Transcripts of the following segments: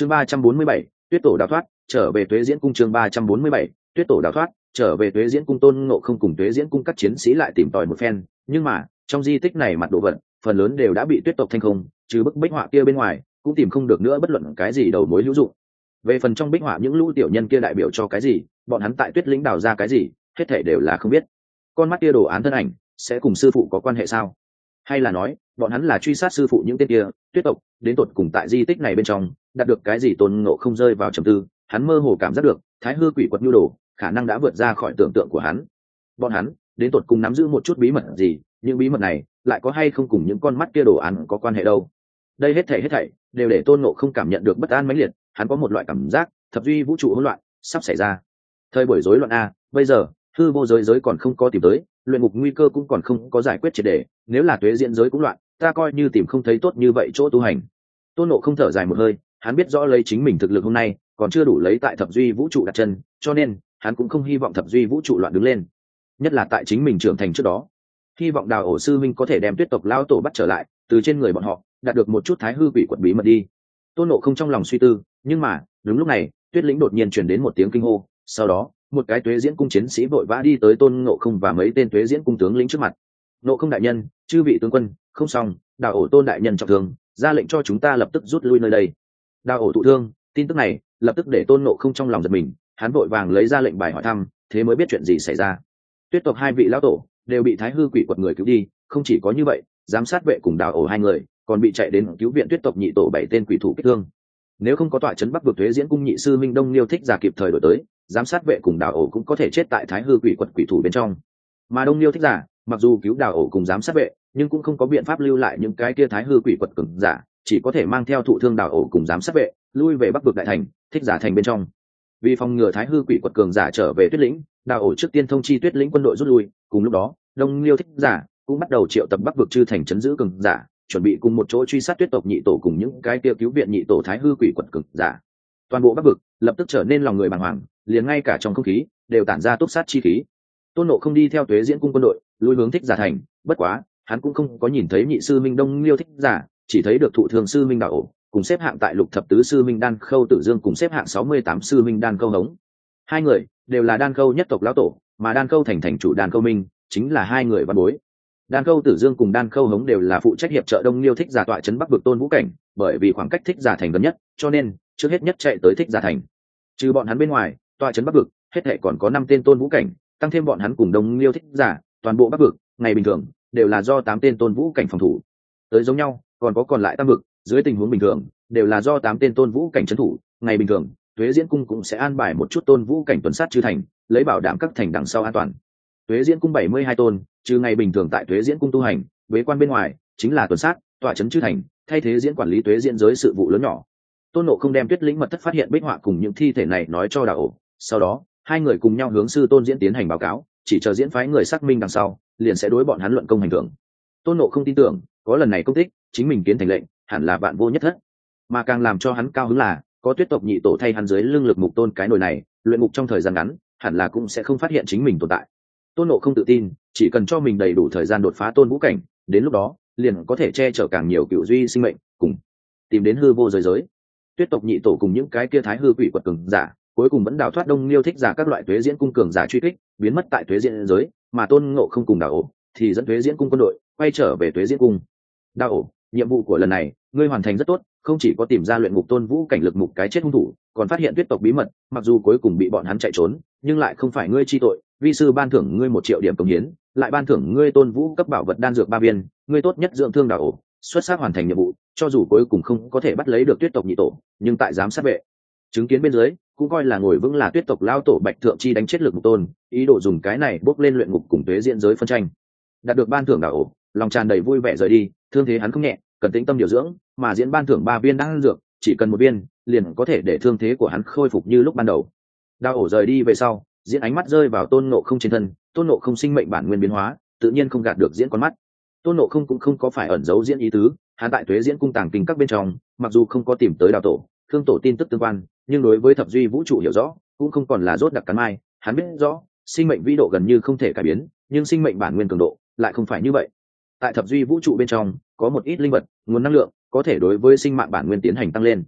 chương ba trăm bốn mươi bảy, tuyết tổ đào thoát, trở về tuế diễn cung chương ba trăm bốn mươi bảy, tuyết tổ đào thoát, trở về tuế diễn cung tôn ngộ không cùng tuế diễn cung các chiến sĩ lại tìm tòi một phen. Nhưng mà, trong di tích này mặt đồ vật, phần lớn đều đã bị tuyết tộc thanh không, trừ bức bích họa kia bên ngoài, cũng tìm không được nữa bất luận cái gì đầu mối hữu dụng. Về phần trong bích họa những lũ tiểu nhân kia đại biểu cho cái gì, bọn hắn tại tuyết lĩnh đào ra cái gì, hết thể đều là không biết. Con mắt kia đồ án thân ảnh, sẽ cùng sư phụ có quan hệ sao? Hay là nói, bọn hắn là truy sát sư phụ những tên kia, tuyết tộc, đến tột cùng tại di tích này bên trong, đạt được cái gì tôn ngộ không rơi vào trầm tư, hắn mơ hồ cảm giác được, thái hư quỷ quật nhu đồ, khả năng đã vượt ra khỏi tưởng tượng của hắn. Bọn hắn, đến tột cùng nắm giữ một chút bí mật gì, những bí mật này, lại có hay không cùng những con mắt kia đồ án có quan hệ đâu? Đây hết thảy hết thảy, đều để tôn ngộ không cảm nhận được bất an mãnh liệt, hắn có một loại cảm giác, thập duy vũ trụ hỗn loạn, sắp xảy ra. Thời buổi rối loạn a, bây giờ hư vô giới giới còn không có tìm tới, luyện ngục nguy cơ cũng còn không có giải quyết triệt đề nếu là tuế diễn giới cũng loạn, ta coi như tìm không thấy tốt như vậy chỗ tu hành. Tôn nộ không thở dài một hơi, hắn biết rõ lấy chính mình thực lực hôm nay, còn chưa đủ lấy tại thập duy vũ trụ đặt chân, cho nên, hắn cũng không hy vọng thập duy vũ trụ loạn đứng lên. Nhất là tại chính mình trưởng thành trước đó. Hy vọng đào ổ sư minh có thể đem tuyết tộc lao tổ bắt trở lại, từ trên người bọn họ, đạt được một chút thái hư quỷ quật bí mật đi. Tôn nộ không trong lòng suy tư, nhưng mà, đúng lúc này, tuyết lĩnh đột nhiên chuyển đến một tiếng kinh hô, sau đó một cái tuế diễn cung chiến sĩ vội vã đi tới tôn ngộ không và mấy tên tuế diễn cung tướng lĩnh trước mặt. Nộ không đại nhân, chư vị tướng quân, không xong, đào ổ tôn đại nhân trọng thương, ra lệnh cho chúng ta lập tức rút lui nơi đây. Đào ổ thụ thương, tin tức này, lập tức để tôn nộ không trong lòng giật mình, hắn vội vàng lấy ra lệnh bài hỏi thăm, thế mới biết chuyện gì xảy ra. Tuyết tộc hai vị lão tổ, đều bị thái hư quỷ quật người cứu đi, không chỉ có như vậy, giám sát vệ cùng đào ổ hai người, còn bị chạy đến cứu viện tuyết tộc nhị tổ bảy tên quỷ thủ kích thương. Nếu không có tọa chấn bắc vực thuế diễn cung nhị sư minh đông liêu thích giả kịp thời đổi tới giám sát vệ cùng đào ổ cũng có thể chết tại thái hư quỷ quật quỷ thủ bên trong. Mà đông liêu thích giả, mặc dù cứu đào ổ cùng giám sát vệ, nhưng cũng không có biện pháp lưu lại những cái kia thái hư quỷ quật cứng giả, chỉ có thể mang theo thụ thương đào ổ cùng giám sát vệ, lui về bắc vực đại thành, thích giả thành bên trong. Vì phòng ngừa thái hư quỷ quật cường giả trở về tuyết lĩnh đào ổ trước tiên thông chi tuyết lĩnh quân đội rút lui, cùng lúc đó, đông liêu thích giả cũng bắt đầu triệu tập bắc vực chư thành chấn giữ cường giả, chuẩn bị cùng một chỗ truy sát tuyết tộc nhị tổ cùng những cái kia cứu viện nhị tổ thái hư quỷ quật cường giả. Toàn bộ bắc vực lập tức trở nên lòng người bàng hoàng liền ngay cả trong không khí, đều tản ra túc sát chi khí. Tôn nộ không đi theo tuế diễn cung quân đội, lui hướng thích giả thành, bất quá, hắn cũng không có nhìn thấy nhị sư minh đông liêu thích giả, chỉ thấy được thụ thường sư minh đạo ổ, cùng xếp hạng tại lục thập tứ sư minh đan khâu tử dương cùng xếp hạng sáu mươi tám sư minh đan Khâu hống. Hai người, đều là đan khâu nhất tộc lão tổ, mà đan khâu thành thành chủ đan Khâu minh, chính là hai người văn bối. Đan khâu tử dương cùng đan khâu hống đều là phụ trách hiệp trợ đông liêu thích giả tọa trấn bắc vực tôn vũ cảnh, bởi vì khoảng cách thích giả thành gần nhất, cho nên, trước hết nhất chạy tới thích giả thành. Trừ bọn hắn bên ngoài tọa trấn bắc vực, hết hệ còn có năm tên tôn vũ cảnh, tăng thêm bọn hắn cùng đông liêu thích giả, toàn bộ bắc vực, ngày bình thường, đều là do tám tên tôn vũ cảnh phòng thủ. Tới giống nhau, còn có còn lại tam vực, dưới tình huống bình thường, đều là do tám tên tôn vũ cảnh trấn thủ, ngày bình thường thuế diễn cung cũng sẽ an bài một chút tôn vũ cảnh tuần sát chư thành, lấy bảo đảm các thành đằng sau an toàn. Thuế diễn cung bảy mươi hai tôn, trừ ngày bình thường tại thuế diễn cung tu hành, bế quan bên ngoài, chính là tuần sát, tọa trấn chư thành, thay thế diễn quản lý thuế diễn giới sự vụ lớn nhỏ. Tôn nộ không đem tuyết lĩnh mật thất phát hiện bích họa cùng những thi thể này nói cho đạo ổ sau đó, hai người cùng nhau hướng sư tôn diễn tiến hành báo cáo, chỉ chờ diễn phái người xác minh đằng sau, liền sẽ đối bọn hắn luận công hành thưởng. Tôn nộ không tin tưởng, có lần này công tích, chính mình kiến thành lệnh, hẳn là bạn vô nhất thất. Mà càng làm cho hắn cao hứng là, có tuyết tộc nhị tổ thay hắn dưới lưng lực mục tôn cái nồi này, luyện mục trong thời gian ngắn, hẳn là cũng sẽ không phát hiện chính mình tồn tại. Tôn nộ không tự tin, chỉ cần cho mình đầy đủ thời gian đột phá tôn vũ cảnh, đến lúc đó, liền có thể che chở càng nhiều cựu duy sinh mệnh, cùng tìm đến hư vô giới giới. Tuyết tộc nhị tổ cùng những cái kia thái hư quỷ quật cường giả cuối cùng vẫn đào thoát đông liêu thích giả các loại thuế diễn cung cường giả truy kích, biến mất tại thuế diễn giới, mà tôn ngộ không cùng đào ổ thì dẫn thuế diễn cung quân đội quay trở về thuế diễn cung. Đào ổ, nhiệm vụ của lần này, ngươi hoàn thành rất tốt, không chỉ có tìm ra luyện ngục tôn vũ cảnh lực mục cái chết hung thủ, còn phát hiện tuyết tộc bí mật, mặc dù cuối cùng bị bọn hắn chạy trốn, nhưng lại không phải ngươi chi tội, vi sư ban thưởng ngươi một triệu điểm công hiến, lại ban thưởng ngươi tôn vũ cấp bảo vật đan dược ba viên, ngươi tốt nhất dưỡng thương đào ổ, xuất sắc hoàn thành nhiệm vụ, cho dù cuối cùng không có thể bắt lấy được tuyết tộc nhị tổ, nhưng tại giám sát vệ. Chứng kiến bên dưới cũng coi là ngồi vững là tuyết tộc lao tổ bạch thượng chi đánh chết lực mục tôn, ý đồ dùng cái này bốc lên luyện ngục cùng tuế diễn giới phân tranh. Đạt được ban thưởng đảo ổ, lòng tràn đầy vui vẻ rời đi, thương thế hắn không nhẹ, cần tĩnh tâm điều dưỡng, mà diễn ban thưởng ba viên đang dược, chỉ cần một viên, liền có thể để thương thế của hắn khôi phục như lúc ban đầu. Đào ổ rời đi về sau, diễn ánh mắt rơi vào tôn nộ không trên thân, tôn nộ không sinh mệnh bản nguyên biến hóa, tự nhiên không gạt được diễn con mắt. Tôn nộ không cũng không có phải ẩn giấu diễn ý tứ, hắn tại thuế diễn cung tàng kinh các bên trong, mặc dù không có tìm tới đào tổ, thương tổ tin tức tương quan nhưng đối với thập duy vũ trụ hiểu rõ, cũng không còn là rốt đặc cắn mai, hắn biết rõ, sinh mệnh vĩ độ gần như không thể cải biến, nhưng sinh mệnh bản nguyên cường độ lại không phải như vậy. Tại thập duy vũ trụ bên trong, có một ít linh vật, nguồn năng lượng, có thể đối với sinh mạng bản nguyên tiến hành tăng lên.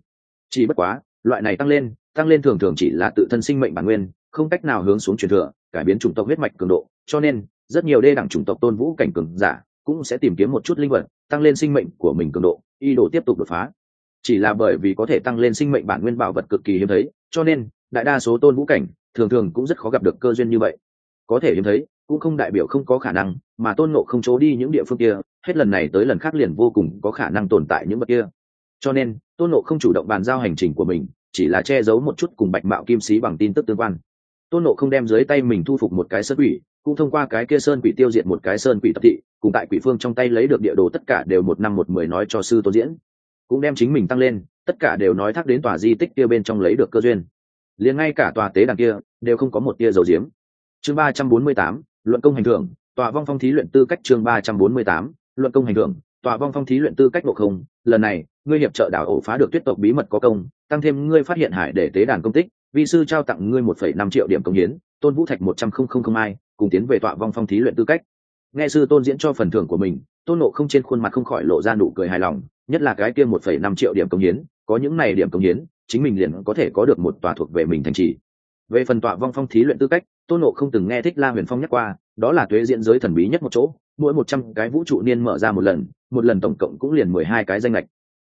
Chỉ bất quá, loại này tăng lên tăng lên thường thường chỉ là tự thân sinh mệnh bản nguyên, không cách nào hướng xuống truyền thừa, cải biến chủng tộc huyết mạch cường độ, cho nên, rất nhiều đê đẳng chủng tộc tôn vũ cảnh cường giả cũng sẽ tìm kiếm một chút linh vật, tăng lên sinh mệnh của mình cường độ, y đồ tiếp tục đột phá chỉ là bởi vì có thể tăng lên sinh mệnh bản nguyên bảo vật cực kỳ hiếm thấy, cho nên, đại đa số tôn vũ cảnh, thường thường cũng rất khó gặp được cơ duyên như vậy. Có thể hiếm thấy, cũng không đại biểu không có khả năng, mà tôn nộ không trố đi những địa phương kia, hết lần này tới lần khác liền vô cùng có khả năng tồn tại những vật kia. Cho nên, tôn nộ không chủ động bàn giao hành trình của mình, chỉ là che giấu một chút cùng bạch mạo kim sĩ bằng tin tức tương quan. Tôn nộ không đem dưới tay mình thu phục một cái sơn quỷ, cũng thông qua cái kia sơn quỷ tiêu diệt một cái sơn quỷ tập thị, cùng tại quỷ phương trong tay lấy được địa đồ tất cả đều một năm một mười nói cho sư tôn diễn cũng đem chính mình tăng lên, tất cả đều nói thác đến tòa di tích kia bên trong lấy được cơ duyên. Liền ngay cả tòa tế đàn kia đều không có một tia dầu diếm chương ba trăm bốn mươi tám, luận công hành thưởng, tòa vong phong thí luyện tư cách chương ba trăm bốn mươi tám, luận công hành thưởng, tòa vong phong thí luyện tư cách độ không, lần này, ngươi hiệp trợ đảo ổ phá được tuyết tộc bí mật có công, tăng thêm ngươi phát hiện hải để tế đàn công tích, vi sư trao tặng ngươi một phẩy năm triệu điểm công hiến, tôn vũ thạch một trăm không không không ai cùng tiến về tọa vong phong thí luyện tư cách. Nghe sư tôn diễn cho phần thưởng của mình, tôn nộ không trên khuôn mặt không khỏi lộ ra nụ cười hài lòng nhất là cái kia một phẩy năm triệu điểm công hiến, có những này điểm công hiến, chính mình liền có thể có được một tòa thuộc về mình thành trì. Về phần tọa vong phong thí luyện tư cách tôn nộ không từng nghe thích la huyền phong nhắc qua, đó là thuế diễn giới thần bí nhất một chỗ, mỗi một trăm cái vũ trụ niên mở ra một lần một lần tổng cộng cũng liền mười hai cái danh lệch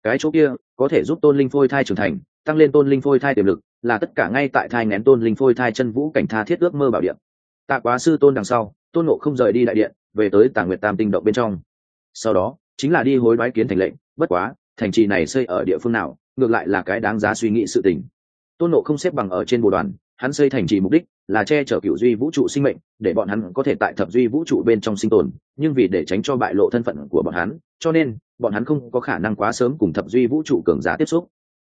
cái chỗ kia, có thể giúp tôn linh phôi thai trưởng thành, tăng lên tôn linh phôi thai tiềm lực, là tất cả ngay tại thai ngén tôn linh phôi thai chân vũ cảnh tha thiết ước mơ bảo điện. Tạ quá sư tôn đằng sau, tôn nộ không rời đi đại điện, về tới tàng nguyệt tam tinh động bên trong. Sau đó chính là đi hối đoái kiến thành lệnh, bất quá, thành trì này xây ở địa phương nào, ngược lại là cái đáng giá suy nghĩ sự tình. Tôn nộ không xếp bằng ở trên bộ đoàn, hắn xây thành trì mục đích là che chở cựu duy vũ trụ sinh mệnh, để bọn hắn có thể tại thập duy vũ trụ bên trong sinh tồn, nhưng vì để tránh cho bại lộ thân phận của bọn hắn, cho nên, bọn hắn không có khả năng quá sớm cùng thập duy vũ trụ cường giá tiếp xúc.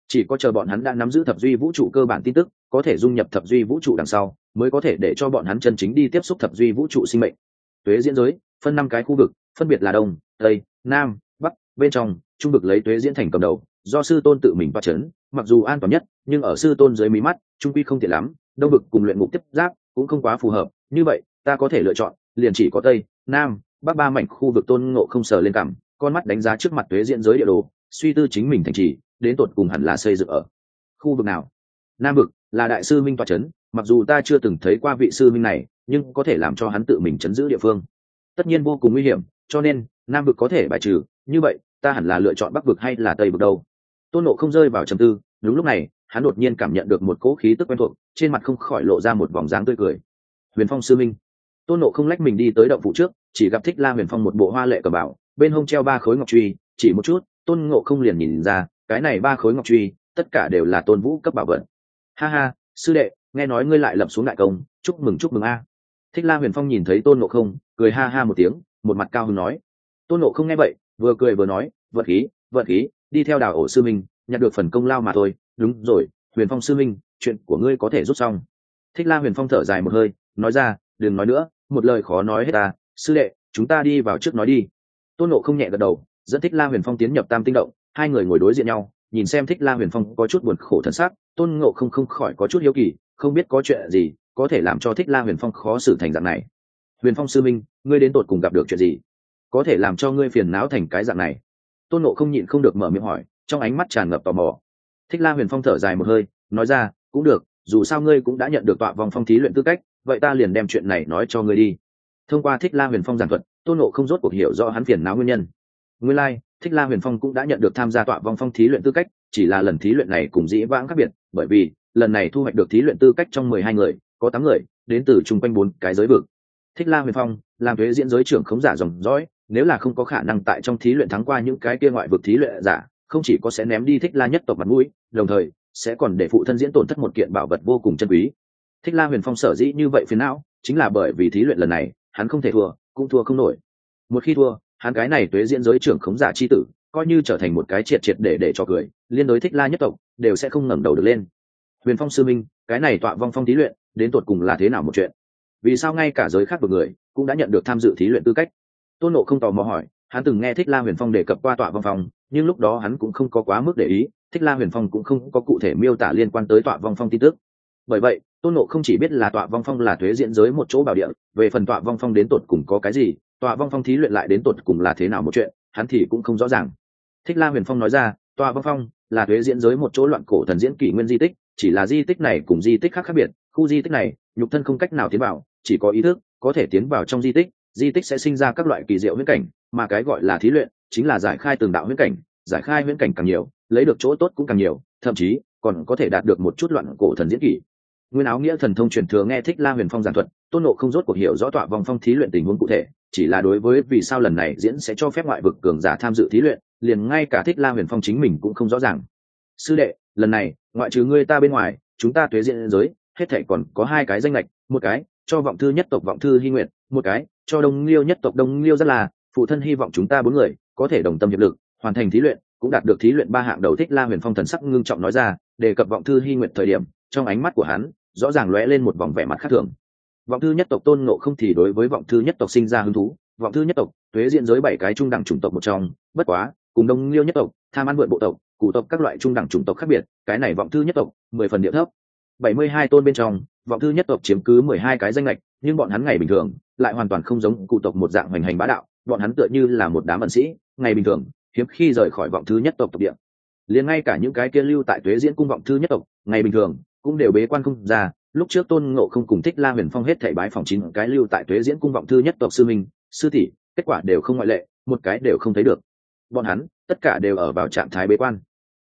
Chỉ có chờ bọn hắn đã nắm giữ thập duy vũ trụ cơ bản tin tức, có thể dung nhập thập duy vũ trụ đằng sau, mới có thể để cho bọn hắn chân chính đi tiếp xúc thập duy vũ trụ sinh mệnh. Tuế diễn giới, phân năm cái khu vực, phân biệt là đông, tây nam, bắc, bên trong, trung vực lấy tuế diễn thành cầm đầu, do sư tôn tự mình toa c h ấ n mặc dù an toàn nhất, nhưng ở sư tôn dưới mí mắt, trung quy không thể lắm, đông vực cùng luyện ngục tiếp giáp cũng không quá phù hợp, như vậy, ta có thể lựa chọn, liền chỉ có tây, nam, bắc ba mảnh khu vực tôn ngộ không sờ lên cảm, con mắt đánh giá trước mặt tuế diễn giới địa đồ, suy tư chính mình thành trì, đến tột cùng hẳn là xây dựng ở khu vực nào. Nam vực là đại sư minh toa c h ấ n mặc dù ta chưa từng thấy qua vị sư minh này, nhưng có thể làm cho hắn tự mình chấn giữ địa phương. Tất nhiên vô cùng nguy hiểm cho nên, nam vực có thể bài trừ, như vậy, ta hẳn là lựa chọn bắc vực hay là tây vực đâu? Tôn nộ không rơi vào trầm tư, đúng lúc này, hắn đột nhiên cảm nhận được một cỗ khí tức quen thuộc, trên mặt không khỏi lộ ra một vòng dáng tươi cười. Huyền phong sư minh. Tôn nộ không lách mình đi tới động phủ trước, chỉ gặp thích la huyền phong một bộ hoa lệ cờ bảo, bên hông treo ba khối ngọc truy, chỉ một chút, tôn ngộ không liền nhìn ra, cái này ba khối ngọc truy, tất cả đều là tôn vũ cấp bảo vật. Ha ha, sư đệ, nghe nói ngươi lại lập xuống đại công, chúc mừng chúc mừng a. Thích la huyền phong nhìn thấy tôn ngộ không, cười ha ha một tiếng một mặt cao hứng nói. Tôn ngộ không nghe vậy, vừa cười vừa nói vật khí vật khí, đi theo đào ổ sư minh nhặt được phần công lao mà thôi. Đúng rồi, huyền phong sư minh chuyện của ngươi có thể rút xong. Thích la huyền phong thở dài một hơi, nói ra, đừng nói nữa, một lời khó nói hết ta. Sư đệ, chúng ta đi vào trước nói đi. Tôn nộ không nhẹ gật đầu, dẫn thích la huyền phong tiến nhập tam tinh động. Hai người ngồi đối diện nhau, nhìn xem thích la huyền phong có chút buồn khổ thân xác tôn ngộ không không khỏi có chút hiếu kỳ, không biết có chuyện gì có thể làm cho thích la huyền phong khó xử thành dạng này. Huyền phong sư minh ngươi đến tột cùng gặp được chuyện gì? Có thể làm cho ngươi phiền não thành cái dạng này. Tôn nộ không nhịn không được mở miệng hỏi trong ánh mắt tràn ngập tò mò. Thích la huyền phong thở dài một hơi nói ra cũng được dù sao ngươi cũng đã nhận được tọa vòng phong thí luyện tư cách vậy ta liền đem chuyện này nói cho ngươi đi. Thông qua thích la huyền phong giảng thuật tôn nộ không rốt cuộc hiểu do hắn phiền não nguyên nhân. Nguyên lai、like, thích la huyền phong cũng đã nhận được tham gia tọa vòng phong thí luyện tư cách chỉ là lần thí luyện này cùng dĩ vãng khác biệt bởi vì lần này thu hoạch được thí luyện tư cách trong mười hai người có tám người đến từ chung quanh bốn cái giới vực thích la huyền phong, làm thuế diễn giới trưởng khống giả dòng dõi, nếu là không có khả năng tại trong thí luyện thắng qua những cái kia ngoại vực thí luyện giả, không chỉ có sẽ ném đi thích la nhất tộc mặt mũi, đồng thời sẽ còn để phụ thân diễn tổn thất một kiện bảo vật vô cùng chân quý. Thích la huyền phong sở dĩ như vậy phiền não, chính là bởi vì thí luyện lần này, hắn không thể thua, cũng thua không nổi. Một khi thua, hắn cái này tuế diễn giới trưởng khống giả chi tử, coi như trở thành một cái triệt triệt để để cho cười, liên đối thích la nhất tộc, đều sẽ không ngẩng đầu được lên. Huyền phong sư minh, cái này tọa vong phong thí luyện, đến tột cùng là thế nào một chuyện? Vì sao ngay cả giới khác một người cũng đã nhận được tham dự thí luyện tư cách? Tôn nộ không tò mò hỏi, hắn từng nghe thích la huyền phong đề cập qua tọa vong phong, nhưng lúc đó hắn cũng không có quá mức để ý, thích la huyền phong cũng không có cụ thể miêu tả liên quan tới tọa vong phong tin tức. Bởi vậy, tôn nộ không chỉ biết là tọa vong phong là thuế diễn giới một chỗ bảo địa, về phần tọa vong phong đến tột cùng có cái gì, tọa vong phong thí luyện lại đến tột cùng là thế nào một chuyện, hắn thì cũng không rõ ràng. Thích la huyền phong nói ra, tọa vong phong là thuế diễn giới một chỗ loạn cổ thần diễn kỷ nguyên di tích, chỉ là di tích này cùng di tích khác khác biệt, khu di tích này, nhục thân không cách nào tiến vào chỉ có ý thức, có thể tiến vào trong di tích di tích sẽ sinh ra các loại kỳ diệu huyễn cảnh, mà cái gọi là thí luyện chính là giải khai từng đạo huyễn cảnh, giải khai huyễn cảnh càng nhiều, lấy được chỗ tốt cũng càng nhiều, thậm chí còn có thể đạt được một chút loạn cổ thần diễn kỷ. Nguyên áo nghĩa thần thông truyền thừa nghe thích la huyền phong giảng thuật, tôn nộ không rốt cuộc hiểu rõ tọa vòng phong thí luyện tình huống cụ thể, chỉ là đối với vì sao lần này diễn sẽ cho phép ngoại vực cường giả tham dự thí luyện, liền ngay cả thích la huyền phong chính mình cũng không rõ ràng. Sư đệ, lần này, ngoại trừ ngươi ta bên ngoài, chúng ta tuế diễn giới, hết thể còn có hai cái danh lệch một cái cho vọng thư nhất tộc vọng thư hy nguyện một cái, cho đông liêu nhất tộc đông liêu rất là, phụ thân hy vọng chúng ta bốn người có thể đồng tâm hiệp lực, hoàn thành thí luyện, cũng đạt được thí luyện ba hạng đầu thích la huyền phong thần sắc ngưng trọng nói ra, đề cập vọng thư hy nguyện thời điểm, trong ánh mắt của hắn, rõ ràng lóe lên một vòng vẻ mặt khác thường. Vọng thư nhất tộc tôn ngộ không thì đối với vọng thư nhất tộc sinh ra hứng thú, vọng thư nhất tộc thuế diện giới bảy cái trung đẳng chủng tộc một trong, bất quá, cùng đông liêu nhất tộc, tham ăn vượt bộ tộc cụ tộc các loại trung đẳng chủng tộc khác biệt, cái này vọng thư nhất tộc, mười phần địa thấp bảy mươi hai tôn bên trong, vọng thư nhất tộc chiếm cứ mười hai cái danh lệch nhưng bọn hắn ngày bình thường, lại hoàn toàn không giống cụ tộc một dạng hoành hành bá đạo, bọn hắn tựa như là một đám ẩn sĩ, ngày bình thường, hiếm khi rời khỏi vọng thư nhất tộc tộc địa. Liền ngay cả những cái kia lưu tại tuế diễn cung vọng thư nhất tộc, ngày bình thường, cũng đều bế quan không ra, lúc trước tôn ngộ không cùng thích la huyền phong hết thảy bái phòng chín cái lưu tại tuế diễn cung vọng thư nhất tộc sư minh, sư tỷ, kết quả đều không ngoại lệ, một cái đều không thấy được. Bọn hắn, tất cả đều ở vào trạng thái bế quan.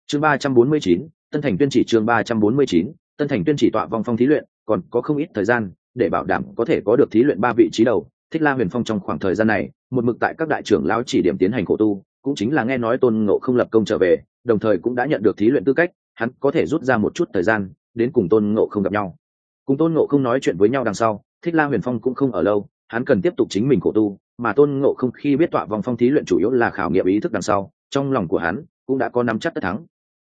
Chương ba trăm bốn mươi chín, tân thành tuyên chỉ chương ba trăm bốn mươi chín tân thành tuyên chỉ tọa vòng phong thí luyện, còn có không ít thời gian để bảo đảm có thể có được thí luyện ba vị trí đầu, thích la huyền phong trong khoảng thời gian này, một mực tại các đại trưởng lão chỉ điểm tiến hành khổ tu, cũng chính là nghe nói tôn ngộ không lập công trở về, đồng thời cũng đã nhận được thí luyện tư cách, hắn có thể rút ra một chút thời gian đến cùng tôn ngộ không gặp nhau. Cùng tôn ngộ không nói chuyện với nhau đằng sau, thích la huyền phong cũng không ở lâu, hắn cần tiếp tục chính mình khổ tu, mà tôn ngộ không khi biết tọa vòng phong thí luyện chủ yếu là khảo nghiệm ý thức đằng sau, trong lòng của hắn cũng đã có nắm chắc tất thắng.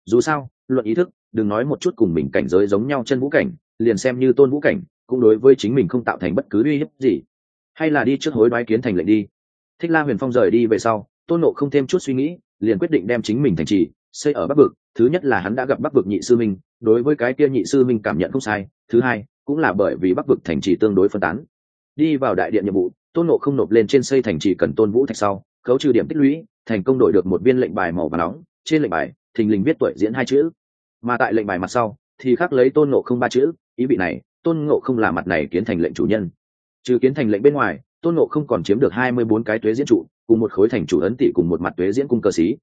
Dù sao, luận ý thức đừng nói một chút cùng mình cảnh giới giống nhau chân vũ cảnh, liền xem như tôn vũ cảnh, cũng đối với chính mình không tạo thành bất cứ uy hiếp gì. Hay là đi trước hối đoái kiến thành lệnh đi. Thích la huyền phong rời đi về sau, tôn nộ không thêm chút suy nghĩ, liền quyết định đem chính mình thành trì, xây ở bắc vực. Thứ nhất là hắn đã gặp bắc vực nhị sư minh, đối với cái kia nhị sư minh cảm nhận không sai. Thứ hai, cũng là bởi vì bắc vực thành trì tương đối phân tán. Đi vào đại điện nhiệm vụ, tôn nộ không nộp lên trên xây thành trì cần tôn vũ thạch sau, khấu trừ điểm tích lũy, thành công đổi được một viên lệnh bài màu và nóng. Trên lệnh bài, thình lình viết tuổi diễn hai chữ mà tại lệnh bài mặt sau, thì khắc lấy tôn ngộ không ba chữ, ý vị này, tôn ngộ không là mặt này kiến thành lệnh chủ nhân. Trừ kiến thành lệnh bên ngoài, tôn ngộ không còn chiếm được hai mươi bốn cái tuế diễn trụ, cùng một khối thành chủ ấn tỷ cùng một mặt tuế diễn cung cơ sĩ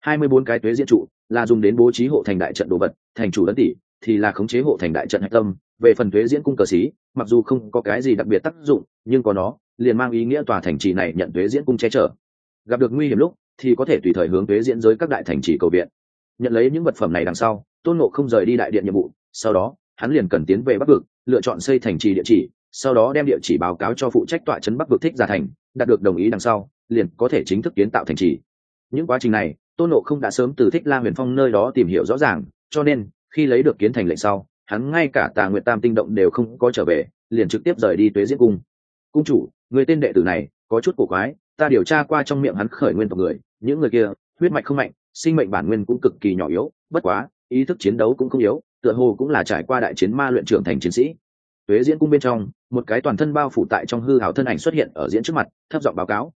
hai mươi bốn cái tuế diễn trụ là dùng đến bố trí hộ thành đại trận đồ vật, thành chủ ấn tỷ thì là khống chế hộ thành đại trận hạch tâm. Về phần tuế diễn cung cờ sĩ mặc dù không có cái gì đặc biệt tác dụng, nhưng có nó, liền mang ý nghĩa tòa thành trì này nhận tuế diễn cung che chở. Gặp được nguy hiểm lúc, thì có thể tùy thời hướng tuế diễn giới các đại thành trì cầu viện. Nhận lấy những vật phẩm này đằng sau tôn nộ không rời đi đại điện nhiệm vụ, sau đó, hắn liền cần tiến về bắc vực, lựa chọn xây thành trì địa chỉ, sau đó đem địa chỉ báo cáo cho phụ trách tọa trấn bắc vực thích gia thành, đạt được đồng ý đằng sau, liền có thể chính thức kiến tạo thành trì. Những quá trình này, tôn nộ không đã sớm từ thích la huyền phong nơi đó tìm hiểu rõ ràng, cho nên, khi lấy được kiến thành lệnh sau, hắn ngay cả tà nguyện tam tinh động đều không có trở về, liền trực tiếp rời đi tuế diễn cung. Cung chủ, người tên đệ tử này, có chút cổ quái, ta điều tra qua trong miệng hắn khởi nguyên tộc người, những người kia, huyết mạch không mạnh, sinh mệnh bản nguyên cũng cực kỳ nhỏ yếu, bất quá ý thức chiến đấu cũng không yếu, tựa hồ cũng là trải qua đại chiến ma luyện trưởng thành chiến sĩ. Tuế diễn cung bên trong, một cái toàn thân bao phủ tại trong hư hào thân ảnh xuất hiện ở diễn trước mặt, thấp giọng báo cáo.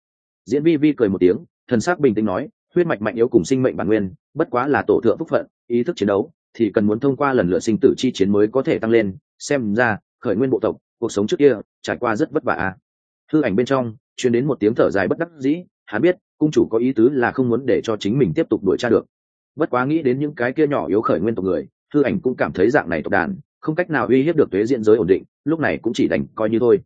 Diễn vi vi cười một tiếng, thần sắc bình tĩnh nói, huyết mạch mạnh yếu cùng sinh mệnh bản nguyên, bất quá là tổ thượng phúc phận, ý thức chiến đấu thì cần muốn thông qua lần lượt sinh tử chi chiến mới có thể tăng lên. Xem ra, khởi nguyên bộ tộc, cuộc sống trước kia, trải qua rất vất vả à. hư ảnh bên trong, truyền đến một tiếng thở dài bất đắc dĩ, hắn biết, cung chủ có ý tứ là không muốn để cho chính mình tiếp tục đuổi tra được bất quá nghĩ đến những cái kia nhỏ yếu khởi nguyên tộc người, thư ảnh cũng cảm thấy dạng này tộc đàn, không cách nào uy hiếp được tuế diện giới ổn định, lúc này cũng chỉ đành coi như thôi.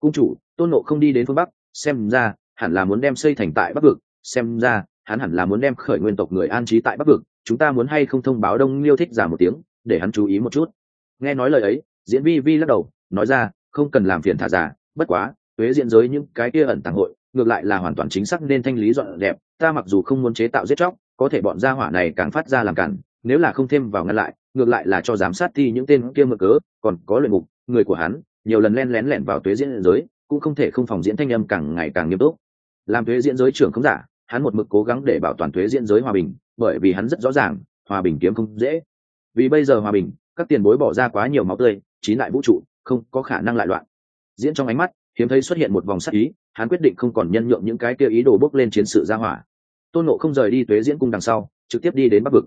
Cung chủ, tôn nộ không đi đến phương bắc, xem ra, hẳn là muốn đem xây thành tại bắc vực, xem ra, hắn hẳn là muốn đem khởi nguyên tộc người an trí tại bắc vực, chúng ta muốn hay không thông báo đông liêu thích giả một tiếng, để hắn chú ý một chút. Nghe nói lời ấy, diễn vi vi lắc đầu, nói ra, không cần làm phiền thả giả, bất quá, tuế diện giới những cái kia ẩn tàng hội, ngược lại là hoàn toàn chính xác nên thanh lý dọn đẹp ta mặc dù không muốn chế tạo giết chóc có thể bọn gia hỏa này càng phát ra làm cản, nếu là không thêm vào ngăn lại, ngược lại là cho giám sát thi những tên kia mượn cớ, còn có luyện ngục, người của hắn, nhiều lần len lén lẻn vào tuế diễn giới, cũng không thể không phòng diễn thanh âm càng ngày càng nghiêm túc. Làm tuế diễn giới trưởng không giả, hắn một mực cố gắng để bảo toàn tuế diễn giới hòa bình, bởi vì hắn rất rõ ràng, hòa bình kiếm không dễ. Vì bây giờ hòa bình, các tiền bối bỏ ra quá nhiều máu tươi trí lại vũ trụ, không có khả năng lại loạn. Diễn trong ánh mắt, hiếm thấy xuất hiện một vòng sắc ý, hắn quyết định không còn nhân nhượng những cái kia ý đồ bốc lên chiến sự ra hỏa tôn nộ không rời đi tuế diễn cung đằng sau, trực tiếp đi đến bắc vực.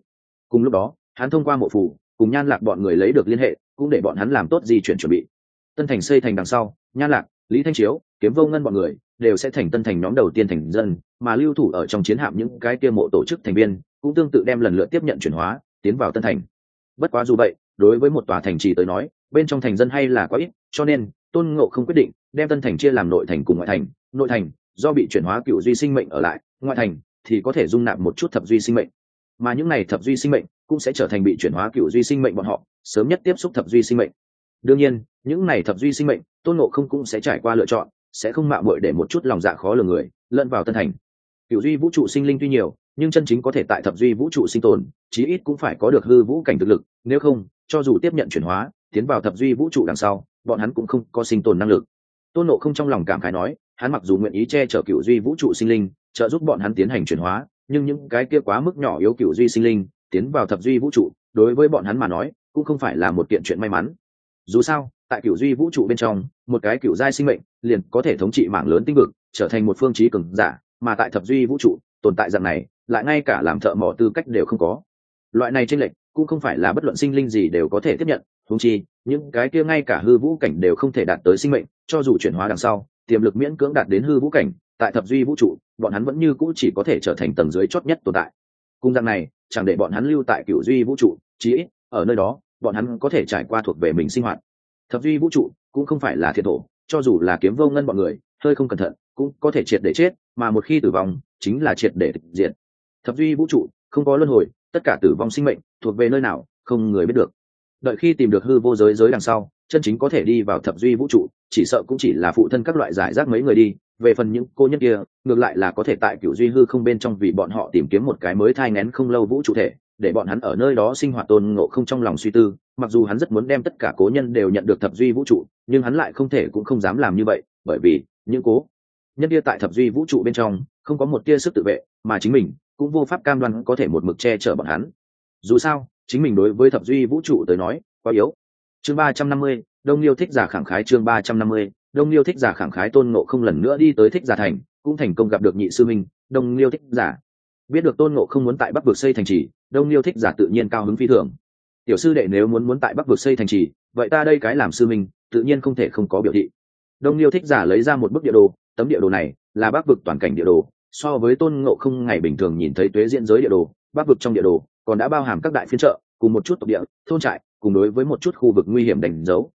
Cùng lúc đó, hắn thông qua mộ phủ, cùng nhan lạc bọn người lấy được liên hệ, cũng để bọn hắn làm tốt di chuyển chuẩn bị. Tân thành xây thành đằng sau, nhan lạc, lý thanh chiếu, kiếm vô ngân bọn người đều sẽ thành tân thành nhóm đầu tiên thành dân, mà lưu thủ ở trong chiến hạm những cái kia mộ tổ chức thành viên cũng tương tự đem lần lượt tiếp nhận chuyển hóa, tiến vào tân thành. Bất quá dù vậy, đối với một tòa thành trì tới nói, bên trong thành dân hay là quá ít, cho nên tôn ngộ không quyết định đem tân thành chia làm nội thành cùng ngoại thành. Nội thành do bị chuyển hóa cựu duy sinh mệnh ở lại, ngoại thành thì có thể dung nạp một chút thập duy sinh mệnh. Mà những này thập duy sinh mệnh cũng sẽ trở thành bị chuyển hóa cựu duy sinh mệnh bọn họ, sớm nhất tiếp xúc thập duy sinh mệnh. Đương nhiên, những này thập duy sinh mệnh, tôn ngộ không cũng sẽ trải qua lựa chọn, sẽ không mạo muội để một chút lòng dạ khó lường người, lẫn vào tân thành. Cựu duy vũ trụ sinh linh tuy nhiều, nhưng chân chính có thể tại thập duy vũ trụ sinh tồn, chí ít cũng phải có được hư vũ cảnh thực lực, nếu không, cho dù tiếp nhận chuyển hóa, tiến vào thập duy vũ trụ đằng sau, bọn hắn cũng không có sinh tồn năng lực. Tôn nộ không trong lòng cảm khái nói hắn mặc dù nguyện ý che chở cựu duy vũ trụ sinh linh, trợ giúp bọn hắn tiến hành chuyển hóa, nhưng những cái kia quá mức nhỏ yếu cựu duy sinh linh, tiến vào thập duy vũ trụ, đối với bọn hắn mà nói, cũng không phải là một kiện chuyện may mắn. Dù sao, tại cựu duy vũ trụ bên trong, một cái cựu giai sinh mệnh liền có thể thống trị mạng lớn tinh vực, trở thành một phương trí cường giả, mà tại thập duy vũ trụ, tồn tại dạng này, lại ngay cả làm thợ mỏ tư cách đều không có. Loại này tranh lệch cũng không phải là bất luận sinh linh gì đều có thể tiếp nhận thúng chi, những cái kia ngay cả hư vũ cảnh đều không thể đạt tới sinh mệnh, cho dù chuyển hóa đằng sau tiềm lực miễn cưỡng đạt đến hư vũ cảnh, tại thập duy vũ trụ, bọn hắn vẫn như cũ chỉ có thể trở thành tầng dưới chót nhất tồn tại. Cung rằng này, chẳng để bọn hắn lưu tại cựu duy vũ trụ, chí ít, ở nơi đó, bọn hắn có thể trải qua thuộc về mình sinh hoạt. Thập duy vũ trụ cũng không phải là thiệt thổ, cho dù là kiếm vô ngân bọn người, hơi không cẩn thận, cũng có thể triệt để chết, mà một khi tử vong, chính là triệt để diệt. Thập duy vũ trụ không có luân hồi, tất cả tử vong sinh mệnh thuộc về nơi nào, không người biết được. Đợi khi tìm được hư vô giới giới đằng sau, chân chính có thể đi vào thập duy vũ trụ chỉ sợ cũng chỉ là phụ thân các loại giải rác mấy người đi, về phần những cô nhân kia, ngược lại là có thể tại cựu duy hư không bên trong vì bọn họ tìm kiếm một cái mới thai ngén không lâu vũ trụ thể, để bọn hắn ở nơi đó sinh hoạt tôn ngộ không trong lòng suy tư, mặc dù hắn rất muốn đem tất cả cố nhân đều nhận được thập duy vũ trụ, nhưng hắn lại không thể cũng không dám làm như vậy, bởi vì, những cố nhân kia tại thập duy vũ trụ bên trong, không có một tia sức tự vệ, mà chính mình cũng vô pháp cam đoan có thể một mực che chở bọn hắn. Dù sao, chính mình đối với thập duy vũ trụ tới nói quá yếu. Chương ba trăm năm mươi đông liêu thích giả khẳng khái chương ba trăm năm mươi, đông liêu thích giả khẳng khái tôn ngộ không lần nữa đi tới thích giả thành, cũng thành công gặp được nhị sư minh, đông liêu thích giả. Biết được tôn ngộ không muốn tại bắc vực xây thành trì, đông liêu thích giả tự nhiên cao hứng phi thường. Tiểu sư đệ nếu muốn muốn tại bắc vực xây thành trì, vậy ta đây cái làm sư minh, tự nhiên không thể không có biểu thị. Đông liêu thích giả lấy ra một bức địa đồ, tấm địa đồ này là bắc vực toàn cảnh địa đồ, so với tôn ngộ không ngày bình thường nhìn thấy tuế diễn giới địa đồ, bắc vực trong địa đồ, còn đã bao hàm các đại phiên trợ cùng một chút tộc địa, thôn trại, cùng đối với một chút khu vực nguy hiểm đánh dấu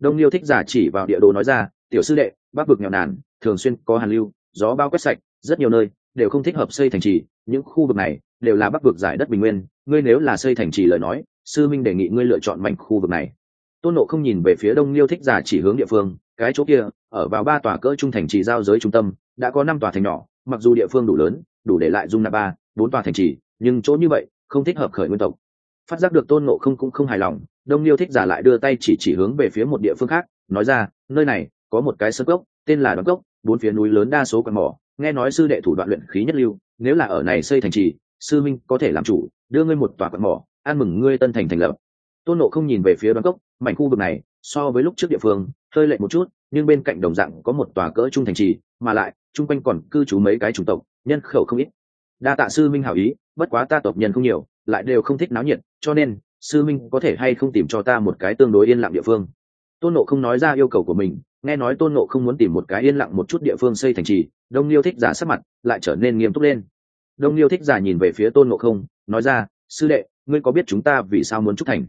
đông liêu thích giả chỉ vào địa đồ nói ra, tiểu sư đệ, bắc vực nghèo nàn, thường xuyên có hàn lưu, gió bao quét sạch, rất nhiều nơi đều không thích hợp xây thành trì, những khu vực này đều là bắc vực giải đất bình nguyên, ngươi nếu là xây thành trì lời nói, sư minh đề nghị ngươi lựa chọn mảnh khu vực này. Tôn nộ không nhìn về phía đông liêu thích giả chỉ hướng địa phương, cái chỗ kia, ở vào ba tòa cỡ trung thành trì giao giới trung tâm, đã có năm tòa thành nhỏ, mặc dù địa phương đủ lớn, đủ để lại dung nạp ba, bốn tòa thành trì, nhưng chỗ như vậy không thích hợp khởi nguyên tộc. Phát giác được tôn nộ không cũng không hài lòng đông liêu thích giả lại đưa tay chỉ chỉ hướng về phía một địa phương khác, nói ra, nơi này, có một cái sơ cốc, tên là đoán cốc, bốn phía núi lớn đa số quạt mỏ, nghe nói sư đệ thủ đoạn luyện khí nhất lưu, nếu là ở này xây thành trì, sư minh có thể làm chủ, đưa ngươi một tòa quạt mỏ, ăn mừng ngươi tân thành thành lập. Tôn nộ không nhìn về phía đoán cốc, mảnh khu vực này, so với lúc trước địa phương, hơi lệ một chút, nhưng bên cạnh đồng dạng có một tòa cỡ trung thành trì, mà lại, chung quanh còn cư trú mấy cái chủng tộc, nhân khẩu không ít. Đa tạ sư minh hảo ý, bất quá ta tộc nhân không nhiều, lại đều không thích náo nhiệt, cho nên sư minh có thể hay không tìm cho ta một cái tương đối yên lặng địa phương? Tôn nộ không nói ra yêu cầu của mình, nghe nói tôn nộ không muốn tìm một cái yên lặng một chút địa phương xây thành trì, đông liêu thích giả sắc mặt lại trở nên nghiêm túc lên. Đông liêu thích giả nhìn về phía tôn nộ không, nói ra, sư đệ, ngươi có biết chúng ta vì sao muốn trúc thành?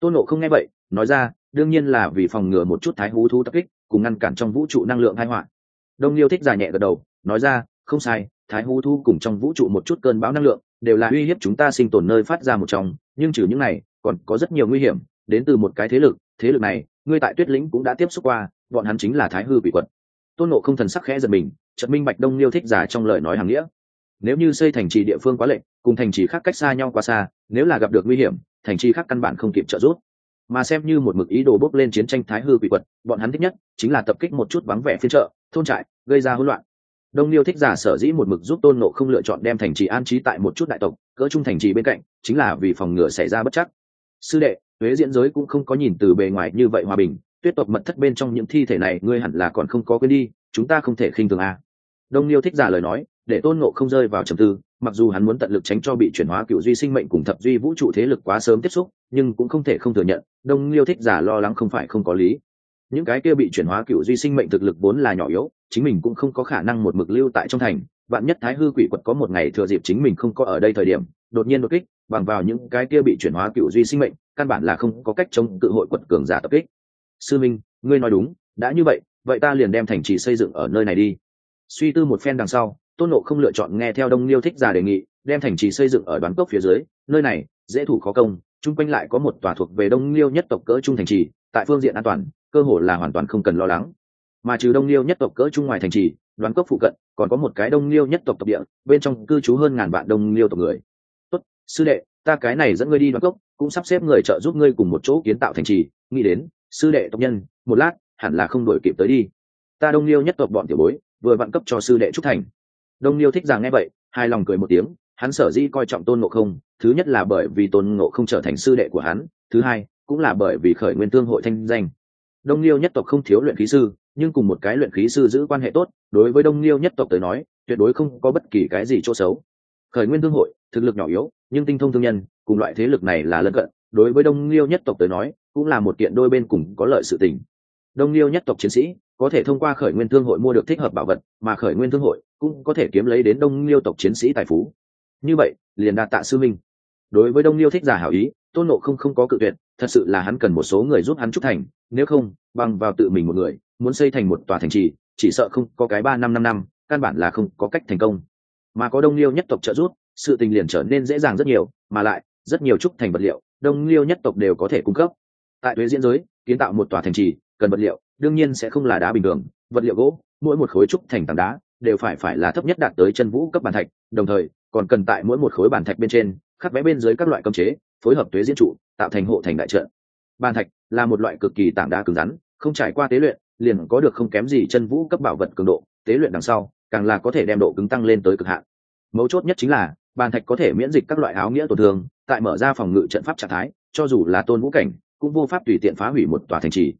Tôn nộ không nghe vậy, nói ra, đương nhiên là vì phòng ngừa một chút thái hú thú tập kích, cùng ngăn cản trong vũ trụ năng lượng hai họa. Đông liêu thích giả nhẹ gật đầu, nói ra, không sai, thái hú thú cùng trong vũ trụ một chút cơn bão năng lượng đều là uy hiếp chúng ta sinh tồn nơi phát ra một trong, nhưng trừ những này còn có rất nhiều nguy hiểm, đến từ một cái thế lực thế lực này, ngươi tại tuyết lĩnh cũng đã tiếp xúc qua, bọn hắn chính là thái hư bị quật tôn nộ không thần sắc khẽ giật mình trận minh bạch đông liêu thích giả trong lời nói hàng nghĩa. Nếu như xây thành trì địa phương quá lệnh cùng thành trì khác cách xa nhau quá xa, nếu là gặp được nguy hiểm, thành trì khác căn bản không kịp trợ giúp. Mà xem như một mực ý đồ bốc lên chiến tranh thái hư bị quật bọn hắn thích nhất chính là tập kích một chút vắng vẻ phiên trợ thôn trại, gây ra hỗn loạn. Đông liêu thích giả sở dĩ một mực giúp tôn nộ không lựa chọn đem thành trì an trí tại một chút đại tộc, cỡ trung thành trì bên cạnh, chính là vì phòng ngừa xảy ra bất chắc sư đệ huế diễn giới cũng không có nhìn từ bề ngoài như vậy hòa bình, tuyết tộc mật thất bên trong những thi thể này ngươi hẳn là còn không có quên đi, chúng ta không thể khinh thường a. Đông liêu thích giả lời nói, để tôn ngộ không rơi vào trầm tư, mặc dù hắn muốn tận lực tránh cho bị chuyển hóa cựu duy sinh mệnh cùng thập duy vũ trụ thế lực quá sớm tiếp xúc, nhưng cũng không thể không thừa nhận, đông liêu thích giả lo lắng không phải không có lý. Những cái kia bị chuyển hóa cựu duy sinh mệnh thực lực vốn là nhỏ yếu, chính mình cũng không có khả năng một mực lưu tại trong thành bạn nhất thái hư quỷ quật có một ngày thừa dịp chính mình không có ở đây thời điểm đột nhiên đột kích, bằng vào những cái kia bị chuyển hóa cựu duy sinh mệnh, căn bản là không có cách chống cự hội quật cường giả tập kích. Sư minh, ngươi nói đúng, đã như vậy vậy ta liền đem thành trì xây dựng ở nơi này đi. Suy tư một phen đằng sau, tôn nộ không lựa chọn nghe theo đông liêu thích giả đề nghị, đem thành trì xây dựng ở đoán cốc phía dưới, nơi này, dễ thủ khó công, chung quanh lại có một tòa thuộc về đông liêu nhất tộc cỡ trung thành trì, tại phương diện an toàn, cơ hồ là hoàn toàn không cần lo lắng. Mà trừ đông liêu nhất tộc cỡ trung ngoài thành trì, đoán cốc phụ cận, còn có một cái đông liêu nhất tộc tộc địa, bên trong cư trú hơn ngàn vạn đông liêu tộc người sư đệ, ta cái này dẫn ngươi đi đoán cốc, cũng sắp xếp người trợ giúp ngươi cùng một chỗ kiến tạo thành trì. Nghĩ đến, sư đệ tộc nhân, một lát, hẳn là không đổi kịp tới đi. Ta đông liêu nhất tộc bọn tiểu bối, vừa vặn cấp cho sư đệ trúc thành. Đông liêu thích rằng nghe vậy, hai lòng cười một tiếng, hắn sở dĩ coi trọng tôn ngộ không, thứ nhất là bởi vì tôn ngộ không trở thành sư đệ của hắn, thứ hai, cũng là bởi vì khởi nguyên tương hội thanh danh. Đông liêu nhất tộc không thiếu luyện khí sư, nhưng cùng một cái luyện khí sư giữ quan hệ tốt, đối với đông liêu nhất tộc tới nói, tuyệt đối không có bất kỳ cái gì chỗ xấu. Khởi nguyên tương hội, thực lực nhỏ yếu nhưng tinh thông thương nhân, cùng loại thế lực này là lân cận, đối với đông liêu nhất tộc tới nói, cũng là một kiện đôi bên cùng có lợi sự tình. Đông liêu nhất tộc chiến sĩ, có thể thông qua khởi nguyên thương hội mua được thích hợp bảo vật, mà khởi nguyên thương hội cũng có thể kiếm lấy đến đông liêu tộc chiến sĩ tài phú. Như vậy, liền đạt tạ sư minh. Đối với đông liêu thích giả hảo ý, tôn nộ không không có cự tuyệt, thật sự là hắn cần một số người giúp hắn trúc thành, nếu không, bằng vào tự mình một người, muốn xây thành một tòa thành trì, chỉ sợ không có cái ba năm năm năm, căn bản là không có cách thành công. Mà có đông liêu nhất tộc trợ giúp sự tình liền trở nên dễ dàng rất nhiều, mà lại, rất nhiều trúc thành vật liệu, đông liêu nhất tộc đều có thể cung cấp. Tại thuế diễn giới, kiến tạo một tòa thành trì, cần vật liệu, đương nhiên sẽ không là đá bình thường. Vật liệu gỗ, mỗi một khối trúc thành tảng đá, đều phải phải là thấp nhất đạt tới chân vũ cấp bàn thạch, đồng thời, còn cần tại mỗi một khối bàn thạch bên trên, khắc vẽ bên dưới các loại cơm chế, phối hợp tuế diễn trụ, tạo thành hộ thành đại trận. Bàn thạch là một loại cực kỳ tảng đá cứng rắn, không trải qua tế luyện, liền có được không kém gì chân vũ cấp bảo vật cường độ. Tế luyện đằng sau, càng là có thể đem độ cứng tăng lên tới cực hạn. Mấu chốt nhất chính là bàn thạch có thể miễn dịch các loại áo nghĩa tổn thương, tại mở ra phòng ngự trận pháp trạng thái, cho dù là tôn vũ cảnh, cũng vô pháp tùy tiện phá hủy một tòa thành trì.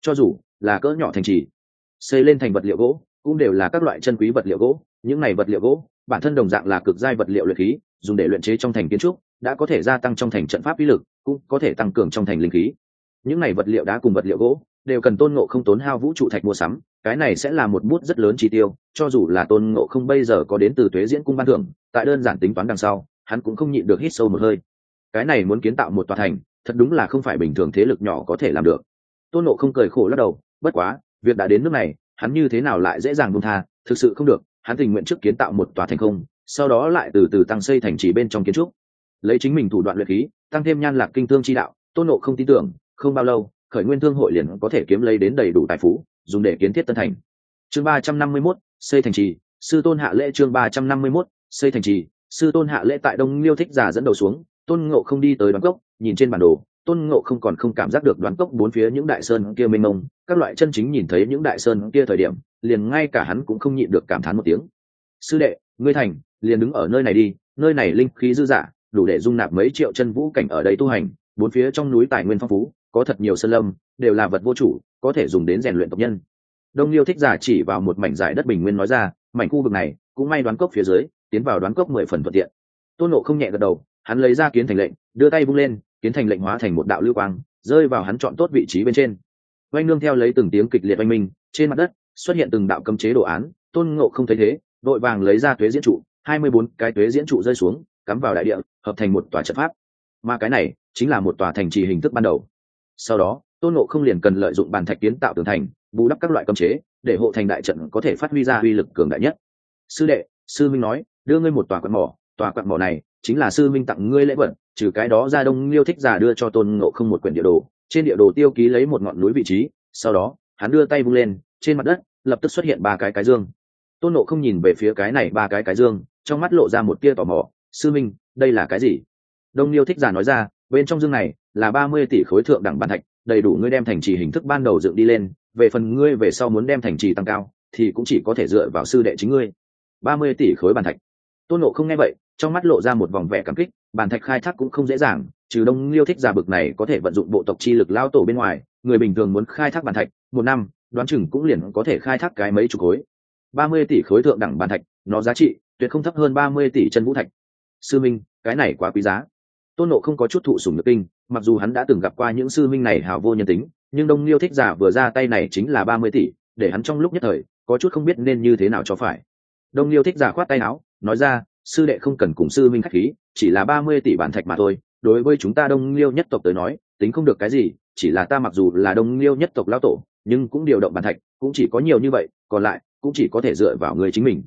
Cho dù là cỡ nhỏ thành trì, xây lên thành vật liệu gỗ, cũng đều là các loại chân quý vật liệu gỗ. Những này vật liệu gỗ, bản thân đồng dạng là cực giai vật liệu luyện khí, dùng để luyện chế trong thành kiến trúc, đã có thể gia tăng trong thành trận pháp uy lực, cũng có thể tăng cường trong thành linh khí. Những này vật liệu đá cùng vật liệu gỗ, đều cần tôn ngộ không tốn hao vũ trụ thạch mua sắm. Cái này sẽ là một bút rất lớn chi tiêu, cho dù là tôn ngộ không bây giờ có đến từ thuế diễn cung ban thưởng tại đơn giản tính toán đằng sau, hắn cũng không nhịn được hít sâu một hơi. Cái này muốn kiến tạo một tòa thành, thật đúng là không phải bình thường thế lực nhỏ có thể làm được. Tôn Nộ không cười khổ lắc đầu, bất quá, việc đã đến nước này, hắn như thế nào lại dễ dàng buông tha, thực sự không được, hắn tình nguyện trước kiến tạo một tòa thành không, sau đó lại từ từ tăng xây thành trì bên trong kiến trúc. Lấy chính mình thủ đoạn luyện khí, tăng thêm nhan lạc kinh thương chi đạo, tôn nộ không tin tưởng, không bao lâu, khởi nguyên thương hội liền có thể kiếm lấy đến đầy đủ tài phú, dùng để kiến thiết tân thành. Chương ba trăm năm mươi mốt, xây thành trì, sư tôn hạ lễ chương ba trăm năm mươi mốt xây thành trì, sư tôn hạ lễ tại đông liêu thích giả dẫn đầu xuống, tôn ngộ không đi tới đoán cốc, nhìn trên bản đồ, tôn ngộ không còn không cảm giác được đoán cốc bốn phía những đại sơn kia mênh mông, các loại chân chính nhìn thấy những đại sơn kia thời điểm, liền ngay cả hắn cũng không nhịn được cảm thán một tiếng. Sư đệ, ngươi thành, liền đứng ở nơi này đi, nơi này linh khí dư dả, đủ để dung nạp mấy triệu chân vũ cảnh ở đây tu hành, bốn phía trong núi tài nguyên phong phú, có thật nhiều sơn lâm, đều là vật vô chủ, có thể dùng đến rèn luyện tộc nhân. Đông liêu thích giả chỉ vào một mảnh giải đất bình nguyên nói ra, mảnh khu vực này, cũng may đoán cốc phía dưới tiến vào đoán cốc mười phần thuận tiện. Tôn nộ không nhẹ gật đầu, hắn lấy ra kiến thành lệnh, đưa tay vung lên, kiến thành lệnh hóa thành một đạo lưu quang, rơi vào hắn chọn tốt vị trí bên trên. Oanh nương theo lấy từng tiếng kịch liệt oanh minh, trên mặt đất xuất hiện từng đạo cấm chế đồ án, tôn ngộ không thấy thế, đội vàng lấy ra tuế diễn trụ, hai mươi bốn cái tuế diễn trụ rơi xuống, cắm vào đại địa, hợp thành một tòa trận pháp. Mà cái này chính là một tòa thành trì hình thức ban đầu. Sau đó, tôn ngộ không liền cần lợi dụng bàn thạch kiến tạo tường thành, bù đắp các loại cấm chế, để hộ thành đại trận có thể phát huy ra uy lực cường đại nhất. Sư đệ, sư minh nói đưa ngươi một tòa quạt mỏ, tòa quạt mỏ này chính là sư minh tặng ngươi lễ vật, trừ cái đó ra đông liêu thích giả đưa cho tôn ngộ không một quyển địa đồ, trên địa đồ tiêu ký lấy một ngọn núi vị trí, sau đó, hắn đưa tay vung lên, trên mặt đất lập tức xuất hiện ba cái cái dương. Tôn ngộ không nhìn về phía cái này ba cái cái dương, trong mắt lộ ra một tia tò mò, sư minh, đây là cái gì? Đông liêu thích giả nói ra, bên trong dương này là ba mươi tỷ khối thượng đẳng bàn thạch, đầy đủ ngươi đem thành trì hình thức ban đầu dựng đi lên, về phần ngươi về sau muốn đem thành trì tăng cao, thì cũng chỉ có thể dựa vào sư đệ chính ngươi. ba mươi tỷ khối bàn thạch tôn nộ không nghe vậy, trong mắt lộ ra một vòng vẻ cảm kích bàn thạch khai thác cũng không dễ dàng, trừ đông liêu thích giả bực này có thể vận dụng bộ tộc chi lực lao tổ bên ngoài, người bình thường muốn khai thác bàn thạch, một năm, đoán chừng cũng liền có thể khai thác cái mấy chục khối. Ba mươi tỷ khối thượng đẳng bàn thạch, nó giá trị tuyệt không thấp hơn ba mươi tỷ chân vũ thạch. Sư minh, cái này quá quý giá. Tôn nộ không có chút thụ sùng nhược kinh, mặc dù hắn đã từng gặp qua những sư minh này hào vô nhân tính, nhưng đông liêu thích giả vừa ra tay này chính là ba mươi tỷ, để hắn trong lúc nhất thời có chút không biết nên như thế nào cho phải đông liêu thích giả khoát tay áo, nói ra, sư đệ không cần cùng sư minh khách khí, chỉ là ba mươi tỷ bản thạch mà thôi. Đối với chúng ta đông liêu nhất tộc tới nói, tính không được cái gì, chỉ là ta mặc dù là đông liêu nhất tộc lao tổ, nhưng cũng điều động bản thạch, cũng chỉ có nhiều như vậy, còn lại, cũng chỉ có thể dựa vào người chính mình.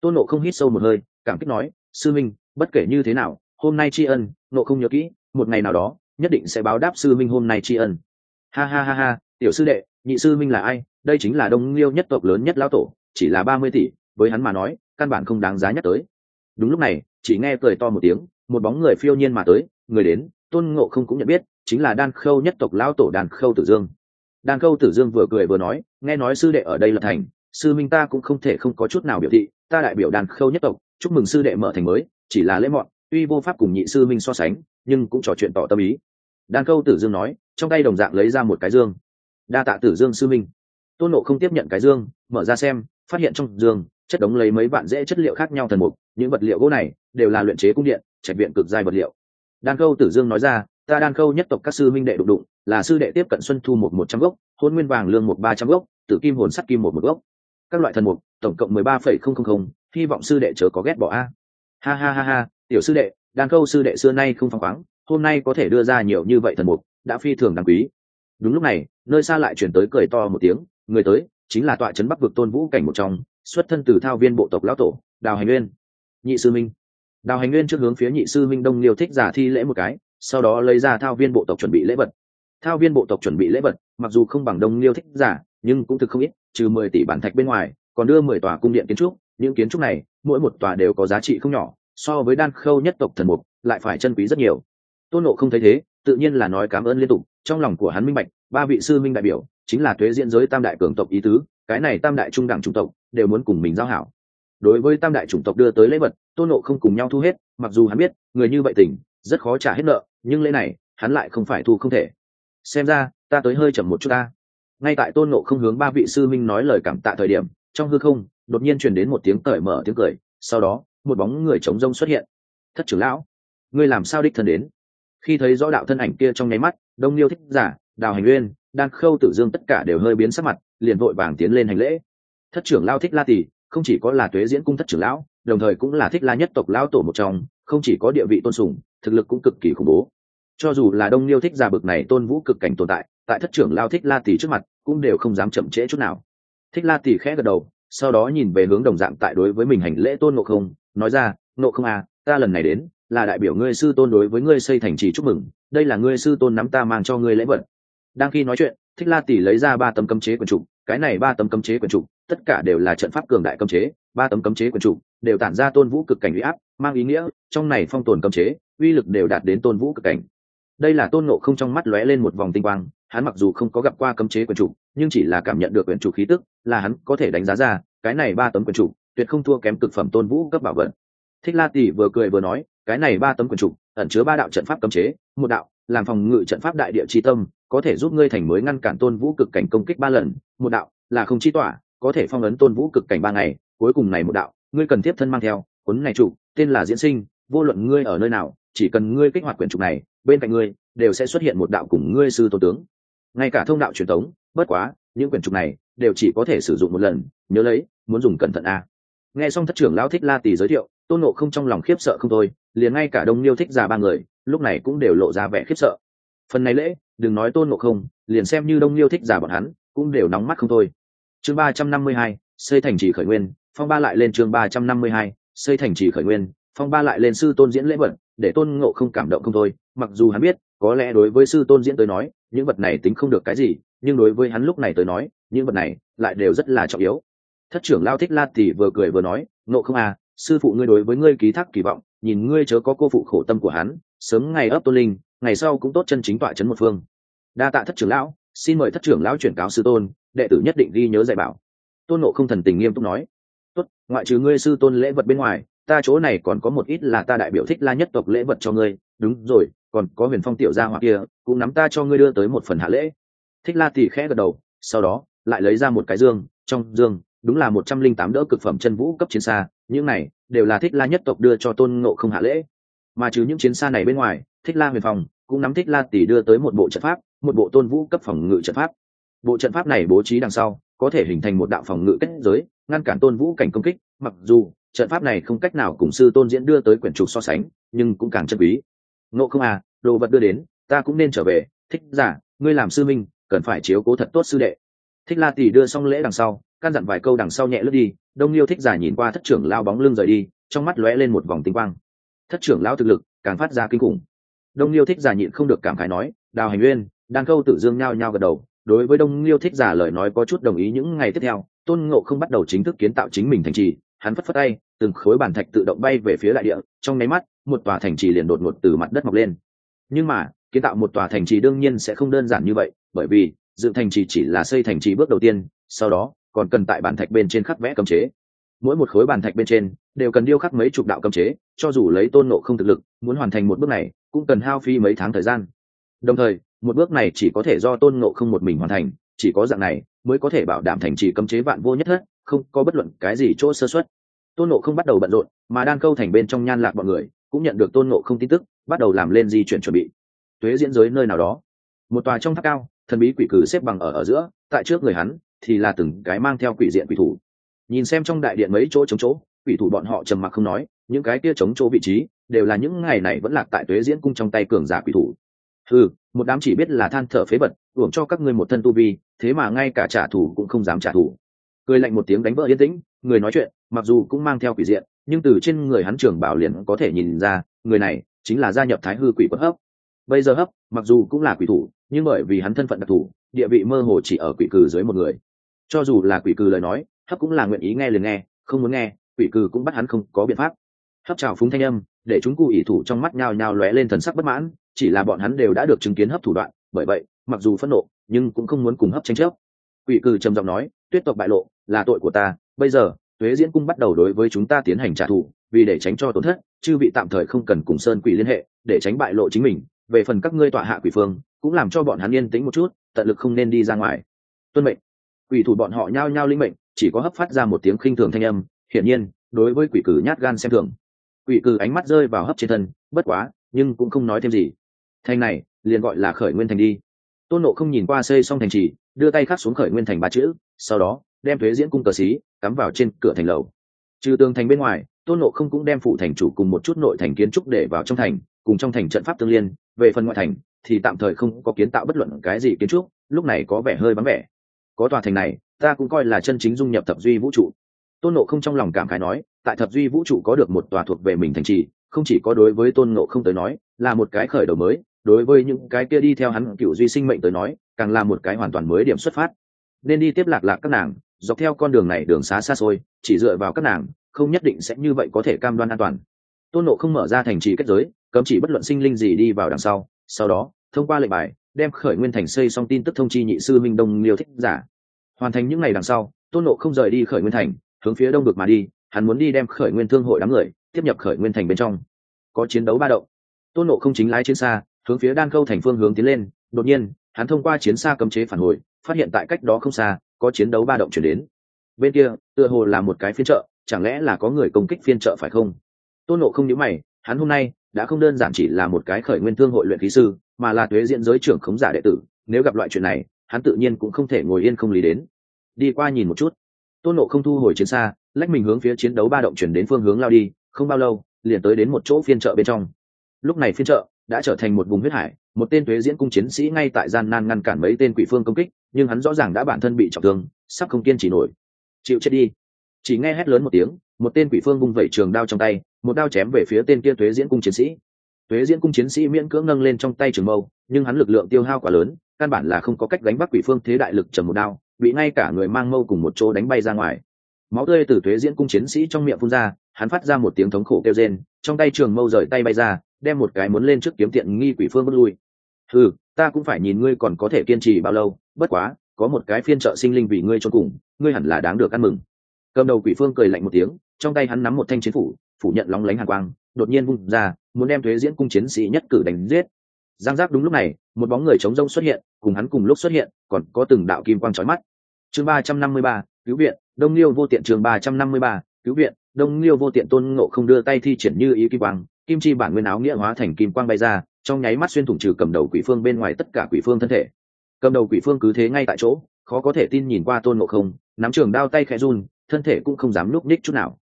Tôn nộ không hít sâu một hơi, cảm kích nói, sư minh, bất kể như thế nào, hôm nay tri ân nộ không nhớ kỹ, một ngày nào đó, nhất định sẽ báo đáp sư minh hôm nay tri ân. Ha ha ha ha, tiểu sư đệ, nhị sư minh là ai? Đây chính là đông liêu nhất tộc lớn nhất lão tổ, chỉ là ba mươi tỷ với hắn mà nói, căn bản không đáng giá nhắc tới. Đúng lúc này, chỉ nghe cười to một tiếng, một bóng người phiêu nhiên mà tới, người đến, tôn ngộ không cũng nhận biết, chính là đan khâu nhất tộc lão tổ đàn khâu tử dương. Đan khâu tử dương vừa cười vừa nói, nghe nói sư đệ ở đây là thành, sư minh ta cũng không thể không có chút nào biểu thị, ta đại biểu đan khâu nhất tộc, chúc mừng sư đệ mở thành mới, chỉ là lễ mọn, tuy vô pháp cùng nhị sư minh so sánh, nhưng cũng trò chuyện tỏ tâm ý. Đan khâu tử dương nói, trong tay đồng dạng lấy ra một cái dương. Đa tạ tử dương sư minh. Tôn nộ không tiếp nhận cái dương, mở ra xem, phát hiện trong dương chất đống lấy mấy vạn dễ chất liệu khác nhau thần mục, những vật liệu gỗ này đều là luyện chế cung điện, trạch viện cực dài vật liệu. Đan khâu tử dương nói ra, ta đan khâu nhất tộc các sư minh đệ đụng đụng, là sư đệ tiếp cận xuân thu một một trăm gốc hôn nguyên vàng lương một ba trăm gốc, tử kim hồn sắt kim một một gốc. Các loại thần mục, tổng cộng mười ba phẩy không không không, hy vọng sư đệ chớ có ghét bỏ a. Ha ha ha ha, tiểu sư đệ, đan khâu sư đệ xưa nay không phăng khoáng, hôm nay có thể đưa ra nhiều như vậy thần mục, đã phi thường đáng quý. Đúng lúc này, nơi xa lại chuyển tới cười to một tiếng, người tới, chính là tọa trấn bắc vực tôn vũ cảnh một trong xuất thân từ thao viên bộ tộc lão tổ, đào hành nguyên. Nhị sư minh. Đào hành nguyên trước hướng phía nhị sư minh đông liêu thích giả thi lễ một cái, sau đó lấy ra thao viên bộ tộc chuẩn bị lễ vật. Thao viên bộ tộc chuẩn bị lễ vật, mặc dù không bằng đông liêu thích giả, nhưng cũng thực không ít, trừ mười tỷ bản thạch bên ngoài, còn đưa mười tòa cung điện kiến trúc. Những kiến trúc này, mỗi một tòa đều có giá trị không nhỏ, so với đan khâu nhất tộc thần mục, lại phải chân quý rất nhiều. Tôn nộ không thấy thế, tự nhiên là nói cảm ơn liên tục, trong lòng của hắn minh bạch, ba vị sư minh đại biểu, chính là thuế diễn giới tam đại cường tộc ý tứ, cái này tam đại trung đẳng trung tộc đều muốn cùng mình giao hảo. Đối với tam đại chủng tộc đưa tới lễ vật, tôn nộ không cùng nhau thu hết, mặc dù hắn biết, người như vậy tỉnh rất khó trả hết nợ, nhưng lễ này, hắn lại không phải thu không thể. Xem ra, ta tới hơi chậm một chút ta. Ngay tại tôn nộ không hướng ba vị sư minh nói lời cảm tạ thời điểm, trong hư không, đột nhiên truyền đến một tiếng cởi mở tiếng cười, sau đó, một bóng người trống rông xuất hiện. Thất trưởng lão, ngươi làm sao đích thân đến? Khi thấy rõ đạo thân ảnh kia trong nháy mắt, đông liêu thích giả, đào hành nguyên đan khâu tử dương tất cả đều hơi biến sắc mặt, liền vội vàng tiến lên hành lễ thất trưởng lao thích la tỷ không chỉ có là tuế diễn cung thất trưởng lão, đồng thời cũng là thích la nhất tộc lão tổ một trong, không chỉ có địa vị tôn sùng, thực lực cũng cực kỳ khủng bố. Cho dù là đông liêu thích ra bực này tôn vũ cực cảnh tồn tại tại thất trưởng lao thích la tỷ trước mặt, cũng đều không dám chậm trễ chút nào. Thích la tỷ khẽ gật đầu, sau đó nhìn về hướng đồng dạng tại đối với mình hành lễ tôn ngộ không, nói ra, ngộ không à ta lần này đến, là đại biểu ngươi sư tôn đối với ngươi xây thành trì chúc mừng, đây là ngươi sư tôn nắm ta mang cho ngươi lễ vật. Đang khi nói chuyện, thích la tỷ lấy ra ba tấm cấm chế quần trục, cái này ba tấm cấm chế quần trục tất cả đều là trận pháp cường đại cấm chế, ba tấm cấm chế quần chủ đều tản ra tôn vũ cực cảnh uy áp, mang ý nghĩa, trong này phong tồn cấm chế, uy lực đều đạt đến tôn vũ cực cảnh. Đây là tôn nộ không trong mắt lóe lên một vòng tinh quang, hắn mặc dù không có gặp qua cấm chế quyền chủ, nhưng chỉ là cảm nhận được quyền chủ khí tức, là hắn có thể đánh giá ra, cái này ba tấm quyền chủ tuyệt không thua kém cực phẩm tôn vũ cấp bảo vật. Thích la tỷ vừa cười vừa nói, cái này ba tấm quyền chủ ẩn chứa ba đạo trận pháp cấm chế, một đạo làm phòng ngự trận pháp đại địa chi tâm, có thể giúp ngươi thành mới ngăn cản tôn vũ cực cảnh công kích ba lần, một đạo là không chi tỏa có thể phong ấn tôn vũ cực cảnh ba ngày, cuối cùng này một đạo, ngươi cần tiếp thân mang theo cuốn này chủ, tên là diễn sinh, vô luận ngươi ở nơi nào, chỉ cần ngươi kích hoạt quyển trục này, bên cạnh ngươi, đều sẽ xuất hiện một đạo cùng ngươi sư tôn tướng. Ngay cả thông đạo truyền thống, bất quá, những quyển trục này, đều chỉ có thể sử dụng một lần, nhớ lấy, muốn dùng cẩn thận a. Nghe xong thất trưởng lão thích la tì giới thiệu, tôn nộ không trong lòng khiếp sợ không thôi, liền ngay cả đông liêu thích già ba người, lúc này cũng đều lộ ra vẻ khiếp sợ. Phần này lễ, đừng nói tôn nộ không, liền xem như đông liêu thích già bọn hắn, cũng đều nóng mắt không thôi chương ba trăm năm mươi hai, xây thành trì khởi nguyên, phong ba lại lên chương ba trăm năm mươi hai, xây thành trì khởi nguyên, phong ba lại lên sư tôn diễn lễ vật, để tôn ngộ không cảm động không thôi. Mặc dù hắn biết, có lẽ đối với sư tôn diễn tới nói, những vật này tính không được cái gì, nhưng đối với hắn lúc này tới nói, những vật này lại đều rất là trọng yếu. Thất trưởng lao thích la thì vừa cười vừa nói, ngộ không à sư phụ ngươi đối với ngươi ký thác kỳ vọng, nhìn ngươi chớ có cô phụ khổ tâm của hắn, sớm ngày ấp tôn linh, ngày sau cũng tốt chân chính tọa chấn một phương. Đa tạ thất trưởng lão, xin mời thất trưởng lão chuyển cáo sư tôn đệ tử nhất định ghi nhớ dạy bảo. Tôn nộ không thần tình nghiêm túc nói, tốt, ngoại trừ ngươi sư tôn lễ vật bên ngoài, ta chỗ này còn có một ít là ta đại biểu thích la nhất tộc lễ vật cho ngươi. Đúng rồi, còn có huyền phong tiểu gia hoặc kia, cũng nắm ta cho ngươi đưa tới một phần hạ lễ. Thích la thì khẽ gật đầu, sau đó lại lấy ra một cái dương, trong dương đúng là một trăm linh tám đỡ cực phẩm chân vũ cấp chiến xa, những này đều là thích la nhất tộc đưa cho tôn ngộ không hạ lễ. Mà trừ những chiến xa này bên ngoài, thích la huyền phòng cũng nắm thích la tỷ đưa tới một bộ trận pháp, một bộ tôn vũ cấp phòng ngự trận pháp bộ trận pháp này bố trí đằng sau, có thể hình thành một đạo phòng ngự kết giới, ngăn cản tôn vũ cảnh công kích. Mặc dù, trận pháp này không cách nào cùng sư tôn diễn đưa tới quyển trục so sánh, nhưng cũng càng chân quý. Ngộ không à đồ vật đưa đến, ta cũng nên trở về. Thích giả, ngươi làm sư minh, cần phải chiếu cố thật tốt sư đệ. Thích la tỷ đưa xong lễ đằng sau, căn dặn vài câu đằng sau nhẹ lướt đi, đông liêu thích giả nhìn qua thất trưởng lao bóng lưng rời đi, trong mắt lóe lên một vòng tinh quang. Thất trưởng lao thực lực càng phát ra kinh khủng. Đông liêu thích giả nhịn không được cảm khái nói, đào hành nguyên đang câu tự dương nhao nhao gật đầu đối với đông liêu thích giả lời nói có chút đồng ý những ngày tiếp theo, tôn ngộ không bắt đầu chính thức kiến tạo chính mình thành trì, hắn phất phất tay, từng khối bàn thạch tự động bay về phía đại địa, trong nháy mắt, một tòa thành trì liền đột ngột từ mặt đất mọc lên. Nhưng mà, kiến tạo một tòa thành trì đương nhiên sẽ không đơn giản như vậy, bởi vì, dựng thành trì chỉ là xây thành trì bước đầu tiên, sau đó, còn cần tại bàn thạch bên trên khắc vẽ cấm chế. Mỗi một khối bàn thạch bên trên, đều cần điêu khắc mấy chục đạo cấm chế, cho dù lấy tôn nộ không thực lực, muốn hoàn thành một bước này, cũng cần hao phi mấy tháng thời gian. Đồng thời một bước này chỉ có thể do tôn ngộ không một mình hoàn thành, chỉ có dạng này mới có thể bảo đảm thành trì cấm chế vạn vô nhất thất, không có bất luận cái gì chỗ sơ xuất tôn ngộ không bắt đầu bận rộn, mà đan câu thành bên trong nhan lạc bọn người, cũng nhận được tôn ngộ không tin tức, bắt đầu làm lên di chuyển chuẩn bị. Tuế diễn giới nơi nào đó. Một tòa trong tháp cao, thần bí quỷ cử xếp bằng ở ở giữa, tại trước người hắn, thì là từng cái mang theo quỷ diện quỷ thủ. Nhìn xem trong đại điện mấy chỗ chống chỗ, quỷ thủ bọn họ trầm mặc không nói, những cái kia chống chỗ vị trí, đều là những ngày này vẫn lạc tại tuế diễn cung trong tay cường giả quỷ thủ ừ một đám chỉ biết là than thở phế vật uổng cho các ngươi một thân tu vi, thế mà ngay cả trả thù cũng không dám trả thù. Cười lạnh một tiếng đánh vỡ yên tĩnh, người nói chuyện, mặc dù cũng mang theo quỷ diện, nhưng từ trên người hắn trưởng bảo liền có thể nhìn ra, người này chính là gia nhập thái hư quỷ quất hấp. Bây giờ hấp, mặc dù cũng là quỷ thủ, nhưng bởi vì hắn thân phận đặc thù, địa vị mơ hồ chỉ ở quỷ cử dưới một người. Cho dù là quỷ cử lời nói, hấp cũng là nguyện ý nghe liền nghe, không muốn nghe, quỷ cử cũng bắt hắn không có biện pháp. Hấp trào phúng thanh âm, để chúng cụ ỷ thủ trong mắt nhao nhao lóe lên thần sắc bất mãn chỉ là bọn hắn đều đã được chứng kiến hấp thủ đoạn, bởi vậy, mặc dù phẫn nộ, nhưng cũng không muốn cùng hấp tranh chấp. Quỷ cử trầm giọng nói, tuyết tộc bại lộ, là tội của ta, bây giờ, tuế diễn cung bắt đầu đối với chúng ta tiến hành trả thù, vì để tránh cho tổn thất, chư vị tạm thời không cần cùng sơn quỷ liên hệ, để tránh bại lộ chính mình. Về phần các ngươi tọa hạ quỷ phương, cũng làm cho bọn hắn yên tĩnh một chút, tận lực không nên đi ra ngoài. Tuân mệnh. Quỷ thủ bọn họ nhao nhao linh mệnh, chỉ có hấp phát ra một tiếng khinh thường thanh âm, hiển nhiên, đối với quỷ cử nhát gan xem thường. Quỷ cử ánh mắt rơi vào hấp trên thân, bất quá, nhưng cũng không nói thêm gì thành này, liền gọi là khởi nguyên thành đi. Tôn nộ không nhìn qua xây xong thành trì, đưa tay khắc xuống khởi nguyên thành ba chữ, sau đó, đem thuế diễn cung cờ xí, cắm vào trên cửa thành lầu. Trừ tường thành bên ngoài, tôn nộ không cũng đem phụ thành chủ cùng một chút nội thành kiến trúc để vào trong thành, cùng trong thành trận pháp tương liên. Về phần ngoại thành, thì tạm thời không có kiến tạo bất luận cái gì kiến trúc, lúc này có vẻ hơi vắng vẻ. Có tòa thành này, ta cũng coi là chân chính dung nhập thập duy vũ trụ. Tôn nộ không trong lòng cảm khái nói, tại thập duy vũ trụ có được một tòa thuộc về mình thành trì, không chỉ có đối với tôn nộ không tới nói, là một cái khởi đầu mới đối với những cái kia đi theo hắn cựu duy sinh mệnh tới nói, càng là một cái hoàn toàn mới điểm xuất phát. Nên đi tiếp lạc lạc các nàng, dọc theo con đường này đường xá xa xôi, chỉ dựa vào các nàng, không nhất định sẽ như vậy có thể cam đoan an toàn. Tôn nộ không mở ra thành trì kết giới, cấm chỉ bất luận sinh linh gì đi vào đằng sau sau đó, thông qua lệnh bài, đem khởi nguyên thành xây xong tin tức thông chi nhị sư minh đông liêu thích giả. Hoàn thành những ngày đằng sau, tôn nộ không rời đi khởi nguyên thành, hướng phía đông được mà đi, hắn muốn đi đem khởi nguyên thương hội đám người, tiếp nhập khởi nguyên thành bên trong. Có chiến đấu ba động. Tôn nộ không chính lái trên xa hướng phía đan khâu thành phương hướng tiến lên, đột nhiên, hắn thông qua chiến xa cấm chế phản hồi, phát hiện tại cách đó không xa, có chiến đấu ba động chuyển đến. Bên kia, tựa hồ là một cái phiên trợ chẳng lẽ là có người công kích phiên trợ phải không? Tôn nộ không nhớ mày, hắn hôm nay đã không đơn giản chỉ là một cái khởi nguyên thương hội luyện khí sư, mà là thuế diễn giới trưởng khống giả đệ tử, nếu gặp loại chuyện này, hắn tự nhiên cũng không thể ngồi yên không lý đến. Đi qua nhìn một chút. Tôn nộ không thu hồi chiến xa, lách mình hướng phía chiến đấu ba động chuyển đến phương hướng lao đi, không bao lâu, liền tới đến một chỗ phiên chợ bên trong. Lúc này phiên chợ đã trở thành một vùng huyết hải, một tên thuế diễn cung chiến sĩ ngay tại gian nan ngăn cản mấy tên quỷ phương công kích, nhưng hắn rõ ràng đã bản thân bị trọng thương, sắp không kiên trì nổi. Chịu chết đi. Chỉ nghe hét lớn một tiếng, một tên quỷ phương vung vẩy trường đao trong tay, một đao chém về phía tên kia thuế diễn cung chiến sĩ. Thuế diễn cung chiến sĩ miễn cưỡng nâng lên trong tay trường mâu, nhưng hắn lực lượng tiêu hao quá lớn, căn bản là không có cách đánh bắt quỷ phương thế đại lực trầm một đao, bị ngay cả người mang mâu cùng một chỗ đánh bay ra ngoài. Máu tươi từ thuế diễn cung chiến sĩ trong miệng phun ra, hắn phát ra một tiếng thống khổ kêu rên, trong tay trường mâu rời tay bay ra đem một cái muốn lên trước kiếm tiện nghi quỷ phương bước lui. Ừ ta cũng phải nhìn ngươi còn có thể kiên trì bao lâu, bất quá, có một cái phiên trợ sinh linh vì ngươi cho cùng, ngươi hẳn là đáng được ăn mừng. Cầm đầu quỷ phương cười lạnh một tiếng, trong tay hắn nắm một thanh chiến phủ phủ nhận lóng lánh hàng quang, đột nhiên vung ra, muốn đem thuế diễn cung chiến sĩ nhất cử đánh giết. Giang giác đúng lúc này, một bóng người chống rông xuất hiện, cùng hắn cùng lúc xuất hiện, còn có từng đạo kim quang trói mắt. Chương ba trăm năm mươi ba, cứu viện, đông liêu vô tiện trường ba trăm năm mươi ba, cứu viện, đông liêu vô tiện tôn ngộ không đưa tay thi triển như ý kim quang kim chi bản nguyên áo nghĩa hóa thành kim quang bay ra, trong nháy mắt xuyên thủng trừ cầm đầu quỷ phương bên ngoài tất cả quỷ phương thân thể. Cầm đầu quỷ phương cứ thế ngay tại chỗ, khó có thể tin nhìn qua tôn ngộ không, nắm trường đao tay khẽ run, thân thể cũng không dám núp ních chút nào.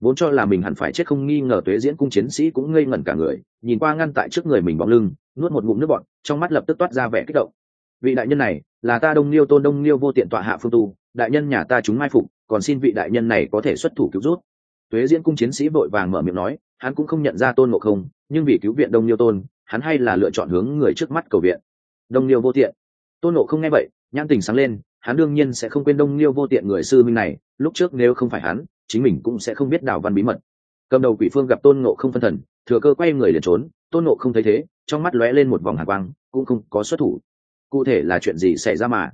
Vốn cho là mình hẳn phải chết không nghi ngờ tuế diễn cung chiến sĩ cũng ngây ngẩn cả người, nhìn qua ngăn tại trước người mình bóng lưng, nuốt một ngụm nước bọn trong mắt lập tức toát ra vẻ kích động. Vị đại nhân này, là ta đông liêu tôn đông liêu vô tiện tọa hạ phương tu, đại nhân nhà ta chúng mai phục, còn xin vị đại nhân này có thể xuất thủ cứu rút tuế diễn cung chiến sĩ vội vàng mở miệng nói, hắn cũng không nhận ra tôn ngộ không, nhưng vì cứu viện đông liêu tôn, hắn hay là lựa chọn hướng người trước mắt cầu viện. Đông liêu vô tiện. Tôn ngộ không nghe vậy, nhãn tình sáng lên, hắn đương nhiên sẽ không quên đông liêu vô tiện người sư minh này, lúc trước nếu không phải hắn, chính mình cũng sẽ không biết đào văn bí mật. Cầm đầu quỷ phương gặp tôn ngộ không phân thần, thừa cơ quay người liền trốn, tôn ngộ không thấy thế, trong mắt lóe lên một vòng hạ quang, cũng không có xuất thủ. Cụ thể là chuyện gì xảy ra mà?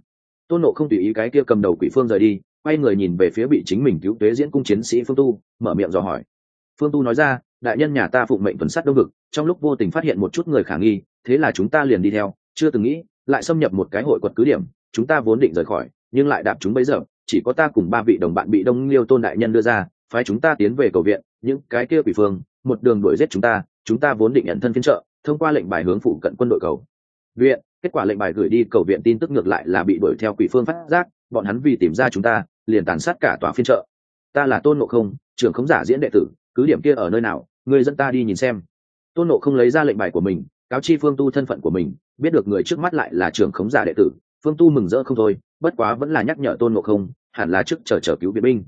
Tôn ngộ không tùy ý cái kia cầm đầu quỷ phương rời đi quay người nhìn về phía bị chính mình cứu tuế diễn cung chiến sĩ phương tu, mở miệng dò hỏi. Phương tu nói ra, đại nhân nhà ta phụng mệnh tuần sát đông vực, trong lúc vô tình phát hiện một chút người khả nghi, thế là chúng ta liền đi theo, chưa từng nghĩ, lại xâm nhập một cái hội quật cứ điểm, chúng ta vốn định rời khỏi, nhưng lại đạp chúng bấy giờ, chỉ có ta cùng ba vị đồng bạn bị đông liêu tôn đại nhân đưa ra, phái chúng ta tiến về cầu viện, những cái kia quỷ phương, một đường đuổi giết chúng ta chúng ta vốn định nhận thân phiên trợ thông qua lệnh bài hướng phụ cận quân đội cầu. Viện, kết quả lệnh bài gửi đi cầu viện tin tức ngược lại là bị đuổi theo quỷ phương phát giác bọn hắn vì tìm ra chúng ta, liền tàn sát cả tòa phiên trợ ta là tôn ngộ không, trưởng khống giả diễn đệ tử, cứ điểm kia ở nơi nào người dẫn ta đi nhìn xem. Tôn ngộ không lấy ra lệnh bài của mình, cáo chi phương tu thân phận của mình, biết được người trước mắt lại là trưởng khống giả đệ tử. Phương tu mừng rỡ không thôi, bất quá vẫn là nhắc nhở tôn ngộ không, hẳn là trước chờ chờ cứu viện binh.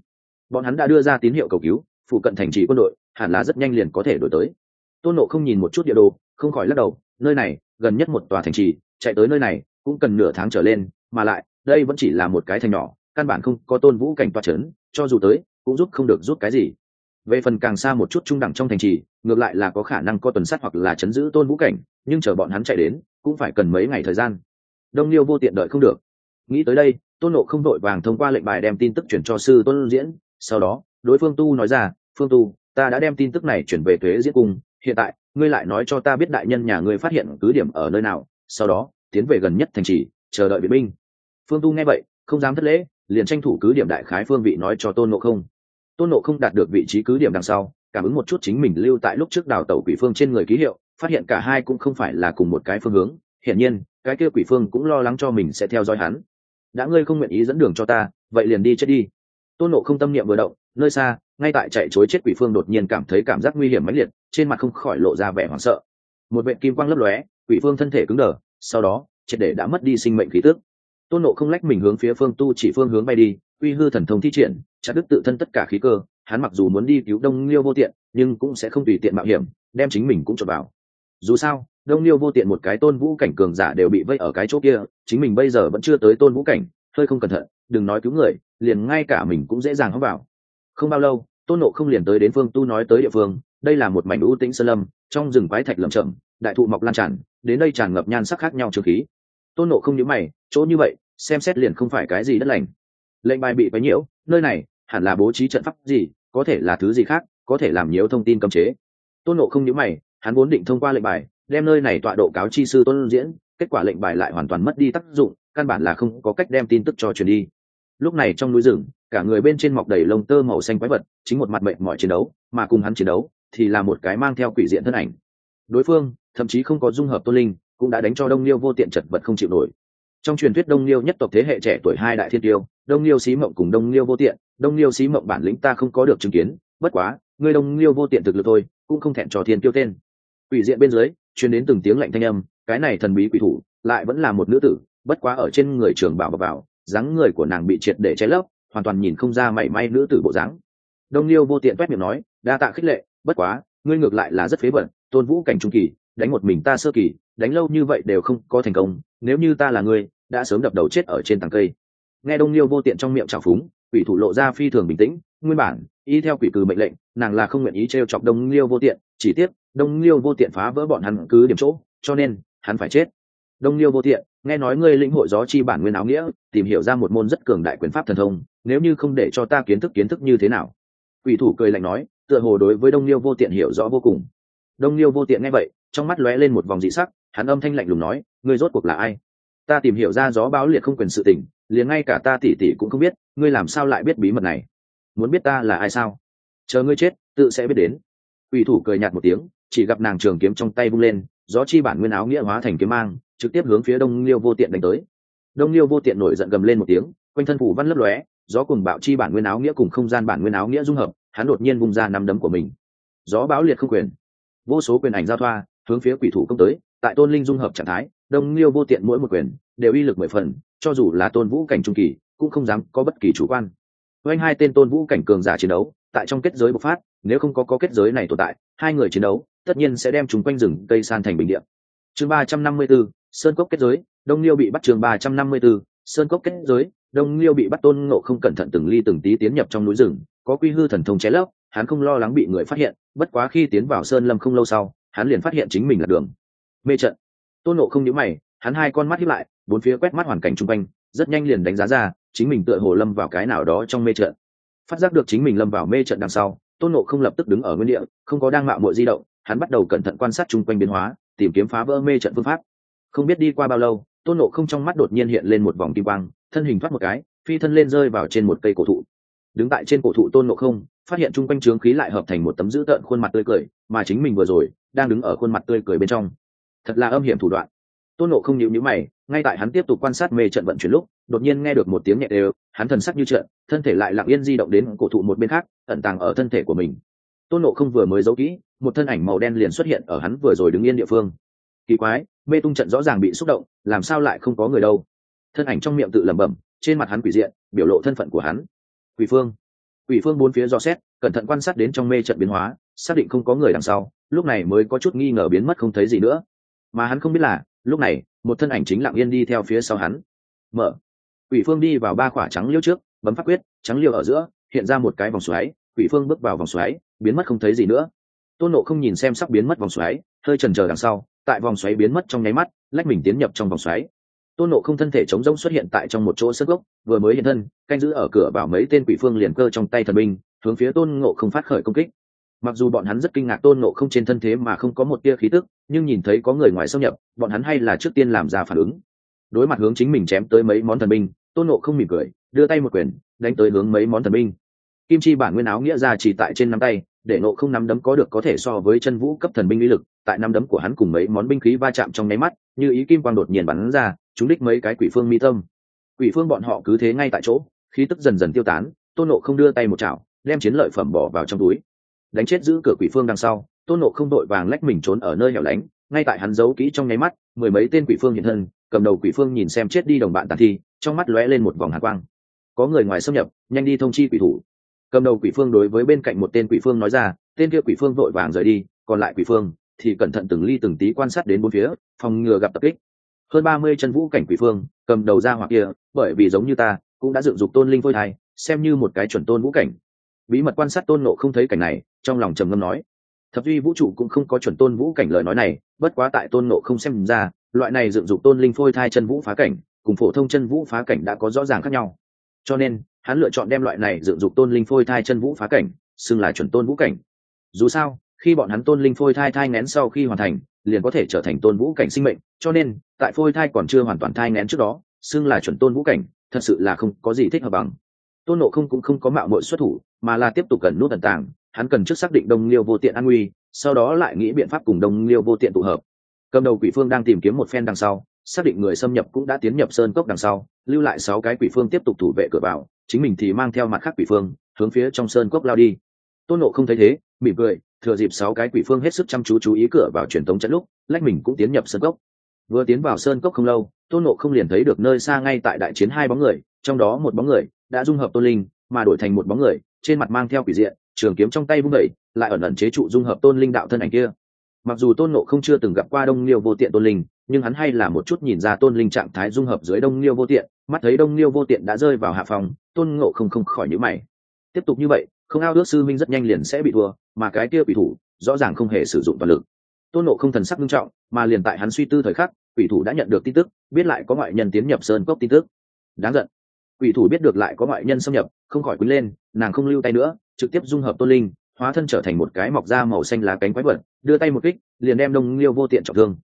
Bọn hắn đã đưa ra tín hiệu cầu cứu, phụ cận thành trì quân đội, hẳn là rất nhanh liền có thể đổi tới. Tôn nộ không nhìn một chút địa đồ, không khỏi lắc đầu, nơi này, gần nhất một tòa thành trì, chạy tới nơi này, cũng cần nửa tháng trở lên, mà lại đây vẫn chỉ là một cái thành nhỏ, căn bản không có tôn vũ cảnh toa c h ấ n cho dù tới, cũng giúp không được giúp cái gì. Về phần càng xa một chút trung đẳng trong thành trì, ngược lại là có khả năng có tuần sát hoặc là chấn giữ tôn vũ cảnh, nhưng chờ bọn hắn chạy đến, cũng phải cần mấy ngày thời gian. Đông liêu vô tiện đợi không được. Nghĩ tới đây, tôn nộ không đội vàng thông qua lệnh bài đem tin tức chuyển cho sư tôn diễn, sau đó, đối phương tu nói ra, phương tu, ta đã đem tin tức này chuyển về thuế diễn cung, hiện tại, ngươi lại nói cho ta biết đại nhân nhà ngươi phát hiện cứ điểm ở nơi nào, sau đó, tiến về gần nhất thành trì, chờ đợi viện binh phương tu nghe vậy, không dám thất lễ, liền tranh thủ cứ điểm đại khái phương vị nói cho tôn nộ không. Tôn nộ không đạt được vị trí cứ điểm đằng sau, cảm ứng một chút chính mình lưu tại lúc trước đào tẩu quỷ phương trên người ký hiệu, phát hiện cả hai cũng không phải là cùng một cái phương hướng. Hiển nhiên, cái kia quỷ phương cũng lo lắng cho mình sẽ theo dõi hắn. Đã ngươi không nguyện ý dẫn đường cho ta, vậy liền đi chết đi. Tôn nộ không tâm niệm vừa động, nơi xa, ngay tại chạy chối chết quỷ phương đột nhiên cảm thấy cảm giác nguy hiểm mãnh liệt, trên mặt không khỏi lộ ra vẻ hoảng sợ. Một vệ kim quang lấp lóe, quỷ phương thân thể cứng đờ, sau đó, triệt để đã mất đi sinh mệnh khí tước tôn nộ không lách mình hướng phía phương tu chỉ phương hướng bay đi, uy hư thần thông thi triển, chặt đứt tự thân tất cả khí cơ, hắn mặc dù muốn đi cứu đông liêu vô tiện, nhưng cũng sẽ không tùy tiện mạo hiểm, đem chính mình cũng cho vào. Dù sao, đông liêu vô tiện một cái tôn vũ cảnh cường giả đều bị vây ở cái chỗ kia, chính mình bây giờ vẫn chưa tới tôn vũ cảnh, hơi không cẩn thận, đừng nói cứu người, liền ngay cả mình cũng dễ dàng hóng vào. Không bao lâu, tôn nộ không liền tới đến phương tu nói tới địa phương, đây là một mảnh ưu tĩnh sơn lâm, trong rừng quái thạch lầm chậm đại thụ mọc lan tràn, đến đây tràn ngập nhan sắc khác nhau trừ khí. Tôn nộ không nhớ mày, chỗ như vậy xem xét liền không phải cái gì đất lành. Lệnh bài bị bấy nhiễu, nơi này hẳn là bố trí trận pháp gì, có thể là thứ gì khác, có thể làm nhiễu thông tin cấm chế. Tôn nộ không nhớ mày, hắn vốn định thông qua lệnh bài, đem nơi này tọa độ cáo chi sư tôn diễn, kết quả lệnh bài lại hoàn toàn mất đi tác dụng, căn bản là không có cách đem tin tức cho truyền đi. Lúc này trong núi rừng, cả người bên trên mọc đầy lông tơ màu xanh quái vật, chính một mặt mệnh mọi chiến đấu, mà cùng hắn chiến đấu thì là một cái mang theo quỷ diện thân ảnh. Đối phương thậm chí không có dung hợp tôn linh, cũng đã đánh cho đông liêu vô tiện chật vật không chịu nổi trong truyền thuyết đông liêu nhất tộc thế hệ trẻ tuổi hai đại thiên tiêu, đông liêu xí mộng cùng đông liêu vô tiện. Đông liêu xí mộng bản lĩnh ta không có được chứng kiến, bất quá, người đông liêu vô tiện thực lực thôi, cũng không thẹn trò thiên tiêu tên. Quỷ diện bên dưới, truyền đến từng tiếng lạnh thanh âm, cái này thần bí quỷ thủ, lại vẫn là một nữ tử, bất quá ở trên người trường bảo bảo bảo dáng người của nàng bị triệt để che lấp, hoàn toàn nhìn không ra mảy may nữ tử bộ dáng. Đông liêu vô tiện quét miệng nói, đa tạ khích lệ, bất quá, ngươi ngược lại là rất phế bẩn tôn vũ cảnh trung kỳ đánh một mình ta sơ kỳ, đánh lâu như vậy đều không có thành công, nếu như ta là ngươi, đã sớm đập đầu chết ở trên tàng cây. Nghe đông liêu vô tiện trong miệng trào phúng, quỷ thủ lộ ra phi thường bình tĩnh, nguyên bản, y theo quỷ cử mệnh lệnh, nàng là không nguyện ý t r e o chọc đông liêu vô tiện, chỉ tiếc, đông liêu vô tiện phá vỡ bọn hắn cứ điểm chỗ, cho nên, hắn phải chết. Đông liêu vô tiện, nghe nói ngươi lĩnh hội gió chi bản nguyên áo nghĩa, tìm hiểu ra một môn rất cường đại quyền pháp thần thông, nếu như không để cho ta kiến thức kiến thức như thế nào? Quỷ thủ cười lạnh nói, tựa hồ đối với đông liêu vô tiện hiểu rõ vô cùng. Đông liêu vô tiện nghe vậy trong mắt lóe lên một vòng dị sắc, hắn âm thanh lạnh lùng nói, ngươi rốt cuộc là ai? Ta tìm hiểu ra gió báo liệt không quyền sự tình, liền ngay cả ta tỉ tỉ cũng không biết, ngươi làm sao lại biết bí mật này? Muốn biết ta là ai sao? Chờ ngươi chết, tự sẽ biết đến. Ủy thủ cười nhạt một tiếng, chỉ gặp nàng trường kiếm trong tay vung lên, gió chi bản nguyên áo nghĩa hóa thành kiếm mang, trực tiếp hướng phía đông liêu vô tiện đánh tới. Đông liêu vô tiện nổi giận gầm lên một tiếng, quanh thân phủ văn lấp lóe, gió cùng bạo chi bản nguyên áo nghĩa cùng không gian bản nguyên áo nghĩa dung hợp, hắn đột nhiên bung ra năm đấm của mình. Gió bão liệt không quyền. Vô số quyền ảnh giao thoa hướng phía quỷ thủ công tới tại tôn linh dung hợp trạng thái đông liêu vô tiện mỗi một quyền đều uy lực mười phần cho dù là tôn vũ cảnh trung kỳ cũng không dám có bất kỳ chủ quan. Oanh hai tên tôn vũ cảnh cường giả chiến đấu tại trong kết giới bộc phát nếu không có, có kết giới này tồn tại hai người chiến đấu tất nhiên sẽ đem chúng quanh rừng cây san thành bình điện chương ba trăm năm mươi b ố sơn cốc kết giới đông liêu bị bắt chương ba trăm năm mươi b ố sơn cốc kết giới đông liêu bị bắt tôn ngộ không cẩn thận từng ly từng tí tiến nhập trong núi rừng có quy hư thần thông ché lấp hắn không lo lắng bị người phát hiện bất quá khi tiến vào sơn lâm không lâu sau hắn liền phát hiện chính mình là đường. Mê trận. Tôn ngộ không nhớ mày, hắn hai con mắt hiếp lại, bốn phía quét mắt hoàn cảnh chung quanh, rất nhanh liền đánh giá ra, chính mình tựa hồ lâm vào cái nào đó trong mê trận. Phát giác được chính mình lâm vào mê trận đằng sau, tôn nộ không lập tức đứng ở nguyên địa, không có đang mạo mội di động, hắn bắt đầu cẩn thận quan sát chung quanh biến hóa, tìm kiếm phá vỡ mê trận phương pháp. Không biết đi qua bao lâu, tôn nộ không trong mắt đột nhiên hiện lên một vòng kim quang, thân hình thoát một cái, phi thân lên rơi vào trên một cây cổ thụ. Đứng tại trên cổ thụ tôn nộ không phát hiện chung quanh trướng khí lại hợp thành một tấm dữ tợn khuôn mặt tươi cười, mà chính mình vừa rồi đang đứng ở khuôn mặt tươi cười bên trong. Thật là âm hiểm thủ đoạn. Tôn nộ không nhịu nhữ mày, ngay tại hắn tiếp tục quan sát mê trận vận chuyển lúc, đột nhiên nghe được một tiếng nhẹ đều, hắn thần sắc như trận thân thể lại lặng yên di động đến cổ thụ một bên khác, ẩn tàng ở thân thể của mình. Tôn nộ không vừa mới giấu kỹ, một thân ảnh màu đen liền xuất hiện ở hắn vừa rồi đứng yên địa phương. Kỳ quái, mê tung trận rõ ràng bị xúc động, làm sao lại không có người đâu? Thân ảnh trong miệng tự lẩm bẩm, trên mặt hắn quỷ diện, biểu lộ thân phận của hắn. Quỷ phương quỷ phương bốn phía do xét, cẩn thận quan sát đến trong mê trận biến hóa, xác định không có người đằng sau, lúc này mới có chút nghi ngờ biến mất không thấy gì nữa. Mà hắn không biết là, lúc này, một thân ảnh chính lặng yên đi theo phía sau hắn. Mở. Quỷ phương đi vào ba khỏa trắng liêu trước, bấm phát quyết, trắng liêu ở giữa, hiện ra một cái vòng xoáy, quỷ phương bước vào vòng xoáy, biến mất không thấy gì nữa. Tôn nộ không nhìn xem sắp biến mất vòng xoáy, hơi chần chờ đằng sau, tại vòng xoáy biến mất trong nháy mắt, lách mình tiến nhập trong vòng xoáy tôn nộ không thân thể chống rông xuất hiện tại trong một chỗ sức gốc, vừa mới hiện thân, canh giữ ở cửa bảo mấy tên quỷ phương liền cơ trong tay thần binh, hướng phía tôn ngộ không phát khởi công kích. Mặc dù bọn hắn rất kinh ngạc tôn ngộ không trên thân thế mà không có một tia khí tức, nhưng nhìn thấy có người ngoài xâm nhập, bọn hắn hay là trước tiên làm ra phản ứng. Đối mặt hướng chính mình chém tới mấy món thần binh, tôn ngộ không mỉm cười, đưa tay một quyền, đánh tới hướng mấy món thần binh. Kim chi bản nguyên áo nghĩa ra chỉ tại trên nắm tay để nộ không nắm đấm có được có thể so với chân vũ cấp thần binh uy lực, tại nắm đấm của hắn cùng mấy món binh khí va chạm trong nháy mắt, như ý kim quang đột nhiên bắn ra chúng đích mấy cái quỷ phương mi tâm. Quỷ phương bọn họ cứ thế ngay tại chỗ, khí tức dần dần tiêu tán, tôn nộ không đưa tay một chảo, đem chiến lợi phẩm bỏ vào trong túi. Đánh chết giữ cửa quỷ phương đằng sau, tôn nộ không đội vàng lách mình trốn ở nơi hẻo lánh, ngay tại hắn giấu kỹ trong nháy mắt, mười mấy tên quỷ phương hiện thân, cầm đầu quỷ phương nhìn xem chết đi đồng bạn tàn thi, trong mắt lóe lên một vòng hạ quang. Có người ngoài xâm nhập, nhanh đi thông chi quỷ thủ cầm đầu quỷ phương đối với bên cạnh một tên quỷ phương nói ra, tên kia quỷ phương vội vàng rời đi, còn lại quỷ phương thì cẩn thận từng ly từng tí quan sát đến bốn phía, phòng ngừa gặp tập kích. Hơn ba mươi chân vũ cảnh quỷ phương, cầm đầu ra hoặc kia, bởi vì giống như ta, cũng đã dựng dục tôn linh phôi thai, xem như một cái chuẩn tôn vũ cảnh. Bí mật quan sát tôn nộ không thấy cảnh này, trong lòng trầm ngâm nói, thập duy vũ trụ cũng không có chuẩn tôn vũ cảnh lời nói này, bất quá tại tôn nộ không xem ra, loại này dựng dục tôn linh phôi thai chân vũ phá cảnh, cùng phổ thông chân vũ phá cảnh đã có rõ ràng khác nhau. Cho nên hắn lựa chọn đem loại này dựng dục tôn linh phôi thai chân vũ phá cảnh, xưng là chuẩn tôn vũ cảnh. Dù sao, khi bọn hắn tôn linh phôi thai thai ngén sau khi hoàn thành, liền có thể trở thành tôn vũ cảnh sinh mệnh, cho nên, tại phôi thai còn chưa hoàn toàn thai ngén trước đó, xưng là chuẩn tôn vũ cảnh, thật sự là không có gì thích hợp bằng. Tôn nộ không cũng không có mạo mội xuất thủ, mà là tiếp tục cần nút tận tàng, hắn cần trước xác định đông liêu vô tiện an nguy, sau đó lại nghĩ biện pháp cùng đông liêu vô tiện tụ hợp. Cầm đầu quỷ phương đang tìm kiếm một phen đằng sau xác định người xâm nhập cũng đã tiến nhập sơn cốc đằng sau, lưu lại sáu cái quỷ phương tiếp tục thủ vệ cửa vào, chính mình thì mang theo mặt khác quỷ phương, hướng phía trong sơn cốc lao đi. Tôn nộ không thấy thế, mỉm cười, thừa dịp sáu cái quỷ phương hết sức chăm chú chú ý cửa vào truyền thống trận lúc, lách mình cũng tiến nhập sơn cốc. Vừa tiến vào sơn cốc không lâu, tôn nộ không liền thấy được nơi xa ngay tại đại chiến hai bóng người, trong đó một bóng người đã dung hợp tôn linh, mà đổi thành một bóng người, trên mặt mang theo quỷ diện, trường kiếm trong tay vung đẩy lại ẩn ẩn chế trụ dung hợp tôn linh đạo thân ảnh kia. Mặc dù tôn nộ không chưa từng gặp qua đông liêu vô tiện tôn linh nhưng hắn hay là một chút nhìn ra tôn linh trạng thái dung hợp dưới đông liêu vô tiện, mắt thấy đông liêu vô tiện đã rơi vào hạ phòng, tôn ngộ không không khỏi nhữ mày. Tiếp tục như vậy, không ao ước sư minh rất nhanh liền sẽ bị thua, mà cái kia quỷ thủ, rõ ràng không hề sử dụng toàn lực. Tôn nộ không thần sắc nghiêm trọng, mà liền tại hắn suy tư thời khắc, quỷ thủ đã nhận được tin tức, biết lại có ngoại nhân tiến nhập sơn cốc tin tức. Đáng giận. Quỷ thủ biết được lại có ngoại nhân xâm nhập, không khỏi quýnh lên, nàng không lưu tay nữa, trực tiếp dung hợp tôn linh, hóa thân trở thành một cái mọc da màu xanh lá cánh quái vật, đưa tay một kích, liền đem đông liêu vô tiện trọng thương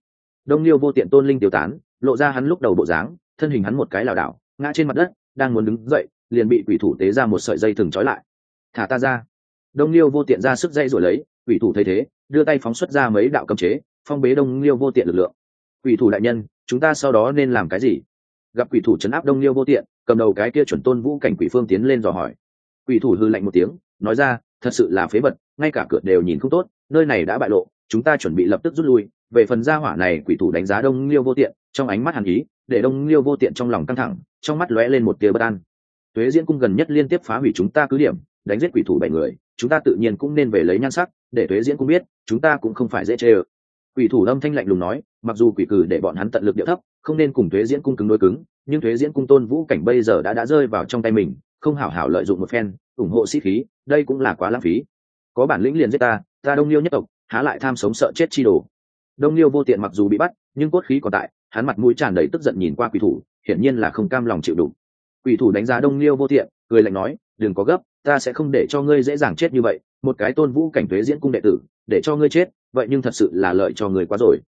đông liêu vô tiện tôn linh tiêu tán, lộ ra hắn lúc đầu bộ dáng, thân hình hắn một cái lảo đảo, ngã trên mặt đất, đang muốn đứng dậy, liền bị quỷ thủ tế ra một sợi dây thừng trói lại. Thả ta ra. Đông liêu vô tiện ra sức dây rồi lấy, quỷ thủ thấy thế, đưa tay phóng xuất ra mấy đạo cấm chế, phong bế đông liêu vô tiện lực lượng. Quỷ thủ đại nhân, chúng ta sau đó nên làm cái gì? Gặp quỷ thủ chấn áp đông liêu vô tiện, cầm đầu cái kia chuẩn tôn vũ cảnh quỷ phương tiến lên dò hỏi. Quỷ thủ hư lạnh một tiếng, nói ra, thật sự là phế vật, ngay cả cửa đều nhìn không tốt, nơi này đã bại lộ, chúng ta chuẩn bị lập tức rút lui về phần gia hỏa này quỷ thủ đánh giá đông liêu vô tiện, trong ánh mắt hàn ý, để đông liêu vô tiện trong lòng căng thẳng, trong mắt lóe lên một tia bất an. Tuế diễn cung gần nhất liên tiếp phá hủy chúng ta cứ điểm, đánh giết quỷ thủ bảy người, chúng ta tự nhiên cũng nên về lấy nhan sắc, để tuế diễn cung biết, chúng ta cũng không phải dễ chê ơ. Quỷ thủ lâm thanh lạnh lùng nói, mặc dù quỷ cử để bọn hắn tận lực điệu thấp, không nên cùng tuế diễn cung cứng đối cứng, nhưng tuế diễn cung tôn vũ cảnh bây giờ đã đã rơi vào trong tay mình, không hảo hảo lợi dụng một phen, ủng hộ sĩ khí, đây cũng là quá lãng phí. Có bản lĩnh liền giết ta ta đông liêu nhất tộc, há lại tham sống sợ chết chi đồ đông liêu vô tiện mặc dù bị bắt, nhưng cốt khí còn tại, hắn mặt mũi tràn đầy tức giận nhìn qua quỷ thủ, hiển nhiên là không cam lòng chịu đủ quỷ thủ đánh giá đông liêu vô tiện, cười lạnh nói, đừng có gấp, ta sẽ không để cho ngươi dễ dàng chết như vậy, một cái tôn vũ cảnh thuế diễn cung đệ tử, để cho ngươi chết, vậy nhưng thật sự là lợi cho người quá rồi.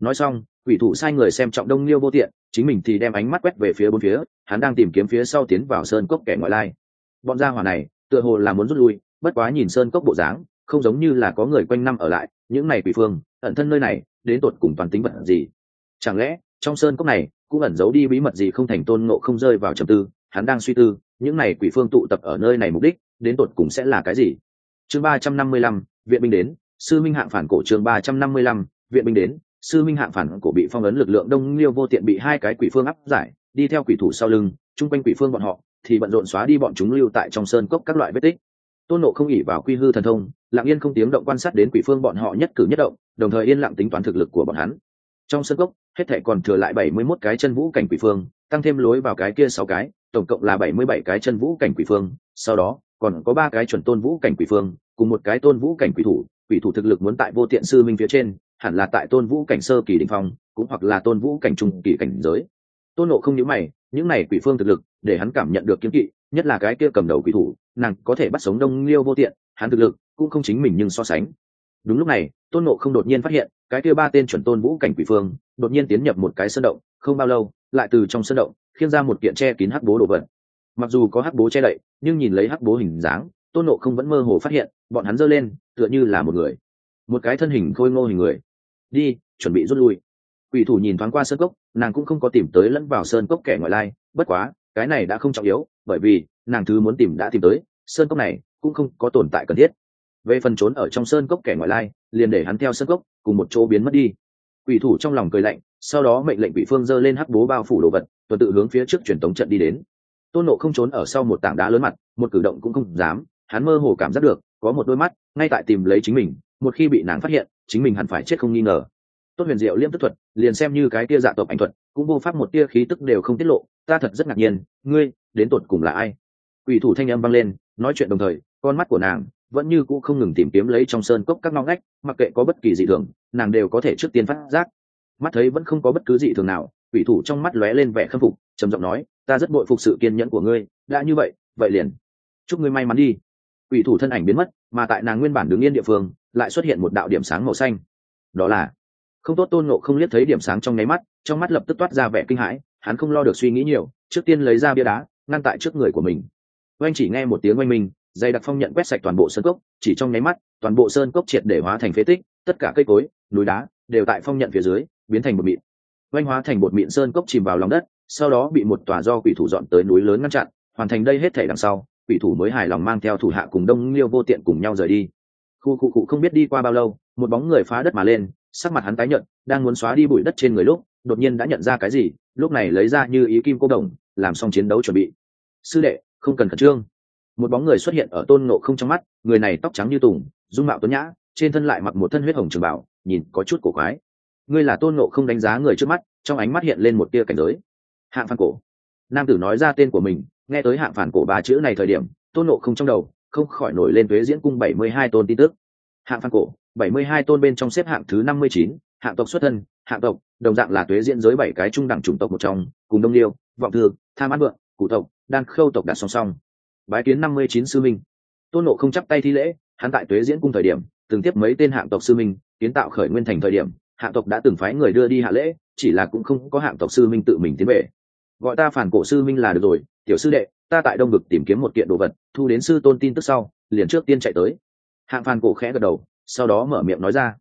Nói xong, quỷ thủ sai người xem trọng đông liêu vô tiện, chính mình thì đem ánh mắt quét về phía bốn phía, hắn đang tìm kiếm phía sau tiến vào sơn cốc kẻ ngoại lai. Bọn gia hỏa này, tựa hồ là muốn rút lui, bất quá nhìn sơn cốc bộ dáng, không giống như là có người quanh năm ở lại, những này quỷ phương, ẩn thân nơi này đến tột cùng toàn tính vật gì. Chẳng lẽ, trong sơn cốc này, cũng ẩn giấu đi bí mật gì không thành tôn ngộ không rơi vào trầm tư, hắn đang suy tư, những này quỷ phương tụ tập ở nơi này mục đích, đến tột cùng sẽ là cái gì? Chương ba trăm năm mươi lăm, viện binh đến, sư minh hạng phản cổ chương ba trăm năm mươi lăm, viện binh đến, sư minh hạng phản cổ bị phong ấn lực lượng đông liêu vô tiện bị hai cái quỷ phương áp giải, đi theo quỷ thủ sau lưng, chung quanh quỷ phương bọn họ, thì bận rộn xóa đi bọn chúng lưu tại trong sơn cốc các loại vết tích. Tôn nộ không ỉ vào quy hư thần thông, lặng yên không tiếng động quan sát đến quỷ phương bọn họ nhất cử nhất động đồng thời yên lặng tính toán thực lực của bọn hắn. Trong sân cốc, hết thể còn thừa lại bảy mươi 71 cái chân vũ cảnh quỷ phương, tăng thêm lối vào cái kia sáu cái, tổng cộng là bảy mươi bảy cái chân vũ cảnh quỷ phương, sau đó, còn có ba cái chuẩn tôn vũ cảnh quỷ phương, cùng một cái tôn vũ cảnh quỷ thủ quỷ thủ thực lực muốn tại vô tiện sư minh phía trên, hẳn là tại tôn vũ cảnh sơ kỳ đỉnh phong, cũng hoặc là tôn vũ cảnh trung kỳ cảnh giới. Tôn nộ không nhớ mày, những này quỷ phương thực lực, để hắn cảm nhận được kiếm kỵ, nhất là cái kia cầm đầu quỷ thủ, nàng có thể bắt sống đông liêu vô tiện, hắn thực lực cũng không chính mình nhưng so sánh. Đúng lúc này tôn nộ không đột nhiên phát hiện, cái kia ba tên chuẩn tôn vũ cảnh quỷ phương đột nhiên tiến nhập một cái sân động, không bao lâu, lại từ trong sân động, khiêng ra một kiện che kín hắc bố đồ vật. Mặc dù có hắc bố che đậy, nhưng nhìn lấy hắc bố hình dáng, tôn nộ không vẫn mơ hồ phát hiện, bọn hắn giơ lên, tựa như là một người. Một cái thân hình khôi ngô hình người. Đi, chuẩn bị rút lui. Quỷ thủ nhìn thoáng qua sơn cốc, nàng cũng không có tìm tới lẫn vào sơn cốc kẻ ngoại lai, bất quá, cái này đã không trọng yếu, bởi vì nàng thứ muốn tìm đã tìm tới, sơn cốc này cũng không có tồn tại cần thiết về phần trốn ở trong sơn cốc kẻ ngoại lai, liền để hắn theo sơn cốc, cùng một chỗ biến mất đi. Quỷ thủ trong lòng cười lạnh, sau đó mệnh lệnh quỷ phương giơ lên hắc bố bao phủ đồ vật, tuần tự hướng phía trước truyền tống trận đi đến. Tôn nộ không trốn ở sau một tảng đá lớn mặt, một cử động cũng không dám, hắn mơ hồ cảm giác được, có một đôi mắt, ngay tại tìm lấy chính mình, một khi bị nàng phát hiện, chính mình hẳn phải chết không nghi ngờ. Tốt huyền diệu liêm tức thuật, liền xem như cái tia dạ tộc ảnh thuật, cũng vô pháp một tia khí tức đều không tiết lộ, ta thật rất ngạc nhiên, ngươi, đến tột cùng là ai? Quỷ thủ thanh âm vang lên, nói chuyện đồng thời, con mắt của nàng vẫn như cũ không ngừng tìm kiếm lấy trong sơn cốc các ngóc ngách, mặc kệ có bất kỳ dị thường, nàng đều có thể trước tiên phát giác. Mắt thấy vẫn không có bất cứ dị thường nào, quỷ thủ trong mắt lóe lên vẻ khâm phục, trầm giọng nói, ta rất bội phục sự kiên nhẫn của ngươi, đã như vậy vậy liền. Chúc ngươi may mắn đi. Quỷ thủ thân ảnh biến mất, mà tại nàng nguyên bản đứng yên địa phương, lại xuất hiện một đạo điểm sáng màu xanh. Đó là, không tốt tôn nộ không liếc thấy điểm sáng trong nháy mắt, trong mắt lập tức toát ra vẻ kinh hãi, hắn không lo được suy nghĩ nhiều, trước tiên lấy ra bia đá, ngăn tại trước người của mình. Oanh chỉ nghe một tiếng oanh minh dày đặc phong nhận quét sạch toàn bộ sơn cốc, chỉ trong nháy mắt, toàn bộ sơn cốc triệt để hóa thành phế tích, tất cả cây cối, núi đá đều tại phong nhận phía dưới, biến thành một mịn. Oanh hóa thành bột mịn sơn cốc chìm vào lòng đất, sau đó bị một tòa do quỷ thủ dọn tới núi lớn ngăn chặn, hoàn thành đây hết thể đằng sau, quỷ thủ mới hài lòng mang theo thủ hạ cùng đông liêu vô tiện cùng nhau rời đi. Khu cụ cụ không biết đi qua bao lâu, một bóng người phá đất mà lên, sắc mặt hắn tái nhợt, đang muốn xóa đi bụi đất trên người lúc, đột nhiên đã nhận ra cái gì, lúc này lấy ra như ý kim cô đồng, làm xong chiến đấu chuẩn bị. Sư đệ, không cần khẩn trương một bóng người xuất hiện ở tôn ngộ không trong mắt, người này tóc trắng như tùng, dung mạo tuấn nhã, trên thân lại mặc một thân huyết hồng trường bảo, nhìn có chút cổ quái. Ngươi là tôn ngộ không đánh giá người trước mắt, trong ánh mắt hiện lên một tia cảnh giới. Hạng phản cổ. Nam tử nói ra tên của mình, nghe tới hạng phản cổ ba chữ này thời điểm, tôn ngộ không trong đầu, không khỏi nổi lên thuế diễn cung bảy mươi hai tôn tin tức. Hạng phản cổ, bảy mươi hai tôn bên trong xếp hạng thứ năm mươi chín, hạng tộc xuất thân, hạng tộc, đồng dạng là tuế diễn giới bảy cái trung đẳng chủng tộc một trong, cùng đông liêu, vọng thư, tham ăn vượng cụ tộc, đan khâu tộc đặt song song bái kiến năm mươi chín sư minh. Tôn nộ không chắp tay thi lễ, hắn tại tuế diễn cung thời điểm, từng tiếp mấy tên hạng tộc sư minh, kiến tạo khởi nguyên thành thời điểm hạng tộc đã từng phái người đưa đi hạ lễ, chỉ là cũng không có hạng tộc sư minh tự mình tiến về. Gọi ta phản cổ sư minh là được rồi, tiểu sư đệ, ta tại đông ngực tìm kiếm một kiện đồ vật, thu đến sư tôn tin tức sau, liền trước tiên chạy tới. Hạng phản cổ khẽ gật đầu, sau đó mở miệng nói ra.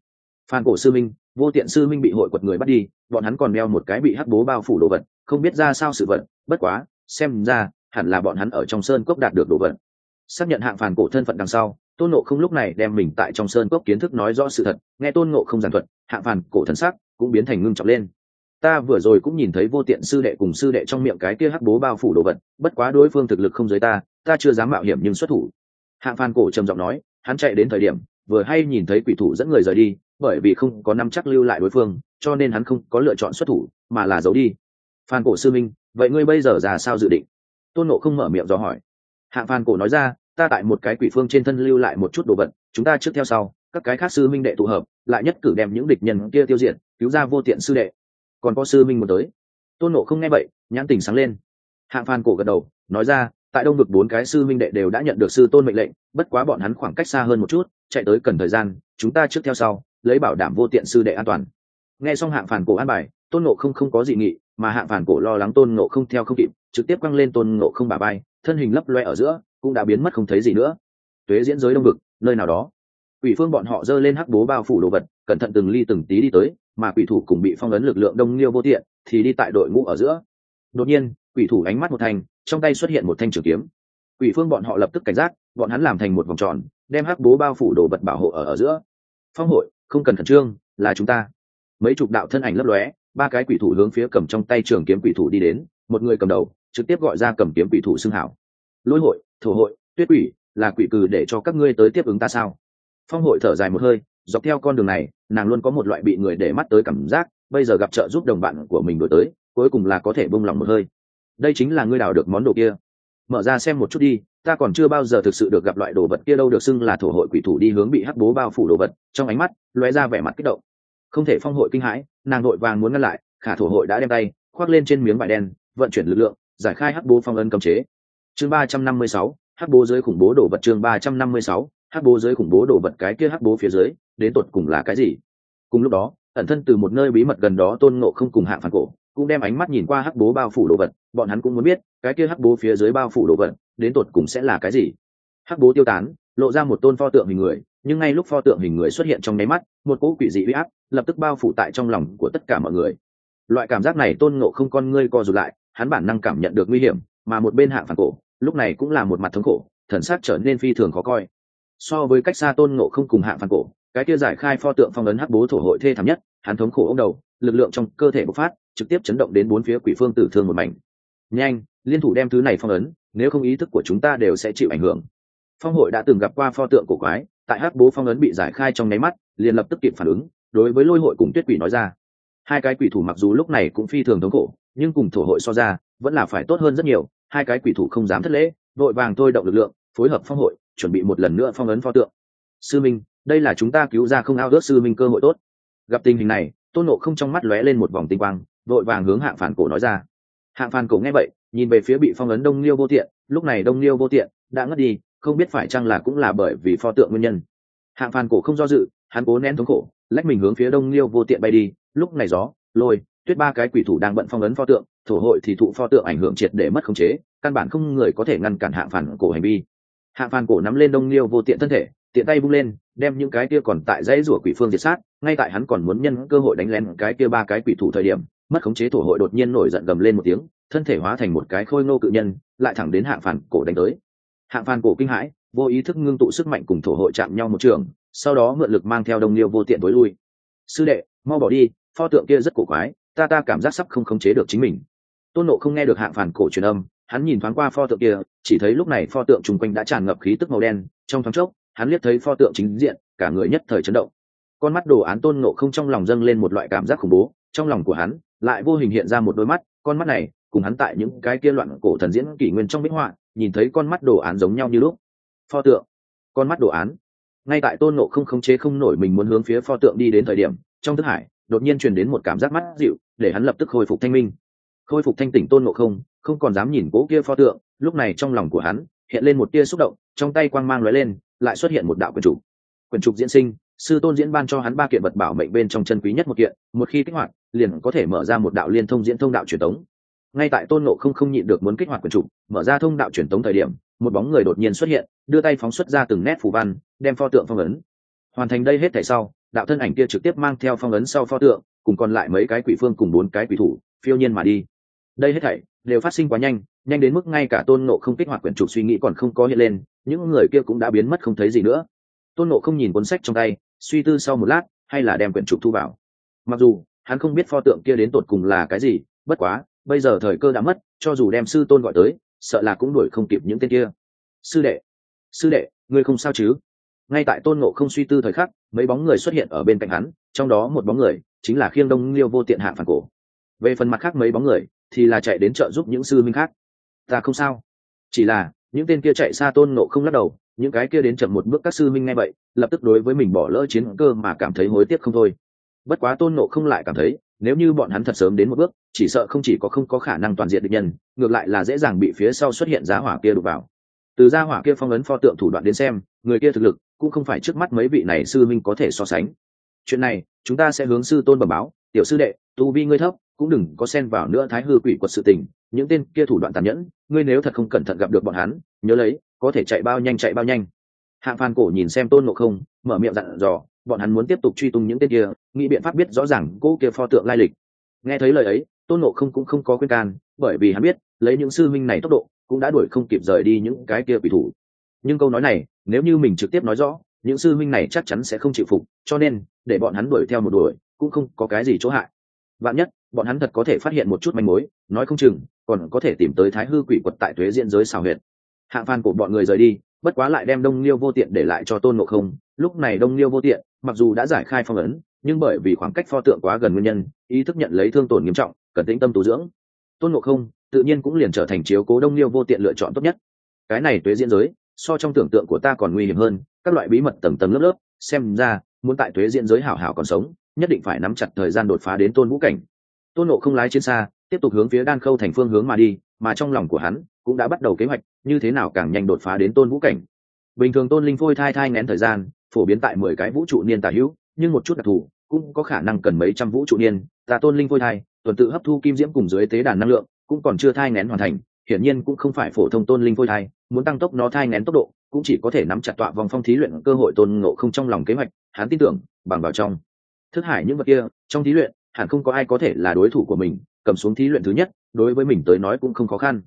Phản cổ sư minh, vô tiện sư minh bị hội quật người bắt đi, bọn hắn còn đeo một cái bị hắc bố bao phủ đồ vật, không biết ra sao sự vật, bất quá, xem ra hẳn là bọn hắn ở trong sơn cốc đạt được đồ vật. Xác nhận hạng phản cổ thân phận đằng sau, tôn nộ không lúc này đem mình tại trong sơn cốc kiến thức nói rõ sự thật, nghe tôn nộ không giảng thuật, hạng phản cổ thần sắc cũng biến thành ngưng trọng lên. Ta vừa rồi cũng nhìn thấy vô tiện sư đệ cùng sư đệ trong miệng cái kia hắc bố bao phủ đồ vật, bất quá đối phương thực lực không giới ta ta chưa dám mạo hiểm nhưng xuất thủ. Hạng phản cổ trầm giọng nói, hắn chạy đến thời điểm, vừa hay nhìn thấy quỷ thủ dẫn người rời đi, bởi vì không có năm chắc lưu lại đối phương, cho nên hắn không có lựa chọn xuất thủ, mà là giấu đi. Phan cổ sư minh, vậy ngươi bây giờ ra sao dự định? Tôn nộ không mở miệng do hỏi. Hạng phan cổ nói ra, ta tại một cái quỷ phương trên thân lưu lại một chút đồ vật, chúng ta trước theo sau, các cái khác sư minh đệ tụ hợp, lại nhất cử đem những địch nhân kia tiêu diệt, cứu ra vô tiện sư đệ. Còn có sư minh một tới. Tôn nộ không nghe vậy, nhãn tình sáng lên. Hạng phan cổ gật đầu, nói ra, tại đông vực bốn cái sư minh đệ đều đã nhận được sư tôn mệnh lệnh, bất quá bọn hắn khoảng cách xa hơn một chút, chạy tới cần thời gian, chúng ta trước theo sau, lấy bảo đảm vô tiện sư đệ an toàn. Nghe xong hạng phản cổ an bài, tôn nộ không không có gì nghị mà hạng phản cổ lo lắng tôn nộ không theo không kịp, trực tiếp quăng lên tôn nộ không bà bay thân hình lấp loe ở giữa, cũng đã biến mất không thấy gì nữa. Tuế diễn giới đông vực, nơi nào đó. Quỷ phương bọn họ giơ lên hắc bố bao phủ đồ vật, cẩn thận từng ly từng tí đi tới, mà quỷ thủ cùng bị phong ấn lực lượng đông liêu vô tiện, thì đi tại đội ngũ ở giữa. Đột nhiên, quỷ thủ ánh mắt một thành, trong tay xuất hiện một thanh trường kiếm. Quỷ phương bọn họ lập tức cảnh giác, bọn hắn làm thành một vòng tròn, đem hắc bố bao phủ đồ vật bảo hộ ở ở giữa. Phong hội, không cần khẩn trương, là chúng ta. Mấy chục đạo thân ảnh lấp lóe ba cái quỷ thủ hướng phía cầm trong tay trường kiếm quỷ thủ đi đến, một người cầm đầu, trực tiếp gọi ra cầm kiếm quỷ thủ xưng hảo. Lôi hội, thổ hội, tuyết quỷ, là quỷ cừ để cho các ngươi tới tiếp ứng ta sao? Phong hội thở dài một hơi, dọc theo con đường này, nàng luôn có một loại bị người để mắt tới cảm giác, bây giờ gặp trợ giúp đồng bạn của mình đổi tới, cuối cùng là có thể bông lòng một hơi. Đây chính là ngươi đào được món đồ kia. Mở ra xem một chút đi, ta còn chưa bao giờ thực sự được gặp loại đồ vật kia đâu, được xưng là thổ hội quỷ thủ đi hướng bị hắc bố bao phủ đồ vật, trong ánh mắt lóe ra vẻ mặt kích động không thể phong hội kinh hãi, nàng nội vàng muốn ngăn lại, khả thổ hội đã đem tay, khoác lên trên miếng vải đen, vận chuyển lực lượng, giải khai hắc bố phong ấn cấm chế. Chương ba trăm năm mươi sáu, hắc bố dưới khủng bố đổ vật chương ba trăm năm mươi sáu, hắc bố dưới khủng bố đổ vật cái kia hắc bố phía dưới, đến tột cùng là cái gì? Cùng lúc đó, ẩn thân từ một nơi bí mật gần đó tôn ngộ không cùng hạng phản cổ, cũng đem ánh mắt nhìn qua hắc bố bao phủ đồ vật, bọn hắn cũng muốn biết, cái kia hắc bố phía dưới bao phủ đồ vật, đến tột cùng sẽ là cái gì? Hắc bố tiêu tán, lộ ra một tôn pho tượng hình người nhưng ngay lúc pho tượng hình người xuất hiện trong nháy mắt, một cỗ quỷ dị huy áp lập tức bao phủ tại trong lòng của tất cả mọi người. Loại cảm giác này tôn ngộ không con ngươi co rụt lại, hắn bản năng cảm nhận được nguy hiểm, mà một bên hạng phản cổ, lúc này cũng là một mặt thống khổ, thần sắc trở nên phi thường khó coi. So với cách xa tôn ngộ không cùng hạng phản cổ, cái kia giải khai pho tượng phong ấn hắc bố thổ hội thê thảm nhất, hắn thống khổ ông đầu, lực lượng trong cơ thể bộc phát, trực tiếp chấn động đến bốn phía quỷ phương tử thương một mảnh. Nhanh, liên thủ đem thứ này phong ấn, nếu không ý thức của chúng ta đều sẽ chịu ảnh hưởng. Phong hội đã từng gặp qua pho tượng cổ quái tại hắc bố phong ấn bị giải khai trong nháy mắt, liền lập tức kịp phản ứng, đối với lôi hội cùng tuyết quỷ nói ra. Hai cái quỷ thủ mặc dù lúc này cũng phi thường thống khổ, nhưng cùng thổ hội so ra, vẫn là phải tốt hơn rất nhiều, hai cái quỷ thủ không dám thất lễ, vội vàng thôi động lực lượng, phối hợp phong hội, chuẩn bị một lần nữa phong ấn pho tượng. Sư minh, đây là chúng ta cứu ra không ao ước sư minh cơ hội tốt. Gặp tình hình này, tôn nộ không trong mắt lóe lên một vòng tinh quang, vội vàng hướng hạng phản cổ nói ra. Hạng phản cổ nghe vậy, nhìn về phía bị phong ấn đông liêu vô tiện, lúc này đông liêu vô tiện đã ngất đi không biết phải chăng là cũng là bởi vì pho tượng nguyên nhân. Hạng phản cổ không do dự, hắn cố nén thống khổ, lách mình hướng phía đông liêu vô tiện bay đi. Lúc này gió, lôi, tuyết ba cái quỷ thủ đang bận phong ấn pho tượng, thổ hội thì thụ pho tượng ảnh hưởng triệt để mất khống chế, căn bản không người có thể ngăn cản hạng phản cổ hành vi. Hạng phản cổ nắm lên đông liêu vô tiện thân thể, tiện tay bung lên, đem những cái kia còn tại dãy rủa quỷ phương diệt sát, ngay tại hắn còn muốn nhân cơ hội đánh lén cái kia ba cái quỷ thủ thời điểm, mất khống chế thổ hội đột nhiên nổi giận gầm lên một tiếng, thân thể hóa thành một cái khôi ngô cự nhân, lại thẳng đến hạng phản cổ đánh tới hạng phan cổ kinh hãi, vô ý thức ngưng tụ sức mạnh cùng thổ hội chạm nhau một trường, sau đó mượn lực mang theo đông liêu vô tiện tối lui. Sư đệ, mau bỏ đi, pho tượng kia rất cổ quái, ta ta cảm giác sắp không khống chế được chính mình. Tôn nộ không nghe được hạng phản cổ truyền âm, hắn nhìn thoáng qua pho tượng kia, chỉ thấy lúc này pho tượng chung quanh đã tràn ngập khí tức màu đen, trong thoáng chốc, hắn liếc thấy pho tượng chính diện, cả người nhất thời chấn động. Con mắt đồ án tôn nộ không trong lòng dâng lên một loại cảm giác khủng bố, trong lòng của hắn lại vô hình hiện ra một đôi mắt, con mắt này cùng hắn tại những cái kia loạn cổ thần diễn kỷ nguyên trong bích họa nhìn thấy con mắt đồ án giống nhau như lúc. Pho tượng. Con mắt đồ án. Ngay tại tôn nộ không khống chế không nổi mình muốn hướng phía pho tượng đi đến thời điểm, trong thức hải, đột nhiên truyền đến một cảm giác mắt dịu, để hắn lập tức khôi phục thanh minh. Khôi phục thanh tỉnh tôn nộ không không còn dám nhìn cố kia pho tượng, lúc này trong lòng của hắn, hiện lên một tia xúc động, trong tay quang mang lóe lên, lại xuất hiện một đạo quyển trục. Quyền trục diễn sinh, sư tôn diễn ban cho hắn ba kiện vật bảo mệnh bên trong chân quý nhất một kiện, một khi kích hoạt, liền có thể mở ra một đạo liên thông diễn thông đạo truyền tống ngay tại tôn nộ không không nhịn được muốn kích hoạt quần trục mở ra thông đạo truyền tống thời điểm, một bóng người đột nhiên xuất hiện, đưa tay phóng xuất ra từng nét phù văn, đem pho tượng phong ấn. Hoàn thành đây hết thảy sau, đạo thân ảnh kia trực tiếp mang theo phong ấn sau pho tượng, cùng còn lại mấy cái quỷ phương cùng bốn cái quỷ thủ, phiêu nhiên mà đi. Đây hết thảy đều phát sinh quá nhanh nhanh đến mức ngay cả tôn nộ không kích hoạt quyển trục suy nghĩ còn không có hiện lên, những người kia cũng đã biến mất không thấy gì nữa. Tôn nộ không nhìn cuốn sách trong tay, suy tư sau một lát, hay là đem quyển trục thu vào. Mặc dù, hắn không biết pho tượng kia đến tột cùng là cái gì, bất quá bây giờ thời cơ đã mất, cho dù đem sư tôn gọi tới, sợ là cũng đuổi không kịp những tên kia. Sư đệ sư đệ, ngươi không sao chứ? Ngay tại tôn ngộ không suy tư thời khắc, mấy bóng người xuất hiện ở bên cạnh hắn, trong đó một bóng người chính là khiêng đông liêu vô tiện hạ phản cổ. Về phần mặt khác mấy bóng người thì là chạy đến trợ giúp những sư minh khác. Ta không sao. Chỉ là, những tên kia chạy xa tôn ngộ không lắc đầu, những cái kia đến chậm một bước các sư minh ngay vậy, lập tức đối với mình bỏ lỡ chiến cơ mà cảm thấy hối tiếc không thôi. Bất quá tôn ngộ không lại cảm thấy nếu như bọn hắn thật sớm đến một bước, chỉ sợ không chỉ có không có khả năng toàn diện địch nhân, ngược lại là dễ dàng bị phía sau xuất hiện giá hỏa kia đục vào. Từ giá hỏa kia phong ấn pho tượng thủ đoạn đến xem, người kia thực lực cũng không phải trước mắt mấy vị này sư minh có thể so sánh. Chuyện này, chúng ta sẽ hướng sư tôn bẩm báo, tiểu sư đệ, tu vi ngươi thấp, cũng đừng có xen vào nữa thái hư quỷ quật sự tình, những tên kia thủ đoạn tàn nhẫn, ngươi nếu thật không cẩn thận gặp được bọn hắn, nhớ lấy, có thể chạy bao nhanh chạy bao nhanh. Hạng phan cổ nhìn xem tôn ngộ không, mở miệng dặn dò bọn hắn muốn tiếp tục truy tung những tên kia, nghĩ biện pháp biết rõ ràng cô kia pho tượng lai lịch. Nghe thấy lời ấy, tôn nộ không cũng không có khuyên can, bởi vì hắn biết, lấy những sư minh này tốc độ, cũng đã đuổi không kịp rời đi những cái kia quỷ thủ. Nhưng câu nói này, nếu như mình trực tiếp nói rõ, những sư minh này chắc chắn sẽ không chịu phục, cho nên, để bọn hắn đuổi theo một đuổi, cũng không có cái gì chỗ hại. Vạn nhất, bọn hắn thật có thể phát hiện một chút manh mối, nói không chừng, còn có thể tìm tới thái hư quỷ quật tại thuế diện giới xào huyệt. Hạng phan của bọn người rời đi bất quá lại đem đông liêu vô tiện để lại cho tôn ngộ không. Lúc này đông liêu vô tiện, mặc dù đã giải khai phong ấn, nhưng bởi vì khoảng cách pho tượng quá gần nguyên nhân, ý thức nhận lấy thương tổn nghiêm trọng, cần tĩnh tâm tu dưỡng. Tôn ngộ không tự nhiên cũng liền trở thành chiếu cố đông liêu vô tiện lựa chọn tốt nhất. Cái này tuế diễn giới, so trong tưởng tượng của ta còn nguy hiểm hơn, các loại bí mật tầng tầng lớp lớp, xem ra, muốn tại tuế diễn giới hảo hảo còn sống, nhất định phải nắm chặt thời gian đột phá đến tôn vũ cảnh. Tôn nộ không lái trên xa, tiếp tục hướng phía đan khâu thành phương hướng mà đi, mà trong lòng của hắn cũng đã bắt đầu kế hoạch, như thế nào càng nhanh đột phá đến tôn vũ cảnh. Bình thường tôn linh phôi thai thai ngén thời gian, phổ biến tại mười cái vũ trụ niên tả hữu, nhưng một chút đặc thù, cũng có khả năng cần mấy trăm vũ trụ niên. Ta tôn linh phôi thai, tuần tự hấp thu kim diễm cùng dưới tế đàn năng lượng, cũng còn chưa thai ngén hoàn thành, hiển nhiên cũng không phải phổ thông tôn linh phôi thai, muốn tăng tốc nó thai ngén tốc độ, cũng chỉ có thể nắm chặt tọa vòng phong thí luyện cơ hội tôn ngộ không trong lòng kế hoạch, hắn tin tưởng, bằng vào trong thức hải những vật kia, trong thí luyện, hẳn không có ai có thể là đối thủ của mình, cầm xuống thí luyện thứ nhất, đối với mình tới nói cũng không khó khăn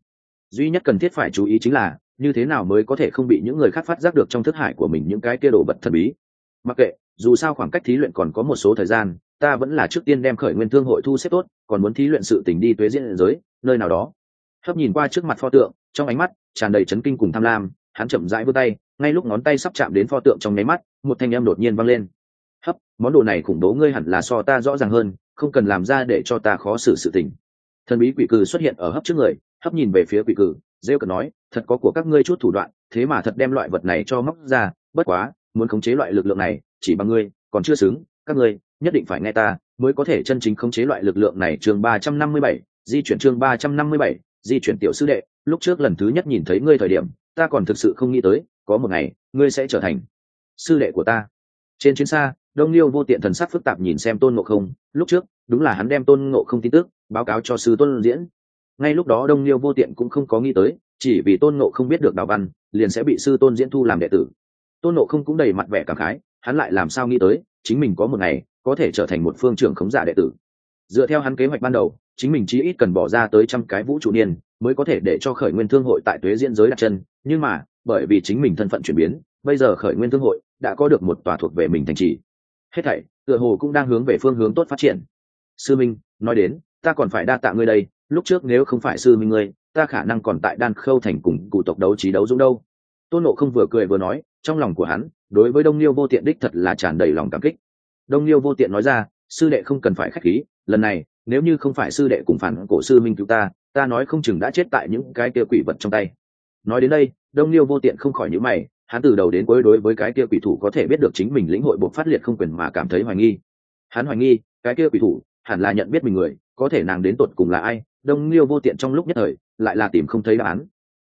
duy nhất cần thiết phải chú ý chính là, như thế nào mới có thể không bị những người khác phát giác được trong thức hải của mình những cái kia đồ vật thần bí. Mặc kệ, dù sao khoảng cách thí luyện còn có một số thời gian, ta vẫn là trước tiên đem khởi nguyên thương hội thu xếp tốt, còn muốn thí luyện sự tình đi tuế diễn giới, nơi nào đó. Hấp nhìn qua trước mặt pho tượng, trong ánh mắt tràn đầy chấn kinh cùng tham lam, hắn chậm rãi vươn tay, ngay lúc ngón tay sắp chạm đến pho tượng trong nháy mắt, một thanh âm đột nhiên vang lên. Hấp, món đồ này khủng bố ngươi hẳn là so ta rõ ràng hơn, không cần làm ra để cho ta khó xử sự tình. Thần bí quỷ cừ xuất hiện ở hấp trước người hấp nhìn về phía quỷ cử, rêu cần nói thật có của các ngươi chút thủ đoạn thế mà thật đem loại vật này cho móc ra bất quá muốn khống chế loại lực lượng này chỉ bằng ngươi còn chưa xứng các ngươi nhất định phải nghe ta mới có thể chân chính khống chế loại lực lượng này. Chương ba trăm năm mươi bảy di chuyển chương ba trăm năm mươi bảy di chuyển tiểu sư đệ lúc trước lần thứ nhất nhìn thấy ngươi thời điểm ta còn thực sự không nghĩ tới có một ngày ngươi sẽ trở thành sư đệ của ta. Trên chuyến xa đông liêu vô tiện thần sắc phức tạp nhìn xem tôn ngộ không lúc trước đúng là hắn đem tôn ngộ không tin tức báo cáo cho sư tôn diễn ngay lúc đó đông liêu vô tiện cũng không có nghĩ tới, chỉ vì tôn nộ không biết được đạo văn, liền sẽ bị sư tôn diễn thu làm đệ tử. Tôn nộ không cũng đầy mặt vẻ cảm khái, hắn lại làm sao nghĩ tới, chính mình có một ngày có thể trở thành một phương trưởng khống giả đệ tử. Dựa theo hắn kế hoạch ban đầu, chính mình chỉ ít cần bỏ ra tới trăm cái vũ trụ niên mới có thể để cho khởi nguyên thương hội tại tuế diễn giới đặt chân, nhưng mà, bởi vì chính mình thân phận chuyển biến, bây giờ khởi nguyên thương hội đã có được một tòa thuộc về mình thành trì. Hết thảy, tựa hồ cũng đang hướng về phương hướng tốt phát triển. Sư minh, nói đến, ta còn phải đa tạ ngươi đây lúc trước nếu không phải sư minh ngươi, ta khả năng còn tại đan khâu thành cùng cụ tộc đấu trí đấu dũng đâu. Tôn nộ không vừa cười vừa nói, trong lòng của hắn, đối với đông liêu vô tiện đích thật là tràn đầy lòng cảm kích. Đông liêu vô tiện nói ra, sư đệ không cần phải k h á c h khí, lần này, nếu như không phải sư đệ cùng phản cổ sư minh cứu ta ta nói không chừng đã chết tại những cái kia quỷ vật trong tay. Nói đến đây, đông liêu vô tiện không khỏi nhữ mày, hắn từ đầu đến cuối đối với cái kia quỷ thủ có thể biết được chính mình lĩnh hội buộc phát liệt không quyền mà cảm thấy hoài nghi. Hắn hoài nghi, cái kia quỷ thủ hẳn là nhận biết mình người có thể nàng đến tột cùng là ai, đông liêu vô tiện trong lúc nhất thời, lại là tìm không thấy đáp án.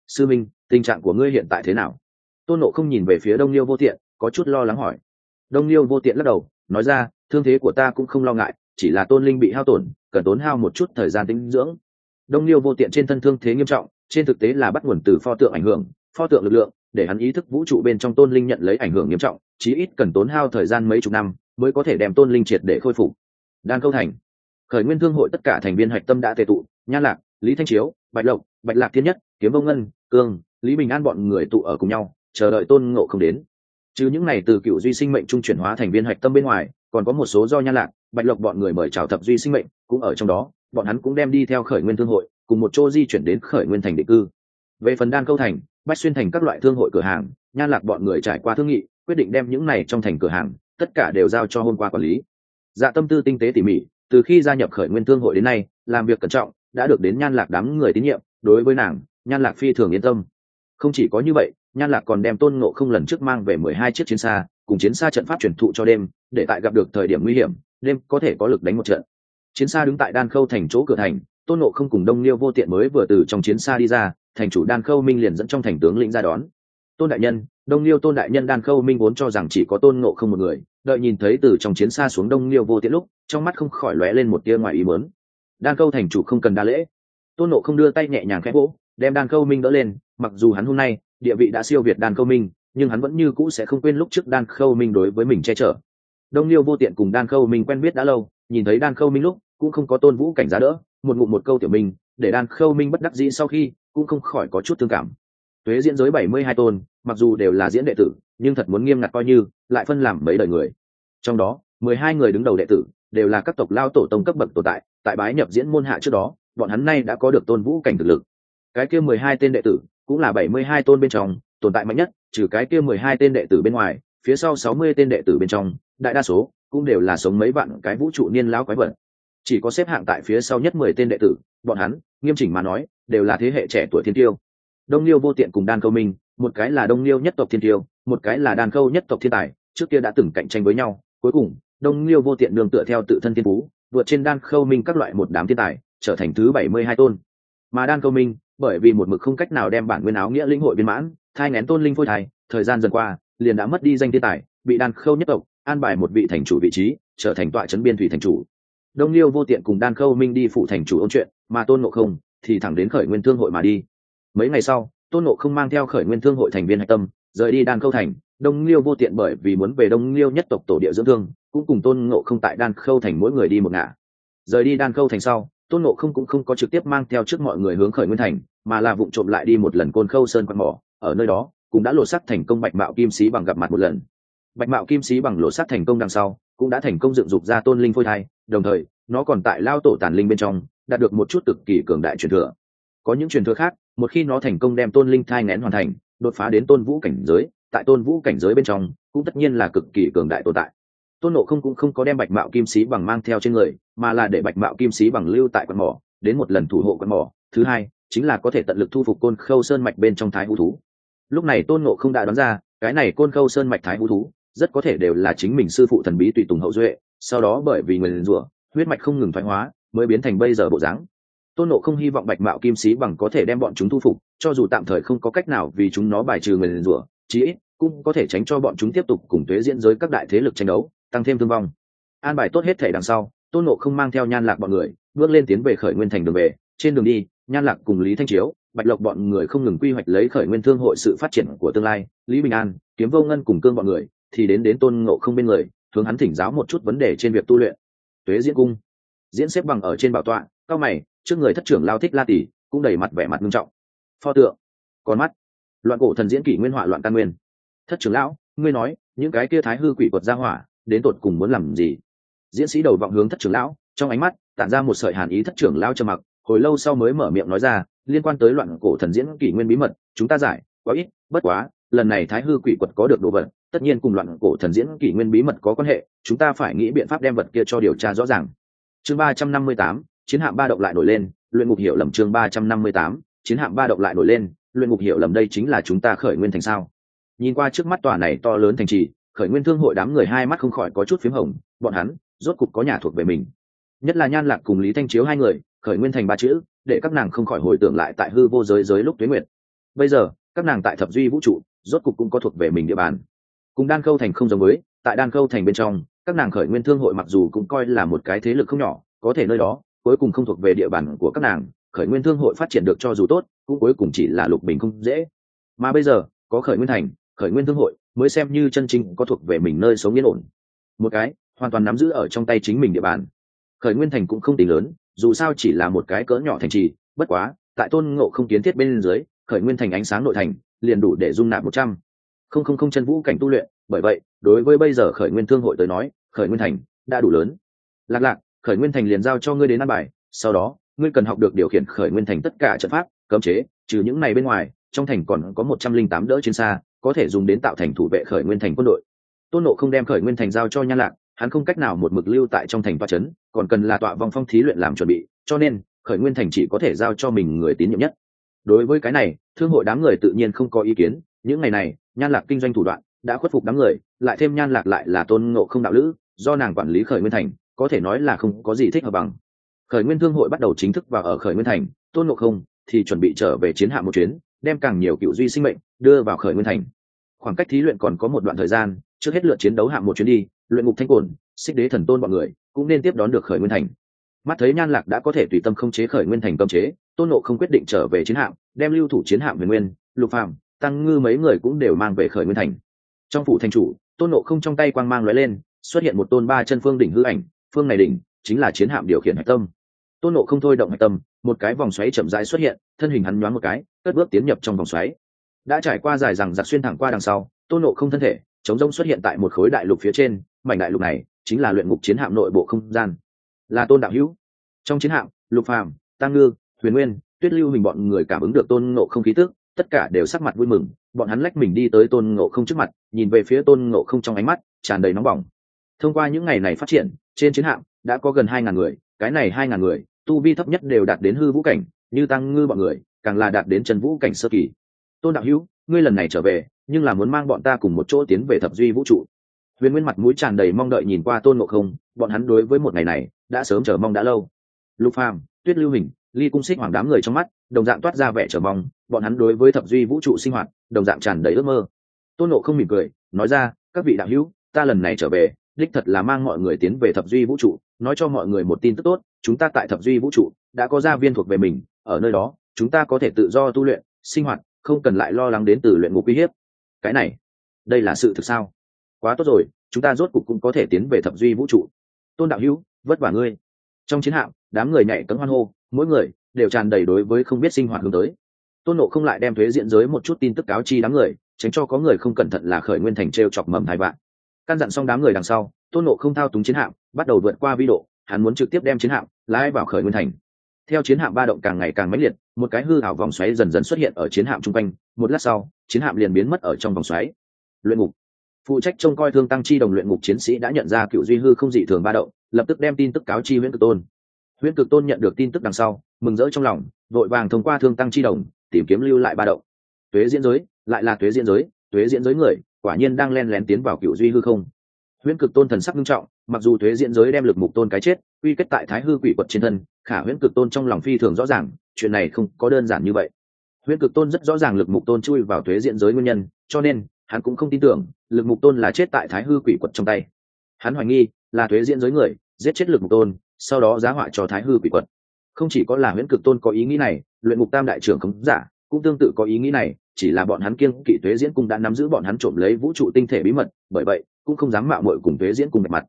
Sư minh, tình trạng của ngươi hiện tại thế nào? Tôn nộ không nhìn về phía đông liêu vô tiện, có chút lo lắng hỏi. Đông liêu vô tiện lắc đầu, nói ra, thương thế của ta cũng không lo ngại, chỉ là tôn linh bị hao tổn, cần tốn hao một chút thời gian tinh dưỡng. Đông liêu vô tiện trên thân thương thế nghiêm trọng, trên thực tế là bắt nguồn từ pho tượng ảnh hưởng, pho tượng lực lượng, để hắn ý thức vũ trụ bên trong tôn linh nhận lấy ảnh hưởng nghiêm trọng, chí ít cần tốn hao thời gian mấy chục năm, mới có thể đem tôn linh triệt để khôi phục. Đan câu thành khởi nguyên thương hội tất cả thành viên hạch tâm đã tề tụ, nha lạc, lý thanh chiếu, bạch lộc, bạch lạc thiên nhất, kiếm vông ngân, cương, lý bình an bọn người tụ ở cùng nhau, chờ đợi tôn ngộ không đến. Chứ những này từ cựu duy sinh mệnh trung chuyển hóa thành viên hạch tâm bên ngoài, còn có một số do nha lạc, bạch lộc bọn người mời chào thập duy sinh mệnh cũng ở trong đó, bọn hắn cũng đem đi theo khởi nguyên thương hội, cùng một chỗ di chuyển đến khởi nguyên thành định cư. Về phần đan câu thành, bách xuyên thành các loại thương hội cửa hàng, nha lạc bọn người trải qua thương nghị, quyết định đem những này trong thành cửa hàng, tất cả đều giao cho hôm qua quản lý. Dạ tâm tư tinh tế tỉ mỉ từ khi gia nhập khởi nguyên thương hội đến nay, làm việc cẩn trọng, đã được đến nhan lạc đám người tín nhiệm, đối với nàng, nhan lạc phi thường yên tâm. Không chỉ có như vậy, nhan lạc còn đem tôn ngộ không lần trước mang về mười hai chiếc chiến xa, cùng chiến xa trận pháp truyền thụ cho đêm, để tại gặp được thời điểm nguy hiểm, đêm có thể có lực đánh một trận. Chiến xa đứng tại đan khâu thành chỗ cửa thành, tôn ngộ không cùng đông liêu vô tiện mới vừa từ trong chiến xa đi ra, thành chủ đan khâu minh liền dẫn trong thành tướng lĩnh ra đón. Tôn đại nhân đông liêu tôn đại nhân đan khâu minh vốn cho rằng chỉ có tôn ngộ không một người, đợi nhìn thấy từ trong chiến xa xuống đông liêu vô tiện lúc, trong mắt không khỏi lóe lên một tia ngoài ý mớn đan khâu thành chủ không cần đa lễ. Tôn ngộ không đưa tay nhẹ nhàng khẽ vỗ, đem đan khâu minh đỡ lên, mặc dù hắn hôm nay, địa vị đã siêu việt đan khâu minh, nhưng hắn vẫn như cũ sẽ không quên lúc trước đan khâu minh đối với mình che chở. Đông liêu vô tiện cùng đan khâu minh quen biết đã lâu, nhìn thấy đan khâu minh lúc, cũng không có tôn vũ cảnh giá đỡ, một ngụ một câu tiểu minh để đan khâu minh bất đắc dĩ sau khi, cũng không khỏi có chút thương cảm. Tuế diễn giới bảy mươi hai tôn mặc dù đều là diễn đệ tử, nhưng thật muốn nghiêm ngặt coi như, lại phân làm mấy đời người. Trong đó, mười hai người đứng đầu đệ tử đều là các tộc lao tổ tông cấp bậc tồn tại tại bái nhập diễn môn hạ trước đó, bọn hắn nay đã có được tôn vũ cảnh thực lực. Cái kia mười hai tên đệ tử cũng là bảy mươi hai tôn bên trong, tồn tại mạnh nhất, trừ cái kia mười hai tên đệ tử bên ngoài, phía sau sáu mươi tên đệ tử bên trong, đại đa số cũng đều là sống mấy vạn cái vũ trụ niên lão quái vật. Chỉ có xếp hạng tại phía sau nhất mười tên đệ tử, bọn hắn, nghiêm chỉnh mà nói, đều là thế hệ trẻ tuổi thiên tiêu. Đông liêu vô tiện cùng đan câu minh một cái là đông liêu nhất tộc thiên tiêu, một cái là đan Khâu nhất tộc thiên tài, trước kia đã từng cạnh tranh với nhau, cuối cùng, đông liêu vô tiện đường tựa theo tự thân thiên phú, vượt trên đan khâu minh các loại một đám thiên tài, trở thành thứ bảy mươi hai tôn. Mà đan Khâu minh, bởi vì một mực không cách nào đem bản nguyên áo nghĩa lĩnh hội viên mãn, thai ngén tôn linh phôi thai, thời gian dần qua, liền đã mất đi danh thiên tài, bị đan khâu nhất tộc an bài một vị thành chủ vị trí, trở thành tọa trấn biên thủy thành chủ. Đông liêu vô tiện cùng đan khâu minh đi phụ thành chủ ôn chuyện, mà tôn ngộ không thì thẳng đến khởi nguyên thương hội mà đi. Mấy ngày sau tôn ngộ không mang theo khởi nguyên thương hội thành viên hạch tâm, rời đi đan khâu thành, đông liêu vô tiện bởi vì muốn về đông liêu nhất tộc tổ địa dưỡng thương, cũng cùng tôn ngộ không tại đan khâu thành mỗi người đi một ngả. Rời đi đan khâu thành sau, tôn ngộ không cũng không có trực tiếp mang theo trước mọi người hướng khởi nguyên thành, mà là vụ trộm lại đi một lần côn khâu sơn quạt mỏ, ở nơi đó, cũng đã lột sắc thành công bạch mạo kim sĩ bằng gặp mặt một lần. Bạch mạo kim sĩ bằng lột sắc thành công đằng sau, cũng đã thành công dựng dục ra tôn linh phôi thai, đồng thời, nó còn tại lao tổ tàn linh bên trong, đạt được một chút cực kỳ cường đại truyền thừa. Có những truyền thừa khác một khi nó thành công đem tôn linh thai ngén hoàn thành, đột phá đến tôn vũ cảnh giới, tại tôn vũ cảnh giới bên trong, cũng tất nhiên là cực kỳ cường đại tồn tại. Tôn nộ không cũng không có đem bạch mạo kim sĩ bằng mang theo trên người, mà là để bạch mạo kim sĩ bằng lưu tại quạt mỏ, đến một lần thủ hộ quạt mỏ. Thứ hai, chính là có thể tận lực thu phục côn khâu sơn mạch bên trong thái hú thú. Lúc này tôn nộ không đã đoán ra, cái này côn khâu sơn mạch thái hú thú rất có thể đều là chính mình sư phụ thần bí tùy tùng hậu duệ, sau đó bởi vì người liền rủa, huyết mạch không ngừng thoái hóa, mới biến thành bây giờ bộ dáng tôn nộ không hy vọng bạch mạo kim sĩ bằng có thể đem bọn chúng thu phục, cho dù tạm thời không có cách nào vì chúng nó bài trừ người liền rủa, chí ít cũng có thể tránh cho bọn chúng tiếp tục cùng tuế diễn giới các đại thế lực tranh đấu, tăng thêm thương vong. An bài tốt hết thể đằng sau, tôn nộ không mang theo nhan lạc bọn người, bước lên tiến về khởi nguyên thành đường về. Trên đường đi, nhan lạc cùng lý thanh chiếu, bạch lộc bọn người không ngừng quy hoạch lấy khởi nguyên thương hội sự phát triển của tương lai. Lý bình an, kiếm vô ngân cùng cương bọn người thì đến đến tôn ngộ không bên người, hướng hắn thỉnh giáo một chút vấn đề trên việc tu luyện. Tuế diễn cung. Diễn xếp bằng ở trên bảo tọa, cao mày trước người thất trưởng lao thích la tỷ cũng đầy mặt vẻ mặt nghiêm trọng. Pho tượng, con mắt, loạn cổ thần diễn kỷ nguyên họa loạn căn nguyên. Thất trưởng lão, ngươi nói, những cái kia thái hư quỷ quật ra hỏa, đến tột cùng muốn làm gì? Diễn sĩ đầu vọng hướng thất trưởng lão, trong ánh mắt, tản ra một sợi hàn ý thất trưởng lao trầm mặc, hồi lâu sau mới mở miệng nói ra, liên quan tới loạn cổ thần diễn kỷ nguyên bí mật, chúng ta giải, quá ít, bất quá, lần này thái hư quỷ quật có được đồ vật, tất nhiên cùng loạn cổ thần diễn kỷ nguyên bí mật có quan hệ, chúng ta phải nghĩ biện pháp đem vật kia cho điều tra rõ ràng. Chương ba trăm năm mươi tám chiến hạm ba động lại nổi lên, luyện ngục hiểu lầm chương ba trăm năm mươi tám, chiến hạm ba động lại nổi lên, luyện ngục hiểu lầm đây chính là chúng ta khởi nguyên thành sao? Nhìn qua trước mắt tòa này to lớn thành trì, khởi nguyên thương hội đám người hai mắt không khỏi có chút p h í m hồng, bọn hắn rốt cục có nhà thuộc về mình. Nhất là nhan lạc cùng lý thanh chiếu hai người, khởi nguyên thành ba chữ, để các nàng không khỏi hồi tưởng lại tại hư vô giới giới lúc tuyến nguyệt. Bây giờ, các nàng tại thập duy vũ trụ, rốt cục cũng có thuộc về mình địa bàn. Cùng đan khâu thành không giống với, tại đan khâu thành bên trong, các nàng khởi nguyên thương hội mặc dù cũng coi là một cái thế lực không nhỏ, có thể nơi đó cuối cùng không thuộc về địa bàn của các nàng, khởi nguyên thương hội phát triển được cho dù tốt, cũng cuối cùng chỉ là lục bình không dễ. Mà bây giờ, có khởi nguyên thành, khởi nguyên thương hội, mới xem như chân chính có thuộc về mình nơi sống yên ổn. Một cái, hoàn toàn nắm giữ ở trong tay chính mình địa bàn. Khởi nguyên thành cũng không tính lớn, dù sao chỉ là một cái cỡ nhỏ thành trì, bất quá, tại tôn ngộ không kiến thiết bên dưới, khởi nguyên thành ánh sáng nội thành, liền đủ để dung nạp một trăm. Không không không chân vũ cảnh tu luyện, bởi vậy, đối với bây giờ khởi nguyên thương hội tới nói, khởi nguyên thành đã đủ lớn. Lạc lạc khởi nguyên thành liền giao cho ngươi đến ăn bài, sau đó, ngươi cần học được điều khiển khởi nguyên thành tất cả trận pháp, cấm chế, trừ những này bên ngoài, trong thành còn có một trăm linh tám đỡ chiến xa, có thể dùng đến tạo thành thủ vệ khởi nguyên thành quân đội. Tôn nộ không đem khởi nguyên thành giao cho nhan lạc, hắn không cách nào một mực lưu tại trong thành toa c h ấ n còn cần là tọa vòng phong thí luyện làm chuẩn bị, cho nên, khởi nguyên thành chỉ có thể giao cho mình người tín nhiệm nhất. Đối với cái này, thương hội đám người tự nhiên không có ý kiến, những ngày này, nhan lạc kinh doanh thủ đoạn, đã khuất phục đám người, lại thêm nhan lạc lại là tôn ngộ không đạo lữ, do nàng quản lý khởi nguyên thành có thể nói là không có gì thích hợp bằng. Khởi nguyên thương hội bắt đầu chính thức vào ở khởi nguyên thành, tôn ngộ không thì chuẩn bị trở về chiến hạ một chuyến, đem càng nhiều cựu duy sinh mệnh đưa vào khởi nguyên thành. Khoảng cách thí luyện còn có một đoạn thời gian, trước hết lượt chiến đấu hạng một chuyến đi, luyện ngục thanh cồn xích đế thần tôn bọn người cũng nên tiếp đón được khởi nguyên thành. Mắt thấy nhan lạc đã có thể tùy tâm không chế khởi nguyên thành cấm chế, tôn nộ không quyết định trở về chiến hạm đem lưu thủ chiến hạm huyền nguyên, lục phàm, tăng ngư mấy người cũng đều mang về khởi nguyên thành. Trong phủ thành chủ, tôn nộ không trong tay quang mang lóe lên, xuất hiện một tôn ba chân phương đỉnh hư ảnh phương này đỉnh chính là chiến hạm điều khiển hạch tâm. Tôn nộ không thôi động hạch tâm, một cái vòng xoáy chậm rãi xuất hiện, thân hình hắn nhoáng một cái, cất bước tiến nhập trong vòng xoáy. Đã trải qua dài rằng giặc xuyên thẳng qua đằng sau, tôn nộ không thân thể, chống rông xuất hiện tại một khối đại lục phía trên, mảnh đại lục này chính là luyện ngục chiến hạm nội bộ không gian. Là tôn đạo hữu. Trong chiến hạm, lục phàm tăng ngư, huyền nguyên, tuyết lưu mình bọn người cảm ứng được tôn nộ không khí tức, tất cả đều sắc mặt vui mừng, bọn hắn lách mình đi tới tôn ngộ không trước mặt, nhìn về phía tôn ngộ không trong ánh mắt tràn đầy nóng bỏng. Thông qua những ngày này phát triển trên chiến hạm, đã có gần hai ngàn người, cái này hai ngàn người, tu vi thấp nhất đều đạt đến hư vũ cảnh, như tăng ngư bọn người, càng là đạt đến trần vũ cảnh sơ kỳ. Tôn đạo hữu, ngươi lần này trở về, nhưng là muốn mang bọn ta cùng một chỗ tiến về thập duy vũ trụ. Huyền nguyên mặt mũi tràn đầy mong đợi nhìn qua tôn ngộ không, bọn hắn đối với một ngày này, đã sớm chờ mong đã lâu. Lục phàm, tuyết lưu hình, ly cung xích hoàng đám người trong mắt, đồng dạng toát ra vẻ chờ mong, bọn hắn đối với thập duy vũ trụ sinh hoạt, đồng dạng tràn đầy ước mơ. Tôn ngộ không mỉm cười, nói ra, các vị đạo hữu, ta lần này trở về đích thật là mang mọi người tiến về thập duy vũ trụ, nói cho mọi người một tin tức tốt, chúng ta tại thập duy vũ trụ đã có gia viên thuộc về mình, ở nơi đó, chúng ta có thể tự do tu luyện, sinh hoạt, không cần lại lo lắng đến từ luyện ngục uy hiếp. Cái này, đây là sự thực sao? Quá tốt rồi, chúng ta rốt cục cũng có thể tiến về thập duy vũ trụ. Tôn đạo hữu, vất vả ngươi. Trong chiến hạm, đám người nhảy cấm hoan hô, mỗi người đều tràn đầy đối với không biết sinh hoạt hướng tới. Tôn nộ không lại đem thuế diện giới một chút tin tức cáo chi đám người, tránh cho có người không cẩn thận là khởi nguyên thành t r e o chọc mầm hai bạn căn dặn xong đám người đằng sau, tôn nộ không thao túng chiến hạm, bắt đầu vượt qua vi độ, hắn muốn trực tiếp đem chiến hạm lái vào khởi nguyên thành. Theo chiến hạm ba động càng ngày càng mãnh liệt, một cái hư hảo vòng xoáy dần dần xuất hiện ở chiến hạm chung quanh, một lát sau, chiến hạm liền biến mất ở trong vòng xoáy. Luyện ngục. Phụ trách trông coi thương tăng chi đồng luyện ngục chiến sĩ đã nhận ra cựu duy hư không dị thường ba động, lập tức đem tin tức cáo chi nguyễn cực tôn. Nguyễn cực tôn nhận được tin tức đằng sau, mừng rỡ trong lòng, vội vàng thông qua thương tăng chi đồng, tìm kiếm lưu lại ba động. Tuế diễn giới, lại là tuế diễn giới, tuế diễn giới người quả nhiên đang len lén tiến vào cựu duy hư không. Huyễn cực tôn thần sắc nghiêm trọng, mặc dù thuế diễn giới đem lực mục tôn cái chết, quy kết tại thái hư quỷ quật trên thân, khả huyễn cực tôn trong lòng phi thường rõ ràng, chuyện này không có đơn giản như vậy. Huyễn cực tôn rất rõ ràng lực mục tôn chui vào thuế diễn giới nguyên nhân, cho nên, hắn cũng không tin tưởng, lực mục tôn là chết tại thái hư quỷ quật trong tay. Hắn hoài nghi, là thuế diễn giới người, giết chết lực mục tôn, sau đó giá họa cho thái hư quỷ quật. Không chỉ có là huyễn cực tôn có ý nghĩ này, luyện mục tam đại trưởng khống giả, cũng tương tự có ý nghĩ này chỉ là bọn hắn kiêng kỵ tuế diễn cung đã nắm giữ bọn hắn trộm lấy vũ trụ tinh thể bí mật, bởi vậy, cũng không dám mạo muội cùng tuế diễn cung mặt.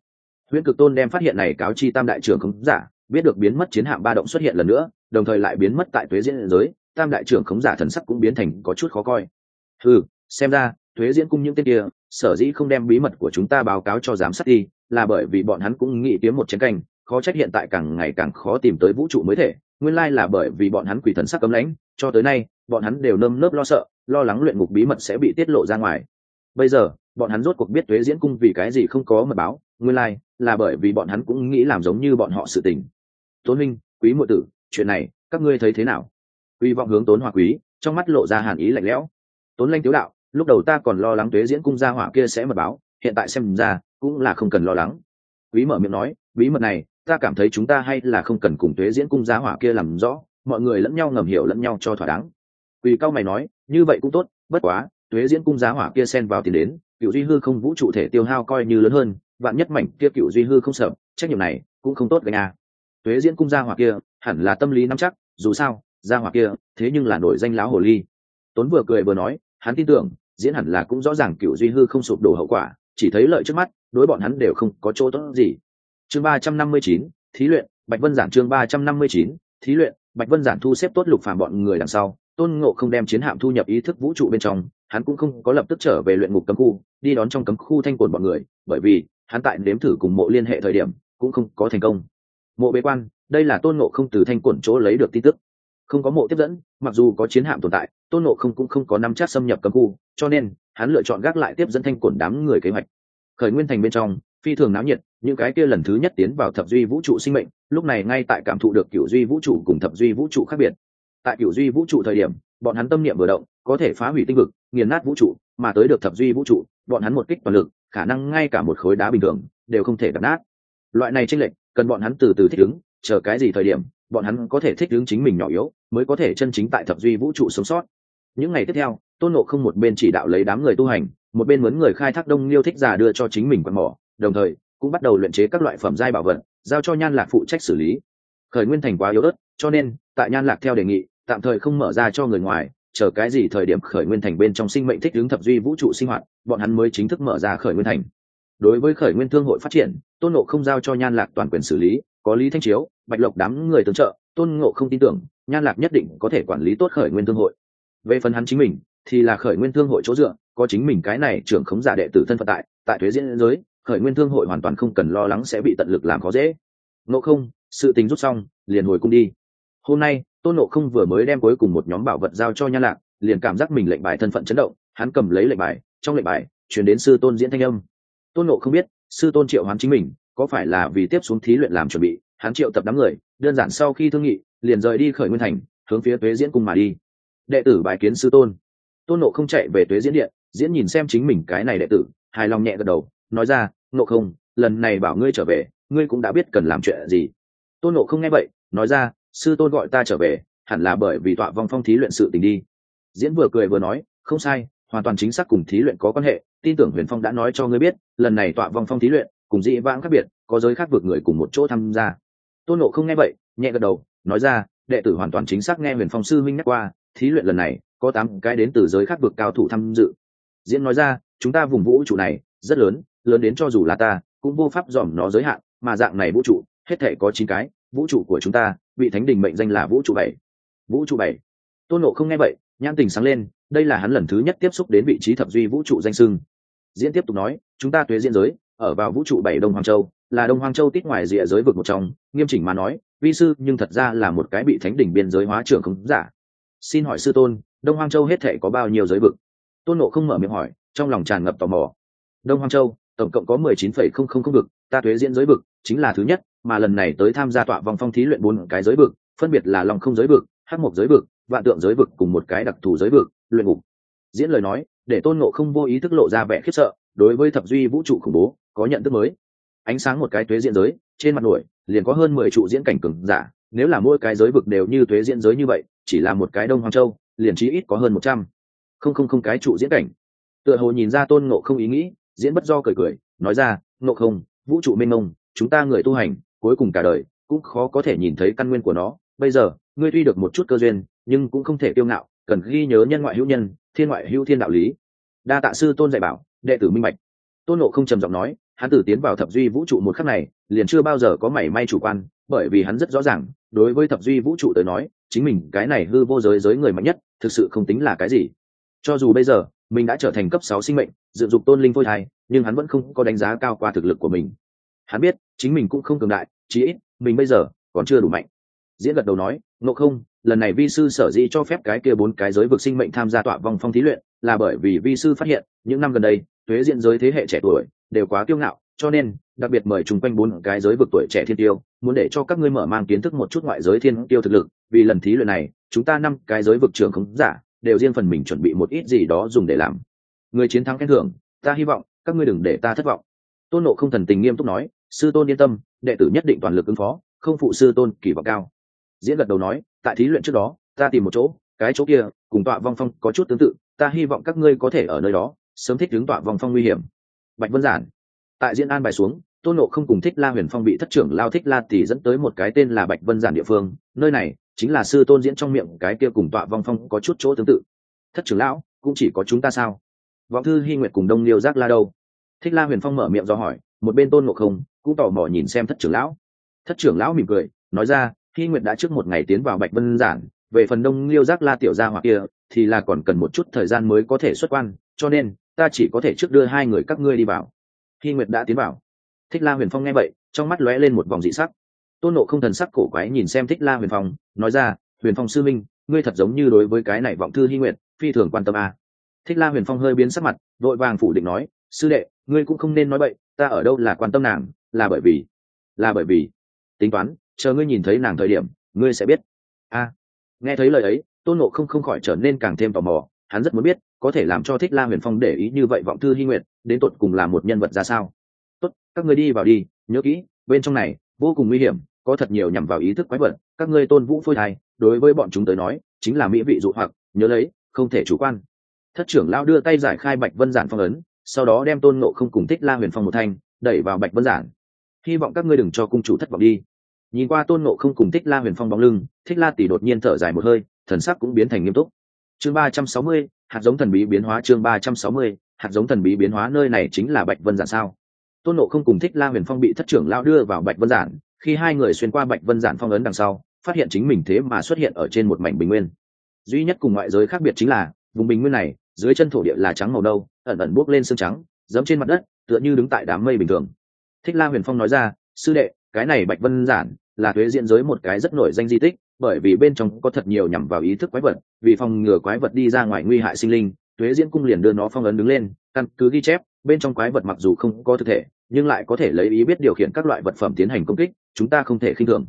Huyễn cực tôn đem phát hiện này cáo chi tam đại trưởng khống giả, biết được biến mất chiến hạm ba động xuất hiện lần nữa, đồng thời lại biến mất tại tuế diễn giới, tam đại trưởng khống giả thần sắc cũng biến thành có chút khó coi. Ừ xem ra thuế diễn cung những tên kia, sở dĩ không đem bí mật của chúng ta báo cáo cho giám sát đi, là bởi vì bọn hắn cũng nghĩ kiếm một chiến canh khó trách hiện tại càng ngày càng khó tìm tới vũ trụ mới thể, nguyên lai là bởi vì bọn hắn quỷ thần sắc cấm lãnh, cho tới nay, bọn hắn đều nơm nớp lo sợ lo lắng luyện ngục bí mật sẽ bị tiết lộ ra ngoài. Bây giờ, bọn hắn rốt cuộc biết tuế diễn cung vì cái gì không có mật báo, nguyên lai, là bởi vì bọn hắn cũng nghĩ làm giống như bọn họ sự tình. Tốn minh, quý muội tử, chuyện này, các ngươi thấy thế nào? Uy vọng hướng tốn hòa quý, trong mắt lộ ra hàn ý lạnh lẽo. Tốn lanh tiếu đạo, lúc đầu ta còn lo lắng tuế diễn cung gia hỏa kia sẽ mật báo, hiện tại xem ra, cũng là không cần lo lắng. Quý mở miệng nói, bí mật này, ta cảm thấy chúng ta hay là không cần cùng tuế diễn cung gia hỏa kia làm rõ, mọi người lẫn nhau ngầm hiểu lẫn nhau cho thỏa đáng. Quỳ cao mày nói như vậy cũng tốt, bất quá, tuế diễn cung giá hỏa kia xen vào tiền đến cựu duy hư không vũ trụ thể tiêu hao coi như lớn hơn, vạn nhất mảnh kia cựu duy hư không sợ, trách nhiệm này cũng không tốt gánh à. tuế diễn cung gia hỏa kia, hẳn là tâm lý nắm chắc, dù sao gia hỏa kia, thế nhưng là nổi danh lão hồ ly tốn vừa cười vừa nói, hắn tin tưởng, diễn hẳn là cũng rõ ràng cựu duy hư không sụp đổ hậu quả, chỉ thấy lợi trước mắt, đối bọn hắn đều không có chỗ tốt gì chương ba trăm năm mươi chín, thí luyện, bạch vân giản chương ba trăm năm mươi chín, thí luyện, bạch vân giản thu xếp tốt lục phàm bọn người đằng sau tôn ngộ không đem chiến hạm thu nhập ý thức vũ trụ bên trong, hắn cũng không có lập tức trở về luyện ngục cấm khu, đi đón trong cấm khu thanh cồn bọn người, bởi vì, hắn tại nếm thử cùng mộ liên hệ thời điểm, cũng không có thành công. Mộ bế quan, đây là tôn ngộ không từ thanh cồn chỗ lấy được tin tức. Không có mộ tiếp dẫn, mặc dù có chiến hạm tồn tại, tôn ngộ không cũng không có năm chắc xâm nhập cấm khu, cho nên, hắn lựa chọn gác lại tiếp dẫn thanh cồn đám người kế hoạch. Khởi nguyên thành bên trong, phi thường náo nhiệt, những cái kia lần thứ nhất tiến vào thập duy vũ trụ sinh mệnh, lúc này ngay tại cảm thụ được cựu duy vũ trụ cùng thập duy vũ trụ khác biệt tại cửu duy vũ trụ thời điểm, bọn hắn tâm niệm vừa động, có thể phá hủy tinh vực, nghiền nát vũ trụ, mà tới được thập duy vũ trụ, bọn hắn một kích toàn lực, khả năng ngay cả một khối đá bình thường đều không thể đập nát. Loại này tranh lệch, cần bọn hắn từ từ thích ứng, chờ cái gì thời điểm, bọn hắn có thể thích ứng chính mình nhỏ yếu, mới có thể chân chính tại thập duy vũ trụ sống sót. Những ngày tiếp theo, tôn nộ không một bên chỉ đạo lấy đám người tu hành, một bên muốn người khai thác đông liêu thích giả đưa cho chính mình quạt mỏ, đồng thời cũng bắt đầu luyện chế các loại phẩm giai bảo vật, giao cho nhan lạc phụ trách xử lý. Khởi nguyên thành quá yếu ớt, cho nên, tại nhan lạc theo đề nghị tạm thời không mở ra cho người ngoài, chờ cái gì thời điểm khởi nguyên thành bên trong sinh mệnh thích ứng thập duy vũ trụ sinh hoạt, bọn hắn mới chính thức mở ra khởi nguyên thành. Đối với khởi nguyên thương hội phát triển, tôn nộ không giao cho nhan lạc toàn quyền xử lý, có lý thanh chiếu, bạch lộc đám người tương trợ, tôn ngộ không tin tưởng, nhan lạc nhất định có thể quản lý tốt khởi nguyên thương hội. Về phần hắn chính mình, thì là khởi nguyên thương hội chỗ dựa, có chính mình cái này trưởng khống giả đệ tử thân phận tại tại thuế diễn giới, khởi nguyên thương hội hoàn toàn không cần lo lắng sẽ bị tận lực làm khó dễ. Ngộ không, sự tình rút xong, liền hồi cung đi. Hôm nay tôn nộ không vừa mới đem cuối cùng một nhóm bảo vật giao cho nhan lạc, liền cảm giác mình lệnh bài thân phận chấn động, hắn cầm lấy lệnh bài, trong lệnh bài chuyển đến sư tôn diễn thanh âm. Tôn nộ không biết, sư tôn triệu hoán chính mình, có phải là vì tiếp xuống thí luyện làm chuẩn bị, hắn triệu tập đám người, đơn giản sau khi thương nghị, liền rời đi khởi nguyên thành, hướng phía tuế diễn cung mà đi. Đệ tử bài kiến sư tôn. Tôn nộ không chạy về tuế diễn điện, diễn nhìn xem chính mình cái này đệ tử, hài lòng nhẹ gật đầu, nói ra nộ không, lần này bảo ngươi trở về, ngươi cũng đã biết cần làm chuyện gì. Tôn nộ không nghe vậy, nói ra sư tôn gọi ta trở về, hẳn là bởi vì tọa vong phong thí luyện sự tình đi. Diễn vừa cười vừa nói, không sai, hoàn toàn chính xác cùng thí luyện có quan hệ, tin tưởng huyền phong đã nói cho ngươi biết, lần này tọa vong phong thí luyện, cùng dị vãng khác biệt, có giới khác vượt người cùng một chỗ tham gia. Tôn nộ không nghe vậy, nhẹ gật đầu, nói ra, đệ tử hoàn toàn chính xác nghe huyền phong sư minh nhắc qua, thí luyện lần này, có tám cái đến từ giới khác vượt cao thủ tham dự. Diễn nói ra, chúng ta vùng vũ trụ này, rất lớn lớn đến cho dù là ta, cũng vô pháp dòm nó giới hạn, mà dạng này vũ trụ, hết thể có chín cái vũ trụ của chúng ta bị thánh đình mệnh danh là vũ trụ bảy. Vũ trụ bảy. Tôn nộ không nghe vậy, nhãn tình sáng lên, đây là hắn lần thứ nhất tiếp xúc đến vị trí thập duy vũ trụ danh sưng diễn tiếp tục nói, chúng ta tuế diễn giới, ở vào vũ trụ bảy đông hoàng châu, là đông hoàng châu tít ngoài rìa giới vực một trong, nghiêm chỉnh mà nói, vi sư nhưng thật ra là một cái bị thánh đỉnh biên giới hóa trưởng không giả. Xin hỏi sư tôn, đông hoàng châu hết thể có bao nhiêu giới vực? Tôn nộ không mở miệng hỏi, trong lòng tràn ngập tò mò. Đông hoàng châu, tổng cộng có mười chín phẩy không không không vực, ta thuế diễn giới vực chính là thứ nhất mà lần này tới tham gia tọa vòng phong thí luyện bốn cái giới vực, phân biệt là lòng không giới vực, hắc mộc giới vực, vạn tượng giới vực cùng một cái đặc thù giới vực, luyện ngục. Diễn lời nói, để tôn ngộ không vô ý thức lộ ra vẻ khiếp sợ, đối với thập duy vũ trụ khủng bố, có nhận thức mới. Ánh sáng một cái tuế diễn giới, trên mặt nổi, liền có hơn mười trụ diễn cảnh cường giả, nếu là mỗi cái giới vực đều như tuế diễn giới như vậy, chỉ là một cái đông hoàng châu, liền chí ít có hơn một trăm. Không không không, cái trụ diễn cảnh. Tựa hồ nhìn ra tôn ngộ không ý nghĩ, diễn bất do cười cười, nói ra, ngộ không, vũ trụ mênh mông, chúng ta người tu hành cuối cùng cả đời, cũng khó có thể nhìn thấy căn nguyên của nó. Bây giờ, ngươi tuy được một chút cơ duyên, nhưng cũng không thể kiêu ngạo, cần ghi nhớ nhân ngoại hữu nhân, thiên ngoại hữu thiên đạo lý. Đa tạ sư tôn dạy bảo, đệ tử minh bạch. Tôn nộ không trầm giọng nói, hắn tử tiến vào thập duy vũ trụ một khắc này, liền chưa bao giờ có mảy may chủ quan, bởi vì hắn rất rõ ràng, đối với thập duy vũ trụ tới nói, chính mình, cái này hư vô giới giới người mạnh nhất, thực sự không tính là cái gì. Cho dù bây giờ, mình đã trở thành cấp sáu sinh mệnh, dự dục tôn linh phôi thai, nhưng hắn vẫn không có đánh giá cao qua thực lực của mình hắn biết, chính mình cũng không cường đại, chí ít, mình bây giờ còn chưa đủ mạnh. Diễn gật đầu nói, ngộ không, lần này vi sư sở dĩ cho phép cái kia bốn cái giới vực sinh mệnh tham gia tọa vòng phong thí luyện, là bởi vì vi sư phát hiện, những năm gần đây thuế diện giới thế hệ trẻ tuổi đều quá kiêu ngạo, cho nên, đặc biệt mời chung quanh bốn cái giới vực tuổi trẻ thiên tiêu, muốn để cho các ngươi mở mang kiến thức một chút ngoại giới thiên tiêu thực lực, vì lần thí luyện này, chúng ta năm cái giới vực trường khống giả đều riêng phần mình chuẩn bị một ít gì đó dùng để làm. Người chiến thắng khen thưởng, ta hy vọng các ngươi đừng để ta thất vọng tôn nộ không thần tình nghiêm túc nói, sư tôn yên tâm, đệ tử nhất định toàn lực ứng phó, không phụ sư tôn kỳ vọng cao. Diễn gật đầu nói, tại thí luyện trước đó, ta tìm một chỗ, cái chỗ kia, cùng tọa vong phong có chút tương tự, ta hy vọng các ngươi có thể ở nơi đó, sớm thích đứng tọa vong phong nguy hiểm. Bạch vân giản, tại diễn an bài xuống, tôn nộ không cùng thích la huyền phong bị thất trưởng lao thích la thì dẫn tới một cái tên là bạch vân giản địa phương, nơi này chính là sư tôn diễn trong miệng cái kia cùng tọa vong phong có chút chỗ tương tự. Thất trưởng lão, cũng chỉ có chúng ta sao? Vọng thư hy nguyệt cùng đông liêu giác la đâu? Thích la huyền phong mở miệng do hỏi, một bên tôn ngộ không cũng tò mò nhìn xem thất trưởng lão. Thất trưởng lão mỉm cười, nói ra khi nguyệt đã trước một ngày tiến vào bạch vân giản, về phần đông liêu giác la tiểu gia hoặc kia, thì là còn cần một chút thời gian mới có thể xuất quan, cho nên, ta chỉ có thể trước đưa hai người các ngươi đi vào. Khi nguyệt đã tiến vào. Thích la huyền phong nghe vậy, trong mắt lóe lên một vòng dị sắc. Tôn nộ không thần sắc cổ quái nhìn xem thích la huyền phong, nói ra, huyền phong sư minh, ngươi thật giống như đối với cái này vọng thư hy nguyệt, phi thường quan tâm à. thích la huyền phong hơi biến sắc mặt, vội vàng phủ định nói sư đệ, ngươi cũng không nên nói bậy, ta ở đâu là quan tâm nàng, là bởi vì, là bởi vì. Tính toán, chờ ngươi nhìn thấy nàng thời điểm, ngươi sẽ biết. A. Nghe thấy lời ấy, tôn nộ không không khỏi trở nên càng thêm tò mò, hắn rất muốn biết, có thể làm cho thích la huyền phong để ý như vậy vọng thư hy nguyệt, đến tột cùng là một nhân vật ra sao? Tốt, các ngươi đi vào đi, nhớ kỹ, bên trong này, vô cùng nguy hiểm, có thật nhiều nhằm vào ý thức quái vật, các ngươi tôn vũ phôi thai, đối với bọn chúng tới nói, chính là mỹ vị dụ hoặc, nhớ lấy, không thể chủ quan. Thất trưởng lao đưa tay giải khai bạch vân giản phong ấn sau đó đem tôn nộ không cùng thích la huyền phong một thanh, đẩy vào bạch vân giản. Hy vọng các ngươi đừng cho cung chủ thất vọng đi. Nhìn qua tôn nộ không cùng thích la huyền phong bóng lưng, thích la tỷ đột nhiên thở dài một hơi, thần sắc cũng biến thành nghiêm túc. Chương ba trăm sáu mươi, hạt giống thần bí biến hóa chương ba trăm sáu mươi, hạt giống thần bí biến hóa nơi này chính là bạch vân giản sao? Tôn nộ không cùng thích la huyền phong bị thất trưởng lao đưa vào bạch vân giản, khi hai người xuyên qua bạch vân giản phong ấn đằng sau, phát hiện chính mình thế mà xuất hiện ở trên một mảnh bình nguyên. Duy nhất cùng ngoại giới khác biệt chính là, vùng bình nguyên này dưới chân thổ địa là trắng màu đâu ẩn ẩn buốc lên xương trắng giống trên mặt đất, tựa như đứng tại đám mây bình thường. Thích la huyền phong nói ra, sư đệ, cái này bạch vân giản là thuế diễn giới một cái rất nổi danh di tích, bởi vì bên trong có thật nhiều nhằm vào ý thức quái vật, vì phòng ngừa quái vật đi ra ngoài nguy hại sinh linh, thuế diễn cung liền đưa nó phong ấn đứng lên, căn cứ ghi chép, bên trong quái vật mặc dù không có thực thể, nhưng lại có thể lấy ý biết điều khiển các loại vật phẩm tiến hành công kích, chúng ta không thể khinh thường.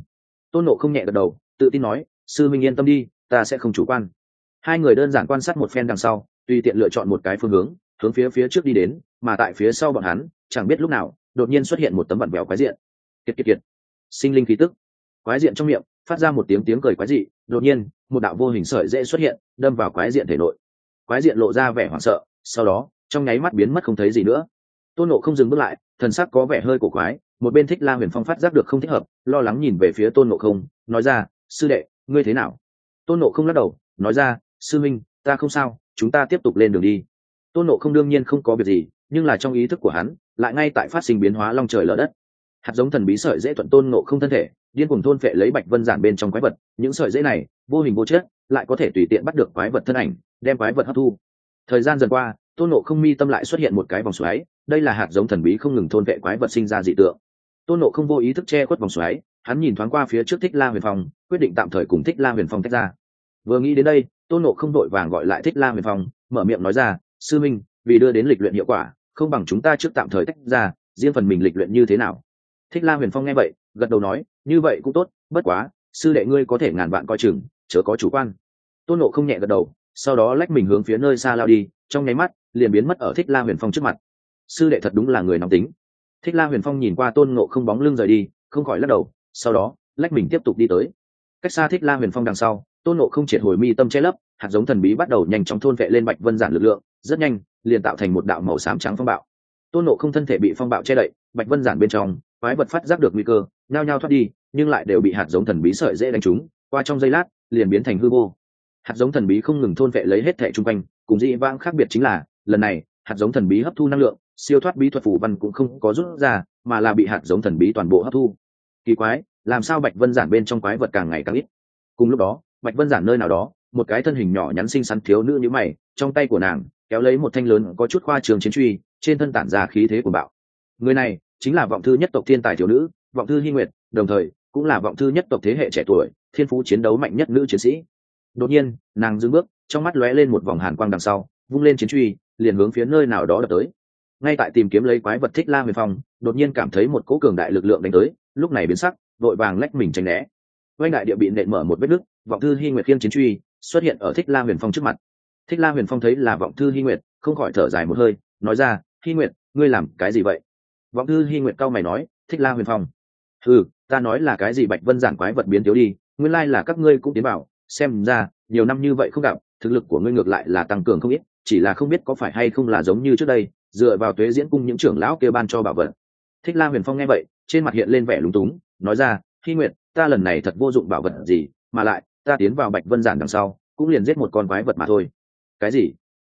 Tôn nộ không nhẹ gật đầu, tự tin nói, sư minh yên tâm đi, ta sẽ không chủ quan. Hai người đơn giản quan sát một phen đằng sau tùy tiện lựa chọn một cái phương hướng hướng phía phía trước đi đến, mà tại phía sau bọn hắn, chẳng biết lúc nào, đột nhiên xuất hiện một tấm vặn vẹo quái diện. Kiệt kiệt kiệt. Sinh linh khí tức. Quái diện trong miệng, phát ra một tiếng tiếng cười quái dị, đột nhiên, một đạo vô hình sợi dễ xuất hiện, đâm vào quái diện thể nội. Quái diện lộ ra vẻ hoảng sợ, sau đó, trong nháy mắt biến mất không thấy gì nữa. Tôn nộ không dừng bước lại, thần sắc có vẻ hơi cổ quái, một bên thích la huyền phong phát giác được không thích hợp, lo lắng nhìn về phía tôn nộ không, nói ra, sư đệ, ngươi thế nào? Tôn nộ không lắc đầu, nói ra, sư minh, ta không sao chúng ta tiếp tục lên đường đi. Tôn nộ không đương nhiên không có việc gì, nhưng là trong ý thức của hắn, lại ngay tại phát sinh biến hóa long trời lở đất. Hạt giống thần bí sợi dễ thuận tôn nộ không thân thể, điên cùng thôn phệ lấy bạch vân giản bên trong quái vật, những sợi dễ này, vô hình vô chất, lại có thể tùy tiện bắt được quái vật thân ảnh, đem quái vật hấp thu. Thời gian dần qua, tôn nộ không mi tâm lại xuất hiện một cái vòng xoáy, đây là hạt giống thần bí không ngừng thôn vệ quái vật sinh ra dị tượng. Tôn nộ không vô ý thức che khuất vòng xoáy, hắn nhìn thoáng qua phía trước thích la huyền phong, quyết định tạm thời cùng thích la huyền phong tách ra vừa nghĩ đến đây, tôn nộ không đội vàng gọi lại thích la huyền phong, mở miệng nói ra, sư minh, vì đưa đến lịch luyện hiệu quả, không bằng chúng ta trước tạm thời tách ra, riêng phần mình lịch luyện như thế nào? Thích la huyền phong nghe vậy, gật đầu nói, như vậy cũng tốt, bất quá, sư đệ ngươi có thể ngàn vạn coi chừng, chớ có chủ quan. Tôn nộ không nhẹ gật đầu, sau đó lách mình hướng phía nơi xa lao đi, trong nháy mắt, liền biến mất ở thích la huyền phong trước mặt. Sư đệ thật đúng là người nóng tính. Thích la huyền phong nhìn qua tôn ngộ không bóng lưng rời đi, không khỏi lắc đầu, sau đó, lách mình tiếp tục đi tới. Cách xa thích la huyền phong đằng sau tôn ngộ không triệt hồi mi tâm che lấp, hạt giống thần bí bắt đầu nhanh chóng thôn vệ lên bạch vân giản lực lượng, rất nhanh, liền tạo thành một đạo màu xám trắng phong bạo. Tôn ngộ không thân thể bị phong bạo che đậy, bạch vân giản bên trong, quái vật phát giác được nguy cơ, nhao nhao thoát đi, nhưng lại đều bị hạt giống thần bí sợi dễ đánh trúng, qua trong giây lát, liền biến thành hư vô. Hạt giống thần bí không ngừng thôn vệ lấy hết thẻ chung quanh, cùng dị vãng khác biệt chính là, lần này, hạt giống thần bí hấp thu năng lượng, siêu thoát bí thuật phủ văn cũng không có rút ra, mà là bị hạt giống thần bí toàn bộ hấp thu. Kỳ quái, làm sao bạch vân giản bên trong quái vật càng ngày càng ít? Cùng lúc đó bạch vân giản nơi nào đó, một cái thân hình nhỏ nhắn xinh xắn thiếu nữ như mày, trong tay của nàng kéo lấy một thanh lớn có chút khoa trường chiến truy, trên thân tản ra khí thế của bạo. Người này chính là vọng thư nhất tộc thiên tài thiếu nữ, vọng thư hy nguyệt, đồng thời cũng là vọng thư nhất tộc thế hệ trẻ tuổi, thiên phú chiến đấu mạnh nhất nữ chiến sĩ. Đột nhiên, nàng dưng bước, trong mắt lóe lên một vòng hàn quang đằng sau, vung lên chiến truy, liền hướng phía nơi nào đó đập tới. Ngay tại tìm kiếm lấy quái vật thích la huyền phong, đột nhiên cảm thấy một cỗ cường đại lực lượng đánh tới, lúc này biến sắc, vội vàng lách mình tránh né oanh đại địa bị nện mở một vết nứt, vọng thư hy nguyệt khiên chiến truy xuất hiện ở thích la huyền phong trước mặt. Thích la huyền phong thấy là vọng thư hy nguyệt, không khỏi thở dài một hơi, nói ra hy nguyệt, ngươi làm cái gì vậy? Vọng thư hy nguyệt cau mày nói, thích la huyền phong. Ừ ta nói là cái gì bạch vân giản quái vật biến thiếu đi, nguyên lai là các ngươi cũng tiến bảo xem ra, nhiều năm như vậy không gặp, thực lực của ngươi ngược lại là tăng cường không ít, chỉ là không biết có phải hay không là giống như trước đây, dựa vào tuế diễn cung những trưởng lão kia ban cho bảo vật. Thích la huyền phong nghe vậy, trên mặt hiện lên vẻ lúng túng, nói ra hy Nguyệt ta lần này thật vô dụng bảo vật gì mà lại ta tiến vào bạch vân giản đằng sau cũng liền giết một con quái vật mà thôi. Cái gì?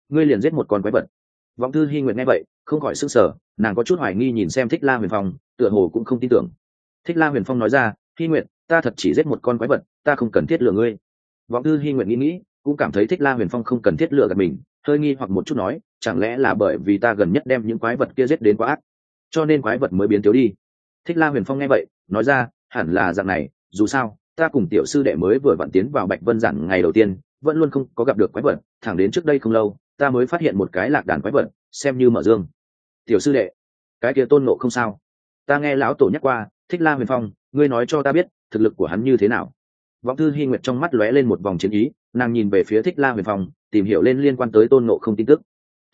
Ngươi liền giết một con quái vật? Vọng thư hy nguyện nghe vậy không khỏi s ư n g sở nàng có chút hoài nghi nhìn xem thích la huyền phong tựa hồ cũng không tin tưởng. Thích la huyền phong nói ra hy nguyện, ta thật chỉ giết một con quái vật ta không cần thiết lừa ngươi. Vọng thư hy nguyện nghĩ nghĩ cũng cảm thấy thích la huyền phong không cần thiết lừa gạt mình hơi nghi hoặc một chút nói chẳng lẽ là bởi vì ta gần nhất đem những quái vật kia giết đến quá ác cho nên quái vật mới biến thiếu đi? Thích la huyền phong nghe vậy nói ra hẳn là dạng này, dù sao, ta cùng tiểu sư đệ mới vừa vặn tiến vào bạch vân giản ngày đầu tiên, vẫn luôn không có gặp được quái vật, thẳng đến trước đây không lâu, ta mới phát hiện một cái lạc đàn quái vật, xem như mở dương. Tiểu sư đệ, cái kia tôn nộ không sao? Ta nghe lão tổ nhắc qua, thích la huyền phong, ngươi nói cho ta biết, thực lực của hắn như thế nào? Vọng thư hy nguyệt trong mắt lóe lên một vòng chiến ý, nàng nhìn về phía thích la huyền phong, tìm hiểu lên liên quan tới tôn nộ không tin tức.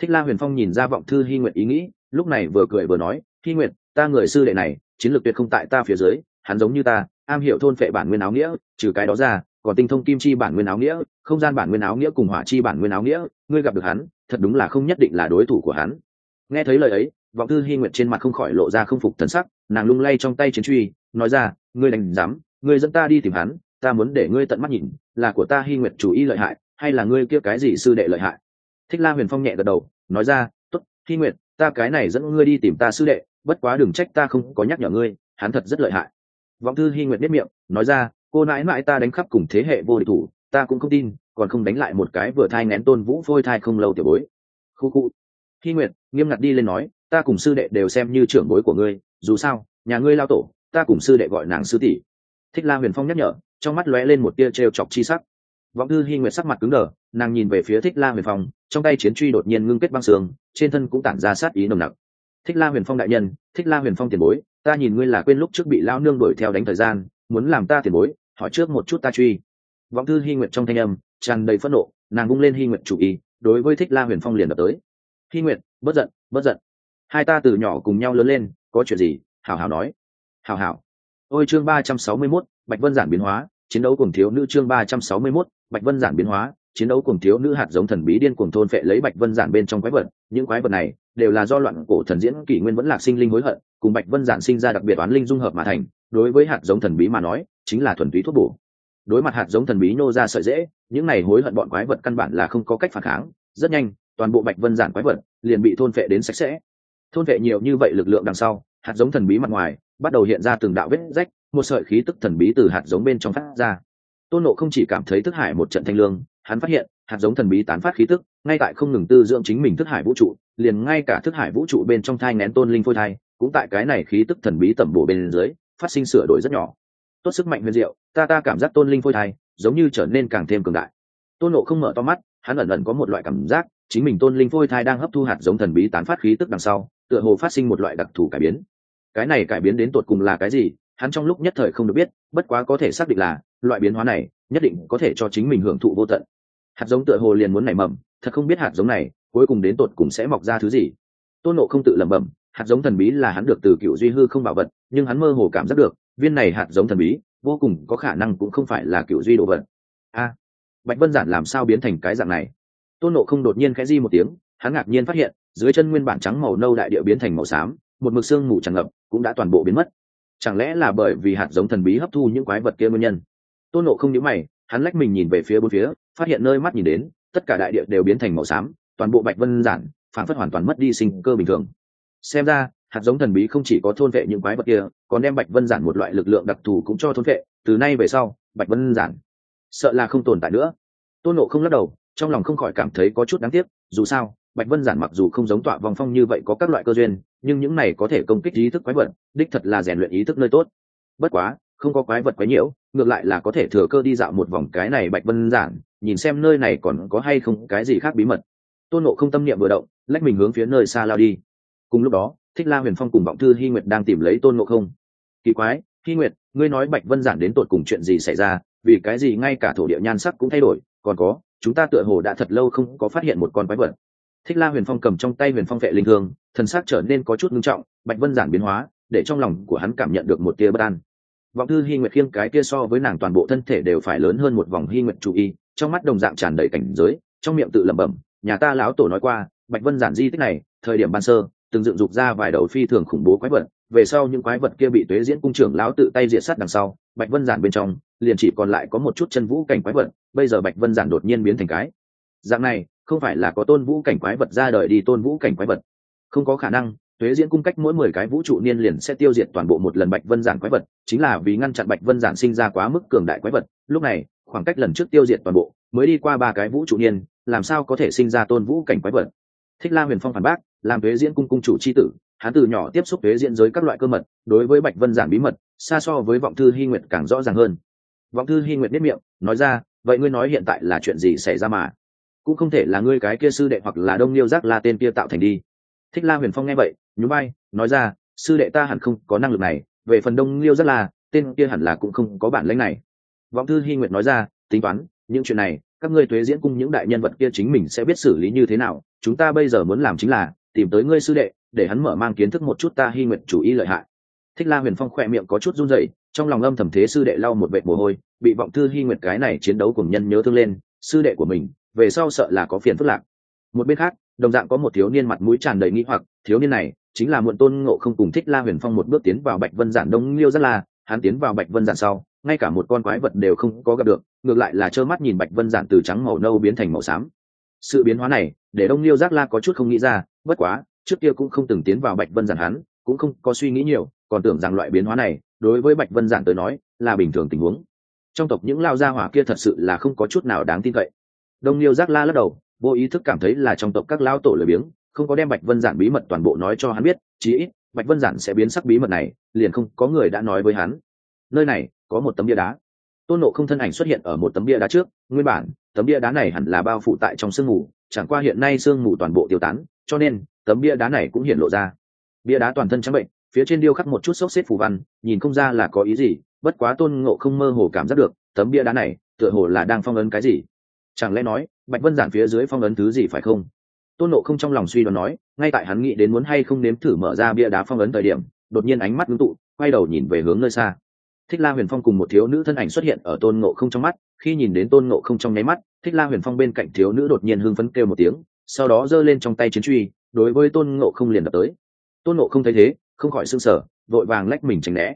Thích la huyền phong nhìn ra vọng thư hy nguyệt ý nghĩ, lúc này vừa cười vừa nói hy nguyệt, ta người sư đệ này, chiến lược tuyệt không tại ta phía dưới hắn giống như ta, am hiểu thôn phệ bản nguyên áo nghĩa, trừ cái đó ra, còn tinh thông kim chi bản nguyên áo nghĩa, không gian bản nguyên áo nghĩa cùng hỏa chi bản nguyên áo nghĩa, ngươi gặp được hắn, thật đúng là không nhất định là đối thủ của hắn. Nghe thấy lời ấy, vọng thư hy nguyệt trên mặt không khỏi lộ ra không phục thần sắc, nàng lung lay trong tay chiến truy, nói ra, ngươi đành dám, ngươi dẫn ta đi tìm hắn, ta muốn để ngươi tận mắt nhìn, là của ta hy nguyệt chủ y lợi hại, hay là ngươi kia cái gì sư đệ lợi hại? Thích la huyền phong nhẹ gật đầu, nói ra, tốt hy nguyệt, ta cái này dẫn ngươi đi tìm ta sư đệ, bất quá đừng trách ta không có nhắc nhở ngươi, hắn thật rất lợi hại vọng thư hy nguyệt biết miệng, nói ra, cô nãi mãi ta đánh khắp cùng thế hệ vô địch thủ, ta cũng không tin, còn không đánh lại một cái vừa thai nén tôn vũ phôi thai không lâu tiểu bối. Khu khu. Hy nguyệt nghiêm ngặt đi lên nói, ta cùng sư đệ đều xem như trưởng bối của ngươi, dù sao, nhà ngươi lao tổ, ta cùng sư đệ gọi nàng sư tỷ. Thích la huyền phong nhắc nhở, trong mắt lóe lên một tia t chọc chi sắc. Vọng thư hy nguyệt sắc mặt cứng đờ, nàng nhìn về phía thích la huyền phong, trong tay chiến truy đột nhiên ngưng kết băng sương, trên thân cũng tản ra sát ý nồng nặc thích la huyền phong đại nhân thích la huyền phong tiền bối ta nhìn ngươi là quên lúc trước bị lao nương đuổi theo đánh thời gian muốn làm ta tiền bối hỏi trước một chút ta truy. Vọng thư hy nguyện trong thanh âm tràn đầy phẫn nộ nàng bung lên hy nguyện chủ ý đối với thích la huyền phong liền đập tới. Hy nguyện, bất giận bất giận. Hai ta từ nhỏ cùng nhau lớn lên có chuyện gì? Hảo hảo nói. Hảo hảo. Ôi chương ba trăm sáu mươi mốt bạch vân giản biến hóa chiến đấu cùng thiếu nữ chương ba trăm sáu mươi mốt bạch vân giản biến hóa chiến đấu cùng thiếu nữ hạt giống thần bí điên cuồng thôn phệ lấy bạch vân giản bên trong quái vật, những quái vật này đều là do loạn cổ thần diễn kỷ nguyên vẫn lạc sinh linh hối hận, cùng bạch vân giản sinh ra đặc biệt oán linh dung hợp mà thành, đối với hạt giống thần bí mà nói, chính là thuần túy thuốc bổ. Đối mặt hạt giống thần bí nô ra sợi dễ, những này hối hận bọn quái vật căn bản là không có cách phản kháng, rất nhanh, toàn bộ bạch vân giản quái vật liền bị thôn phệ đến sạch sẽ. Thôn phệ nhiều như vậy lực lượng đằng sau, hạt giống thần bí mặt ngoài bắt đầu hiện ra từng đạo vết rách, một sợi khí tức thần bí từ hạt giống bên trong phát ra. Tôn nộ không chỉ cảm thấy thức hải một trận thanh lương hắn phát hiện, hạt giống thần bí tán phát khí tức, ngay tại không ngừng tư dưỡng chính mình thức hải vũ trụ, liền ngay cả thức hải vũ trụ bên trong thai nén tôn linh phôi thai, cũng tại cái này khí tức thần bí tẩm bổ bên dưới, phát sinh sửa đổi rất nhỏ. Tốt sức mạnh huyền diệu, ta ta cảm giác tôn linh phôi thai, giống như trở nên càng thêm cường đại. Tôn nộ không mở to mắt, hắn ẩn ẩn có một loại cảm giác, chính mình tôn linh phôi thai đang hấp thu hạt giống thần bí tán phát khí tức đằng sau, tựa hồ phát sinh một loại đặc thù cải biến. Cái này cải biến đến tột cùng là cái gì, hắn trong lúc nhất thời không được biết, bất quá có thể xác định là, loại biến hóa này, nhất định có thể cho chính mình hưởng thụ vô tận hạt giống tựa hồ liền muốn nảy mầm, thật không biết hạt giống này cuối cùng đến tột cùng sẽ mọc ra thứ gì. Tôn nộ không tự lẩm bẩm, hạt giống thần bí là hắn được từ cựu duy hư không bảo vật, nhưng hắn mơ hồ cảm giác được, viên này hạt giống thần bí vô cùng có khả năng cũng không phải là cựu duy đồ vật. A, bạch vân giản làm sao biến thành cái dạng này? Tôn nộ không đột nhiên khẽ di một tiếng, hắn ngạc nhiên phát hiện, dưới chân nguyên bản trắng màu nâu đại địa biến thành màu xám, một mực xương mù tràn ngập, cũng đã toàn bộ biến mất. Chẳng lẽ là bởi vì hạt giống thần bí hấp thu những quái vật kia nguyên nhân? Tôn nộ không nhớ mày hắn lách mình nhìn về phía bốn phía, phát hiện nơi mắt nhìn đến, tất cả đại địa đều biến thành màu xám, toàn bộ bạch vân giản phản phất hoàn toàn mất đi sinh cơ bình thường. Xem ra, hạt giống thần bí không chỉ có thôn vệ những quái vật kia, còn đem bạch vân giản một loại lực lượng đặc thù cũng cho thôn vệ, từ nay về sau, bạch vân giản sợ là không tồn tại nữa. Tôn nộ không lắc đầu, trong lòng không khỏi cảm thấy có chút đáng tiếc, dù sao, bạch vân giản mặc dù không giống tọa vòng phong như vậy có các loại cơ duyên, nhưng những này có thể công kích ý thức quái vật, đích thật là rèn luyện ý thức nơi tốt. Bất quá không có quái vật quái nhiễu, ngược lại là có thể thừa cơ đi dạo một vòng cái này bạch vân giản, nhìn xem nơi này còn có hay không cái gì khác bí mật. Tôn nộ không tâm niệm vừa động, lách mình hướng phía nơi xa lao đi. Cùng lúc đó, thích la huyền phong cùng vọng thư hy nguyệt đang tìm lấy tôn nộ không. Kỳ quái hy nguyệt, ngươi nói bạch vân giản đến tột cùng chuyện gì xảy ra? Vì cái gì ngay cả thổ địa nhan sắc cũng thay đổi, còn có, chúng ta tựa hồ đã thật lâu không có phát hiện một con quái vật. Thích la huyền phong cầm trong tay huyền phong vệ linh thương, thần sắc trở nên có chút ngưng trọng, bạch vân giản biến hóa, để trong lòng của hắn cảm nhận được một tia bất an vọng thư hy nguyệt khiêng cái kia so với nàng toàn bộ thân thể đều phải lớn hơn một vòng hy nguyệt chủ y, trong mắt đồng dạng tràn đầy cảnh giới, trong miệng tự lẩm bẩm, nhà ta lão tổ nói qua, bạch vân giản di tích này, thời điểm ban sơ, từng dựng dục ra vài đầu phi thường khủng bố quái vật, về sau những quái vật kia bị tuế diễn cung trưởng lão tự tay diệt sát đằng sau, bạch vân giản bên trong, liền chỉ còn lại có một chút chân vũ cảnh quái vật, bây giờ bạch vân giản đột nhiên biến thành cái. Dạng này, không phải là có tôn vũ cảnh quái vật ra đời đi tôn vũ cảnh quái vật. Không có khả năng Tuế diễn cung cách mỗi mười cái vũ trụ niên liền sẽ tiêu diệt toàn bộ một lần bạch vân giản quái vật, chính là vì ngăn chặn bạch vân giản sinh ra quá mức cường đại quái vật. Lúc này, khoảng cách lần trước tiêu diệt toàn bộ, mới đi qua ba cái vũ trụ niên, làm sao có thể sinh ra tôn vũ cảnh quái vật? Thích la huyền phong phản bác, làm Tuế diễn cung cung chủ c h i tử, hắn từ nhỏ tiếp xúc Tuế diễn giới các loại cơ mật, đối với bạch vân giản bí mật, xa so với vọng thư hy nguyệt càng rõ ràng hơn. Vọng thư hy nguyệt biết miệng, nói ra, vậy ngươi nói hiện tại là chuyện gì xảy ra mà? Cũng không thể là ngươi cái kia sư đệ hoặc là đông liêu giác la tên kia tạo thành đi thích la huyền phong nghe vậy nhún bay nói ra sư đệ ta hẳn không có năng lực này về phần đông liêu rất là, tên kia hẳn là cũng không có bản lãnh này. Vọng thư hy nguyệt nói ra tính toán những chuyện này các ngươi thuế diễn cung những đại nhân vật kia chính mình sẽ biết xử lý như thế nào. Chúng ta bây giờ muốn làm chính là tìm tới ngươi sư đệ để hắn mở mang kiến thức một chút ta hy Nguyệt chủ ý lợi hại. Thích la huyền phong khỏe miệng có chút run rẩy trong lòng âm thầm thế sư đệ lau một vệ mồ hôi bị vọng thư hy Nguyệt cái này chiến đấu cùng nhân nhớ thương lên sư đệ của mình về sau sợ là có phiền phức lạc. Một bên khác đồng dạng có một thiếu niên mặt mũi tràn đầy nghĩ hoặc, thiếu niên này chính là muộn tôn ngộ không cùng thích la huyền phong một bước tiến vào bạch vân giản đông liêu rất là, hắn tiến vào bạch vân giản sau, ngay cả một con quái vật đều không có gặp được, ngược lại là trơ mắt nhìn bạch vân giản từ trắng màu nâu biến thành màu xám. Sự biến hóa này để đông liêu giác la có chút không nghĩ ra, bất quá, trước kia cũng không từng tiến vào bạch vân giản hắn, cũng không có suy nghĩ nhiều, còn tưởng rằng loại biến hóa này, đối với bạch vân giản tới nói, là bình thường tình huống. Trong tộc những lao gia hỏa kia thật sự là không có chút nào đáng tin cậy. Đông liêu giác la lắc đầu vô ý thức cảm thấy là trong tộc các lao tổ lười biếng, không có đem bạch vân giản bí mật toàn bộ nói cho hắn biết, chí ít, bạch vân giản sẽ biến sắc bí mật này, liền không có người đã nói với hắn. Nơi này, có một tấm bia đá. Tôn nộ không thân ảnh xuất hiện ở một tấm bia đá trước, nguyên bản, tấm bia đá này hẳn là bao phủ tại trong sương mù, chẳng qua hiện nay sương mù toàn bộ tiêu tán, cho nên, tấm bia đá này cũng hiện lộ ra. Bia đá toàn thân trắng bệnh, phía trên điêu khắc một chút xốc xếp phù văn, nhìn không ra là có ý gì, bất quá tôn ngộ không mơ hồ cảm giác được, tấm bia đá này, tựa hồ là đang phong ấn cái gì. Chẳng lẽ nói bạch vân giản phía dưới phong ấn thứ gì phải không? Tôn nộ không trong lòng suy đoán nói, ngay tại hắn nghĩ đến muốn hay không nếm thử mở ra bia đá phong ấn thời điểm, đột nhiên ánh mắt ngưng tụ, quay đầu nhìn về hướng nơi xa. Thích la huyền phong cùng một thiếu nữ thân ảnh xuất hiện ở tôn ngộ không trong mắt, khi nhìn đến tôn ngộ không trong nháy mắt, thích la huyền phong bên cạnh thiếu nữ đột nhiên hưng phấn kêu một tiếng, sau đó giơ lên trong tay chiến truy, đối với tôn ngộ không liền đập tới. Tôn ngộ không thấy thế, không khỏi sưng sở vội vàng lách mình tránh né.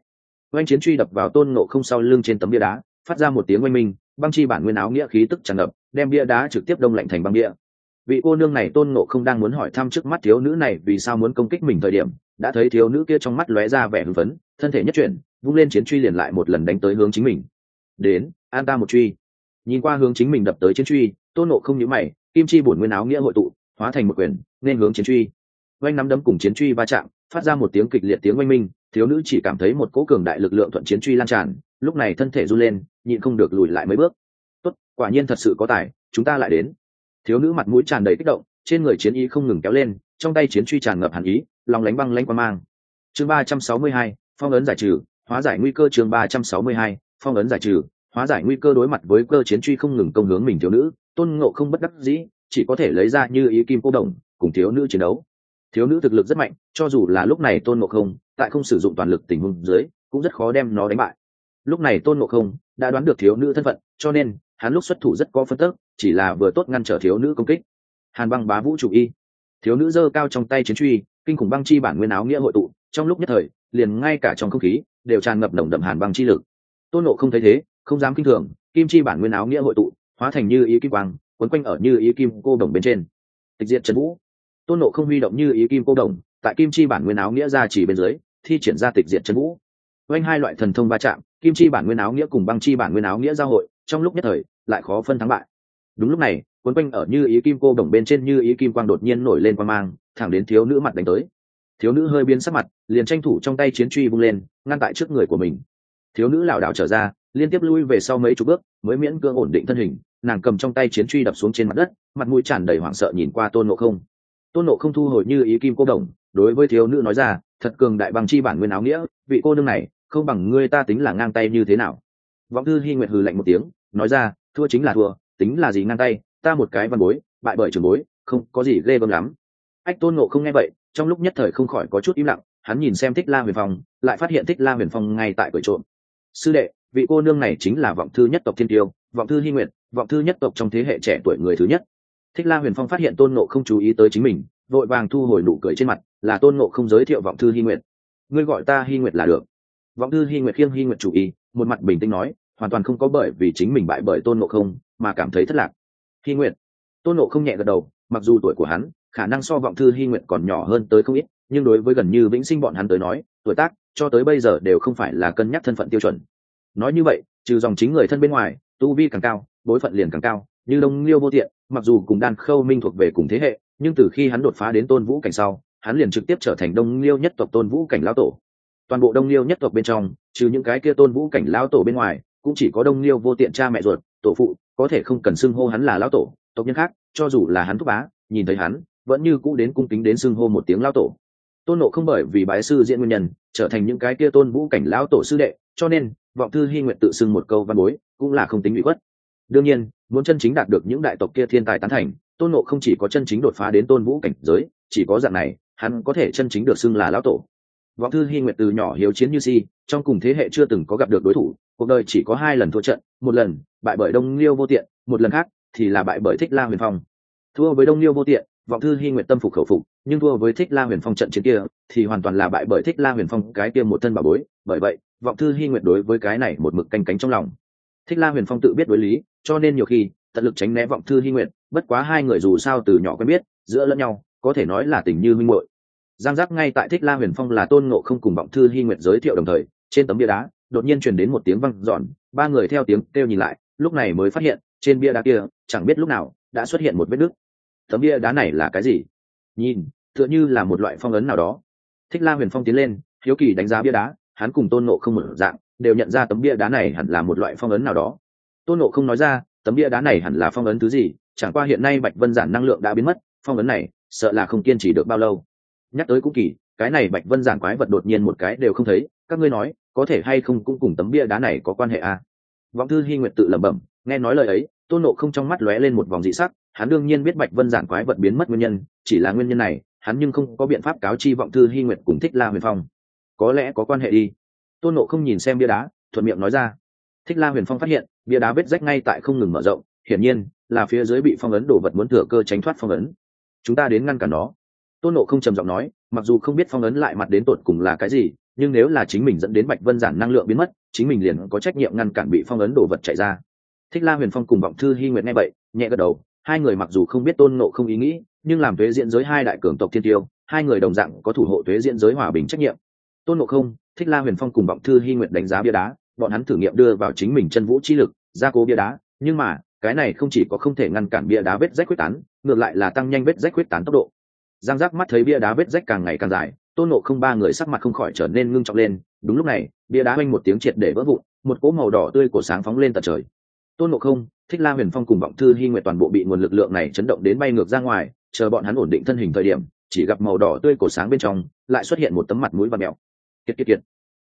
Oanh chiến truy đập vào tôn ngộ không sau lưng trên tấm bia đá, phát ra một tiếng oanh minh, băng chi bản nguyên áo nghĩa khí tức tràn ngập đem bia đá trực tiếp đông lạnh thành băng bia. Vị cô nương này tôn ngộ không đang muốn hỏi thăm trước mắt thiếu nữ này vì sao muốn công kích mình thời điểm, đã thấy thiếu nữ kia trong mắt lóe ra vẻ hưng phấn, thân thể nhất chuyển, vung lên chiến truy liền lại một lần đánh tới hướng chính mình. Đến, an ta một truy. Nhìn qua hướng chính mình đập tới chiến truy, tôn nộ không nhữ mày, kim chi bổn nguyên áo nghĩa hội tụ, hóa thành một quyền, nên hướng chiến truy. Oanh nắm đấm cùng chiến truy va chạm, phát ra một tiếng kịch liệt tiếng oanh minh, thiếu nữ chỉ cảm thấy một cỗ cường đại lực lượng thuận chiến truy lan tràn, lúc này thân thể run lên, nhịn không được lùi lại mấy bước quả nhiên thật sự có tài, chúng ta lại đến. Thiếu nữ mặt mũi tràn đầy kích động, trên người chiến ý không ngừng kéo lên, trong tay chiến truy tràn ngập hàn ý, lòng lánh băng lanh qua mang. Chương ba trăm sáu mươi hai, phong ấn giải trừ, hóa giải nguy cơ chương ba trăm sáu mươi hai, phong ấn giải trừ, hóa giải nguy cơ đối mặt với cơ chiến truy không ngừng công hướng mình thiếu nữ, tôn ngộ không bất đắc dĩ, chỉ có thể lấy ra như ý kim cô đồng, cùng thiếu nữ chiến đấu. Thiếu nữ thực lực rất mạnh, cho dù là lúc này tôn ngộ không, tại không sử dụng toàn lực tình huống dưới, cũng rất khó đem nó đánh bại. Lúc này tôn ngộ không đã đoán được thiếu nữ thân phận, cho nên hắn lúc xuất thủ rất có phân tức, chỉ là vừa tốt ngăn trở thiếu nữ công kích. Hàn băng bá vũ chủ y. Thiếu nữ giơ cao trong tay chiến truy, kinh khủng băng chi bản nguyên áo nghĩa hội tụ, trong lúc nhất thời, liền ngay cả trong không khí, đều tràn ngập nồng đậm hàn băng chi lực. Tôn nộ không thấy thế, không dám kinh thường, kim chi bản nguyên áo nghĩa hội tụ, hóa thành như ý kim quang, quấn quanh ở như ý kim cô đồng bên trên. Tịch diệt trần vũ. Tôn nộ không huy động như ý kim cô đồng, tại kim chi bản nguyên áo nghĩa ra chỉ bên dưới, thi triển ra tịch diệt trần vũ. Quanh hai loại thần thông va chạm, kim chi bản nguyên áo nghĩa cùng băng chi bản nguyên áo nghĩa giao hội trong lúc nhất thời, lại khó phân thắng bại. Đúng lúc này, quấn quanh ở như ý kim cô đồng bên trên như ý kim quang đột nhiên nổi lên quang mang, thẳng đến thiếu nữ mặt đánh tới. Thiếu nữ hơi biến sắc mặt, liền tranh thủ trong tay chiến truy vung lên, ngăn tại trước người của mình. Thiếu nữ lảo đảo trở ra, liên tiếp lui về sau mấy chục bước, mới miễn cưỡng ổn định thân hình, nàng cầm trong tay chiến truy đập xuống trên mặt đất, mặt mũi tràn đầy hoảng sợ nhìn qua tôn nộ không. Tôn nộ không thu hồi như ý kim cô đồng, đối với thiếu nữ nói ra, thật cường đại bằng chi bản nguyên áo nghĩa, vị cô nương này, không bằng ngươi ta tính là ngang tay như thế nào. Vọng thư hy nguyệt hừ lạnh một tiếng nói ra, thua chính là thua, tính là gì ngang tay, ta một cái văn bối, bại bởi trường bối, không có gì ghê gớm lắm. Ách tôn ngộ không nghe vậy, trong lúc nhất thời không khỏi có chút im lặng, hắn nhìn xem thích la huyền phong, lại phát hiện thích la huyền phong ngay tại cởi trộm. Sư đệ, vị cô nương này chính là vọng thư nhất tộc thiên tiêu, vọng thư hy nguyện vọng thư nhất tộc trong thế hệ trẻ tuổi người thứ nhất. Thích la huyền phong phát hiện tôn ngộ không chú ý tới chính mình, vội vàng thu hồi nụ cười trên mặt, là tôn ngộ không giới thiệu vọng thư hy nguyện ngươi gọi ta hy nguyện là được. Vọng thư hy nguyện khiêng hy nguyện chủ ý, một mặt bình tĩnh nói hoàn toàn không có bởi vì chính mình bại bởi tôn ngộ không mà cảm thấy thất lạc. Hy nguyện tôn ngộ không nhẹ gật đầu, mặc dù tuổi của hắn, khả năng so vọng thư hy nguyện còn nhỏ hơn tới không ít, nhưng đối với gần như vĩnh sinh bọn hắn tới nói, tuổi tác cho tới bây giờ đều không phải là cân nhắc thân phận tiêu chuẩn. Nói như vậy, trừ dòng chính người thân bên ngoài, tu vi càng cao, bối phận liền càng cao, như đông liêu vô tiện, mặc dù cùng đan khâu minh thuộc về cùng thế hệ, nhưng từ khi hắn đột phá đến tôn vũ cảnh sau, hắn liền trực tiếp trở thành đông liêu nhất tộc tôn vũ cảnh lão tổ. Toàn bộ đông liêu nhất tộc bên trong, trừ những cái kia tôn vũ cảnh lão tổ bên ngoài cũng chỉ có đông liêu vô tiện cha mẹ ruột, tổ phụ, có thể không cần xưng hô hắn là lão tổ, tộc nhân khác, cho dù là hắn thúc bá, nhìn thấy hắn, vẫn như cũ đến cung kính đến xưng hô một tiếng lão tổ. Tôn nộ không bởi vì bái sư diễn nguyên nhân, trở thành những cái kia tôn vũ cảnh lão tổ sư đệ, cho nên, vọng thư hy nguyện tự xưng một câu văn bối, cũng là không tính bị khuất. Đương nhiên, muốn chân chính đạt được những đại tộc kia thiên tài tán thành, tôn nộ không chỉ có chân chính đột phá đến tôn vũ cảnh giới, chỉ có dạng này, hắn có thể chân chính được xưng là lão tổ. Vọng thư hy nguyện từ nhỏ hiếu chiến như si, trong cùng thế hệ chưa từng có gặp được đối thủ cuộc đời chỉ có hai lần thua trận, một lần bại bởi đông liêu vô tiện, một lần khác thì là bại bởi thích la huyền phong. Thua với đông liêu vô tiện, vọng thư hy nguyệt tâm phục khẩu phục, nhưng thua với thích la huyền phong trận chiến kia thì hoàn toàn là bại bởi thích la huyền phong cái kia một thân bà bối. Bởi vậy, vọng thư hy nguyệt đối với cái này một mực canh cánh trong lòng. Thích la huyền phong tự biết đối lý, cho nên nhiều khi tận lực tránh né vọng thư hy nguyệt, bất quá hai người dù sao từ nhỏ quen biết, giữa lẫn nhau, có thể nói là tình như minh muội. Giang giác ngay tại thích la huyền phong là tôn ngộ không cùng vọng thư hy nguyệt giới thiệu đồng thời, trên tấm bia đá đột nhiên truyền đến một tiếng văng giòn ba người theo tiếng kêu nhìn lại, lúc này mới phát hiện, trên bia đá kia, chẳng biết lúc nào, đã xuất hiện một vết nứt. Tấm bia đá này là cái gì? Nhìn, tựa như là một loại phong ấn nào đó. Thích la huyền phong tiến lên, hiếu kỳ đánh giá bia đá, hắn cùng tôn nộ không một dạng, đều nhận ra tấm bia đá này hẳn là một loại phong ấn nào đó. Tôn nộ không nói ra, tấm bia đá này hẳn là phong ấn thứ gì, chẳng qua hiện nay bạch vân giản năng lượng đã biến mất, phong ấn này, sợ là không kiên trì được bao lâu. Nhắc tới cũng kỳ cái này bạch vân giản quái vật đột nhiên một cái đều không thấy, các ngươi nói, có thể hay không cũng cùng tấm bia đá này có quan hệ à? vọng thư hy nguyệt tự lẩm bẩm, nghe nói lời ấy, tôn nộ không trong mắt lóe lên một vòng dị sắc, hắn đương nhiên biết bạch vân giản quái vật biến mất nguyên nhân, chỉ là nguyên nhân này, hắn nhưng không có biện pháp cáo chi vọng thư hy nguyệt cùng thích la huyền phong. Có lẽ có quan hệ đi. Tôn nộ không nhìn xem bia đá, thuận miệng nói ra. Thích la huyền phong phát hiện, bia đá vết rách ngay tại không ngừng mở rộng, hiển nhiên là phía dưới bị phong ấn đổ vật muốn thừa cơ tránh thoát phong ấn. Chúng ta đến ngăn cản nó. Tôn nộ không trầm giọng nói mặc dù không biết phong ấn lại mặt đến tột cùng là cái gì, nhưng nếu là chính mình dẫn đến bạch vân giản năng lượng biến mất, chính mình liền có trách nhiệm ngăn cản bị phong ấn đổ vật chạy ra. Thích la huyền phong cùng vọng thư hy nguyện nghe vậy, nhẹ gật đầu, hai người mặc dù không biết tôn nộ không ý nghĩ, nhưng làm thuế diễn giới hai đại cường tộc thiên tiêu, hai người đồng dạng có thủ hộ thuế diễn giới hòa bình trách nhiệm. Tôn nộ không, thích la huyền phong cùng vọng thư hy nguyện đánh giá bia đá, bọn hắn thử nghiệm đưa vào chính mình chân vũ chi lực, gia cố bia đá, nhưng mà, cái này không chỉ có không thể ngăn cản bia đá vết rách quyết tán, ngược lại là tăng nhanh vết rách quyết tán tốc độ giang giác mắt thấy bia đá vết rách càng ngày càng dài, tôn nộ không ba người sắc mặt không khỏi trở nên ngưng trọng lên, đúng lúc này, bia đá oanh một tiếng triệt để vỡ vụn, một cỗ màu đỏ tươi của sáng phóng lên tận trời. Tôn nộ không, thích la huyền phong cùng vọng thư hy nguyện toàn bộ bị nguồn lực lượng này chấn động đến bay ngược ra ngoài, chờ bọn hắn ổn định thân hình thời điểm, chỉ gặp màu đỏ tươi cổ sáng bên trong lại xuất hiện một tấm mặt mũi và mèo kiệt kiệt kiệt.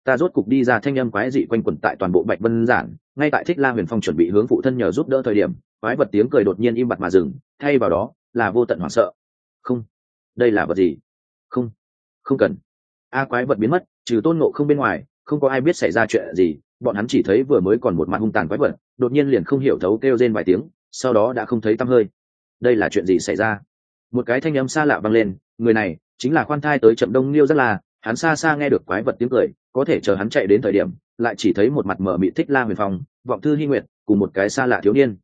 Ta rốt cục đi ra thanh âm quái dị quanh quẩn tại toàn bộ bạch vân giản, ngay tại thích la huyền phong chuẩn bị hướng phụ thân nhờ giúp đỡ thời điểm, quái vật tiếng cười đột nhiên im bặt mà dừng, thay vào đó là vô tận hoảng sợ. Không đây là vật gì? Không không cần. A quái vật biến mất, trừ tôn ngộ không bên ngoài, không có ai biết xảy ra chuyện gì. Bọn hắn chỉ thấy vừa mới còn một mặt hung tàn quái vật, đột nhiên liền không hiểu thấu kêu rên vài tiếng, sau đó đã không thấy tăm hơi. Đây là chuyện gì xảy ra? Một cái thanh âm xa lạ vang lên, người này chính là khoan thai tới chậm đông liêu rất là, hắn xa xa nghe được quái vật tiếng cười, có thể chờ hắn chạy đến thời điểm, lại chỉ thấy một mặt mở mị thích la huyền phong, vọng thư hy nguyệt, cùng một cái xa lạ thiếu niên.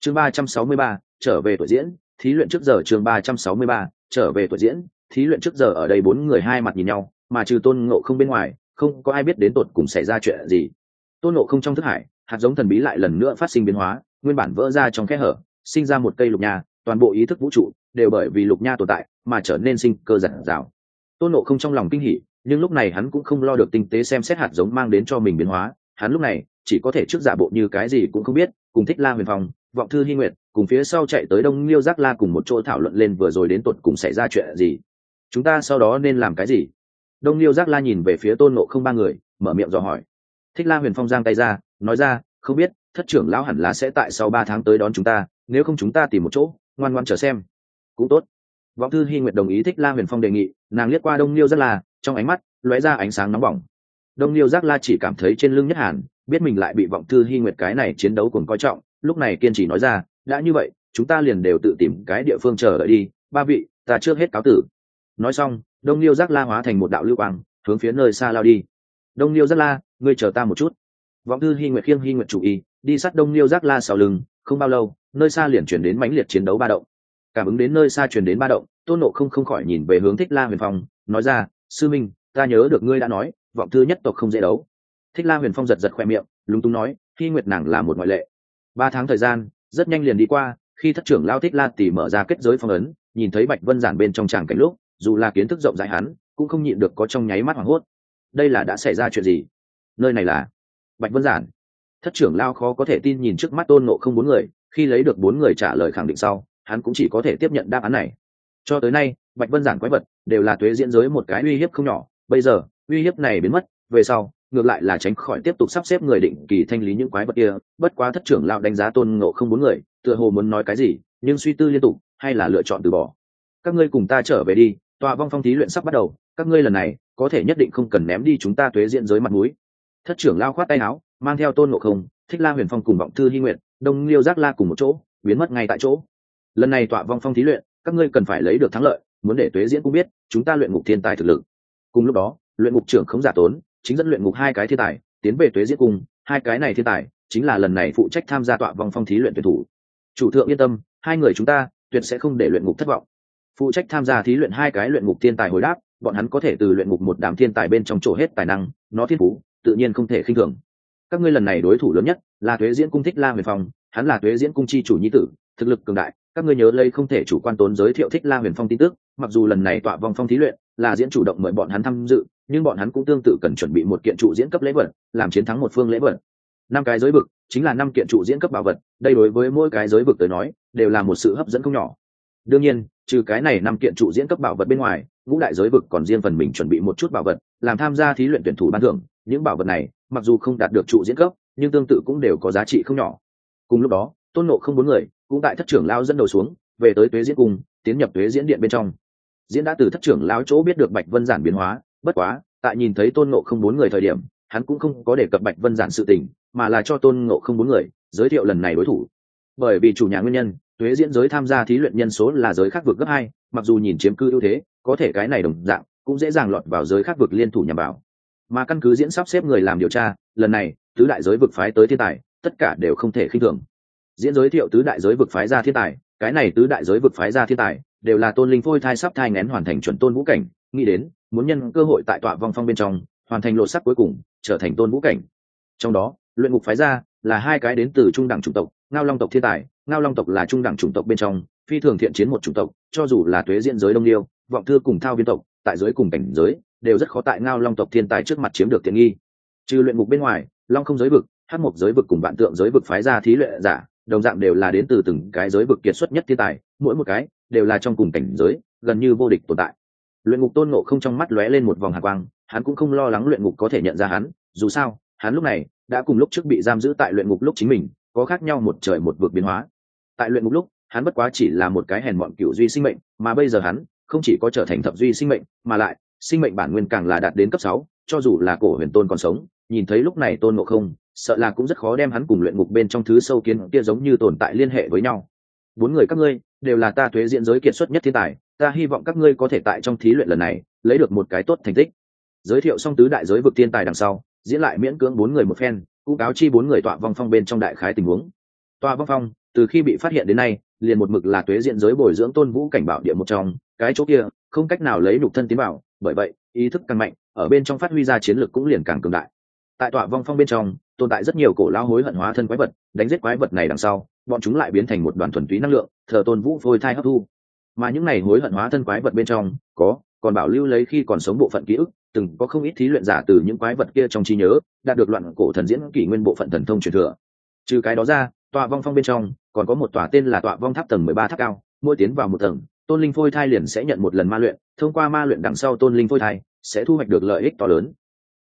Chương ba trăm sáu mươi ba, trở về tuổi diễn, thí luyện trước giờ chương ba trăm sáu mươi ba trở về tuổi diễn, thí luyện trước giờ ở đây bốn người hai mặt nhìn nhau, mà trừ tôn ngộ không bên ngoài, không có ai biết đến tột cùng xảy ra chuyện gì. Tôn ngộ không trong thức hải, hạt giống thần bí lại lần nữa phát sinh biến hóa, nguyên bản vỡ ra trong kẽ hở, sinh ra một cây lục nha, toàn bộ ý thức vũ trụ đều bởi vì lục nha tồn tại mà trở nên sinh cơ giản dào. Tôn ngộ không trong lòng kinh hỉ, nhưng lúc này hắn cũng không lo được tinh tế xem xét hạt giống mang đến cho mình biến hóa, hắn lúc này chỉ có thể trước giả bộ như cái gì cũng không biết, cùng thích la huyền phong, vọng thư hy nguyệt cùng phía sau chạy tới đông liêu giác la cùng một chỗ thảo luận lên vừa rồi đến tột cùng xảy ra chuyện gì. Chúng ta sau đó nên làm cái gì? Đông liêu giác la nhìn về phía tôn nộ không ba người, mở miệng dò hỏi. Thích la huyền phong giang tay ra, nói ra, không biết, thất trưởng lão hẳn lá sẽ tại sau ba tháng tới đón chúng ta, nếu không chúng ta tìm một chỗ, ngoan ngoan chờ xem. Cũng tốt. Vọng thư hy nguyệt đồng ý thích la huyền phong đề nghị, nàng liếc qua đông liêu giác la, trong ánh mắt lóe ra ánh sáng nóng bỏng. Đông liêu giác la chỉ cảm thấy trên lưng nhất hàn, biết mình lại bị vọng thư hy nguyệt cái này chiến đấu cùng coi trọng, lúc này kiên trì nói ra đã như vậy, chúng ta liền đều tự tìm cái địa phương chờ đợi đi. Ba vị, ta trước hết cáo tử. Nói xong, đông liêu giác la hóa thành một đạo lưu quang, hướng phía nơi xa lao đi. Đông liêu giác la, ngươi chờ ta một chút. Vọng thư hy nguyệt khiêng hy nguyệt chủ y, đi sát đông liêu giác la sau lưng, không bao lâu, nơi xa liền chuyển đến mãnh liệt chiến đấu ba động. Cảm ứng đến nơi xa chuyển đến ba động, tôn nộ không không khỏi nhìn về hướng thích la huyền phong, nói ra, sư minh, ta nhớ được ngươi đã nói, vọng thư nhất tộc không dễ đấu. Thích la huyền phong giật giật khoe miệng, lúng túng nói hy nguyệt nàng là một ngoại lệ. Ba tháng thời gian rất nhanh liền đi qua, khi thất trưởng lao thích la tỉ mở ra kết giới phong ấn, nhìn thấy bạch vân giản bên trong tràng cảnh lúc, dù là kiến thức rộng rãi hắn, cũng không nhịn được có trong nháy mắt hoảng hốt. Đây là đã xảy ra chuyện gì? Nơi này là bạch vân giản thất trưởng lao khó có thể tin nhìn trước mắt tôn nộ không bốn người, khi lấy được bốn người trả lời khẳng định sau, hắn cũng chỉ có thể tiếp nhận đáp án này. Cho tới nay, bạch vân giản quái vật đều là thuế diễn giới một cái uy hiếp không nhỏ. Bây giờ, uy hiếp này biến mất, về sau ngược lại là tránh khỏi tiếp tục sắp xếp người định kỳ thanh lý những quái vật kia, bất quá thất trưởng lão đánh giá tôn ngộ không bốn người, tựa hồ muốn nói cái gì, nhưng suy tư liên tục, hay là lựa chọn từ bỏ. Các ngươi cùng ta trở về đi, tòa vong phong thí luyện sắp bắt đầu, các ngươi lần này, có thể nhất định không cần ném đi chúng ta tuế diện giới mặt mũi. Thất trưởng lao khoát tay áo, mang theo tôn ngộ không, thích la huyền phong cùng vọng thư hy nguyện đông liêu giác la cùng một chỗ, biến mất ngay tại chỗ. Lần này tọa vong phong thí luyện, các ngươi cần phải lấy được thắng lợi, muốn để tuế diễn cũng biết, chúng ta luyện ngục thiên tài thực lực. Cùng lúc đó, luyện ngục trưởng không giả tốn chính dẫn luyện ngục hai cái thiên tài, tiến về tuế diễn cung. Hai cái này thiên tài chính là lần này phụ trách tham gia tọa vòng phong thí luyện tuyển thủ. Chủ thượng yên tâm, hai người chúng ta tuyệt sẽ không để luyện ngục thất vọng. Phụ trách tham gia thí luyện hai cái luyện ngục thiên tài hồi đáp, bọn hắn có thể từ luyện ngục một đám thiên tài bên trong chỗ hết tài năng, nó thiên phú, tự nhiên không thể khinh thường. Các ngươi lần này đối thủ lớn nhất là tuế diễn cung thích la huyền phong, hắn là tuế diễn cung chi chủ nhi tử, thực lực cường đại, các ngươi nhớ lây không thể chủ quan tốn giới thiệu thích la huyền phong tin tức, mặc dù lần này tọa vòng phong thí luyện là diễn chủ động mời bọn hắn tham dự nhưng bọn hắn cũng tương tự cần chuẩn bị một kiện trụ diễn cấp lễ vật, làm chiến thắng một phương lễ vật. Năm cái giới vực, chính là năm kiện trụ diễn cấp bảo vật, đây đối với mỗi cái giới vực tới nói, đều là một sự hấp dẫn không nhỏ. Đương nhiên, trừ cái này năm kiện trụ diễn cấp bảo vật bên ngoài, ngũ đại giới vực còn riêng phần mình chuẩn bị một chút bảo vật, làm tham gia thí luyện tuyển thủ ban thưởng, những bảo vật này, mặc dù không đạt được trụ diễn cấp, nhưng tương tự cũng đều có giá trị không nhỏ. Cùng lúc đó, tôn nộ không bốn người cũng tại thất trưởng lao dẫn đầu xuống, về tới tuế diễn cung, tiến nhập tuế diễn điện bên trong. Diễn đã từ thất trưởng lao chỗ biết được bạch vân giản biến hóa bất quá, tại nhìn thấy tôn ngộ không bốn người thời điểm, hắn cũng không có đề cập bạch vân giản sự tình, mà là cho tôn ngộ không bốn người giới thiệu lần này đối thủ. Bởi vì chủ nhà nguyên nhân thuế diễn giới tham gia thí luyện nhân số là giới khác vực gấp hai, mặc dù nhìn chiếm cư ưu thế, có thể cái này đồng dạng, cũng dễ dàng lọt vào giới khác vực liên thủ nhằm vào. Mà căn cứ diễn sắp xếp người làm điều tra, lần này, tứ đại giới vực phái tới thiên tài, tất cả đều không thể khinh thường. Diễn giới thiệu tứ đại giới vực phái ra thiên tài, cái này tứ đại giới vực phái ra thiên tài, đều là tôn linh phôi thai sắp thai ngén hoàn thành chuẩn tôn vũ cảnh, nghĩ đến muốn nhân cơ hội tại tọa vong phong bên trong, hoàn thành lộ sắc cuối cùng, trở thành tôn vũ cảnh. Trong đó, luyện ngục phái ra là hai cái đến từ trung đẳng chủng tộc, ngao long tộc thiên tài, ngao long tộc là trung đẳng chủng tộc bên trong, phi thường thiện chiến một chủng tộc, cho dù là tuế diện giới đông liêu, vọng thư cùng thao viên tộc, tại giới cùng cảnh giới, đều rất khó tại ngao long tộc thiên tài trước mặt chiếm được tiện nghi. Trừ luyện ngục bên ngoài, long không giới vực hát mục giới vực cùng vạn tượng giới vực phái ra thí luyện giả, đồng dạng đều là đến từ từng cái giới vực kiệt xuất nhất thiên tài, mỗi một cái đều là trong cùng cảnh giới, gần như vô địch tồn tại luyện ngục tôn nộ không trong mắt lóe lên một vòng hạ quang, hắn cũng không lo lắng luyện ngục có thể nhận ra hắn, dù sao, hắn lúc này đã cùng lúc trước bị giam giữ tại luyện ngục lúc chính mình, có khác nhau một trời một vực biến hóa. Tại luyện ngục lúc, hắn bất quá chỉ là một cái hèn mọn cựu duy sinh mệnh, mà bây giờ hắn không chỉ có trở thành thập duy sinh mệnh, mà lại sinh mệnh bản nguyên càng là đạt đến cấp sáu, cho dù là cổ huyền tôn còn sống, nhìn thấy lúc này tôn ngộ không, sợ là cũng rất khó đem hắn cùng luyện ngục bên trong thứ sâu kiến kia giống như tồn tại liên hệ với nhau. Bốn người các ngươi đều là ta thuế diễn giới kiệt xuất nhất thiên tài, ta hy vọng các ngươi có thể tại trong thí luyện lần này, lấy được một cái tốt thành tích. Giới thiệu xong tứ đại giới vực thiên tài đằng sau, diễn lại miễn cưỡng bốn người một phen, cũng cáo chi bốn người tọa vong phong bên trong đại khái tình huống. Tọa vong phong, từ khi bị phát hiện đến nay, liền một mực là tuế diện giới bồi dưỡng tôn vũ cảnh bảo địa một trong, cái chỗ kia, không cách nào lấy nhục thân tiến bảo, bởi vậy, ý thức càng mạnh, ở bên trong phát huy ra chiến lược cũng liền càng cường đại. Tại tọa vong phong bên trong, tồn tại rất nhiều cổ lao hối hận hóa thân quái vật, đánh giết quái vật này đằng sau bọn chúng lại biến thành một đoàn thuần túy năng lượng, thờ tôn vũ phôi thai hấp thu. Mà những này hối hận hóa thân quái vật bên trong, có, còn bảo lưu lấy khi còn sống bộ phận ký ức, từng có không ít thí luyện giả từ những quái vật kia trong trí nhớ, đạt được loạn cổ thần diễn kỷ nguyên bộ phận thần thông truyền thừa. Trừ cái đó ra tọa vong phong bên trong, còn có một tòa tên là tọa vong tháp tầng mười ba tháp cao, mỗi tiến vào một tầng, tôn linh phôi thai liền sẽ nhận một lần ma luyện, thông qua ma luyện đằng sau tôn linh phôi thai, sẽ thu hoạch được lợi ích to lớn.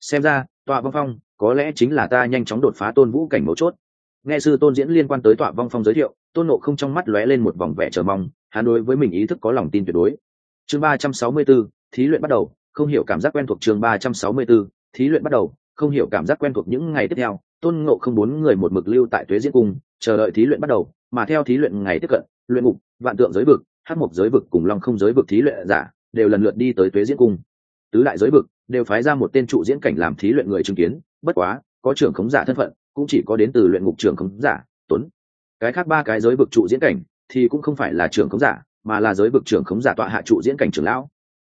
Xem ra tọa vong phong, có lẽ chính là ta nhanh chóng đột phá tôn vũ cảnh mấu chốt nghe sư tôn diễn liên quan tới tọa vong phong giới thiệu, tôn nộ không trong mắt lóe lên một vòng vẻ chờ mong, hắn đối với mình ý thức có lòng tin tuyệt đối. Chương ba trăm sáu mươi b ố thí luyện bắt đầu, không hiểu cảm giác quen thuộc chương ba trăm sáu mươi b ố thí luyện bắt đầu, không hiểu cảm giác quen thuộc những ngày tiếp theo, tôn ngộ không bốn người một mực lưu tại tuế diễn cung, chờ đợi thí luyện bắt đầu, mà theo thí luyện ngày tiếp cận, luyện ngục, vạn tượng giới vực hát mộc giới vực cùng long không giới vực thí luyện giả, đều lần lượt đi tới tuế diễn cung. Tứ đại giới vực đều phái ra một tên trụ diễn cảnh làm thí luyện người chứng kiến, bất quá, có trưởng khống giả thân phận cũng chỉ có đến từ luyện ngục trưởng khống giả, tuấn. Cái khác ba cái giới vực trụ diễn cảnh thì cũng không phải là trưởng khống giả, mà là giới vực trưởng khống giả tọa hạ trụ diễn cảnh trưởng lão.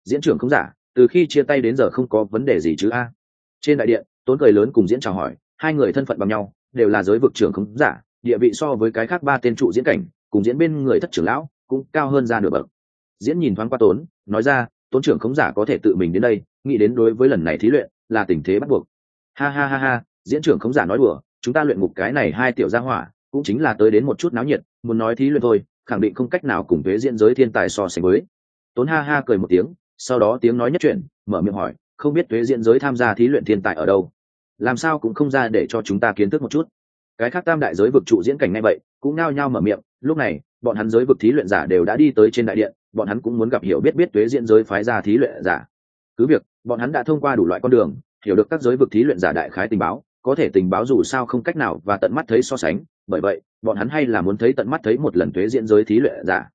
Diễn trưởng khống giả, từ khi chia tay đến giờ không có vấn đề gì chứ a. Trên đại điện tốn cười lớn cùng diễn chào hỏi, hai người thân phận bằng nhau, đều là giới vực trưởng khống giả, địa vị so với cái khác ba tên trụ diễn cảnh, cùng diễn bên người thất trưởng lão, cũng cao hơn ra nửa bậc. Diễn nhìn thoáng qua tốn nói ra tốn trưởng khống giả có thể tự mình đến đây, nghĩ đến đối với lần này thí luyện là tình thế bắt buộc. Ha ha ha ha, diễn trưởng khống giả nói đùa chúng ta luyện ngục cái này hai tiểu gia hỏa, cũng chính là tới đến một chút náo nhiệt, muốn nói thí luyện thôi, khẳng định không cách nào cùng thuế diễn giới thiên tài so sánh với. Tốn ha ha cười một tiếng, sau đó tiếng nói nhất chuyện mở miệng hỏi, không biết thuế diễn giới tham gia thí luyện thiên tài ở đâu? Làm sao cũng không ra để cho chúng ta kiến thức một chút. Cái khác tam đại giới vực trụ diễn cảnh ngay vậy, cũng nao nhao mở miệng, lúc này, bọn hắn giới vực thí luyện giả đều đã đi tới trên đại điện, bọn hắn cũng muốn gặp hiểu biết biết tuế diễn giới phái ra thí luyện giả. Cứ việc, bọn hắn đã thông qua đủ loại con đường, hiểu được các giới vực thí luyện giả đại khái tình báo có thể tình báo dù sao không cách nào và tận mắt thấy so sánh, bởi vậy, bọn hắn hay là muốn thấy tận mắt thấy một lần thuế diễn giới thí luyện giả.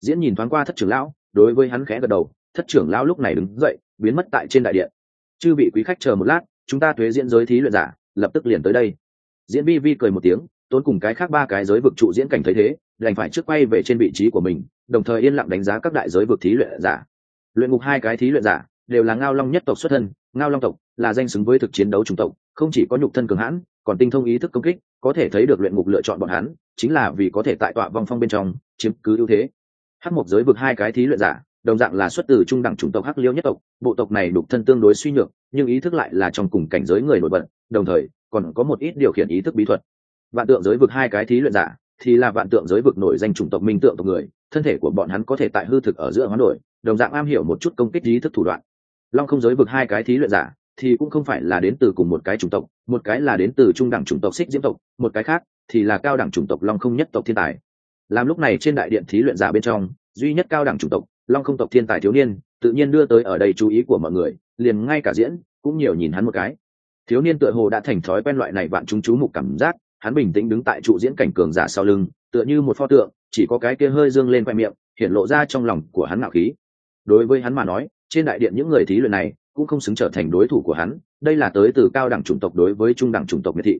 Diễn nhìn thoáng qua thất trưởng lão, đối với hắn khẽ gật đầu, thất trưởng lão lúc này đứng dậy, biến mất tại trên đại điện. Chư vị quý khách chờ một lát, chúng ta thuế diễn giới thí luyện giả, lập tức liền tới đây. Diễn vi vi cười một tiếng, tốn cùng cái khác ba cái giới vực trụ diễn cảnh thấy thế, đành phải trước quay về trên vị trí của mình, đồng thời yên lặng đánh giá các đại giới vực thí luyện giả. Luyện ngục hai cái thí luyện giả, đều là ngao long nhất tộc xuất thân, ngao long tộc là danh xứng với thực chiến đấu chủng tộc, không chỉ có nhục thân cường hãn, còn tinh thông ý thức công kích, có thể thấy được luyện ngục lựa chọn bọn hắn, chính là vì có thể tại tọa vong phong bên trong chiếm cứ ưu thế. Hắc một giới vực hai cái thí luyện giả, đồng dạng là xuất từ trung đẳng chủng tộc hắc liêu nhất tộc, bộ tộc này đục thân tương đối suy nhược, nhưng ý thức lại là trong cùng cảnh giới người nổi bật, đồng thời còn có một ít điều khiển ý thức bí thuật. Vạn tượng giới vực hai cái thí luyện giả thì là vạn tượng giới vực nổi danh chủng tộc minh tượng tộc người, thân thể của bọn hắn có thể tại hư thực ở giữa hoán đổi, đồng dạng am hiểu một chút công kích ý thức thủ đoạn. Long không giới vực hai cái thí luyện giả thì cũng không phải là đến từ cùng một cái chủng tộc, một cái là đến từ trung đẳng chủng tộc xích diễm tộc, một cái khác thì là cao đẳng chủng tộc long không nhất tộc thiên tài. Làm lúc này trên đại điện thí luyện giả bên trong, duy nhất cao đẳng chủng tộc long không tộc thiên tài thiếu niên, tự nhiên đưa tới ở đây chú ý của mọi người, liền ngay cả diễn cũng nhiều nhìn hắn một cái. Thiếu niên tựa hồ đã thành thói quen loại này vạn chúng chú mục cảm giác, hắn bình tĩnh đứng tại trụ diễn cảnh cường giả sau lưng, tựa như một pho tượng, chỉ có cái kia hơi dương lên khoe miệng, hiện lộ ra trong lòng của hắn ngạo khí. Đối với hắn mà nói, trên đại điện những người thí luyện này cũng không xứng trở thành đối thủ của hắn, đây là tới từ cao đẳng chủng tộc đối với trung đẳng chủng tộc miệt thị.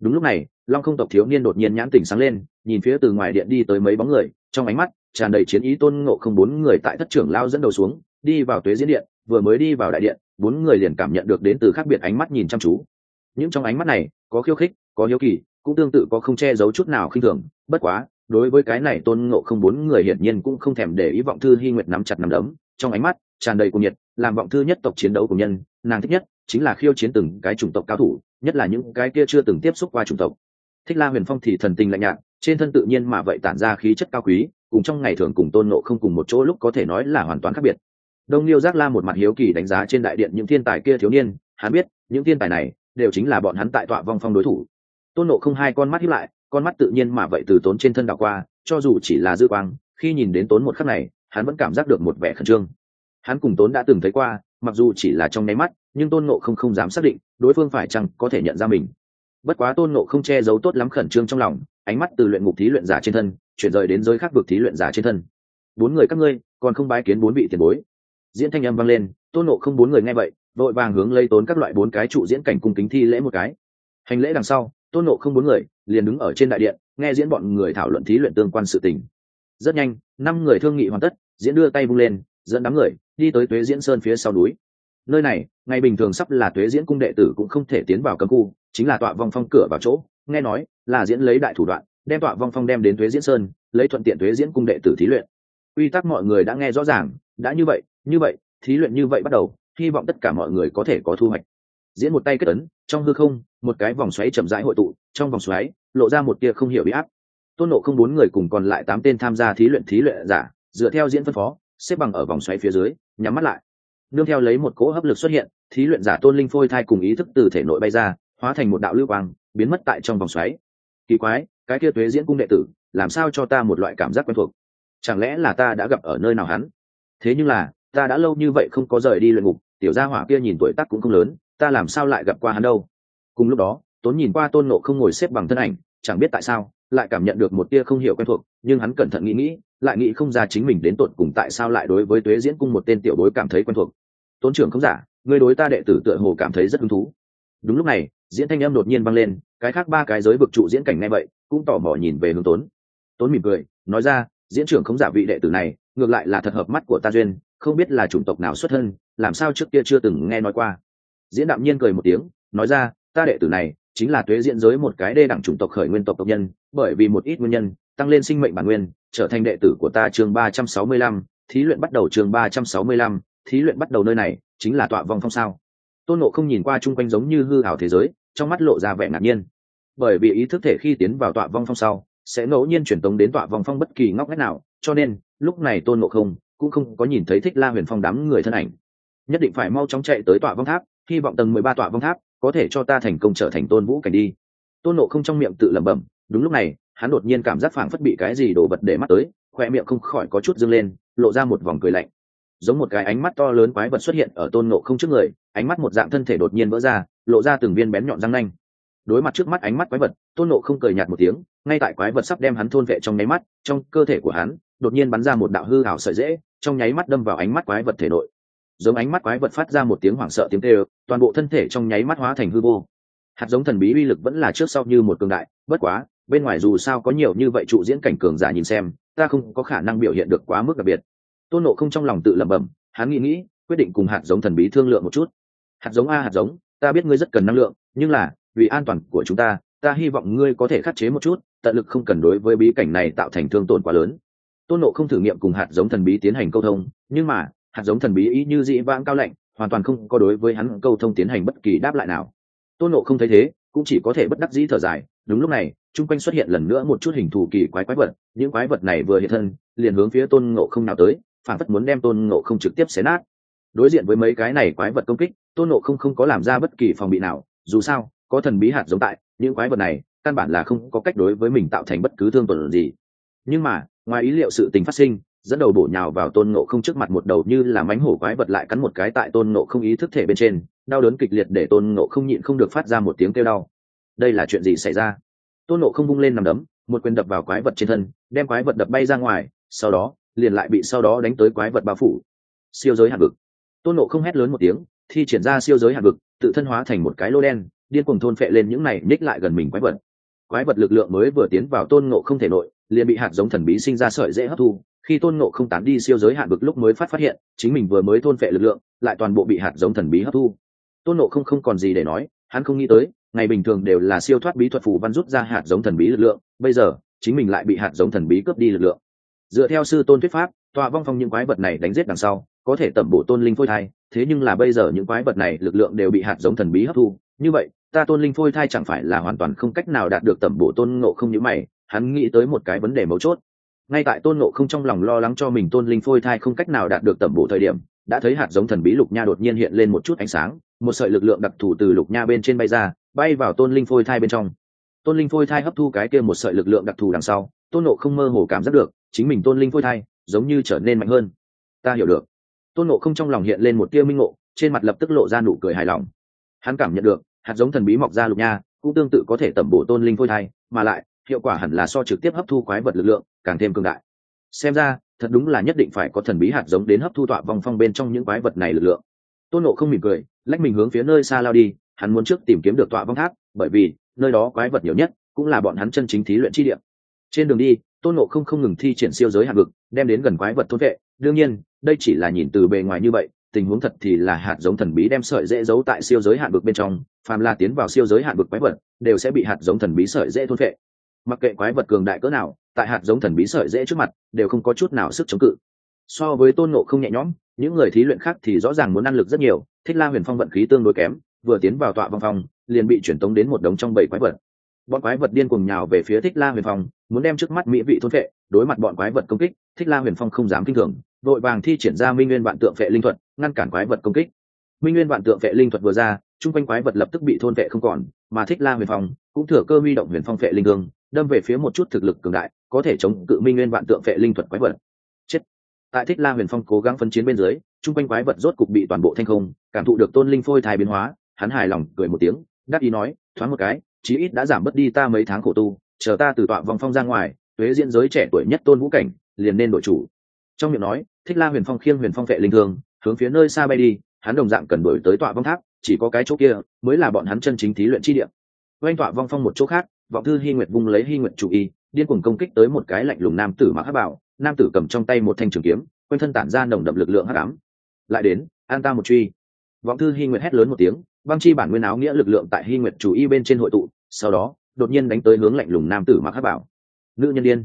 Đúng lúc này, long không tộc thiếu niên đột nhiên nhãn tỉnh sáng lên, nhìn phía từ ngoài điện đi tới mấy bóng người, trong ánh mắt tràn đầy chiến ý tôn ngộ không bốn người tại thất trưởng lao dẫn đầu xuống, đi vào tuế diễn điện, vừa mới đi vào đại điện, bốn người liền cảm nhận được đến từ khác biệt ánh mắt nhìn chăm chú. Những trong ánh mắt này, có khiêu khích, có hiếu kỳ, cũng tương tự có không che giấu chút nào khinh thường, bất quá, đối với cái này tôn ngộ không bốn người hiển nhiên cũng không thèm để ý vọng thư hy nguyệt nắm chặt nắm đấm, trong ánh mắt tràn đầy cuồng nhiệt, làm vọng thư nhất tộc chiến đấu của nhân, nàng thích nhất chính là khiêu chiến từng cái chủng tộc cao thủ, nhất là những cái kia chưa từng tiếp xúc qua chủng tộc. Thích la huyền phong thì thần tình lạnh nhạt, trên thân tự nhiên mà vậy tản ra khí chất cao quý, cùng trong ngày thường cùng tôn nộ không cùng một chỗ lúc có thể nói là hoàn toàn khác biệt. Đông liêu giác la một mặt hiếu kỳ đánh giá trên đại điện những thiên tài kia thiếu niên, hắn biết, những thiên tài này đều chính là bọn hắn tại tọa vong phong đối thủ. Tôn nộ không hai con mắt hiếp lại, con mắt tự nhiên mà vậy từ tốn trên thân đảo qua, cho dù chỉ là dư quang, khi nhìn đến tốn một khắc này, hắn vẫn cảm giác được một vẻ khẩn trương hắn cùng tốn đã từng thấy qua, mặc dù chỉ là trong nháy mắt, nhưng tôn nộ không không dám xác định, đối phương phải chăng có thể nhận ra mình. Bất quá tôn nộ không che giấu tốt lắm khẩn trương trong lòng, ánh mắt từ luyện ngục thí luyện giả trên thân, chuyển rời đến giới khác vực thí luyện giả trên thân. Bốn người các ngươi, còn không bái kiến bốn vị tiền bối. Diễn thanh âm vang lên, tôn nộ không bốn người nghe vậy, vội vàng hướng lây tốn các loại bốn cái trụ diễn cảnh cung kính thi lễ một cái. Hành lễ đằng sau, tôn nộ không bốn người liền đứng ở trên đại điện, nghe diễn bọn người thảo luận thí luyện tương quan sự tình. Rất nhanh, năm người thương nghị hoàn tất, diễn đưa tay vung lên dẫn đám người đi tới tuế diễn sơn phía sau núi. Nơi này, ngày bình thường sắp là tuế diễn cung đệ tử cũng không thể tiến vào cấm khu, chính là tọa vong phong cửa vào chỗ. Nghe nói là diễn lấy đại thủ đoạn, đem tọa vong phong đem đến tuế diễn sơn, lấy thuận tiện tuế diễn cung đệ tử thí luyện. Quy tắc mọi người đã nghe rõ ràng, đã như vậy như vậy, thí luyện như vậy bắt đầu, hy vọng tất cả mọi người có thể có thu hoạch. Diễn một tay kết ấn, trong hư không, một cái vòng xoáy chậm rãi hội tụ, trong vòng xoáy, lộ ra một tia không hiểu bị áp. Tôn nộ không bốn người cùng còn lại tám tên tham gia thí luyện thí luyện giả, dựa theo diễn phân phó xếp bằng ở vòng xoáy phía dưới, nhắm mắt lại. Nương theo lấy một cỗ hấp lực xuất hiện, thí luyện giả tôn linh phôi thai cùng ý thức từ thể nội bay ra, hóa thành một đạo lưu quang, biến mất tại trong vòng xoáy. Kỳ quái, cái kia tuế diễn cung đệ tử, làm sao cho ta một loại cảm giác quen thuộc? Chẳng lẽ là ta đã gặp ở nơi nào hắn? Thế nhưng là, ta đã lâu như vậy không có rời đi luyện ngục, tiểu gia hỏa kia nhìn tuổi tác cũng không lớn, ta làm sao lại gặp qua hắn đâu? Cùng lúc đó, tốn nhìn qua tôn nộ không ngồi xếp bằng thân ảnh, chẳng biết tại sao lại cảm nhận được một tia không hiểu quen thuộc, nhưng hắn cẩn thận nghĩ nghĩ, lại nghĩ không ra chính mình đến tột cùng tại sao lại đối với tuế diễn cung một tên tiểu bối cảm thấy quen thuộc. Tôn trưởng không giả người đối ta đệ tử tựa hồ cảm thấy rất hứng thú. Đúng lúc này, diễn thanh âm đột nhiên vang lên, cái khác ba cái giới vực trụ diễn cảnh ngay vậy, cũng tỏ mò nhìn về hướng tốn. Tốn mỉm cười, nói ra, diễn trưởng không giả vị đệ tử này, ngược lại là thật hợp mắt của ta duyên, không biết là chủng tộc nào xuất thân, làm sao trước kia chưa từng nghe nói qua. Diễn đạm nhiên cười một tiếng, nói ra, ta đệ tử này chính là tuế diễn giới một cái đê đẳng chủng tộc khởi nguyên tộc tộc nhân, bởi vì một ít nguyên nhân, tăng lên sinh mệnh bản nguyên, trở thành đệ tử của ta chương ba trăm sáu mươi lăm, thí luyện bắt đầu chương ba trăm sáu mươi lăm, thí luyện bắt đầu nơi này, chính là tọa vong phong sao. Tôn nộ không nhìn qua chung quanh giống như hư ảo thế giới, trong mắt lộ ra vẻ ngạc nhiên. Bởi vì ý thức thể khi tiến vào tọa vong phong sau, sẽ ngẫu nhiên chuyển tống đến tọa vong phong bất kỳ ngóc ngách nào, cho nên, lúc này tôn nộ không cũng không có nhìn thấy thích la huyền phong đám người thân ảnh. Nhất định phải mau chóng chạy tới tọa vong tháp, hy vọng tầng mười ba tọa vong tháp có thể cho ta thành công trở thành tôn vũ cảnh đi. Tôn nộ không trong miệng tự lẩm bẩm, đúng lúc này, hắn đột nhiên cảm giác phảng phất bị cái gì đổ vật để mắt tới khoe miệng không khỏi có chút dâng lên, lộ ra một vòng cười lạnh. Giống một cái ánh mắt to lớn quái vật xuất hiện ở tôn nộ không trước người, ánh mắt một dạng thân thể đột nhiên vỡ ra, lộ ra từng viên bén nhọn răng nanh. Đối mặt trước mắt ánh mắt quái vật, tôn nộ không cười nhạt một tiếng, ngay tại quái vật sắp đem hắn thôn vệ trong nháy mắt, trong cơ thể của hắn, đột nhiên bắn ra một đạo hư hảo sợi dễ trong nháy mắt đâm vào ánh mắt quái vật thể nội giống ánh mắt quái vật phát ra một tiếng hoảng sợ tiếng kêu, toàn bộ thân thể trong nháy mắt hóa thành hư vô. Hạt giống thần bí uy lực vẫn là trước sau như một cường đại bất quá bên ngoài dù sao có nhiều như vậy trụ diễn cảnh cường giả nhìn xem ta không có khả năng biểu hiện được quá mức đặc biệt. Tôn nộ không trong lòng tự lẩm bẩm hắn nghĩ nghĩ quyết định cùng hạt giống thần bí thương lượng một chút. Hạt giống a hạt giống ta biết ngươi rất cần năng lượng nhưng là vì an toàn của chúng ta ta hy vọng ngươi có thể khắc chế một chút tận lực không cần đối với bí cảnh này tạo thành thương tổn quá lớn. Tôn nộ không thử nghiệm cùng hạt giống thần bí tiến hành câu thông nhưng mà hạt giống thần bí ý như dĩ vãng cao lạnh, hoàn toàn không có đối với hắn câu thông tiến hành bất kỳ đáp lại nào. Tôn nộ không thấy thế, cũng chỉ có thể bất đắc dĩ thở dài, đúng lúc này, chung quanh xuất hiện lần nữa một chút hình thù kỳ quái quái vật, những quái vật này vừa hiện thân, liền hướng phía tôn ngộ không nào tới, phản phất muốn đem tôn ngộ không trực tiếp xé nát. Đối diện với mấy cái này quái vật công kích, tôn ngộ không không có làm ra bất kỳ phòng bị nào, dù sao, có thần bí hạt giống tại, những quái vật này, căn bản là không có cách đối với mình tạo thành bất cứ thương tổn gì. Nhưng mà, ngoài ý liệu sự tình phát sinh dẫn đầu bổ nhào vào tôn ngộ không trước mặt một đầu như là mánh hổ quái vật lại cắn một cái tại tôn ngộ không ý thức thể bên trên, đau đớn kịch liệt để tôn ngộ không nhịn không được phát ra một tiếng kêu đau. Đây là chuyện gì xảy ra? Tôn ngộ không bung lên nằm đấm, một quyền đập vào quái vật trên thân, đem quái vật đập bay ra ngoài, sau đó, liền lại bị sau đó đánh tới quái vật bao phủ. Siêu giới hạt vực. Tôn ngộ không hét lớn một tiếng, thi triển ra siêu giới hạt vực, tự thân hóa thành một cái lô đen, điên cuồng thôn phệ lên những này nhích lại gần mình quái vật. Quái vật lực lượng mới vừa tiến vào tôn ngộ không thể nội liền bị hạt giống thần bí sinh ra sợi dễ hấp thu. Khi tôn ngộ không tán đi siêu giới hạn vực lúc mới phát phát hiện, chính mình vừa mới thôn phệ lực lượng, lại toàn bộ bị hạt giống thần bí hấp thu. Tôn ngộ không không còn gì để nói, hắn không nghĩ tới, ngày bình thường đều là siêu thoát bí thuật phù văn rút ra hạt giống thần bí lực lượng, bây giờ, chính mình lại bị hạt giống thần bí cướp đi lực lượng. Dựa theo sư tôn thuyết pháp, tọa vong phong những quái vật này đánh giết đằng sau, có thể tẩm bổ tôn linh phôi thai, thế nhưng là bây giờ những quái vật này lực lượng đều bị hạt giống thần bí hấp thu. Như vậy, ta tôn linh phôi thai chẳng phải là hoàn toàn không cách nào đạt được tẩm bổ tôn ngộ không như mày hắn nghĩ tới một cái vấn đề mấu chốt. Ngay tại tôn nộ không trong lòng lo lắng cho mình tôn linh phôi thai không cách nào đạt được tẩm bổ thời điểm, đã thấy hạt giống thần bí lục nha đột nhiên hiện lên một chút ánh sáng, một sợi lực lượng đặc thù từ lục nha bên trên bay ra, bay vào tôn linh phôi thai bên trong. Tôn linh phôi thai hấp thu cái kia một sợi lực lượng đặc thù đằng sau, tôn nộ không mơ hồ cảm giác được, chính mình tôn linh phôi thai giống như trở nên mạnh hơn. Ta hiểu được. Tôn nộ không trong lòng hiện lên một tia minh ngộ, trên mặt lập tức lộ ra nụ cười hài lòng. Hắn cảm nhận được, hạt giống thần bí mọc ra lục nha cũng tương tự có thể tẩm bổ tôn linh phôi thai, mà lại hiệu quả hẳn là so trực tiếp hấp thu quái vật lực lượng càng thêm cường đại. Xem ra, thật đúng là nhất định phải có thần bí hạt giống đến hấp thu tọa vòng phong bên trong những quái vật này lực lượng. Tôn nộ không mỉm cười, lách mình hướng phía nơi xa lao đi, hắn muốn trước tìm kiếm được tọa vong tháp, bởi vì nơi đó quái vật nhiều nhất cũng là bọn hắn chân chính thí luyện chi điểm trên đường đi, tôn nộ không không ngừng thi triển siêu giới hạt vực, đem đến gần quái vật thôn vệ. Đương nhiên, đây chỉ là nhìn từ bề ngoài như vậy, tình huống thật thì là hạt giống thần bí đem sợi dễ giấu tại siêu giới hạn vực bên trong, phàm là tiến vào siêu giới hạn vực quái vật, đều sẽ bị hạt giống thần bí sợi dễ thôn vệ mặc kệ quái vật cường đại cỡ nào, tại hạt giống thần bí sợi dễ trước mặt, đều không có chút nào sức chống cự. So với tôn nộ không nhẹ nhõm, những người thí luyện khác thì rõ ràng muốn năng lực rất nhiều, thích la huyền phong vận khí tương đối kém, vừa tiến vào tọa vòng phong, liền bị chuyển tống đến một đống trong bảy quái vật. Bọn quái vật điên cuồng nhào về phía thích la huyền phong, muốn đem trước mắt mỹ vị thôn vệ đối mặt bọn quái vật công kích, thích la huyền phong không dám kinh thường vội vàng thi triển ra minh nguyên vạn tượng vệ linh thuật, ngăn cản quái vật công kích. Minh nguyên vạn tượng vệ linh thuật vừa ra, chung quanh quái vật lập tức bị thôn vệ không còn, mà thích la huyền phong cũng thừa cơ huy động huyền phong vệ linh hương đâm về phía một chút thực lực cường đại, có thể chống cự minh nguyên vạn tượng vệ linh thuật quái vật. Chết. Tại thích la huyền phong cố gắng phân chiến bên dưới, chung quanh quái vật rốt cục bị toàn bộ thanh không, cảm thụ được tôn linh phôi thai biến hóa, hắn hài lòng cười một tiếng, đắc ý nói, thoáng một cái, chí ít đã giảm bớt đi ta mấy tháng khổ tu, chờ ta từ tọa vòng phong ra ngoài, tuế diễn giới trẻ tuổi nhất tôn vũ cảnh, liền nên đội chủ. Trong miệng nói, thích la huyền phong khiêng huyền phong vệ linh thường hướng phía nơi xa bay đi, hắn đồng dạng cần đổi tới tọa vong tháp, chỉ có cái chỗ kia mới là bọn hắn chân chính thí luyện chi địa. Oanh tọa vong phong một chỗ khác vọng thư hy nguyệt vung lấy hy nguyệt chủ y, điên cuồng công kích tới một cái lạnh lùng nam tử mặc hắc bảo nam tử cầm trong tay một thanh trường kiếm, quanh thân tản ra nồng đậm lực lượng hắc ám. Lại đến, an ta một truy. Vọng thư hy nguyệt hét lớn một tiếng, băng chi bản nguyên áo nghĩa lực lượng tại hy nguyệt chủ y bên trên hội tụ, sau đó, đột nhiên đánh tới hướng lạnh lùng nam tử mặc hắc bảo nữ nhân điên.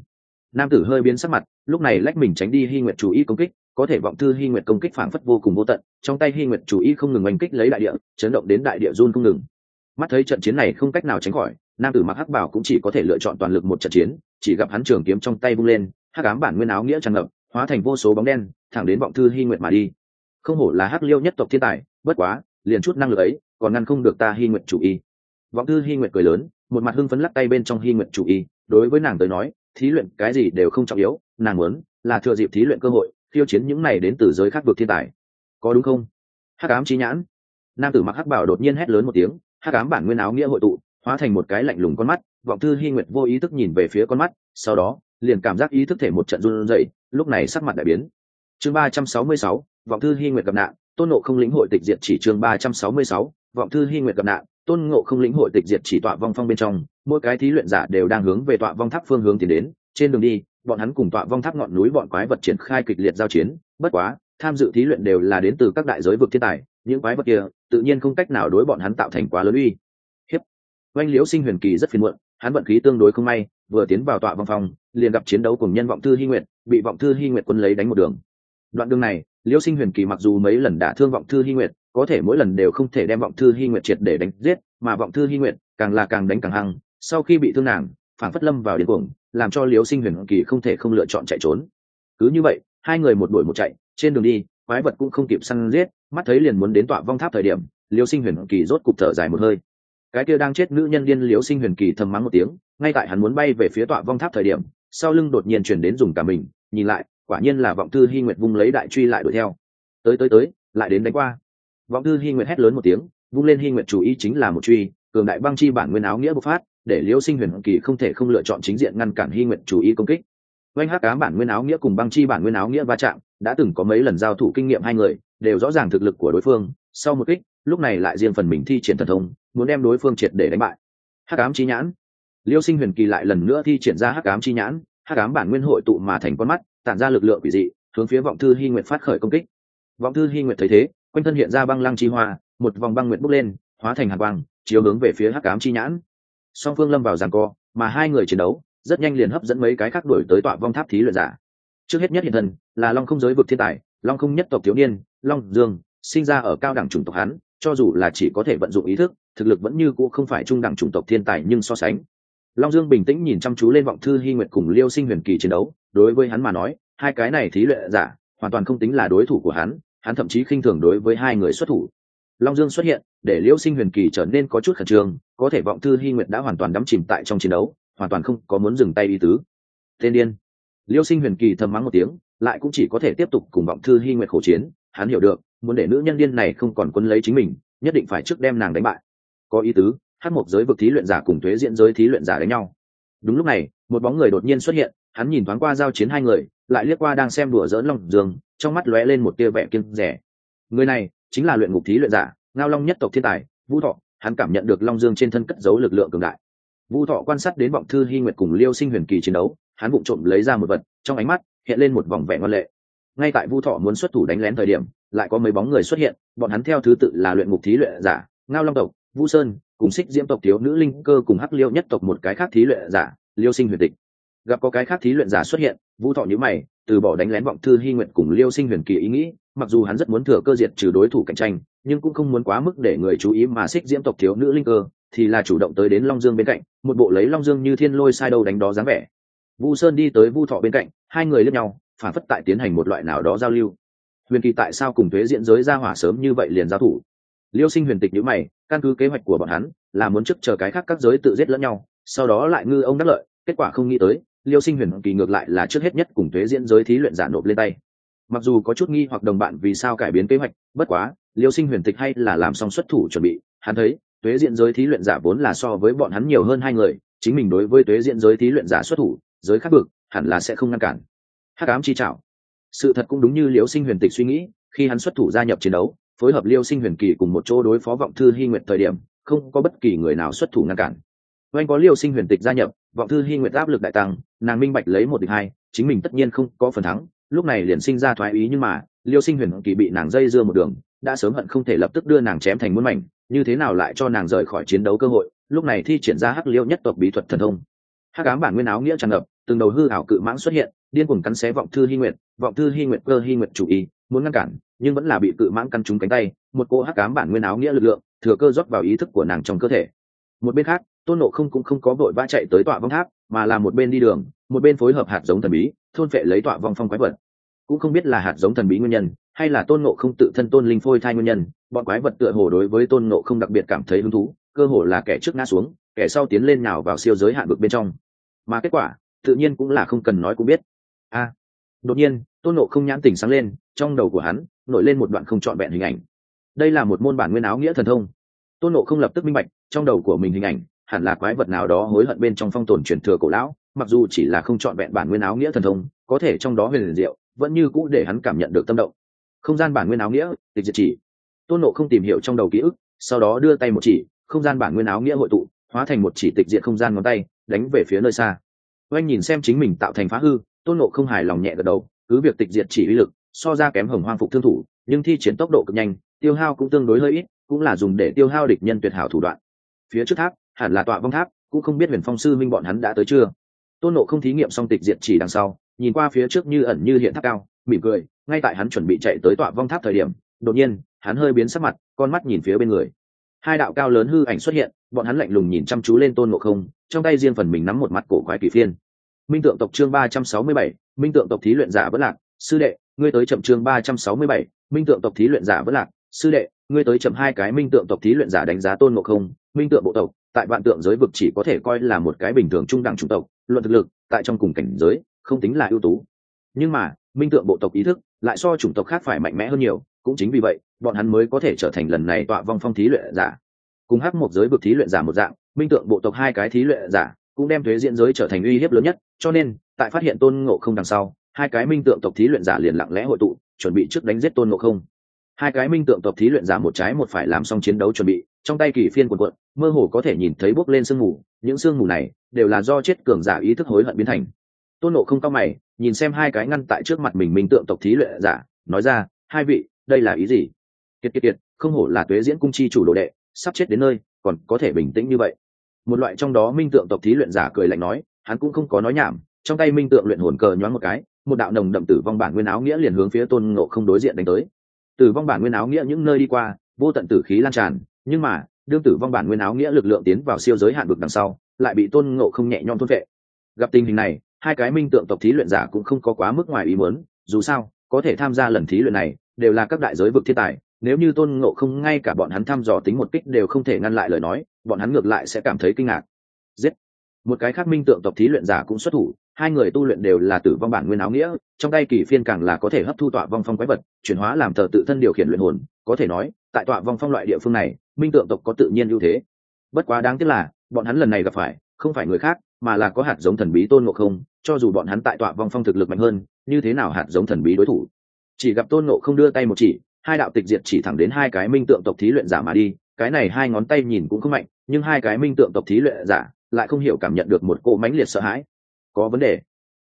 Nam tử hơi biến sắc mặt, lúc này lách mình tránh đi hy nguyệt chủ y công kích, có thể vọng thư hy nguyệt công kích phảng phất vô cùng vô tận, trong tay hy nguyệt chủ y không ngừng oanh kích lấy đại địa, chấn động đến đại địa run không ngừng. Mắt thấy trận chiến này không cách nào tránh khỏi nam tử mặc hắc bảo cũng chỉ có thể lựa chọn toàn lực một trận chiến, chỉ gặp hắn trường kiếm trong tay vung lên, hắc ám bản nguyên áo nghĩa tràn ngập, hóa thành vô số bóng đen, thẳng đến vọng thư hy nguyệt mà đi. Không hổ là hắc liêu nhất tộc thiên tài, bất quá, liền chút năng lực ấy, còn ngăn không được ta hy nguyệt chủ y. Vọng thư hy nguyệt cười lớn, một mặt hưng phấn lắc tay bên trong hy nguyệt chủ y, đối với nàng tới nói, thí luyện cái gì đều không trọng yếu, nàng muốn là thừa dịp thí luyện cơ hội, khiêu chiến những này đến từ giới khác vực thiên tài. Có đúng không? Hắc ám trí nhãn. Nam tử mặc hắc bảo đột nhiên hét lớn một tiếng, hắc ám bản nguyên áo nghĩa hội tụ hóa thành một cái lạnh lùng con mắt, vọng thư hy nguyệt vô ý thức nhìn về phía con mắt, sau đó, liền cảm giác ý thức thể một trận run rẩy, lúc này sắc mặt đại biến. Chương ba trăm sáu mươi sáu, vọng thư hy nguyệt gặp nạn, tôn nộ không lĩnh hội tịch diệt chỉ chương ba trăm sáu mươi sáu, vọng thư hy nguyệt gặp nạn, tôn ngộ không lĩnh hội tịch diệt chỉ tọa vong phong bên trong, mỗi cái thí luyện giả đều đang hướng về tọa vong tháp phương hướng tiến đến. Trên đường đi, bọn hắn cùng tọa vong tháp ngọn núi bọn quái vật triển khai kịch liệt giao chiến, bất quá, tham dự thí luyện đều là đến từ các đại giới vực thiên tài, những quái vật kia, tự nhiên không cách nào đối bọn hắn tạo thành quá lớn uy oanh liễu sinh huyền kỳ rất phiền muộn, hắn vận khí tương đối không may, vừa tiến vào tọa vong phòng, liền gặp chiến đấu cùng nhân vọng thư hy nguyệt, bị vọng thư hy nguyệt quân lấy đánh một đường. Đoạn đường này, liễu sinh huyền kỳ mặc dù mấy lần đã thương vọng thư hy nguyệt, có thể mỗi lần đều không thể đem vọng thư hy nguyệt triệt để đánh giết, mà vọng thư hy nguyệt càng là càng đánh càng hăng, sau khi bị thương nàng, phản phất lâm vào điên cuồng, làm cho liễu sinh huyền kỳ không thể không lựa chọn chạy trốn. Cứ như vậy, hai người một đuổi một chạy, trên đường đi, quái vật cũng không kịp săn giết, mắt thấy liền muốn đến tọa vong tháp thời điểm, liễu sinh huyền kỳ rốt cục thở dài một hơi cái kia đang chết nữ nhân điên liễu sinh huyền kỳ thầm mắng một tiếng, ngay tại hắn muốn bay về phía tọa vong tháp thời điểm, sau lưng đột nhiên chuyển đến dùng cả mình, nhìn lại, quả nhiên là vọng thư hy nguyệt vung lấy đại truy lại đuổi theo. Tới tới tới, lại đến đánh qua. Vọng thư hy nguyệt hét lớn một tiếng, vung lên hy nguyệt chủ ý chính là một truy, cường đại băng chi bản nguyên áo nghĩa bộc phát, để liễu sinh huyền kỳ không thể không lựa chọn chính diện ngăn cản hy nguyệt chủ ý công kích. Oanh hắc cá bản nguyên áo nghĩa cùng băng chi bản nguyên áo nghĩa va chạm, đã từng có mấy lần giao thủ kinh nghiệm hai người, đều rõ ràng thực lực của đối phương, sau một kích lúc này lại riêng phần mình thi triển thần thông, muốn đem đối phương triệt để đánh bại. Hắc ám chi nhãn. Liêu sinh huyền kỳ lại lần nữa thi triển ra hắc ám chi nhãn, hắc ám bản nguyên hội tụ mà thành con mắt, tản ra lực lượng quỷ dị, hướng phía vọng thư hy nguyện phát khởi công kích. Vọng thư hy nguyện thấy thế, quanh thân hiện ra băng lăng chi hoa, một vòng băng nguyện bốc lên, hóa thành hạt băng chiếu hướng về phía hắc ám chi nhãn. Song phương lâm vào giằng co, mà hai người chiến đấu, rất nhanh liền hấp dẫn mấy cái khác đuổi tới tọa vong tháp thí luyện giả. Trước hết nhất hiện thân là long không giới vực thiên tài, long không nhất tộc thiếu niên, long dương, sinh ra ở cao đẳng chủng tộc hắn cho dù là chỉ có thể vận dụng ý thức, thực lực vẫn như cũ không phải trung đẳng chủng tộc thiên tài nhưng so sánh. Long dương bình tĩnh nhìn chăm chú lên vọng thư hy nguyệt cùng liêu sinh huyền kỳ chiến đấu, đối với hắn mà nói, hai cái này thí luyện giả, hoàn toàn không tính là đối thủ của hắn hắn thậm chí khinh thường đối với hai người xuất thủ. Long dương xuất hiện, để liêu sinh huyền kỳ trở nên có chút khẩn trương, có thể vọng thư hy nguyệt đã hoàn toàn đắm chìm tại trong chiến đấu, hoàn toàn không có muốn dừng tay ý tứ. Tên điên. Liêu sinh huyền kỳ thầm mắng một tiếng, lại cũng chỉ có thể tiếp tục cùng vọng thư hy nguyệt khổ chiến, hắn hiểu được muốn để nữ nhân điên này không còn quân lấy chính mình, nhất định phải trước đem nàng đánh bại. Có ý tứ, hát một giới vực thí luyện giả cùng thuế diễn giới thí luyện giả đánh nhau. Đúng lúc này, một bóng người đột nhiên xuất hiện, hắn nhìn thoáng qua giao chiến hai người, lại liếc qua đang xem đùa dỡn long dương, trong mắt lóe lên một tia vẻ kiên rẻ. Người này chính là luyện ngục thí luyện giả, ngao long nhất tộc thiên tài, vũ thọ, hắn cảm nhận được long dương trên thân cất giấu lực lượng cường đại. Vũ thọ quan sát đến vọng thư hy nguyệt cùng liêu sinh huyền kỳ chiến đấu, hắn vụng trộm lấy ra một vật, trong ánh mắt hiện lên một vòng vẻ ngoan lệ. Ngay tại vu thọ muốn xuất thủ đánh lén thời điểm lại có mấy bóng người xuất hiện, bọn hắn theo thứ tự là luyện ngục thí luyện giả, ngao long tộc vũ sơn, cùng xích diễm tộc thiếu nữ linh cơ cùng hắc liêu nhất tộc một cái khác thí luyện giả, liêu sinh huyền tịch. Gặp có cái khác thí luyện giả xuất hiện, vũ thọ nhữ mày, từ bỏ đánh lén vọng thư hy nguyện cùng liêu sinh huyền kỳ ý nghĩ, mặc dù hắn rất muốn thừa cơ diệt trừ đối thủ cạnh tranh, nhưng cũng không muốn quá mức để người chú ý mà xích diễm tộc thiếu nữ linh cơ thì là chủ động tới đến long dương bên cạnh, một bộ lấy long dương như thiên lôi sai đâu đánh đó dáng vẻ. Vu sơn đi tới vu thọ bên cạnh, hai người lẫn nhau, phản phất tại tiến hành một loại nào đó giao lưu huyền kỳ tại sao cùng thuế diễn giới ra hỏa sớm như vậy liền giao thủ? Liêu sinh huyền tịch nhữ mày, căn cứ kế hoạch của bọn hắn, là muốn trước chờ cái khác các giới tự giết lẫn nhau, sau đó lại ngư ông đắc lợi, kết quả không nghĩ tới, liêu sinh huyền kỳ ngược lại là trước hết nhất cùng thuế diễn giới thí luyện giả nộp lên tay. Mặc dù có chút nghi hoặc đồng bạn vì sao cải biến kế hoạch, bất quá, liêu sinh huyền tịch hay là làm xong xuất thủ chuẩn bị, hắn thấy, thuế diễn giới thí luyện giả vốn là so với bọn hắn nhiều hơn hai người, chính mình đối với thuế diễn giới thí luyện giả xuất thủ, giới khác vực hẳn là sẽ không ngăn cản. Hắc ám chi trảo sự thật cũng đúng như liễu sinh huyền tịch suy nghĩ, khi hắn xuất thủ gia nhập chiến đấu, phối hợp liêu sinh huyền kỳ cùng một chỗ đối phó vọng thư hy nguyện thời điểm, không có bất kỳ người nào xuất thủ ngăn cản. Oanh có liêu sinh huyền tịch gia nhập, vọng thư hy nguyện áp lực đại tăng, nàng minh bạch lấy một địch hai, chính mình tất nhiên không có phần thắng, lúc này liền sinh ra thoái ý nhưng mà liêu sinh huyền kỳ bị nàng dây dưa một đường, đã sớm hận không thể lập tức đưa nàng chém thành muôn mảnh, như thế nào lại cho nàng rời khỏi chiến đấu cơ hội, lúc này thi triển ra hắc liêu nhất tộc bí thuật thần thông. Hắc ám bản nguyên áo nghĩa tràn ngập, từng đầu hư ảo cự mãng xuất hiện điên cuồng cắn xé vọng thư hy nguyện vọng thư hy nguyện cơ hy nguyện chủ ý, muốn ngăn cản, nhưng vẫn là bị cự mãng căn trúng cánh tay, một cô hắc ám bản nguyên áo nghĩa lực lượng, thừa cơ rót vào ý thức của nàng trong cơ thể. Một bên khác, tôn nộ không cũng không có vội vã chạy tới tọa vong tháp, mà là một bên đi đường, một bên phối hợp hạt giống thần bí, thôn phệ lấy tọa vong phong quái vật. Cũng không biết là hạt giống thần bí nguyên nhân, hay là tôn nộ không tự thân tôn linh phôi thai nguyên nhân, bọn quái vật tựa hồ đối với tôn nộ không đặc biệt cảm thấy hứng thú, cơ hồ là kẻ trước ngã xuống, kẻ sau tiến lên nào vào siêu giới hạn vực bên trong. Mà kết quả, tự nhiên cũng là không cần nói cũng biết a đột nhiên, tôn nộ không nhãn tỉnh sáng lên, trong đầu của hắn nổi lên một đoạn không trọn vẹn hình ảnh. Đây là một môn bản nguyên áo nghĩa thần thông. Tôn nộ không lập tức minh bạch, trong đầu của mình hình ảnh hẳn là quái vật nào đó hối hận bên trong phong tồn truyền thừa cổ lão, mặc dù chỉ là không trọn vẹn bản nguyên áo nghĩa thần thông, có thể trong đó huyền liền diệu, vẫn như cũ để hắn cảm nhận được tâm động. Không gian bản nguyên áo nghĩa, tịch diệt chỉ. Tôn nộ không tìm hiểu trong đầu ký ức, sau đó đưa tay một chỉ, không gian bản nguyên áo nghĩa hội tụ, hóa thành một chỉ tịch diện không gian ngón tay, đánh về phía nơi xa. Oanh nhìn xem chính mình tạo thành phá hư tôn nộ không hài lòng nhẹ gật đầu, cứ việc tịch diệt chỉ uy lực, so ra kém hồng hoang phục thương thủ, nhưng thi triển tốc độ cực nhanh, tiêu hao cũng tương đối hơi ít, cũng là dùng để tiêu hao địch nhân tuyệt hảo thủ đoạn. Phía trước tháp, hẳn là tọa vong tháp, cũng không biết huyền phong sư minh bọn hắn đã tới chưa. Tôn nộ không thí nghiệm xong tịch diệt chỉ đằng sau, nhìn qua phía trước như ẩn như hiện tháp cao, mỉm cười, ngay tại hắn chuẩn bị chạy tới tọa vong tháp thời điểm, đột nhiên, hắn hơi biến sắc mặt, con mắt nhìn phía bên người. Hai đạo cao lớn hư ảnh xuất hiện, bọn hắn lạnh lùng nhìn chăm chú lên tôn nộ không, trong tay riêng phần mình nắm một mặt cổ khoái kỳ phiên minh tượng tộc chương ba trăm sáu mươi bảy, minh tượng tộc thí luyện giả vẫn lạc, sư đệ, ngươi tới chậm chương ba trăm sáu mươi bảy, minh tượng tộc thí luyện giả vẫn lạc, sư đệ, ngươi tới chậm hai cái minh tượng tộc thí luyện giả đánh giá tôn ngộ không, minh tượng bộ tộc, tại vạn tượng giới vực chỉ có thể coi là một cái bình thường trung đẳng chủng tộc, luận thực lực, tại trong cùng cảnh giới, không tính là ưu tú. Nhưng mà, minh tượng bộ tộc ý thức lại so chủng tộc khác phải mạnh mẽ hơn nhiều, cũng chính vì vậy, bọn hắn mới có thể trở thành lần này tọa vong phong thí luyện giả. Cùng hắc một giới vực thí luyện giả một dạng, minh tượng bộ tộc hai cái thí luyện giả cũng đem thuế diễn giới trở thành uy hiếp lớn nhất, cho nên, tại phát hiện tôn ngộ không đằng sau, hai cái minh tượng tộc thí luyện giả liền lặng lẽ hội tụ, chuẩn bị trước đánh giết tôn ngộ không. Hai cái minh tượng tộc thí luyện giả một trái một phải làm xong chiến đấu chuẩn bị, trong tay kỳ phiên quần quận mơ hồ có thể nhìn thấy bốc lên sương mù, những sương mù này đều là do chết cường giả ý thức hối hận biến thành. Tôn nộ không cao mày, nhìn xem hai cái ngăn tại trước mặt mình minh tượng tộc thí luyện giả, nói ra, hai vị, đây là ý gì? Kiệt kiệt kiệt, không hổ là tuế diễn cung chi chủ đồ đệ, sắp chết đến nơi, còn có thể bình tĩnh như vậy một loại trong đó minh tượng tộc thí luyện giả cười lạnh nói, hắn cũng không có nói nhảm, trong tay minh tượng luyện hồn cờ nhoáng một cái, một đạo nồng đậm tử vong bản nguyên áo nghĩa liền hướng phía tôn ngộ không đối diện đánh tới. Tử vong bản nguyên áo nghĩa những nơi đi qua, vô tận tử khí lan tràn, nhưng mà, đương tử vong bản nguyên áo nghĩa lực lượng tiến vào siêu giới hạn vực đằng sau, lại bị tôn ngộ không nhẹ nhõm thôn vệ gặp tình hình này, hai cái minh tượng tộc thí luyện giả cũng không có quá mức ngoài ý muốn, dù sao, có thể tham gia lần thí luyện này, đều là các đại giới vực thiên tài nếu như tôn ngộ không ngay cả bọn hắn thăm dò tính một kích đều không thể ngăn lại lời nói, bọn hắn ngược lại sẽ cảm thấy kinh ngạc. Giết! Một cái khác minh tượng tộc thí luyện giả cũng xuất thủ, hai người tu luyện đều là tử vong bản nguyên áo nghĩa, trong tay kỳ phiên càng là có thể hấp thu tọa vong phong quái vật, chuyển hóa làm thờ tự thân điều khiển luyện hồn, có thể nói, tại tọa vong phong loại địa phương này, minh tượng tộc có tự nhiên ưu thế. Bất quá đáng tiếc là, bọn hắn lần này gặp phải, không phải người khác, mà là có hạt giống thần bí tôn ngộ không, cho dù bọn hắn tại tọa vong phong thực lực mạnh hơn, như thế nào hạt giống thần bí đối thủ? Chỉ gặp tôn ngộ không đưa tay một chỉ hai đạo tịch diệt chỉ thẳng đến hai cái minh tượng tộc thí luyện giả mà đi, cái này hai ngón tay nhìn cũng không mạnh, nhưng hai cái minh tượng tộc thí luyện giả lại không hiểu cảm nhận được một cỗ mãnh liệt sợ hãi. Có vấn đề.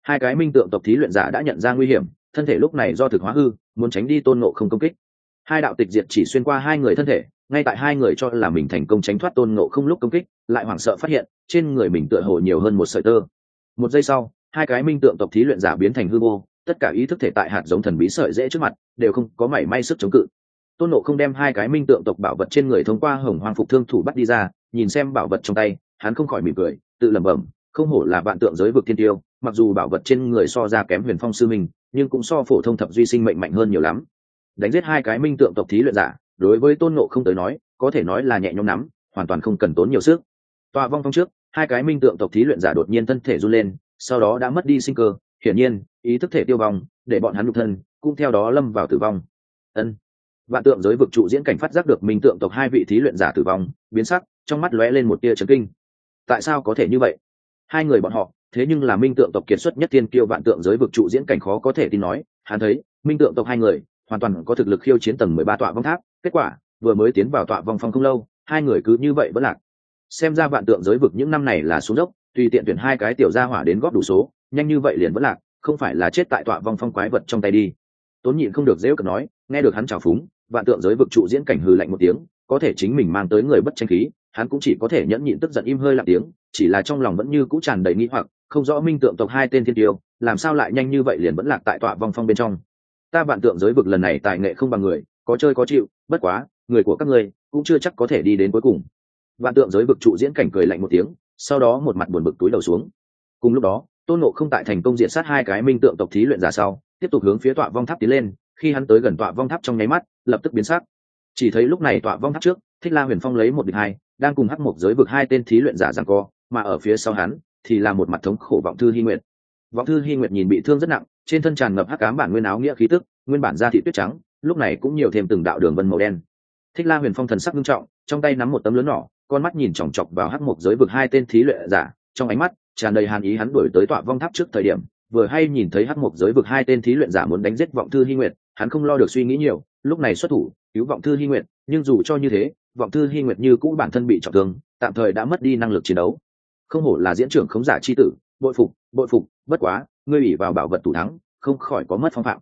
Hai cái minh tượng tộc thí luyện giả đã nhận ra nguy hiểm, thân thể lúc này do thực hóa hư, muốn tránh đi tôn nộ không công kích. Hai đạo tịch diệt chỉ xuyên qua hai người thân thể, ngay tại hai người cho là mình thành công tránh thoát tôn nộ không lúc công kích, lại hoảng sợ phát hiện, trên người mình tựa hồ nhiều hơn một sợi tơ. Một giây sau, hai cái minh tượng tộc thí luyện giả biến thành hư vô tất cả ý thức thể tại hạt giống thần bí sợi dễ trước mặt đều không có mảy may sức chống cự. Tôn nộ không đem hai cái minh tượng tộc bảo vật trên người thông qua hồng hoàng phục thương thủ bắt đi ra nhìn xem bảo vật trong tay hắn không khỏi mỉm cười tự lẩm bẩm không hổ là vạn tượng giới vực thiên tiêu mặc dù bảo vật trên người so ra kém huyền phong sư mình, nhưng cũng so phổ thông thập duy sinh mệnh mạnh hơn nhiều lắm. Đánh giết hai cái minh tượng tộc thí luyện giả đối với tôn nộ không tới nói có thể nói là nhẹ nhõm nắm hoàn toàn không cần tốn nhiều sức. Tòa vong phong trước hai cái minh tượng tộc thí luyện giả đột nhiên thân thể run lên sau đó đã mất đi sinh cơ hiển nhiên, ý thức thể tiêu vong, để bọn hắn nhục thân, cũng theo đó lâm vào tử vong. Ân. Vạn tượng giới vực trụ diễn cảnh phát giác được minh tượng tộc hai vị thí luyện giả tử vong, biến sắc, trong mắt lóe lên một tia trấn kinh. Tại sao có thể như vậy? Hai người bọn họ, thế nhưng là minh tượng tộc kiệt xuất nhất tiên kiêu vạn tượng giới vực trụ diễn cảnh khó có thể tin nói, hắn thấy, minh tượng tộc hai người, hoàn toàn có thực lực khiêu chiến tầng mười ba tọa vong tháp, kết quả, vừa mới tiến vào tọa vong phong không lâu, hai người cứ như vậy vẫn lạc. Xem ra vạn tượng giới vực những năm này là xuống dốc, tùy tiện tuyển hai cái tiểu gia hỏa đến góp đủ số nhanh như vậy liền vẫn lạc, không phải là chết tại tọa vong phong quái vật trong tay đi. Tốn nhịn không được dễ cận nói, nghe được hắn trào phúng, vạn tượng giới vực trụ diễn cảnh hư lạnh một tiếng, có thể chính mình mang tới người bất tranh khí, hắn cũng chỉ có thể nhẫn nhịn tức giận im hơi lặng tiếng, chỉ là trong lòng vẫn như cũ tràn đầy nghi hoặc, không rõ minh tượng tộc hai tên thiên tiêu, làm sao lại nhanh như vậy liền vẫn lạc tại tọa vong phong bên trong. Ta vạn tượng giới vực lần này tài nghệ không bằng người, có chơi có chịu, bất quá, người của các ngươi cũng chưa chắc có thể đi đến cuối cùng. Vạn tượng giới vực trụ diễn cảnh cười lạnh một tiếng, sau đó một mặt buồn bực túi đầu xuống. Cùng lúc đó tôn nộ không tại thành công diện sát hai cái minh tượng tộc thí luyện giả sau, tiếp tục hướng phía tọa vong tháp tiến lên, khi hắn tới gần tọa vong tháp trong nháy mắt, lập tức biến sắc. Chỉ thấy lúc này tọa vong tháp trước, thích la huyền phong lấy một địch hai, đang cùng hắc mộc giới vực hai tên thí luyện giả rằng co, mà ở phía sau hắn, thì là một mặt thống khổ vọng thư hy nguyệt. Vọng thư hy nguyệt nhìn bị thương rất nặng, trên thân tràn ngập hắc cám bản nguyên áo nghĩa khí tức, nguyên bản da thị tuyết trắng, lúc này cũng nhiều thêm từng đạo đường vân màu đen. Thích la huyền phong thần sắc nghiêm trọng, trong tay nắm một tấm lớn nhỏ, con mắt nhìn chòng chọc vào hắc mộc giới vực hai tên thí luyện giả, trong ánh mắt tràn đầy hàn ý hắn đuổi tới tọa vong tháp trước thời điểm, vừa hay nhìn thấy hắc mục giới vực hai tên thí luyện giả muốn đánh giết vọng thư hy nguyệt, hắn không lo được suy nghĩ nhiều, lúc này xuất thủ, cứu vọng thư hy nguyệt, nhưng dù cho như thế, vọng thư hy nguyệt như cũ bản thân bị trọng thương, tạm thời đã mất đi năng lực chiến đấu. Không hổ là diễn trưởng khống giả c h i tử, bội phục bội phục, bất quá, ngươi ủy vào bảo vật thủ thắng, không khỏi có mất phong phạm.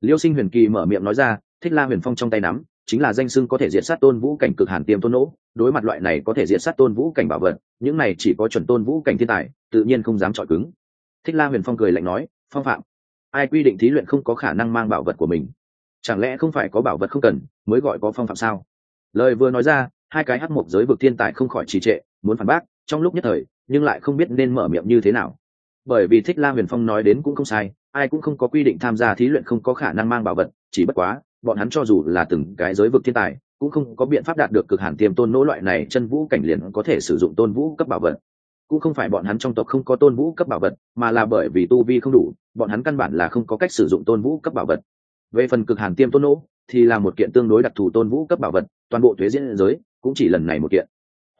Liêu sinh huyền kỳ mở miệng nói ra, thích la huyền phong trong tay nắm, chính là danh sưng có thể diệt sát tôn vũ cảnh cực hàn tiêm tôn nỗ đối mặt loại này có thể diệt sát tôn vũ cảnh bảo vật, những này chỉ có chuẩn tôn vũ cảnh thiên tài, tự nhiên không dám chọi cứng. Thích la huyền phong cười lạnh nói, phong phạm, ai quy định thí luyện không có khả năng mang bảo vật của mình? Chẳng lẽ không phải có bảo vật không cần, mới gọi có phong phạm sao? Lời vừa nói ra, hai cái hắc mộc giới vực thiên tài không khỏi trì trệ, muốn phản bác, trong lúc nhất thời, nhưng lại không biết nên mở miệng như thế nào. Bởi vì thích la huyền phong nói đến cũng không sai, ai cũng không có quy định tham gia thí luyện không có khả năng mang bảo vật, chỉ bất quá, bọn hắn cho dù là từng cái giới vực thiên tài cũng không có biện pháp đạt được cực hàn tiềm tôn nỗ loại này, chân vũ cảnh liền có thể sử dụng tôn vũ cấp bảo vật. Cũng không phải bọn hắn trong tộc không có tôn vũ cấp bảo vật, mà là bởi vì tu vi không đủ, bọn hắn căn bản là không có cách sử dụng tôn vũ cấp bảo vật. Về phần cực hàn tiêm tôn nỗ, thì là một kiện tương đối đặc thù tôn vũ cấp bảo vật, toàn bộ thuế diễn giới cũng chỉ lần này một kiện.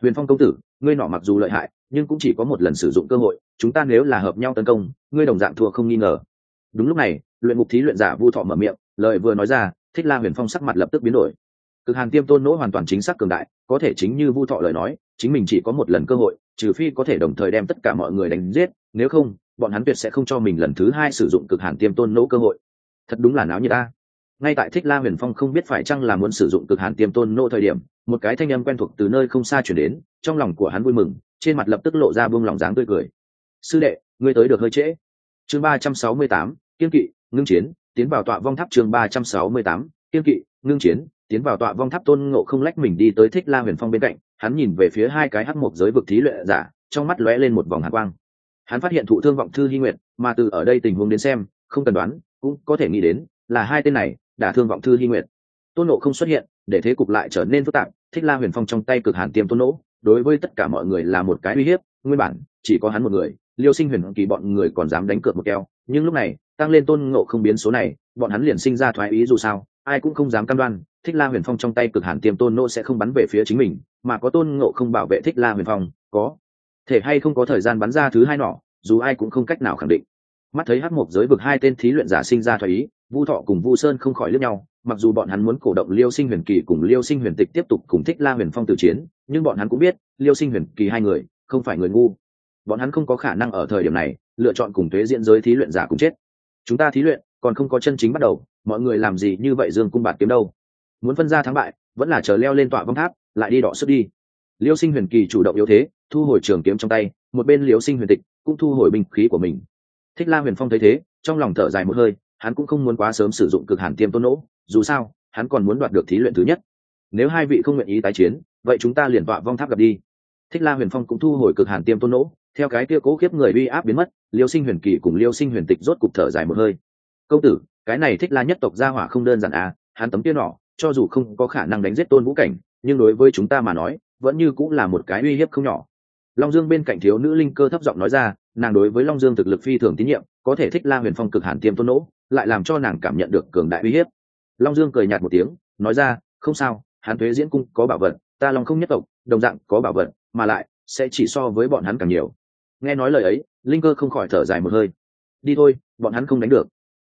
Huyền phong công tử, ngươi nọ mặc dù lợi hại, nhưng cũng chỉ có một lần sử dụng cơ hội, chúng ta nếu là hợp nhau tấn công, ngươi đồng dạng thua không nghi ngờ. Đúng lúc này, luyện ngục thí luyện giả vu thọ mở miệng, lời vừa nói ra, thích la huyền phong sắc mặt lập tức biến đổi cực hàn tiêm tôn nỗ hoàn toàn chính xác cường đại, có thể chính như vu thọ lời nói, chính mình chỉ có một lần cơ hội, trừ phi có thể đồng thời đem tất cả mọi người đánh giết, nếu không, bọn hắn tuyệt sẽ không cho mình lần thứ hai sử dụng cực hàn tiêm tôn nỗ cơ hội. Thật đúng là náo như ta. Ngay tại thích la huyền phong không biết phải chăng là muốn sử dụng cực hàn tiêm tôn nỗ thời điểm, một cái thanh âm quen thuộc từ nơi không xa chuyển đến, trong lòng của hắn vui mừng, trên mặt lập tức lộ ra buông lòng dáng tươi cười. Sư đệ, ngươi tới được hơi trễ. Chương ba trăm sáu mươi tám, kiên kỵ, ngưng chiến, tiến vào tọa vong tháp chương ba trăm sáu mươi tám, kiên kỵ, ngưng chiến tiến vào tọa vong tháp tôn ngộ không lách mình đi tới thích la huyền phong bên cạnh, hắn nhìn về phía hai cái hắc mộc giới vực thí luyện giả, trong mắt lóe lên một vòng hạt quang. Hắn phát hiện thụ thương vọng thư hy nguyện mà từ ở đây tình huống đến xem, không cần đoán, cũng có thể nghĩ đến là hai tên này đã thương vọng thư hy nguyện tôn nộ không xuất hiện, để thế cục lại trở nên phức tạp, thích la huyền phong trong tay cực hàn tiêm tôn nỗ, đối với tất cả mọi người là một cái uy hiếp, nguyên bản, chỉ có hắn một người, liêu sinh huyền kỳ bọn người còn dám đánh cược một keo, nhưng lúc này, tăng lên tôn ngộ không biến số này, bọn hắn liền sinh ra thoái ý dù sao, ai cũng không dám cam đoan thích la huyền phong trong tay cực hàn tiêm tôn nô sẽ không bắn về phía chính mình mà có tôn ngộ không bảo vệ thích la huyền phong có. Thể hay không có thời gian bắn ra thứ hai nọ, dù ai cũng không cách nào khẳng định. Mắt thấy hát mộc giới vực hai tên thí luyện giả sinh ra thoái ý vu thọ cùng vu sơn không khỏi lướt nhau mặc dù bọn hắn muốn cổ động liêu sinh huyền kỳ cùng liêu sinh huyền tịch tiếp tục cùng thích la huyền phong tử chiến nhưng bọn hắn cũng biết liêu sinh huyền kỳ hai người không phải người ngu. Bọn hắn không có khả năng ở thời điểm này lựa chọn cùng thuế diễn giới thí luyện giả cùng chết. Chúng ta thí luyện còn không có chân chính bắt đầu mọi người làm gì như vậy dương cung bạt kiếm đâu? Muốn phân ra thắng bại, vẫn là chờ leo lên tọa vong tháp, lại đi đọ sức đi. Liêu sinh huyền kỳ chủ động yếu thế, thu hồi trường kiếm trong tay, một bên liêu sinh huyền tịch cũng thu hồi binh khí của mình. Thích la huyền phong thấy thế, trong lòng thở dài một hơi, hắn cũng không muốn quá sớm sử dụng cực hàn tiêm tôn nỗ, dù sao, hắn còn muốn đoạt được thí luyện thứ nhất. Nếu hai vị không nguyện ý tái chiến, vậy chúng ta liền tọa vong tháp gặp đi. Thích la huyền phong cũng thu hồi cực hàn tiêm tôn nỗ, theo cái kia cố khiếp người uy áp biến mất, liêu sinh huyền kỳ cùng liêu sinh huyền tịch rốt cục thở dài một hơi. Công tử, cái này thích la nhất tộc gia hỏa không đơn giản à hắn tấm tiên nỏ cho dù không có khả năng đánh giết tôn vũ cảnh, nhưng đối với chúng ta mà nói, vẫn như cũng là một cái uy hiếp không nhỏ. Long dương bên cạnh thiếu nữ linh cơ thấp giọng nói ra, nàng đối với long dương thực lực phi thường tín nhiệm, có thể thích la huyền phong cực hàn tiêm tôn nỗ, lại làm cho nàng cảm nhận được cường đại uy hiếp. Long dương cười nhạt một tiếng, nói ra, không sao hắn thuế diễn cung có bảo vật, ta long không nhất tộc, đồng dạng có bảo vật, mà lại sẽ chỉ so với bọn hắn càng nhiều. Nghe nói lời ấy, linh cơ không khỏi thở dài một hơi. Đi thôi, bọn hắn không đánh được.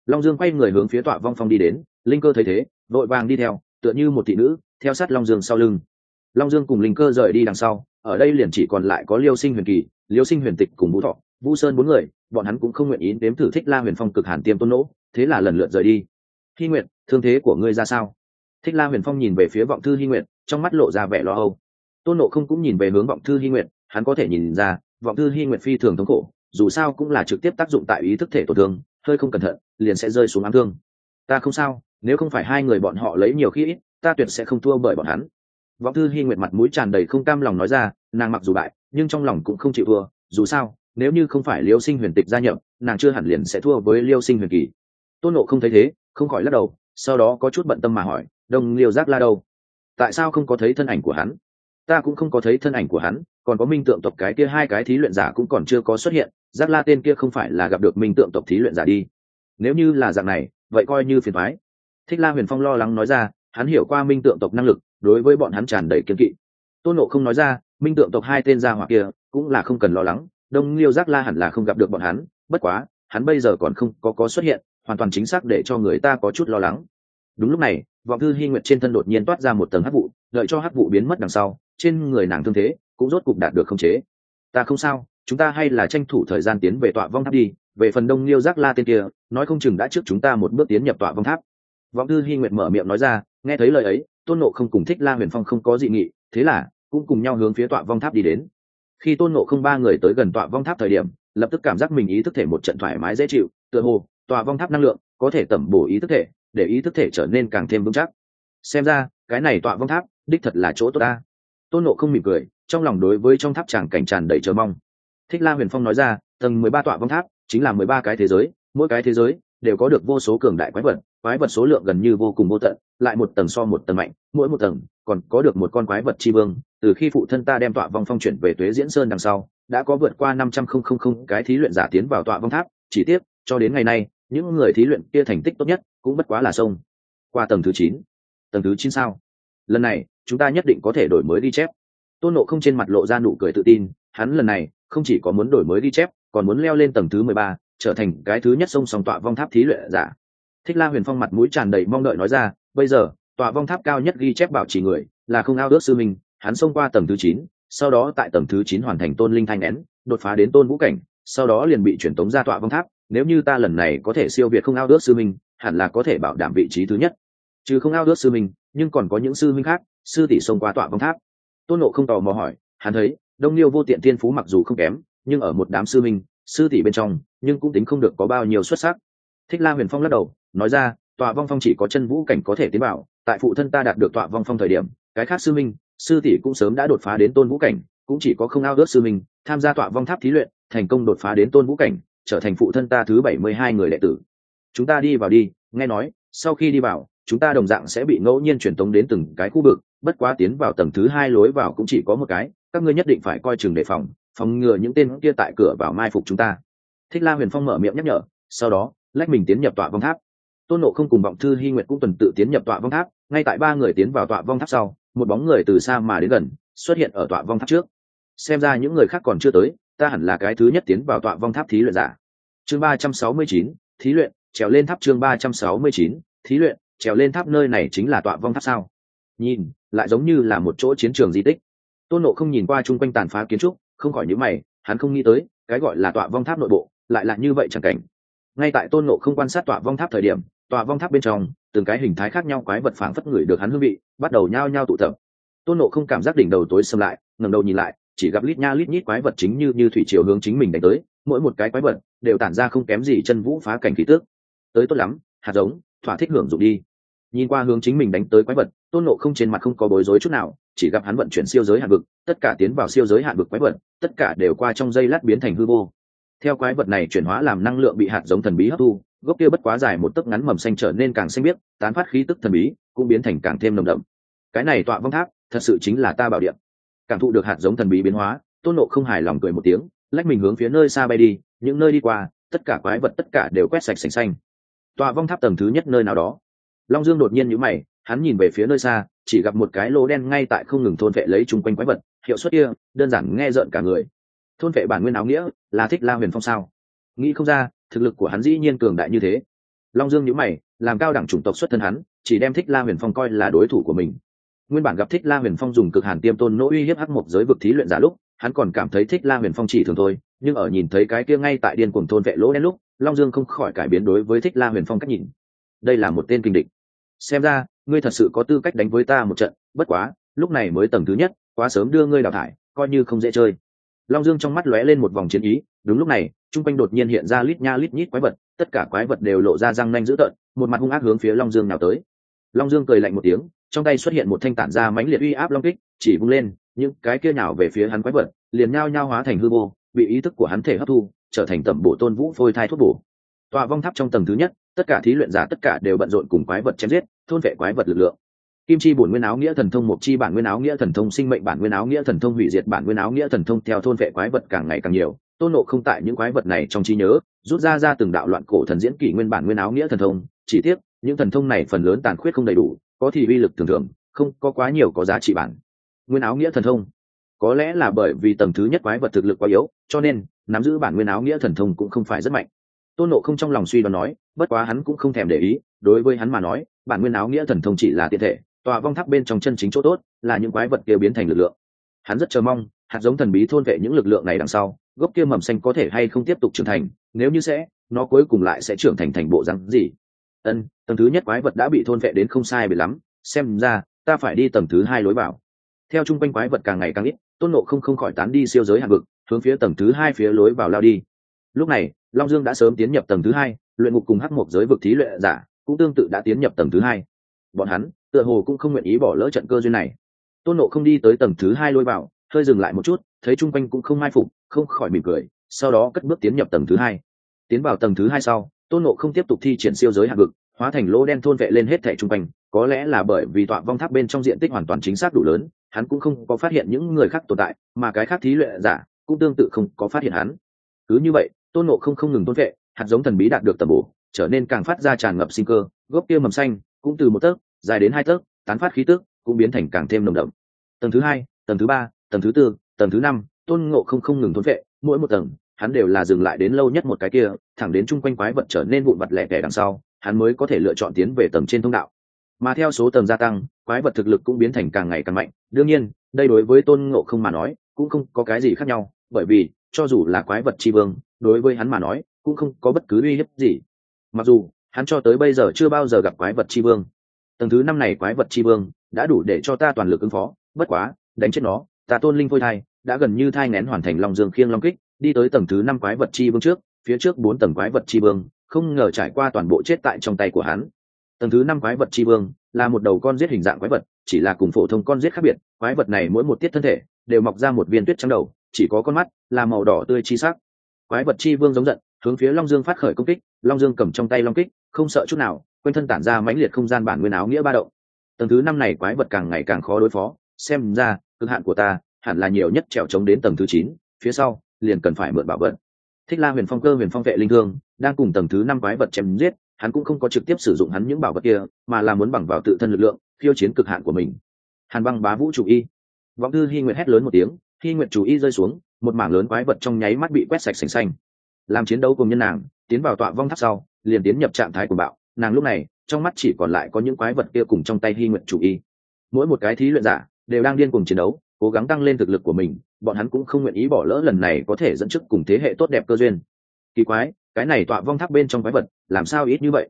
Long dương quay người hướng phía tọa vong phong đi đến, linh cơ thấy thế vội vàng đi theo, tựa như một thị nữ, theo sát long dương sau lưng. Long dương cùng linh cơ rời đi đằng sau, ở đây liền chỉ còn lại có liêu sinh huyền kỳ, liêu sinh huyền tịch cùng vũ thọ, vũ sơn bốn người, bọn hắn cũng không nguyện ý đếm thử thích la huyền phong cực hàn tiêm tôn nỗ, thế là lần lượt rời đi. Hy nguyện thương thế của ngươi ra sao? Thích la huyền phong nhìn về phía vọng thư hy nguyện trong mắt lộ ra vẻ lo âu. Tôn nộ không cũng nhìn về hướng vọng thư hy nguyện hắn có thể nhìn ra, vọng thư hy nguyện phi thường thống khổ, dù sao cũng là trực tiếp tác dụng tại ý thức thể tổn thương, hơi không cẩn thận, liền sẽ rơi xuống ám thương. Ta không sao nếu không phải hai người bọn họ lấy nhiều khi ít, ta tuyệt sẽ không thua bởi bọn hắn. Vọng thư hy nguyện mặt mũi tràn đầy không cam lòng nói ra, nàng mặc dù bại, nhưng trong lòng cũng không chịu thua, dù sao, nếu như không phải liêu sinh huyền tịch gia nhập, nàng chưa hẳn liền sẽ thua với liêu sinh huyền kỳ. Tôn nộ không thấy thế, không khỏi lắc đầu, sau đó có chút bận tâm mà hỏi, đông liêu giác la đâu? Tại sao không có thấy thân ảnh của hắn? Ta cũng không có thấy thân ảnh của hắn, còn có minh tượng tộc cái kia hai cái thí luyện giả cũng còn chưa có xuất hiện, giác la tên kia không phải là gặp được minh tượng tộc thí luyện giả đi. Nếu như là dạng này, vậy coi như phiền thoái thích la huyền phong lo lắng nói ra, hắn hiểu qua minh tượng tộc năng lực, đối với bọn hắn tràn đầy kiên kỵ. Tôn nộ không nói ra, minh tượng tộc hai tên gia hỏa kia cũng là không cần lo lắng, đông liêu giác la hẳn là không gặp được bọn hắn, bất quá, hắn bây giờ còn không có có xuất hiện, hoàn toàn chính xác để cho người ta có chút lo lắng. Đúng lúc này, vọng thư hy nguyện trên thân đột nhiên toát ra một tầng hắc vụ, đợi cho hắc vụ biến mất đằng sau, trên người nàng thương thế cũng rốt cục đạt được khống chế. Ta không sao, chúng ta hay là tranh thủ thời gian tiến về tọa vong tháp đi, về phần đông liêu giác la tên kia, nói không chừng đã trước chúng ta một bước tiến nhập tọa vong tháp vọng thư hy nguyện mở miệng nói ra, nghe thấy lời ấy, tôn nộ không cùng thích la huyền phong không có dị nghị, thế là cũng cùng nhau hướng phía tọa vong tháp đi đến. Khi tôn nộ không ba người tới gần tọa vong tháp thời điểm, lập tức cảm giác mình ý thức thể một trận thoải mái dễ chịu, tựa hồ tọa vong tháp năng lượng có thể tẩm bổ ý thức thể, để ý thức thể trở nên càng thêm vững chắc. Xem ra, cái này tọa vong tháp đích thật là chỗ tốt ta. Tôn nộ không mỉm cười, trong lòng đối với trong tháp tràng cảnh tràn đầy chờ mong. Thích la huyền phong nói ra, tầng mười ba tọa vong tháp chính là mười ba cái thế giới, mỗi cái thế giới đều có được vô số cường đại quái vật quái vật số lượng gần như vô cùng vô tận, lại một tầng so một tầng mạnh, mỗi một tầng còn có được một con quái vật tri vương, từ khi phụ thân ta đem tọa vong phong chuyển về tuế diễn sơn đằng sau, đã có vượt qua năm trăm không không không cái thí luyện giả tiến vào tọa vong tháp, chỉ tiếc, cho đến ngày nay, những người thí luyện kia thành tích tốt nhất cũng bất quá là sông. Qua tầng thứ chín. Tầng thứ chín sao? Lần này, chúng ta nhất định có thể đổi mới ghi chép. Tôn nộ không trên mặt lộ ra nụ cười tự tin, hắn lần này không chỉ có muốn đổi mới ghi chép, còn muốn leo lên tầng thứ mười ba, trở thành cái thứ nhất sông sòng tọa vong tháp thí luyện giả thích la huyền phong mặt mũi tràn đầy mong đợi nói ra, bây giờ, tòa vong tháp cao nhất ghi chép bảo trì người là không ao ước sư minh, hắn xông qua tầng thứ chín, sau đó tại tầng thứ chín hoàn thành tôn linh thanh nén, đột phá đến tôn vũ cảnh, sau đó liền bị chuyển tống ra tọa vong tháp, nếu như ta lần này có thể siêu việt không ao ước sư minh, hẳn là có thể bảo đảm vị trí thứ nhất. Chứ không ao ước sư minh, nhưng còn có những sư minh khác, sư tỷ xông qua tọa vong tháp. Tôn nộ không tò mò hỏi, hắn thấy, đông liêu vô tiện thiên phú mặc dù không kém, nhưng ở một đám sư minh, sư tỷ bên trong, nhưng cũng tính không được có bao nhiêu xuất sắc thích la huyền phong lắc đầu, nói ra, tọa vong phong chỉ có chân vũ cảnh có thể tiến bảo, tại phụ thân ta đạt được tọa vong phong thời điểm, cái khác sư minh, sư tỷ cũng sớm đã đột phá đến tôn vũ cảnh, cũng chỉ có không ao ước sư minh, tham gia tọa vong tháp thí luyện, thành công đột phá đến tôn vũ cảnh, trở thành phụ thân ta thứ bảy mươi hai người đệ tử. Chúng ta đi vào đi. Nghe nói, sau khi đi vào, chúng ta đồng dạng sẽ bị ngẫu nhiên truyền tống đến từng cái khu vực, bất quá tiến vào tầng thứ hai lối vào cũng chỉ có một cái, các ngươi nhất định phải coi chừng đề phòng phòng ngừa những tên kia tại cửa vào mai phục chúng ta. Thích la huyền phong mở miệng nhắc nhở, sau đó lách mình tiến nhập tọa vong tháp. Tôn nộ không cùng vọng thư hy nguyệt cũng tuần tự tiến nhập tọa vong tháp, ngay tại ba người tiến vào tọa vong tháp sau, một bóng người từ xa mà đến gần, xuất hiện ở tọa vong tháp trước. Xem ra những người khác còn chưa tới, ta hẳn là cái thứ nhất tiến vào tọa vong tháp thí luyện giả. Chương ba trăm sáu mươi chín, thí luyện, trèo lên tháp chương ba trăm sáu mươi chín, thí luyện, trèo lên tháp nơi này chính là tọa vong tháp sao? Nhìn, lại giống như là một chỗ chiến trường di tích. Tôn nộ không nhìn qua chung quanh tàn phá kiến trúc, không khỏi nhữ mày, hắn không nghĩ tới, cái gọi là tọa vong tháp nội bộ, lại là như vậy chẳng cảnh ngay tại tôn nộ không quan sát tọa vong tháp thời điểm tọa vong tháp bên trong, từng cái hình thái khác nhau quái vật phảng phất người được hắn hương vị, bắt đầu nhao nhao tụ tập. Tôn nộ không cảm giác đỉnh đầu tối xâm lại ngầm đầu nhìn lại, chỉ gặp lít nha lít nhít quái vật chính như như thủy chiều hướng chính mình đánh tới, mỗi một cái quái vật đều tản ra không kém gì chân vũ phá cảnh khí tước tới tốt lắm, hạt giống, thỏa thích hưởng dụng đi. Nhìn qua hướng chính mình đánh tới quái vật, tôn nộ không trên mặt không có bối rối chút nào, chỉ gặp hắn vận chuyển siêu giới hạn vực, tất cả tiến vào siêu giới hạn vực quái vật, tất cả đều qua trong dây lát biến thành hư vô theo quái vật này chuyển hóa làm năng lượng bị hạt giống thần bí hấp thu, gốc kia bất quá dài một tấc ngắn mầm xanh trở nên càng xanh biếc, tán phát khí tức thần bí, cũng biến thành càng thêm nồng đậm. Cái này tọa vong tháp, thật sự chính là ta bảo điện cảm thụ được hạt giống thần bí biến hóa, tôn nộ không hài lòng cười một tiếng, lách mình hướng phía nơi xa bay đi, những nơi đi qua, tất cả quái vật tất cả đều quét sạch sành xanh. Tọa vong tháp tầng thứ nhất nơi nào đó. Long dương đột nhiên nhíu mày, hắn nhìn về phía nơi xa, chỉ gặp một cái lỗ đen ngay tại không ngừng thôn vệ lấy chung quanh quái vật, hiệu suất kia, đơn giản nghe rợn cả người thôn vệ bản nguyên áo nghĩa là thích la huyền phong sao? Nghĩ không ra, thực lực của hắn dĩ nhiên cường đại như thế. Long dương nhữ mày, làm cao đẳng chủng tộc xuất thân hắn, chỉ đem thích la huyền phong coi là đối thủ của mình. Nguyên bản gặp thích la huyền phong dùng cực hàn tiêm tôn nỗ uy hiếp hắc mộc giới vực thí luyện giả lúc, hắn còn cảm thấy thích la huyền phong chỉ thường thôi, nhưng ở nhìn thấy cái kia ngay tại điên cuồng thôn vệ lỗ đen lúc, long dương không khỏi cải biến đối với thích la huyền phong cách nhìn. Đây là một tên kinh địch. Xem ra, ngươi thật sự có tư cách đánh với ta một trận, bất quá, lúc này mới tầng thứ nhất, quá sớm đưa ngươi đào thải, coi như không dễ chơi long dương trong mắt lóe lên một vòng chiến ý, đúng lúc này t r u n g quanh đột nhiên hiện ra lít nha lít nhít quái vật, tất cả quái vật đều lộ ra răng nanh dữ tợn, một mặt hung ác hướng phía long dương nào tới. Long dương cười lạnh một tiếng, trong tay xuất hiện một thanh tản ra mãnh liệt uy áp long kích, chỉ vung lên, những cái kia nhào về phía hắn quái vật, liền nhao nhao hóa thành hư vô, bị ý thức của hắn thể hấp thu, trở thành tẩm bổ tôn vũ phôi thai thuốc bổ. Tòa vong tháp trong tầng thứ nhất, tất cả thí luyện giả tất cả đều bận rộn cùng quái vật chém giết, thôn vệ quái vật lực lượng kim chi bổn nguyên áo nghĩa thần thông một chi bản nguyên áo nghĩa thần thông, sinh mệnh bản nguyên áo nghĩa thần thông, hủy diệt bản nguyên áo nghĩa thần thông, theo thôn vệ quái vật càng ngày càng nhiều. Tôn nộ không tại những quái vật này trong trí nhớ, rút ra ra từng đạo loạn cổ thần diễn kỷ nguyên bản nguyên áo nghĩa thần thông. Chỉ tiếc, những thần thông này phần lớn tàn khuyết không đầy đủ, có thì uy lực thường thường, không có quá nhiều có giá trị bản nguyên áo nghĩa thần thông. Có lẽ là bởi vì tầng thứ nhất quái vật thực lực quá yếu, cho nên, nắm giữ bản nguyên áo nghĩa thần thông cũng không phải rất mạnh. Tôn nộ không trong lòng suy đoán nói, bất quá hắn cũng không thèm để ý, đối với hắn mà nói, bản nguyên áo nghĩa thần thông chỉ là tiện thể tòa vong tháp bên trong chân chính chỗ tốt là những quái vật kia biến thành lực lượng. Hắn rất chờ mong, hạt giống thần bí thôn vệ những lực lượng này đằng sau, gốc kia mầm xanh có thể hay không tiếp tục trưởng thành, nếu như sẽ, nó cuối cùng lại sẽ trưởng thành thành bộ rắn gì? Ân, tầng thứ nhất quái vật đã bị thôn vệ đến không sai bị lắm, xem ra, ta phải đi tầng thứ hai lối vào. Theo chung quanh quái vật càng ngày càng ít, tôn nộ không không khỏi tán đi siêu giới hạng vực, hướng phía tầng thứ hai phía lối vào lao đi. Lúc này, long dương đã sớm tiến nhập tầng thứ hai, luyện ngục cùng hắc một giới vực thí luyện giả cũng tương tự đã tiến nhập tầng thứ hai. Bọn hắn tựa hồ cũng không nguyện ý bỏ lỡ trận cơ duyên này. Tôn nộ không đi tới tầng thứ hai lôi vào hơi dừng lại một chút, thấy chung quanh cũng không mai phục, không khỏi mỉm cười, sau đó cất bước tiến nhập tầng thứ hai. Tiến vào tầng thứ hai sau, tôn nộ không tiếp tục thi triển siêu giới hạng vực, hóa thành lỗ đen thôn vệ lên hết thẻ chung quanh, có lẽ là bởi vì tọa vong tháp bên trong diện tích hoàn toàn chính xác đủ lớn, hắn cũng không có phát hiện những người khác tồn tại, mà cái khác thí luyện giả cũng tương tự không có phát hiện hắn. Cứ như vậy, tôn nộ không không ngừng thôn vệ, hạt giống thần bí đạt được tầm bổ, trở nên càng phát ra tràn ngập sinh cơ, gốc kia mầm xanh cũng từ một tấc dài đến hai tấc, tán phát khí tức, cũng biến thành càng thêm nồng đậm. Tầng thứ hai, tầng thứ ba, tầng thứ tư, tầng thứ năm, tôn ngộ không không ngừng thốn vệ, mỗi một tầng, hắn đều là dừng lại đến lâu nhất một cái kia, thẳng đến chung quanh quái vật trở nên vụn vặt lẻ tẻ đằng sau, hắn mới có thể lựa chọn tiến về tầng trên thông đạo. Mà theo số tầng gia tăng, quái vật thực lực cũng biến thành càng ngày càng mạnh. Đương nhiên, đây đối với tôn ngộ không mà nói, cũng không có cái gì khác nhau, bởi vì, cho dù là quái vật tri vương, đối với hắn mà nói, cũng không có bất cứ uy hiếp gì. Mặc dù, hắn cho tới bây giờ chưa bao giờ gặp quái vật tri vương tầng thứ năm này quái vật tri vương đã đủ để cho ta toàn lực ứng phó, bất quá, đánh chết nó, ta tôn linh phôi thai, đã gần như thai nén hoàn thành long dương khiêng long kích, đi tới tầng thứ năm quái vật chi vương trước, phía trước bốn tầng quái vật chi vương, không ngờ trải qua toàn bộ chết tại trong tay của hắn. Tầng thứ năm quái vật chi vương là một đầu con giết hình dạng quái vật, chỉ là cùng phổ thông con giết khác biệt, quái vật này mỗi một tiết thân thể đều mọc ra một viên tuyết trắng đầu, chỉ có con mắt là màu đỏ tươi chi sắc. Quái vật chi vương giống giận hướng phía long dương phát khởi công kích, long dương cầm trong tay long kích, không sợ chút nào, quanh thân tản ra mãnh liệt không gian bản nguyên áo nghĩa ba động. Tầng thứ năm này quái vật càng ngày càng khó đối phó, xem ra, cực hạn của ta hẳn là nhiều nhất trèo trống đến tầng thứ chín, phía sau, liền cần phải mượn bảo vật. Thích la huyền phong cơ huyền phong vệ linh thương, đang cùng tầng thứ năm quái vật chém giết, hắn cũng không có trực tiếp sử dụng hắn những bảo vật kia, mà là muốn bằng vào tự thân lực lượng, khiêu chiến cực hạn của mình. Hàn băng bá vũ chủ y. Vọng thư hy nguyện hét lớn một tiếng hy nguyện chủ y rơi xuống, một mảng lớn quái vật trong nháy mắt bị quét sạch sành xanh làm chiến đấu cùng nhân nàng, tiến vào tọa vong tháp sau, liền tiến nhập trạng thái của bạo. Nàng lúc này, trong mắt chỉ còn lại có những quái vật kia cùng trong tay hy nguyện chủ y. Mỗi một cái thí luyện giả, đều đang điên cùng chiến đấu, cố gắng tăng lên thực lực của mình, bọn hắn cũng không nguyện ý bỏ lỡ lần này có thể dẫn trước cùng thế hệ tốt đẹp cơ duyên. Kỳ quái, cái này tọa vong tháp bên trong quái vật, làm sao ít như vậy?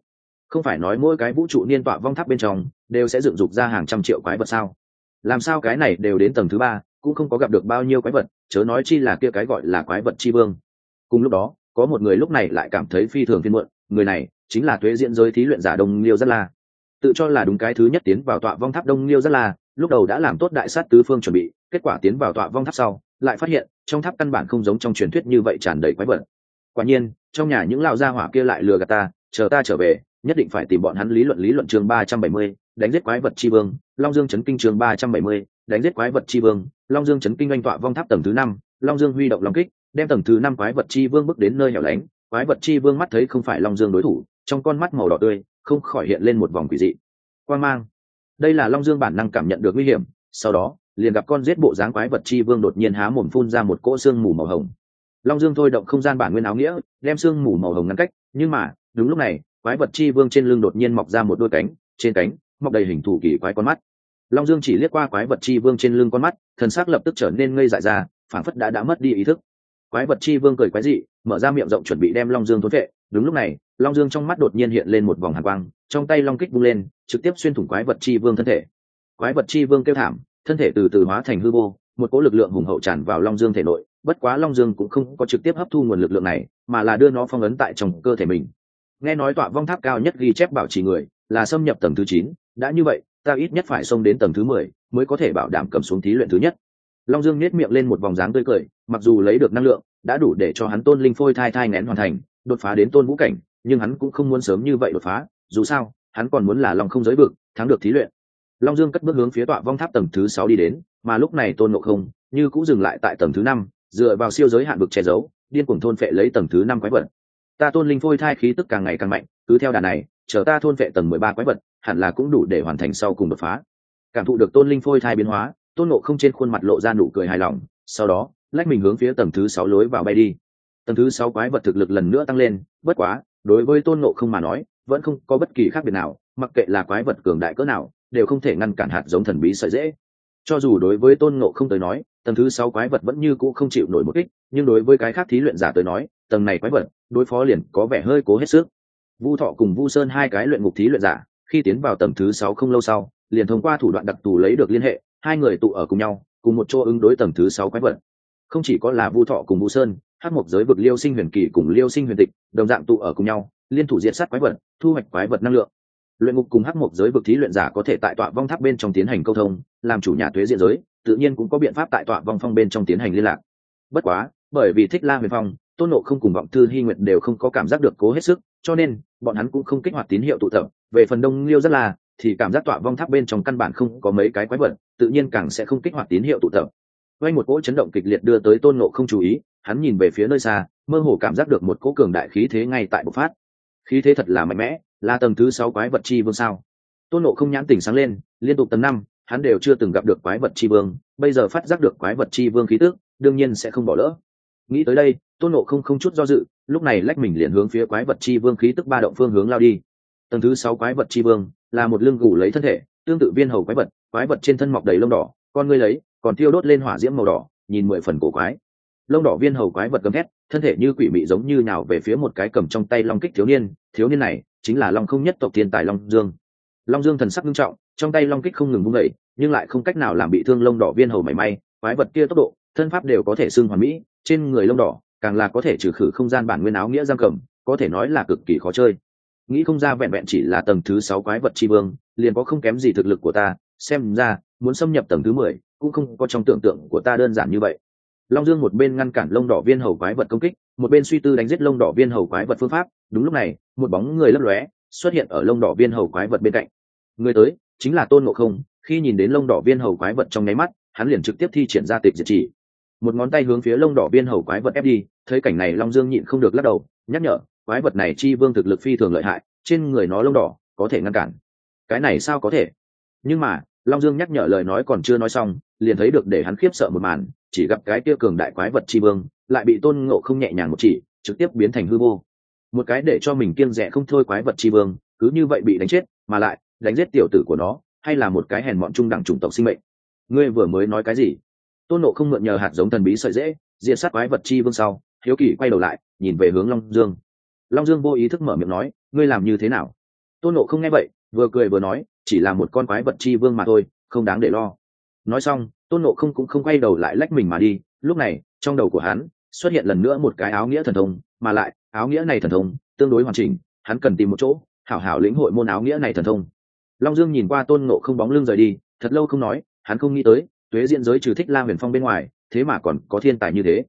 Không phải nói mỗi cái vũ trụ niên tọa vong tháp bên trong, đều sẽ dựng dục ra hàng trăm triệu quái vật sao? Làm sao cái này đều đến tầng thứ ba, cũng không có gặp được bao nhiêu quái vật, chớ nói chi là kia cái gọi là quái vật chi vương. Cùng lúc đó có một người lúc này lại cảm thấy phi thường phiên muộn, người này chính là thuế diễn giới thí luyện giả đông liêu rất la. Tự cho là đúng cái thứ nhất tiến vào tọa vong tháp đông liêu rất la, lúc đầu đã làm tốt đại sát tứ phương chuẩn bị, kết quả tiến vào tọa vong tháp sau, lại phát hiện trong tháp căn bản không giống trong truyền thuyết như vậy tràn đầy quái vật. Quả nhiên, trong nhà những lao gia hỏa kia lại lừa gạt ta, chờ ta trở về, nhất định phải tìm bọn hắn lý luận lý luận chương ba trăm bảy mươi, đánh giết quái vật tri vương, long dương chấn kinh chương ba trăm bảy mươi, đánh giết quái vật tri vương, long dương chấn kinh anh tọa vong tháp tầng thứ năm, long dương huy động long kích đem tầng thứ năm quái vật chi vương bước đến nơi hẻo lánh, quái vật chi vương mắt thấy không phải long dương đối thủ, trong con mắt màu đỏ tươi, không khỏi hiện lên một vòng quỷ dị. Quan mang. Đây là long dương bản năng cảm nhận được nguy hiểm, sau đó, liền gặp con giết bộ dáng quái vật chi vương đột nhiên há mồm phun ra một cỗ xương mù màu hồng. Long dương thôi động không gian bản nguyên áo nghĩa, đem xương mù màu hồng ngăn cách, nhưng mà, đúng lúc này, quái vật chi vương trên lưng đột nhiên mọc ra một đôi cánh, trên cánh, mọc đầy hình thù kỳ quái con mắt. Long dương chỉ liếc qua quái vật chi vương trên lưng con mắt, thần xác lập tức trở nên ngây dại ra, phảng phất đã đã mất đi ý thức quái vật chi vương cười quái dị, mở ra miệng rộng chuẩn bị đem long dương thốn vệ. Đúng lúc này, long dương trong mắt đột nhiên hiện lên một vòng hàn quang, trong tay long kích bung lên, trực tiếp xuyên thủng quái vật chi vương thân thể. Quái vật chi vương kêu thảm, thân thể từ từ hóa thành hư vô, một cỗ lực lượng hùng hậu tràn vào long dương thể nội, bất quá long dương cũng không có trực tiếp hấp thu nguồn lực lượng này, mà là đưa nó phong ấn tại trong cơ thể mình. Nghe nói tọa vong tháp cao nhất ghi chép bảo trì người, là xâm nhập tầng thứ chín, đã như vậy, ta ít nhất phải xông đến tầng thứ mười mới có thể bảo đảm cầm xuống thí luyện thứ nhất long dương nết miệng lên một vòng dáng tươi cười, mặc dù lấy được năng lượng, đã đủ để cho hắn tôn linh phôi thai thai nén hoàn thành, đột phá đến tôn vũ cảnh, nhưng hắn cũng không muốn sớm như vậy đột phá, dù sao, hắn còn muốn là lòng không giới vực, thắng được thí luyện. Long dương cất bước hướng phía tọa vong tháp tầng thứ sáu đi đến, mà lúc này tôn ngộ không, như cũng dừng lại tại tầng thứ năm, dựa vào siêu giới hạn vực che giấu, điên cuồng thôn phệ lấy tầng thứ năm quái vật. Ta tôn linh phôi thai khí tức càng ngày càng mạnh, cứ theo đà này, chờ ta thôn phệ tầng mười ba quái vật, hẳn là cũng đủ để hoàn thành sau cùng đột phá. Cảm thụ được tôn linh phôi thai biến hóa tôn nộ không trên khuôn mặt lộ ra nụ cười hài lòng, sau đó, lách mình hướng phía tầng thứ sáu lối vào bay đi. Tầng thứ sáu quái vật thực lực lần nữa tăng lên, bất quá, đối với tôn nộ không mà nói, vẫn không có bất kỳ khác biệt nào, mặc kệ là quái vật cường đại cỡ nào, đều không thể ngăn cản hạt giống thần bí sợi dễ. Cho dù đối với tôn nộ không tới nói, tầng thứ sáu quái vật vẫn như cũ không chịu nổi một kích, nhưng đối với cái khác thí luyện giả tới nói, tầng này quái vật, đối phó liền có vẻ hơi cố hết sức. Vu thọ cùng vu sơn hai cái luyện ngục thí luyện giả, khi tiến vào tầng thứ sáu không lâu sau, liền thông qua thủ đoạn đặc thù lấy được liên hệ hai người tụ ở cùng nhau, cùng một chỗ ứng đối tầng thứ sáu quái vật. Không chỉ có là vu thọ cùng vu sơn hát mộc giới vực liêu sinh huyền kỳ cùng liêu sinh huyền tịch, đồng dạng tụ ở cùng nhau, liên thủ diệt sát quái vật, thu hoạch quái vật năng lượng. Luyện ngục cùng hắc mộc giới vực thí luyện giả có thể tại tọa vong tháp bên trong tiến hành câu thông, làm chủ nhà thuế diện giới, tự nhiên cũng có biện pháp tại tọa vong phong bên trong tiến hành liên lạc. Bất quá, bởi vì thích la huyền phong, tôn nộ không cùng vọng thư hy nguyện đều không có cảm giác được cố hết sức, cho nên, bọn hắn cũng không kích hoạt tín hiệu tụ tập. Về phần đông liêu rất là thì cảm giác tọa vong tháp bên trong căn bản không có mấy cái quái vật, tự nhiên càng sẽ không kích hoạt tín hiệu tụ tập. Quay một cỗ chấn động kịch liệt đưa tới tôn nộ không chú ý, hắn nhìn về phía nơi xa, mơ hồ cảm giác được một cỗ cường đại khí thế ngay tại bộc phát. Khí thế thật là mạnh mẽ, là tầng thứ sáu quái vật chi vương sao? Tôn nộ không nhãn tỉnh sáng lên, liên tục tầng năm, hắn đều chưa từng gặp được quái vật chi vương, bây giờ phát giác được quái vật chi vương khí tức, đương nhiên sẽ không bỏ lỡ. Nghĩ tới đây, tôn nộ không không chút do dự, lúc này lách mình liền hướng phía quái vật chi vương khí tức ba động phương hướng lao đi tầng thứ sáu quái vật chi vương, là một lưng gù lấy thân thể, tương tự viên hầu quái vật quái vật trên thân mọc đầy lông đỏ, con ngươi lấy, còn thiêu đốt lên hỏa diễm màu đỏ, nhìn mười phần cổ quái. Lông đỏ viên hầu quái vật gầm thét, thân thể như quỷ mị giống như nào về phía một cái cầm trong tay long kích thiếu niên thiếu niên này chính là long không nhất tộc thiên tài long dương. Long dương thần sắc nghiêm trọng, trong tay long kích không ngừng vung vẩy nhưng lại không cách nào làm bị thương lông đỏ viên hầu mảy may, quái vật kia tốc độ, thân pháp đều có thể xưng hoàn mỹ, trên người lông đỏ càng là có thể trừ khử không gian bản nguyên áo nghĩa giam cầm, có thể nói là cực kỳ khó chơi nghĩ không ra vẹn vẹn chỉ là tầng thứ sáu quái vật tri vương, liền có không kém gì thực lực của ta, xem ra, muốn xâm nhập tầng thứ mười, cũng không có trong tưởng tượng của ta đơn giản như vậy. Long dương một bên ngăn cản lông đỏ viên hầu quái vật công kích, một bên suy tư đánh giết lông đỏ viên hầu quái vật phương pháp. Đúng lúc này, một bóng người lấp lóe, xuất hiện ở lông đỏ viên hầu quái vật bên cạnh. Người tới, chính là tôn ngộ không. Khi nhìn đến lông đỏ viên hầu quái vật trong nháy mắt, hắn liền trực tiếp thi triển ra tịch diệt chỉ. Một ngón tay hướng phía lông đỏ viên hầu quái vật ép đi, thấy cảnh này long dương nhịn không được lắc đầu, nhắc nhở quái vật này chi vương thực lực phi thường lợi hại, trên người nó lông đỏ, có thể ngăn cản. Cái này sao có thể? Nhưng mà, long dương nhắc nhở lời nói còn chưa nói xong, liền thấy được để hắn khiếp sợ một màn, chỉ gặp cái kia cường đại quái vật chi vương, lại bị tôn ngộ không nhẹ nhàng một chỉ, trực tiếp biến thành hư vô. Một cái để cho mình kiêng rẻ không thôi quái vật chi vương, cứ như vậy bị đánh chết, mà lại, đánh giết tiểu tử của nó, hay là một cái hèn mọn trung đẳng chủng tộc sinh mệnh. Ngươi vừa mới nói cái gì? Tôn nộ không mượn nhờ hạt giống thần bí sợi dễ diện sát quái vật chi vương sau, hiếu kỳ quay đầu lại, nhìn về hướng long dương long dương vô ý thức mở miệng nói, ngươi làm như thế nào? Tôn nộ không nghe vậy, vừa cười vừa nói, chỉ là một con quái vật chi vương mà thôi, không đáng để lo. Nói xong, tôn nộ không cũng không quay đầu lại lách mình mà đi. Lúc này, trong đầu của hắn xuất hiện lần nữa một cái áo nghĩa thần thông, mà lại, áo nghĩa này thần thông tương đối hoàn chỉnh, hắn cần tìm một chỗ, hảo hảo lĩnh hội môn áo nghĩa này thần thông. Long dương nhìn qua tôn nộ không bóng lưng rời đi, thật lâu không nói, hắn không nghĩ tới, tuế diễn giới trừ thích la huyền phong bên ngoài, thế mà còn có thiên tài như thế.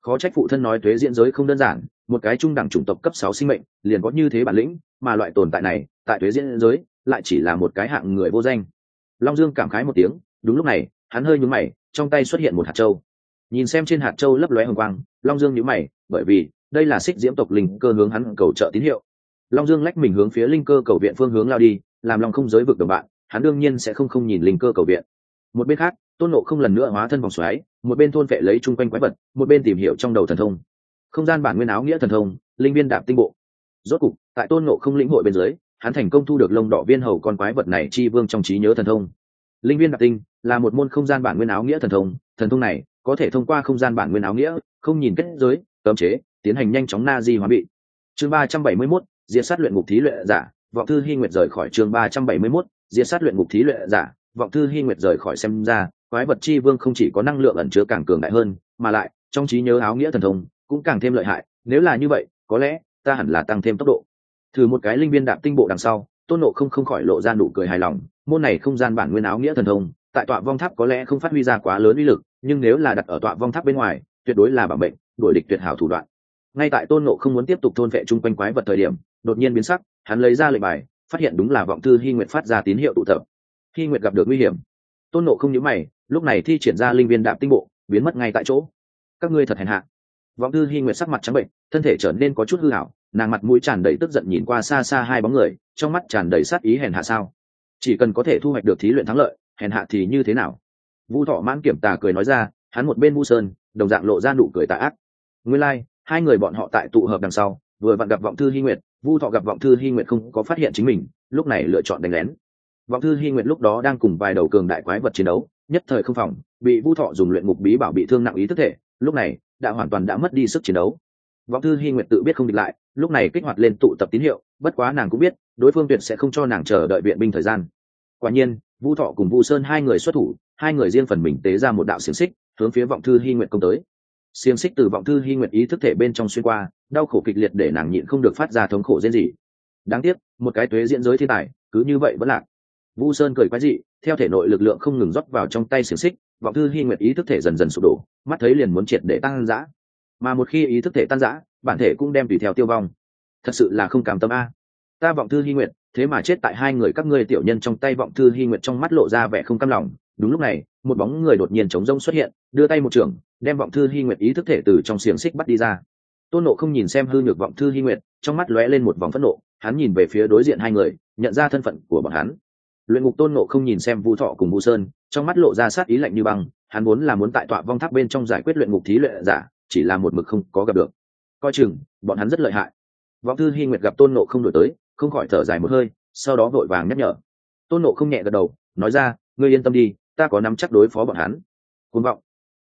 Khó trách phụ thân nói tuế diễn giới không đơn giản một cái trung đẳng chủng tộc cấp sáu sinh mệnh, liền có như thế bản lĩnh, mà loại tồn tại này, tại thuế diễn giới, lại chỉ là một cái hạng người vô danh. Long dương cảm khái một tiếng, đúng lúc này, hắn hơi nhúng mày, trong tay xuất hiện một hạt châu. Nhìn xem trên hạt châu lấp lóe hồng quang, long dương nhữ mày, bởi vì, đây là xích diễm tộc linh cơ hướng hắn cầu trợ tín hiệu. Long dương lách mình hướng phía linh cơ cầu viện phương hướng lao đi, làm lòng không giới vực đồng bạn, hắn đương nhiên sẽ không không nhìn linh cơ cầu viện. Một bên khác, tôn nộ không lần nữa hóa thân vòng xoáy, một bên thôn vệ lấy chung quanh quái vật, một bên tìm hiểu trong đầu thần thông không gian bản nguyên áo nghĩa thần thông, linh viên đạp tinh bộ. Rốt cục, tại tôn nộ không lĩnh hội bên dưới, hắn thành công thu được lông đỏ viên hầu con quái vật này chi vương trong trí nhớ thần thông. Linh viên đạp tinh là một môn không gian bản nguyên áo nghĩa thần thông thần thông này có thể thông qua không gian bản nguyên áo nghĩa, không nhìn kết giới, cấm chế, tiến hành nhanh chóng na di hóa bị. Chương ba trăm bảy mươi mốt, diệt sát luyện ngục thí luyện giả, vọng thư hy nguyệt rời khỏi chương ba trăm bảy mươi mốt, diệt sát luyện ngục thí luyện giả, vọng thư hy nguyệt rời khỏi xem ra, quái vật chi vương không chỉ có năng lượng ẩn chứa càng cường đại hơn, mà lại, trong trí nhớ áo nghĩa thần thông cũng càng thêm lợi hại, nếu là như vậy, có lẽ ta hẳn là tăng thêm tốc độ. Thử một cái linh viên đạp tinh bộ đằng sau, tôn nộ không không khỏi lộ ra nụ cười hài lòng, môn này không gian bản nguyên áo nghĩa thần thông, tại tọa vong tháp có lẽ không phát huy ra quá lớn uy lực, nhưng nếu là đặt ở tọa vong tháp bên ngoài, tuyệt đối là bảo mệnh, đuổi địch tuyệt hảo thủ đoạn. Ngay tại tôn nộ không muốn tiếp tục thôn vệ chung quanh quái vật thời điểm, đột nhiên biến sắc, hắn lấy ra lệnh bài, phát hiện đúng là vọng thư hy nguyện phát ra tín hiệu tụ tập. Hy nguyện gặp được nguy hiểm. Tôn nộ không nhớ mày, lúc này thi triển ra linh viên đạm tinh bộ, biến mất ngay tại chỗ. Các ngươi thật hèn hạ vọng thư hy nguyệt sắc mặt trắng bệnh thân thể trở nên có chút hư hảo nàng mặt mũi tràn đầy tức giận nhìn qua xa xa hai bóng người trong mắt tràn đầy sát ý hèn hạ sao? Chỉ cần có thể thu hoạch được thí luyện thắng lợi hèn hạ thì như thế nào? Vu thọ mãn kiểm tà cười nói ra hắn một bên vu sơn đồng dạng lộ ra nụ cười tà ác. Nguyên lai、like, hai người bọn họ tại tụ hợp đằng sau vừa vặn gặp vọng thư hy nguyệt vu thọ gặp vọng thư hy nguyệt không có phát hiện chính mình lúc này lựa chọn đánh lén. Vọng thư hy nguyệt lúc đó đang cùng vài đầu cường đại quái vật chiến đấu nhất thời không phòng bị vu thọ dùng luyện ngục bí bảo bị thương nặng ý thức thể lúc này đã hoàn toàn đã mất đi sức chiến đấu. Vọng thư hy nguyệt tự biết không địch lại, lúc này kích hoạt lên tụ tập tín hiệu, bất quá nàng cũng biết, đối phương tuyệt sẽ không cho nàng chờ đợi viện binh thời gian. Quả nhiên vũ thọ cùng vu sơn hai người xuất thủ, hai người riêng phần mình tế ra một đạo xiềng xích, hướng phía vọng thư hy nguyệt công tới. Xiềng xích từ vọng thư hy nguyệt ý thức thể bên trong xuyên qua, đau khổ kịch liệt để nàng nhịn không được phát ra thống khổ riêng gì đáng tiếc, một cái tuế diễn giới thiên tài, cứ như vậy vẫn lạc. Vu sơn cười quái dị, theo thể nội lực lượng không ngừng rót vào trong tay xiềng xích vọng thư hy nguyệt ý thức thể dần dần sụp đổ, mắt thấy liền muốn triệt để tăng giã mà một khi ý thức thể tan giã bản thể cũng đem tùy theo tiêu vong. Thật sự là không cảm tâm a. Ta vọng thư hy nguyệt, thế mà chết tại hai người các ngươi tiểu nhân trong tay vọng thư hy nguyệt trong mắt lộ ra vẻ không cam lòng. Đúng lúc này, một bóng người đột nhiên chống rông xuất hiện, đưa tay một trưởng, đem vọng thư hy nguyệt ý thức thể từ trong xiềng xích bắt đi ra. Tôn nộ không nhìn xem hư nhược vọng thư hy nguyệt, trong mắt lóe lên một vòng phẫn nộ, hắn nhìn về phía đối diện hai người, nhận ra thân phận của bọn hắn luyện ngục tôn nộ không nhìn xem vu thọ cùng vu sơn, trong mắt lộ ra sát ý lạnh như băng, hắn vốn là muốn tại tọa vong tháp bên trong giải quyết luyện ngục thí luyện giả, chỉ là một mực không có gặp được. Coi chừng, bọn hắn rất lợi hại. Vọng thư hy nguyệt gặp tôn nộ không đổi tới, không khỏi thở dài một hơi, sau đó vội vàng nhắc nhở. Tôn nộ không nhẹ gật đầu, nói ra, ngươi yên tâm đi, ta có nắm chắc đối phó bọn hắn. Côn vọng.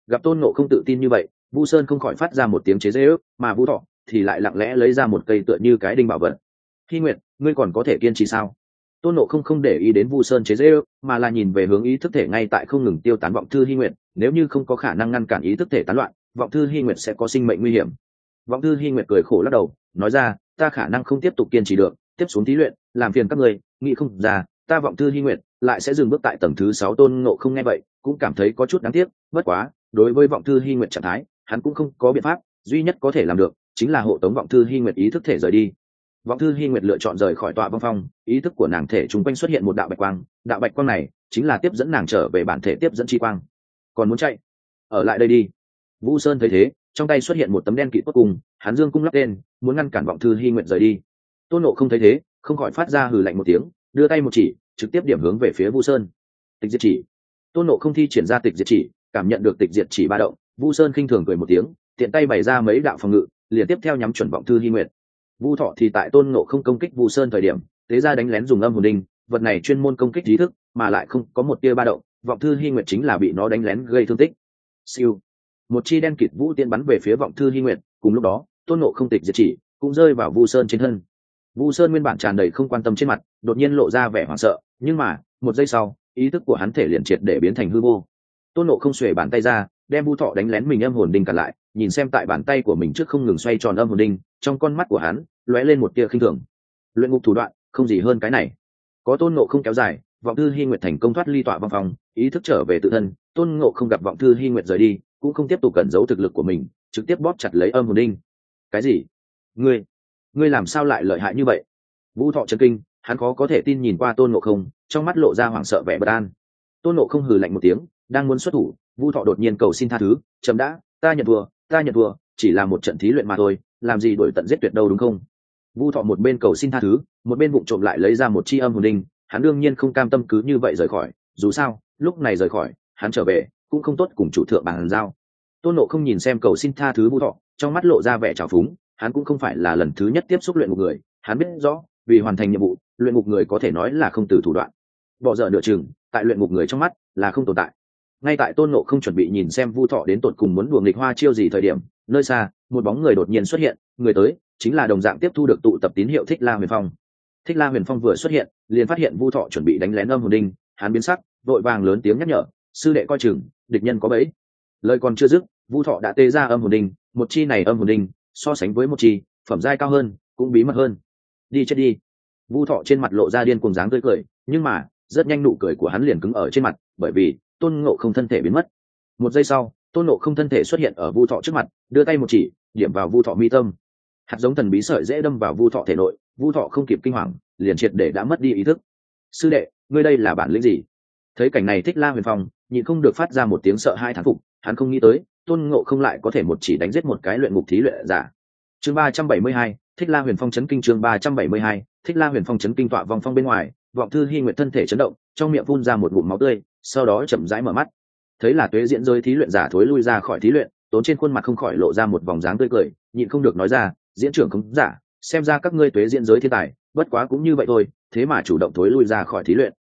Gặp tôn nộ không tự tin như vậy, vu sơn không khỏi phát ra một tiếng chế dễ ước, mà vu thọ thì lại lặng lẽ lấy ra một cây tựa như cái đinh bảo vật. Hy nguyệt, ngươi còn có thể kiên trì sao? Tôn nộ không không để ý đến vu sơn chế dễ ước mà là nhìn về hướng ý thức thể ngay tại không ngừng tiêu tán vọng thư hy nguyệt, nếu như không có khả năng ngăn cản ý thức thể tán loạn, vọng thư hy nguyệt sẽ có sinh mệnh nguy hiểm. Vọng thư hy nguyệt cười khổ lắc đầu, nói ra, ta khả năng không tiếp tục kiên trì được, tiếp xuống thí luyện, làm phiền các người nghĩ không ra, ta vọng thư hy nguyệt lại sẽ dừng bước tại tầng thứ sáu. Tôn Nộ không nghe vậy, cũng cảm thấy có chút đáng tiếc, bất quá, đối với vọng thư hy nguyệt trạng thái, hắn cũng không có biện pháp, duy nhất có thể làm được, chính là hộ tống vọng thư hy nguyệt ý thức thể rời đi vọng thư hy nguyệt lựa chọn rời khỏi tọa vong phong, ý thức của nàng thể chung quanh xuất hiện một đạo bạch quang, đạo bạch quang này chính là tiếp dẫn nàng trở về bản thể tiếp dẫn chi quang. Còn muốn chạy? Ở lại đây đi. Vũ sơn thấy thế, trong tay xuất hiện một tấm đen kỵ tốt cùng hắn dương cung lắp tên, muốn ngăn cản vọng thư hy Nguyệt rời đi. Tôn nộ không thấy thế, không khỏi phát ra hừ lạnh một tiếng, đưa tay một chỉ, trực tiếp điểm hướng về phía vu sơn. Tịch diệt chỉ. Tôn nộ không thi triển ra tịch diệt chỉ, cảm nhận được tịch diệt chỉ ba động vu sơn khinh thường cười một tiếng, tiện tay bày ra mấy đạo phòng ngự, liền tiếp theo nhắm chuẩn vọng thư hy nguyệt vu thọ thì tại tôn nộ không công kích vu sơn thời điểm thế ra đánh lén dùng âm hồn đinh, vật này chuyên môn công kích trí thức, mà lại không có một tia ba động, vọng thư hy nguyệt chính là bị nó đánh lén gây thương tích. Siêu. Một chi đen kịt vũ tiên bắn về phía vọng thư hy nguyệt, cùng lúc đó, tôn nộ không tịch diệt chỉ, cũng rơi vào vu sơn trên thân. Vu sơn nguyên bản tràn đầy không quan tâm trên mặt, đột nhiên lộ ra vẻ hoảng sợ, nhưng mà, một giây sau, ý thức của hắn thể liền triệt để biến thành hư vô. Tôn nộ không xuể bàn tay ra, đem vu thọ đánh lén mình âm hồn đinh cả lại nhìn xem tại bàn tay của mình trước không ngừng xoay tròn âm hồn đinh, trong con mắt của hắn lóe lên một tia khinh thường. Luyện ngục thủ đoạn, không gì hơn cái này. Có tôn nộ không kéo dài, vọng thư hy nguyệt thành công thoát ly tọa văn phòng, ý thức trở về tự thân, tôn ngộ không gặp vọng thư hy nguyệt rời đi, cũng không tiếp tục cẩn giấu thực lực của mình, trực tiếp bóp chặt lấy âm hồn đinh. Cái gì? Ngươi ngươi làm sao lại lợi hại như vậy? Vũ thọ trần kinh, hắn khó có thể tin nhìn qua tôn ngộ không, trong mắt lộ ra hoảng sợ vẻ bất an. Tôn ngộ không hừ lạnh một tiếng, đang muốn xuất thủ, vũ thọ đột nhiên cầu xin tha thứ, chấm đã, ta nhận thua ta nhận thua, chỉ là một trận thí luyện mà thôi, làm gì đổi tận giết tuyệt đâu đúng không? Vu thọ một bên cầu xin tha thứ, một bên bụng trộm lại lấy ra một chi âm hồn đinh hắn đương nhiên không cam tâm cứ như vậy rời khỏi, dù sao, lúc này rời khỏi, hắn trở về, cũng không tốt cùng chủ thượng bàn giao. Tôn nộ không nhìn xem cầu xin tha thứ vu thọ, trong mắt lộ ra vẻ trào phúng, hắn cũng không phải là lần thứ nhất tiếp xúc luyện ngục người, hắn biết rõ, vì hoàn thành nhiệm vụ, luyện ngục người có thể nói là không từ thủ đoạn. Bỏ dở nửa chừng, tại luyện ngục người trong mắt là không tồn tại ngay tại tôn nộ không chuẩn bị nhìn xem vu thọ đến tột cùng muốn đùa nghịch hoa chiêu gì thời điểm, nơi xa, một bóng người đột nhiên xuất hiện, người tới, chính là đồng dạng tiếp thu được tụ tập tín hiệu thích la huyền phong. Thích la huyền phong vừa xuất hiện, liền phát hiện vu thọ chuẩn bị đánh lén âm hồn đinh, hắn biến sắc, vội vàng lớn tiếng nhắc nhở, sư đệ coi chừng, địch nhân có bẫy. Lời còn chưa dứt, vu thọ đã tê ra âm hồn đinh, một chi này âm hồn đinh, so sánh với một chi, phẩm giai cao hơn, cũng bí mật hơn. Đi chết đi. Vu thọ trên mặt lộ ra điên cùng dáng tươi cười, nhưng mà, rất nhanh nụ cười của hắn liền cứng ở trên mặt, bởi vì tôn ngộ không thân thể biến mất. Một giây sau, tôn ngộ không thân thể xuất hiện ở vu thọ trước mặt, đưa tay một chỉ, điểm vào vu thọ mi tâm. Hạt giống thần bí sợi dễ đâm vào vu thọ thể nội, vu thọ không kịp kinh hoàng, liền triệt để đã mất đi ý thức. Sư đệ, ngươi đây là bản lĩnh gì? Thấy cảnh này thích la huyền phong, nhịn không được phát ra một tiếng sợ hai thán phục, hắn không nghĩ tới, tôn ngộ không lại có thể một chỉ đánh giết một cái luyện ngục thí luyện giả. Chương ba trăm bảy mươi hai, thích la huyền phong chấn kinh chương ba trăm bảy mươi hai, thích la huyền phong chấn kinh tọa vòng phong bên ngoài vọng thư hy nguyện thân thể chấn động, trong miệng phun ra một bụng máu tươi, sau đó chậm rãi mở mắt. Thấy là tuế diễn rơi thí luyện giả thối lui ra khỏi thí luyện, tốn trên khuôn mặt không khỏi lộ ra một vòng dáng tươi cười, nhịn không được nói ra, diễn trưởng không giả, xem ra các ngươi tuế diễn giới thiên tài, bất quá cũng như vậy thôi, thế mà chủ động thối lui ra khỏi thí luyện.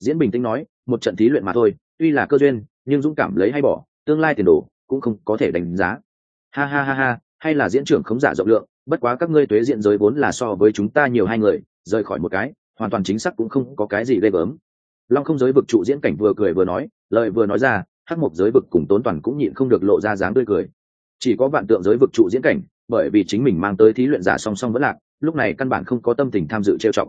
Diễn bình tĩnh nói, một trận thí luyện mà thôi, tuy là cơ duyên, nhưng dũng cảm lấy hay bỏ, tương lai tiền đồ cũng không có thể đánh giá. Ha ha ha ha, hay là diễn trưởng khống giả rộng lượng, bất quá các ngươi tuế diện giới vốn là so với chúng ta nhiều hai người, rời khỏi một cái hoàn toàn chính xác cũng không có cái gì ghê gớm. Long không giới vực trụ diễn cảnh vừa cười vừa nói, lời vừa nói ra, hắc mộc giới vực cùng tốn toàn cũng nhịn không được lộ ra dáng tươi cười. Chỉ có vạn tượng giới vực trụ diễn cảnh, bởi vì chính mình mang tới thí luyện giả song song vẫn lạc, lúc này căn bản không có tâm tình tham dự trêu trọng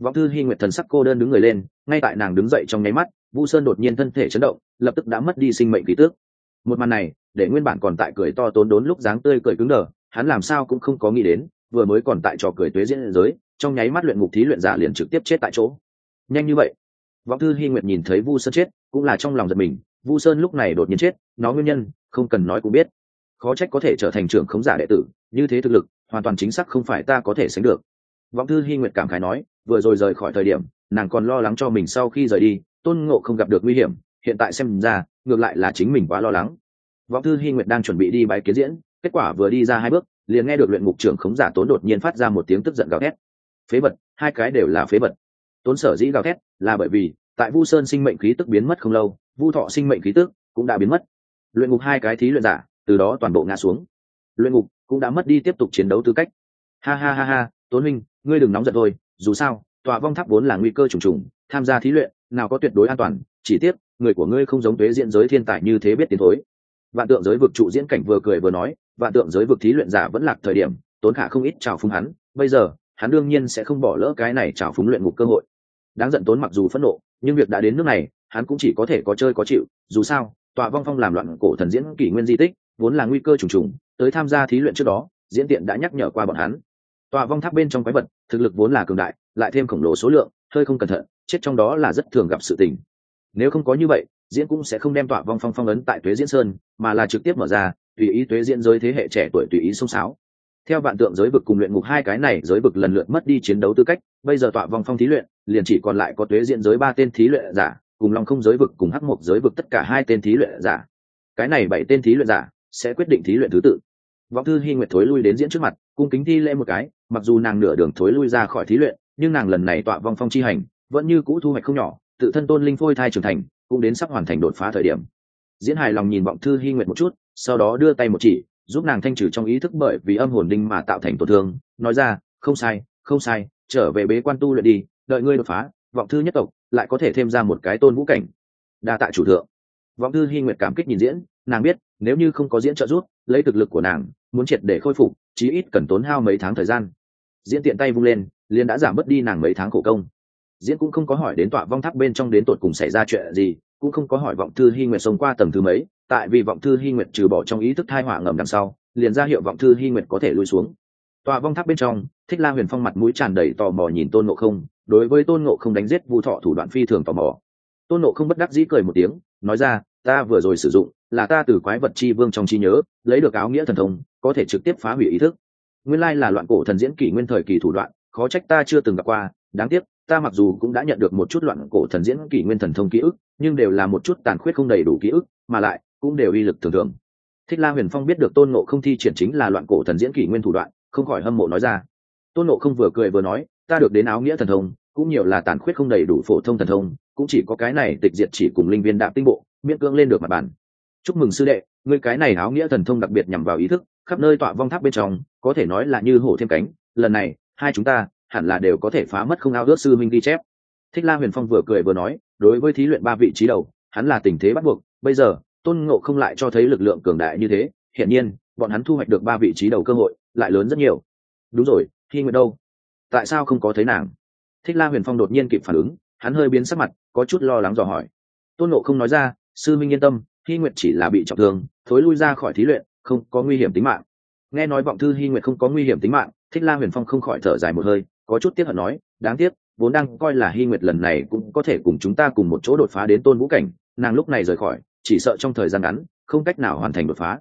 vọng thư hy nguyệt thần sắc cô đơn đứng người lên, ngay tại nàng đứng dậy trong nháy mắt, vu sơn đột nhiên thân thể chấn động, lập tức đã mất đi sinh mệnh ký tước một màn này, để nguyên bản còn tại cười to tốn đốn lúc dáng tươi cười cứng đờ, hắn làm sao cũng không có nghĩ đến, vừa mới còn tại trò cười tuế diễn giới trong nháy mắt luyện ngục thí luyện giả liền trực tiếp chết tại chỗ. Nhanh như vậy vọng thư hy nguyệt nhìn thấy vu sơn chết, cũng là trong lòng giật mình, vu sơn lúc này đột nhiên chết, nó nguyên nhân, không cần nói cũng biết. Khó trách có thể trở thành trưởng khống giả đệ tử, như thế thực lực, hoàn toàn chính xác không phải ta có thể sánh được. Vọng thư hy nguyệt cảm khái nói, vừa rồi rời khỏi thời điểm, nàng còn lo lắng cho mình sau khi rời đi, tôn ngộ không gặp được nguy hiểm, hiện tại xem ra, ngược lại là chính mình quá lo lắng. Vọng thư hy nguyệt đang chuẩn bị đi bái kiến diễn, kết quả vừa đi ra hai bước, liền nghe được luyện ngục trưởng khống giả tốn đột nhiên phát ra một tiếng tức giận gào thét phế vật, hai cái đều là phế vật. Tốn sở dĩ gào thét là bởi vì tại vu sơn sinh mệnh khí tức biến mất không lâu, vu thọ sinh mệnh khí tức cũng đã biến mất. Luyện ngục hai cái thí luyện giả, từ đó toàn bộ ngã xuống. Luyện ngục cũng đã mất đi tiếp tục chiến đấu tư cách. Ha ha ha ha, tốn minh ngươi đừng nóng giận thôi, dù sao, tòa vong tháp vốn là nguy cơ trùng trùng, tham gia thí luyện, nào có tuyệt đối an toàn, chỉ tiếc, người của ngươi không giống tuế diễn giới thiên tài như thế biết tiến thối. Vạn tượng giới vực trụ diễn cảnh vừa cười vừa nói, vạn tượng giới vực thí luyện giả vẫn lạc thời điểm, tốn khả không ít trào phúng hắn, bây giờ hắn đương nhiên sẽ không bỏ lỡ cái này trào phúng luyện ngục cơ hội. Đáng giận tốn mặc dù phẫn nộ, nhưng việc đã đến nước này, hắn cũng chỉ có thể có chơi có chịu, dù sao tòa vong phong làm loạn cổ thần diễn kỷ nguyên di tích, vốn là nguy cơ trùng trùng, tới tham gia thí luyện trước đó, diễn tiện đã nhắc nhở qua bọn hắn. Tòa vong tháp bên trong quái vật, thực lực vốn là cường đại, lại thêm khổng lồ số lượng, hơi không cẩn thận, chết trong đó là rất thường gặp sự tình. Nếu không có như vậy, diễn cũng sẽ không đem tọa vong phong phong ấn tại tuế diễn sơn, mà là trực tiếp mở ra, tùy ý tuế diễn giới thế hệ trẻ tuổi tùy ý xông xáo theo vạn tượng giới vực cùng luyện ngục hai cái này giới vực lần lượt mất đi chiến đấu tư cách, bây giờ tọa vòng phong thí luyện, liền chỉ còn lại có tuế diện giới ba tên thí luyện giả, cùng long không giới vực cùng hắc mộc giới vực tất cả hai tên thí luyện giả. Cái này bảy tên thí luyện giả sẽ quyết định thí luyện thứ tự. Vọng thư hy nguyệt thối lui đến diễn trước mặt, cung kính thi lễ một cái, mặc dù nàng nửa đường thối lui ra khỏi thí luyện, nhưng nàng lần này tọa vong phong chi hành vẫn như cũ thu hoạch không nhỏ, tự thân tôn linh phôi thai trưởng thành, cũng đến sắp hoàn thành đột phá thời điểm. Diễn hài lòng nhìn vọng thư hy nguyệt một chút, sau đó đưa tay một chỉ giúp nàng thanh trừ trong ý thức bởi vì âm hồn đinh mà tạo thành tổn thương. Nói ra, không sai không sai, trở về bế quan tu luyện đi, đợi ngươi đột phá, vọng thư nhất tộc lại có thể thêm ra một cái tôn vũ cảnh. Đa tạ chủ thượng. Vọng thư hy nguyệt cảm kích nhìn diễn, nàng biết nếu như không có diễn trợ giúp, lấy thực lực của nàng, muốn triệt để khôi phục, chí ít cần tốn hao mấy tháng thời gian. Diễn tiện tay vung lên, liền đã giảm bớt đi nàng mấy tháng khổ công. Diễn cũng không có hỏi đến tọa vong tháp bên trong đến tột cùng xảy ra chuyện gì cũng không có hỏi vọng thư hy nguyệt sống qua tầng thứ mấy, tại vì vọng thư hy nguyệt trừ bỏ trong ý thức thai hỏa ngầm đằng sau, liền ra hiệu vọng thư hy nguyệt có thể lui xuống. Tòa vong tháp bên trong, thích la huyền phong mặt mũi tràn đầy tò mò nhìn tôn ngộ không, đối với tôn ngộ không đánh giết vu thọ thủ đoạn phi thường tò mò. Tôn ngộ không bất đắc dĩ cười một tiếng, nói ra, ta vừa rồi sử dụng là ta từ quái vật chi vương trong trí nhớ, lấy được áo nghĩa thần thông, có thể trực tiếp phá hủy ý thức. Nguyên lai là loạn cổ thần diễn kỷ nguyên thời kỳ thủ đoạn, khó trách ta chưa từng gặp qua, đáng tiếc ta mặc dù cũng đã nhận được một chút loạn cổ thần diễn kỷ nguyên thần thông ký ức, nhưng đều là một chút tàn khuyết không đầy đủ ký ức, mà lại cũng đều uy lực thường thường. Thích la huyền phong biết được tôn nộ không thi triển chính là loạn cổ thần diễn kỷ nguyên thủ đoạn, không khỏi hâm mộ nói ra. Tôn nộ không vừa cười vừa nói, ta được đến áo nghĩa thần thông, cũng nhiều là tàn khuyết không đầy đủ phổ thông thần thông, cũng chỉ có cái này tịch diệt chỉ cùng linh viên đạm tinh bộ, miễn cưỡng lên được mặt bàn. Chúc mừng sư đệ, ngươi cái này áo nghĩa thần thông đặc biệt nhằm vào ý thức, khắp nơi tọa vong tháp bên trong, có thể nói là như hổ thêm cánh, lần này, hai chúng ta hẳn là đều có thể phá mất không ao ước sư minh ghi chép. Thích la huyền phong vừa cười vừa nói, đối với thí luyện ba vị trí đầu, hắn là tình thế bắt buộc, bây giờ, tôn ngộ không lại cho thấy lực lượng cường đại như thế, hiển nhiên, bọn hắn thu hoạch được ba vị trí đầu cơ hội, lại lớn rất nhiều. Đúng rồi khi nguyện đâu? Tại sao không có thấy nàng? Thích la huyền phong đột nhiên kịp phản ứng, hắn hơi biến sắc mặt, có chút lo lắng dò hỏi. Tôn ngộ không nói ra, sư minh yên tâm, hy nguyệt chỉ là bị trọng thương, thối lui ra khỏi thí luyện, không có nguy hiểm tính mạng. Nghe nói vọng thư hy nguyệt không có nguy hiểm tính mạng, thích la huyền phong không khỏi thở dài một hơi có chút tiếc hận nói, đáng tiếc, vốn đang coi là hy nguyệt lần này cũng có thể cùng chúng ta cùng một chỗ đột phá đến tôn vũ cảnh. Nàng lúc này rời khỏi, chỉ sợ trong thời gian ngắn, không cách nào hoàn thành đột phá.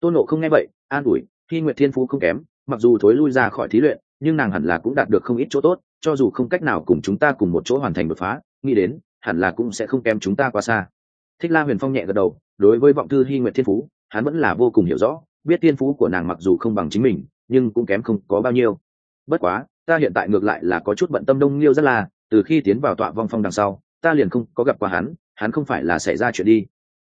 Tôn nộ không nghe vậy, an ủi, hy nguyệt thiên phú không kém, mặc dù thối lui ra khỏi thí luyện, nhưng nàng hẳn là cũng đạt được không ít chỗ tốt, cho dù không cách nào cùng chúng ta cùng một chỗ hoàn thành đột phá, nghĩ đến, hẳn là cũng sẽ không kém chúng ta quá xa. Thích la huyền phong nhẹ gật đầu, đối với vọng thư hy nguyệt thiên phú, hắn vẫn là vô cùng hiểu rõ, biết thiên phú của nàng mặc dù không bằng chính mình, nhưng cũng kém không có bao nhiêu. Bất quá ta hiện tại ngược lại là có chút bận tâm đông liêu rất là, từ khi tiến vào tọa vong phong đằng sau, ta liền không có gặp qua hắn hắn không phải là xảy ra chuyện đi.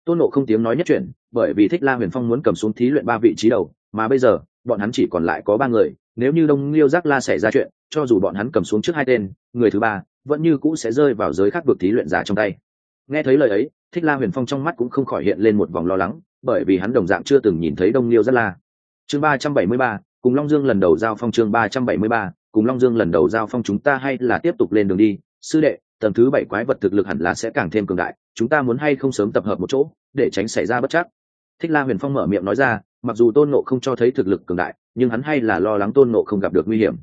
Tôn nộ không tiếng nói nhất chuyện bởi vì thích la huyền phong muốn cầm xuống thí luyện ba vị trí đầu, mà bây giờ, bọn hắn chỉ còn lại có ba người, nếu như đông liêu giác la xảy ra chuyện, cho dù bọn hắn cầm xuống trước hai tên, người thứ ba, vẫn như cũ sẽ rơi vào giới khác vực thí luyện giả trong tay. Nghe thấy lời ấy, thích la huyền phong trong mắt cũng không khỏi hiện lên một vòng lo lắng, bởi vì hắn đồng dạng chưa từng nhìn thấy đông liêu giác la. Chương ba trăm bảy mươi ba, cùng long dương lần đầu giao phong chương ba trăm bảy mươi ba cùng long dương lần đầu giao phong chúng ta hay là tiếp tục lên đường đi. Sư đệ, tầng thứ bảy quái vật thực lực hẳn là sẽ càng thêm cường đại, chúng ta muốn hay không sớm tập hợp một chỗ, để tránh xảy ra bất chắc. Thích la huyền phong mở miệng nói ra, mặc dù tôn nộ không cho thấy thực lực cường đại, nhưng hắn hay là lo lắng tôn nộ không gặp được nguy hiểm.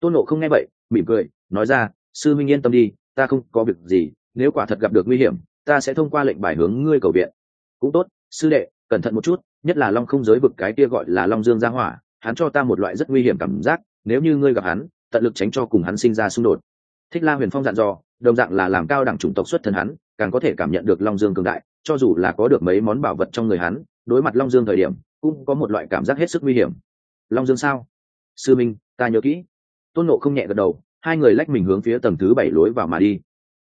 Tôn nộ không nghe vậy, mỉm cười, nói ra, sư minh yên tâm đi, ta không có việc gì, nếu quả thật gặp được nguy hiểm, ta sẽ thông qua lệnh bài hướng ngươi cầu viện. Cũng tốt, sư đệ, cẩn thận một chút, nhất là long không giới vực cái kia gọi là long dương gia hỏa, hắn cho ta một loại rất nguy hiểm cảm giác nếu như ngươi gặp hắn, tận lực tránh cho cùng hắn sinh ra xung đột. Thích la huyền phong dặn dò, đồng dạng là làm cao đẳng chủng tộc xuất thân hắn, càng có thể cảm nhận được long dương cường đại, cho dù là có được mấy món bảo vật trong người hắn, đối mặt long dương thời điểm, cũng có một loại cảm giác hết sức nguy hiểm. Long dương sao? Sư minh, ta nhớ kỹ. Tôn nộ không nhẹ gật đầu, hai người lách mình hướng phía tầng thứ bảy lối vào mà đi.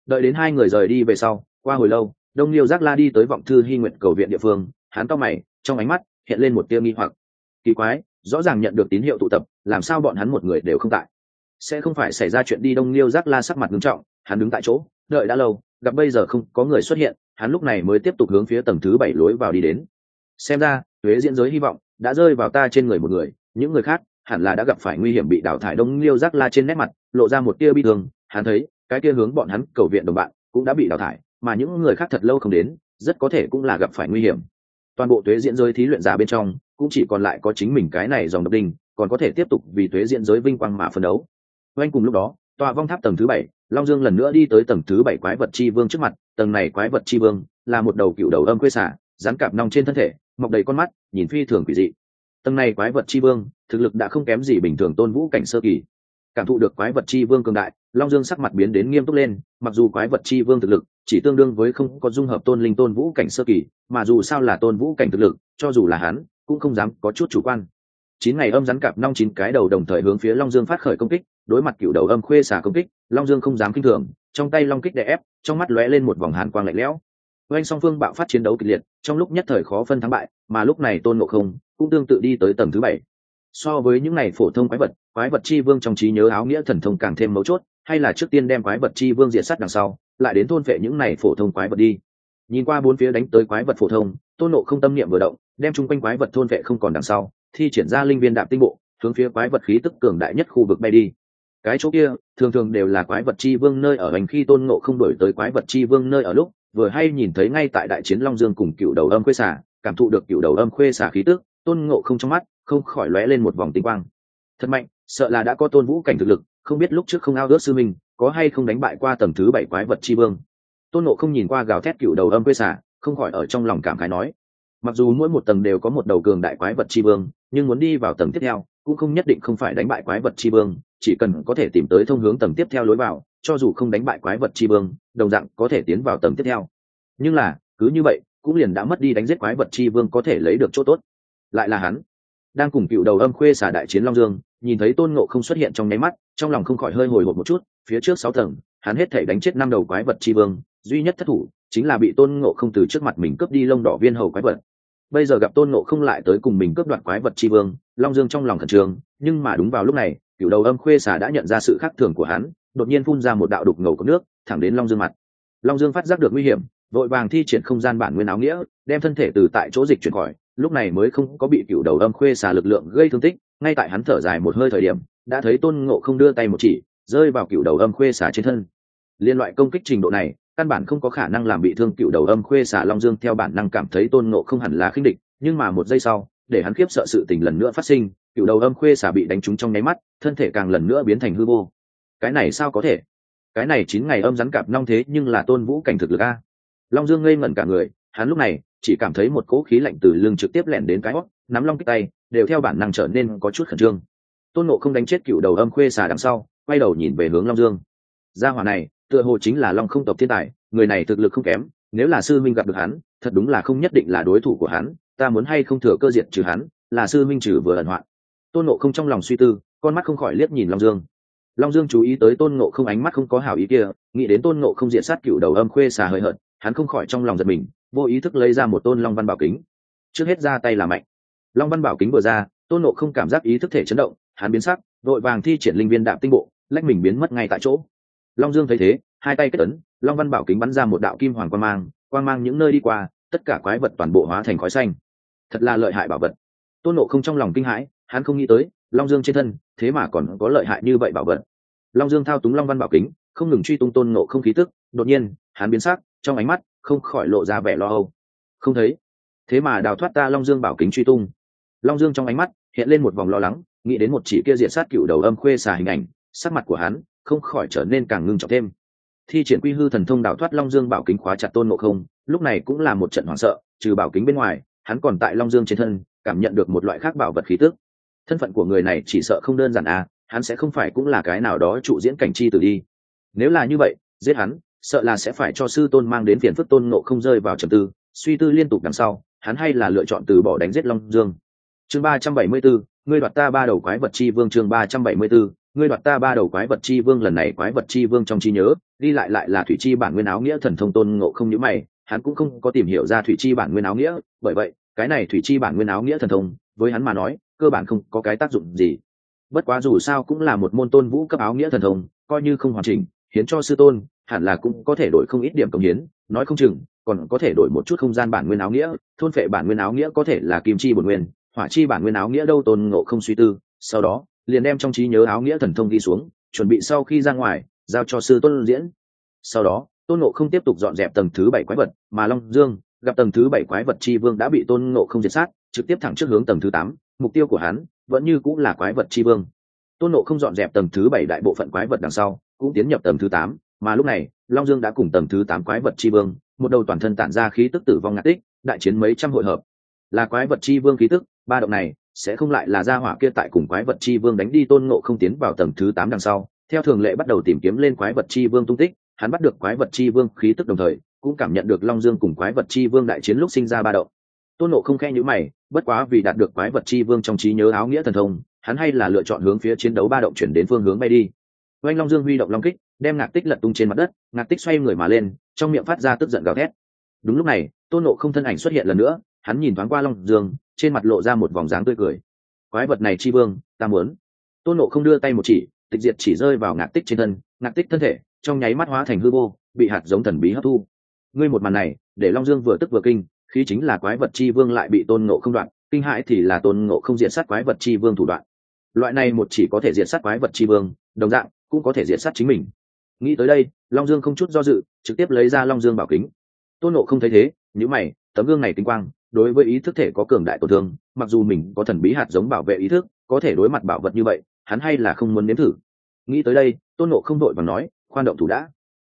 Đợi đến hai người rời đi về sau, qua hồi lâu, đông liêu giác la đi tới vọng thư hy nguyện cầu viện địa phương, hắn to mày, trong ánh mắt hiện lên một tia nghi hoặc. Kỳ quái rõ ràng nhận được tín hiệu tụ tập, làm sao bọn hắn một người đều không tại? Sẽ không phải xảy ra chuyện đi đông liêu giác la sắc mặt nghiêm trọng, hắn đứng tại chỗ, đợi đã lâu, gặp bây giờ không có người xuất hiện, hắn lúc này mới tiếp tục hướng phía tầng thứ bảy lối vào đi đến. Xem ra thuế diễn giới hy vọng đã rơi vào ta trên người một người, những người khác hẳn là đã gặp phải nguy hiểm bị đào thải đông liêu giác la trên nét mặt, lộ ra một tia bi thương, hắn thấy, cái tia hướng bọn hắn cầu viện đồng bạn cũng đã bị đào thải, mà những người khác thật lâu không đến, rất có thể cũng là gặp phải nguy hiểm. Toàn bộ thuế diễn giới thí luyện giả bên trong cũng chỉ còn lại có chính mình cái này dòng độc đinh, còn có thể tiếp tục vì thuế diễn giới vinh quang mà phân đấu. Oanh cùng lúc đó, tòa vong tháp tầng thứ bảy, long dương lần nữa đi tới tầng thứ bảy quái vật chi vương trước mặt, tầng này quái vật chi vương là một đầu cựu đầu âm quê xả rán cạp nong trên thân thể, mọc đầy con mắt, nhìn phi thường quỷ dị. Tầng này quái vật chi vương, thực lực đã không kém gì bình thường tôn vũ cảnh sơ kỳ. Cảm thụ được quái vật chi vương cường đại, long dương sắc mặt biến đến nghiêm túc lên, mặc dù quái vật chi vương thực lực chỉ tương đương với không có dung hợp tôn linh tôn vũ cảnh sơ kỳ, mà dù sao là tôn vũ cảnh thực lực, cho dù là hắn cũng không dám có chút chủ quan. Chín ngày âm rắn cặp nong chín cái đầu đồng thời hướng phía long dương phát khởi công kích, đối mặt cựu đầu âm khuê xả công kích, long dương không dám kinh thường, trong tay long kích đè ép, trong mắt lóe lên một vòng hàn quang lạnh lẽo. Oanh song phương bạo phát chiến đấu kịch liệt, trong lúc nhất thời khó phân thắng bại, mà lúc này tôn ngộ không cũng tương tự đi tới tầng thứ bảy. So với những này phổ thông quái vật quái vật chi vương trong trí nhớ áo nghĩa thần thông càng thêm mấu chốt, hay là trước tiên đem quái vật chi vương diệt sát đằng sau, lại đến thôn vệ những này phổ thông quái vật đi. Nhìn qua bốn phía đánh tới quái vật phổ thông tôn nộ không tâm niệm vừa động, đem chung quanh quái vật thôn vệ không còn đằng sau, thi triển ra linh viên đạm tinh bộ, hướng phía quái vật khí tức cường đại nhất khu vực bay đi. Cái chỗ kia, thường thường đều là quái vật chi vương nơi ở hành khi tôn ngộ không đổi tới quái vật chi vương nơi ở lúc, vừa hay nhìn thấy ngay tại đại chiến long dương cùng cựu đầu âm khuê xả cảm thụ được cựu đầu âm khuê xả khí tức, tôn ngộ không trong mắt, không khỏi lóe lên một vòng tinh quang. Thật mạnh, sợ là đã có tôn vũ cảnh thực lực, không biết lúc trước không ao ước sư minh, có hay không đánh bại qua tầm thứ bảy quái vật chi vương. Tôn ngộ không nhìn qua gào thét cựu đầu âm khuê xả không khỏi ở trong lòng cảm khái nói. Mặc dù mỗi một tầng đều có một đầu cường đại quái vật tri vương, nhưng muốn đi vào tầng tiếp theo, cũng không nhất định không phải đánh bại quái vật tri vương, chỉ cần có thể tìm tới thông hướng tầng tiếp theo lối vào, cho dù không đánh bại quái vật tri vương, đồng dạng có thể tiến vào tầng tiếp theo. Nhưng là, cứ như vậy, cũng liền đã mất đi đánh giết quái vật tri vương có thể lấy được chỗ tốt. Lại là hắn, đang cùng cựu đầu âm khuê xả đại chiến long dương, nhìn thấy tôn ngộ không xuất hiện trong nháy mắt, trong lòng không khỏi hơi hồi hộp một chút, phía trước sáu tầng, hắn hết thể đánh chết năm đầu quái vật tri vương, duy nhất thất thủ chính là bị tôn ngộ không từ trước mặt mình cướp đi lông đỏ viên hầu quái vật. Bây giờ gặp tôn ngộ không lại tới cùng mình cướp đoạt quái vật tri vương, long dương trong lòng khẩn trương, nhưng mà đúng vào lúc này cựu đầu âm khuê xà đã nhận ra sự khác thường của hắn, đột nhiên phun ra một đạo đục ngầu có nước, thẳng đến long dương mặt. Long dương phát giác được nguy hiểm, vội vàng thi triển không gian bản nguyên áo nghĩa, đem thân thể từ tại chỗ dịch chuyển khỏi, lúc này mới không có bị cựu đầu âm khuê xà lực lượng gây thương tích, ngay tại hắn thở dài một hơi thời điểm, đã thấy tôn ngộ không đưa tay một chỉ, rơi vào cựu đầu âm khuê xà trên thân. Liên loại công kích trình độ này căn bản không có khả năng làm bị thương cựu đầu âm khuê xà long dương theo bản năng cảm thấy tôn ngộ không hẳn là khinh địch, nhưng mà một giây sau, để hắn khiếp sợ sự tình lần nữa phát sinh, cựu đầu âm khuê xà bị đánh trúng trong nháy mắt, thân thể càng lần nữa biến thành hư vô. Cái này sao có thể? Cái này chín ngày âm rắn cạp long thế nhưng là tôn vũ cảnh thực lực a. Long dương ngây ngẩn cả người, hắn lúc này chỉ cảm thấy một cỗ khí lạnh từ lưng trực tiếp lẻn đến cái hót, nắm long kích tay, đều theo bản năng trở nên có chút khẩn trương. Tôn nộ không đánh chết cựu đầu âm khuê xà đằng sau, quay đầu nhìn về hướng long dương. Gia hỏa này tựa hồ chính là long không tộc thiên tài, người này thực lực không kém, nếu là sư minh gặp được hắn, thật đúng là không nhất định là đối thủ của hắn, ta muốn hay không thừa cơ diện trừ hắn, là sư minh trừ vừa ẩn hoạn. Tôn nộ không trong lòng suy tư, con mắt không khỏi liếc nhìn long dương. Long dương chú ý tới tôn nộ không ánh mắt không có hảo ý kia, nghĩ đến tôn nộ không diện sát cựu đầu âm khuê xà hơi hợt, hắn không khỏi trong lòng giật mình, vô ý thức lấy ra một tôn long văn bảo kính. Trước hết ra tay là mạnh. Long văn bảo kính vừa ra, tôn nộ không cảm giác ý thức thể chấn động, hắn biến sắc, vội vàng thi triển linh viên đạm tinh bộ, lách mình biến mất ngay tại chỗ long dương thấy thế, hai tay kết ấn, long văn bảo kính bắn ra một đạo kim hoàng quang mang quang mang những nơi đi qua, tất cả quái vật toàn bộ hóa thành khói xanh. Thật là lợi hại bảo vật. Tôn nộ không trong lòng kinh hãi, hắn không nghĩ tới, long dương trên thân, thế mà còn có lợi hại như vậy bảo vật. Long dương thao túng long văn bảo kính, không ngừng truy tung tôn nộ không khí tức, đột nhiên, hắn biến sắc, trong ánh mắt, không khỏi lộ ra vẻ lo âu. Không thấy. Thế mà đào thoát ta long dương bảo kính truy tung. Long dương trong ánh mắt, hiện lên một vòng lo lắng, nghĩ đến một chỉ kia diện sát cựu đầu âm khuê xà hình ảnh, sắc mặt của hắn không khỏi trở nên càng ngưng trọng thêm. Thi triển quy hư thần thông đảo thoát long dương bảo kính khóa chặt tôn ngộ không, lúc này cũng là một trận hoảng sợ, trừ bảo kính bên ngoài, hắn còn tại long dương trên thân, cảm nhận được một loại khác bảo vật khí tức. Thân phận của người này chỉ sợ không đơn giản à hắn sẽ không phải cũng là cái nào đó trụ diễn cảnh chi tử đi. Nếu là như vậy, giết hắn, sợ là sẽ phải cho sư tôn mang đến phiền phức tôn ngộ không rơi vào trầm tư, suy tư liên tục đằng sau, hắn hay là lựa chọn từ bỏ đánh giết long dương. Chương ba trăm bảy mươi bốn, ngươi đoạt ta ba đầu quái vật chi vương chương ba trăm bảy mươi bốn ngươi đoạt ta ba đầu quái vật chi vương lần này quái vật chi vương trong trí nhớ, đi lại lại là thủy chi bản nguyên áo nghĩa thần thông tôn ngộ không nhữ mày, hắn cũng không có tìm hiểu ra thủy chi bản nguyên áo nghĩa, bởi vậy, cái này thủy chi bản nguyên áo nghĩa thần thông, với hắn mà nói, cơ bản không có cái tác dụng gì. Bất quá dù sao cũng là một môn tôn vũ cấp áo nghĩa thần thông, coi như không hoàn chỉnh, hiến cho sư tôn, hẳn là cũng có thể đổi không ít điểm công hiến, nói không chừng, còn có thể đổi một chút không gian bản nguyên áo nghĩa, thôn phệ bản nguyên áo nghĩa có thể là kim chi bổn nguyên, hỏa chi bản nguyên áo nghĩa đâu tôn ngộ không suy tư, sau đó liền đem trong trí nhớ áo nghĩa thần thông ghi xuống, chuẩn bị sau khi ra ngoài, giao cho sư tôn diễn. Sau đó, tôn ngộ không tiếp tục dọn dẹp tầng thứ bảy quái vật, mà long dương gặp tầng thứ bảy quái vật tri vương đã bị tôn ngộ không diệt sát, trực tiếp thẳng trước hướng tầng thứ tám, mục tiêu của hắn vẫn như cũng là quái vật tri vương. Tôn ngộ không dọn dẹp tầng thứ bảy đại bộ phận quái vật đằng sau, cũng tiến nhập tầng thứ tám, mà lúc này, long dương đã cùng tầng thứ tám quái vật tri vương, một đầu toàn thân tản ra khí tức tử vong ngạt tích, đại chiến mấy trăm hội hợp. Là quái vật tri vương khí tức, ba động này sẽ không lại là gia hỏa kia tại cùng quái vật chi vương đánh đi tôn ngộ không tiến vào tầng thứ tám đằng sau. Theo thường lệ bắt đầu tìm kiếm lên quái vật chi vương tung tích, hắn bắt được quái vật chi vương khí tức đồng thời, cũng cảm nhận được long dương cùng quái vật chi vương đại chiến lúc sinh ra ba động. Tôn nộ không khe nhữ mày, bất quá vì đạt được quái vật chi vương trong trí nhớ áo nghĩa thần thông, hắn hay là lựa chọn hướng phía chiến đấu ba động chuyển đến phương hướng bay đi. Oanh long dương huy động long kích, đem ngạc tích lật tung trên mặt đất, ngạc tích xoay người mà lên, trong miệng phát ra tức giận gào thét. Đúng lúc này, tôn nộ không thân ảnh xuất hiện lần nữa, hắn nhìn thoáng qua long dương trên mặt lộ ra một vòng dáng tươi cười. Quái vật này chi vương, ta muốn. Tôn nộ không đưa tay một chỉ, tịch diệt chỉ rơi vào ngạc tích trên thân, ngạc tích thân thể, trong nháy mắt hóa thành hư vô, bị hạt giống thần bí hấp thu. Ngươi một màn này, để long dương vừa tức vừa kinh khi chính là quái vật chi vương lại bị tôn nộ không đoạn, kinh hãi thì là tôn nộ không diệt sát quái vật chi vương thủ đoạn. Loại này một chỉ có thể diệt sát quái vật chi vương, đồng dạng, cũng có thể diệt sát chính mình. Nghĩ tới đây, long dương không chút do dự, trực tiếp lấy ra long dương bảo kính. Tôn nộ không thấy thế nhữ mày, tấm gương này tinh quang đối với ý thức thể có cường đại tổn thương, mặc dù mình có thần bí hạt giống bảo vệ ý thức, có thể đối mặt bảo vật như vậy, hắn hay là không muốn nếm thử. Nghĩ tới đây, tôn nộ không đội và nói, khoan động thủ đã.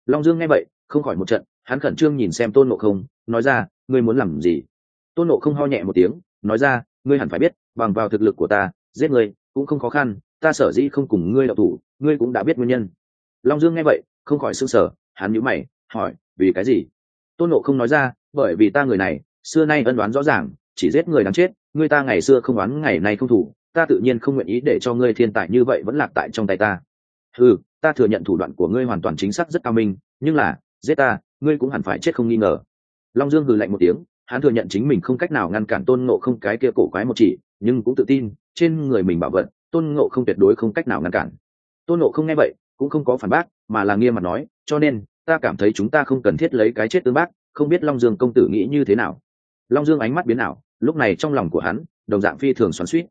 Long dương nghe vậy, không khỏi một trận, hắn khẩn trương nhìn xem tôn nộ không, nói ra, ngươi muốn làm gì? Tôn nộ không ho nhẹ một tiếng, nói ra, ngươi hẳn phải biết, bằng vào thực lực của ta, giết ngươi cũng không khó khăn, ta sở dĩ không cùng ngươi đậu thủ, ngươi cũng đã biết nguyên nhân. Long dương nghe vậy, không khỏi s ư n g sở hắn nhữ mày, hỏi, vì cái gì? Tôn nộ không nói ra, bởi vì ta người này xưa nay ân đoán rõ ràng, chỉ giết người đáng chết ngươi ta ngày xưa không đoán, ngày nay không thủ, ta tự nhiên không nguyện ý để cho ngươi thiên tài như vậy vẫn lạc tại trong tay ta. Ừ ta thừa nhận thủ đoạn của ngươi hoàn toàn chính xác rất cao minh, nhưng là, giết ta, ngươi cũng hẳn phải chết không nghi ngờ. Long dương hừ lạnh một tiếng, hắn thừa nhận chính mình không cách nào ngăn cản tôn ngộ không cái kia cổ quái một chỉ, nhưng cũng tự tin, trên người mình bảo vật, tôn ngộ không tuyệt đối không cách nào ngăn cản. Tôn ngộ không nghe vậy, cũng không có phản bác, mà là nghiêm mặt nói, cho nên, ta cảm thấy chúng ta không cần thiết lấy cái chết tương bác, không biết long dương công tử nghĩ như thế nào long dương ánh mắt biến ảo, lúc này trong lòng của hắn, đồng dạng phi thường xoắn suýt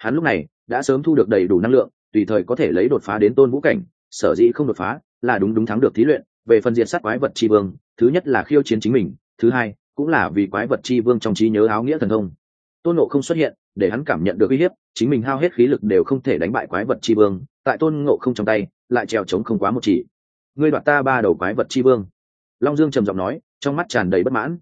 hắn lúc này đã sớm thu được đầy đủ năng lượng, tùy thời có thể lấy đột phá đến tôn vũ cảnh, sở dĩ không đột phá là đúng đúng thắng được thí luyện, về phần diện sát quái vật tri vương, thứ nhất là khiêu chiến chính mình, thứ hai cũng là vì quái vật tri vương trong trí nhớ áo nghĩa thần thông. Tôn nộ không xuất hiện, để hắn cảm nhận được uy hiếp, chính mình hao hết khí lực đều không thể đánh bại quái vật tri vương, tại tôn ngộ không trong tay, lại trèo trống không quá một chỉ. Ngươi đoạt ta ba đầu quái vật tri vương. Long dương trầm giọng nói, trong mắt tràn đầy bất mãn.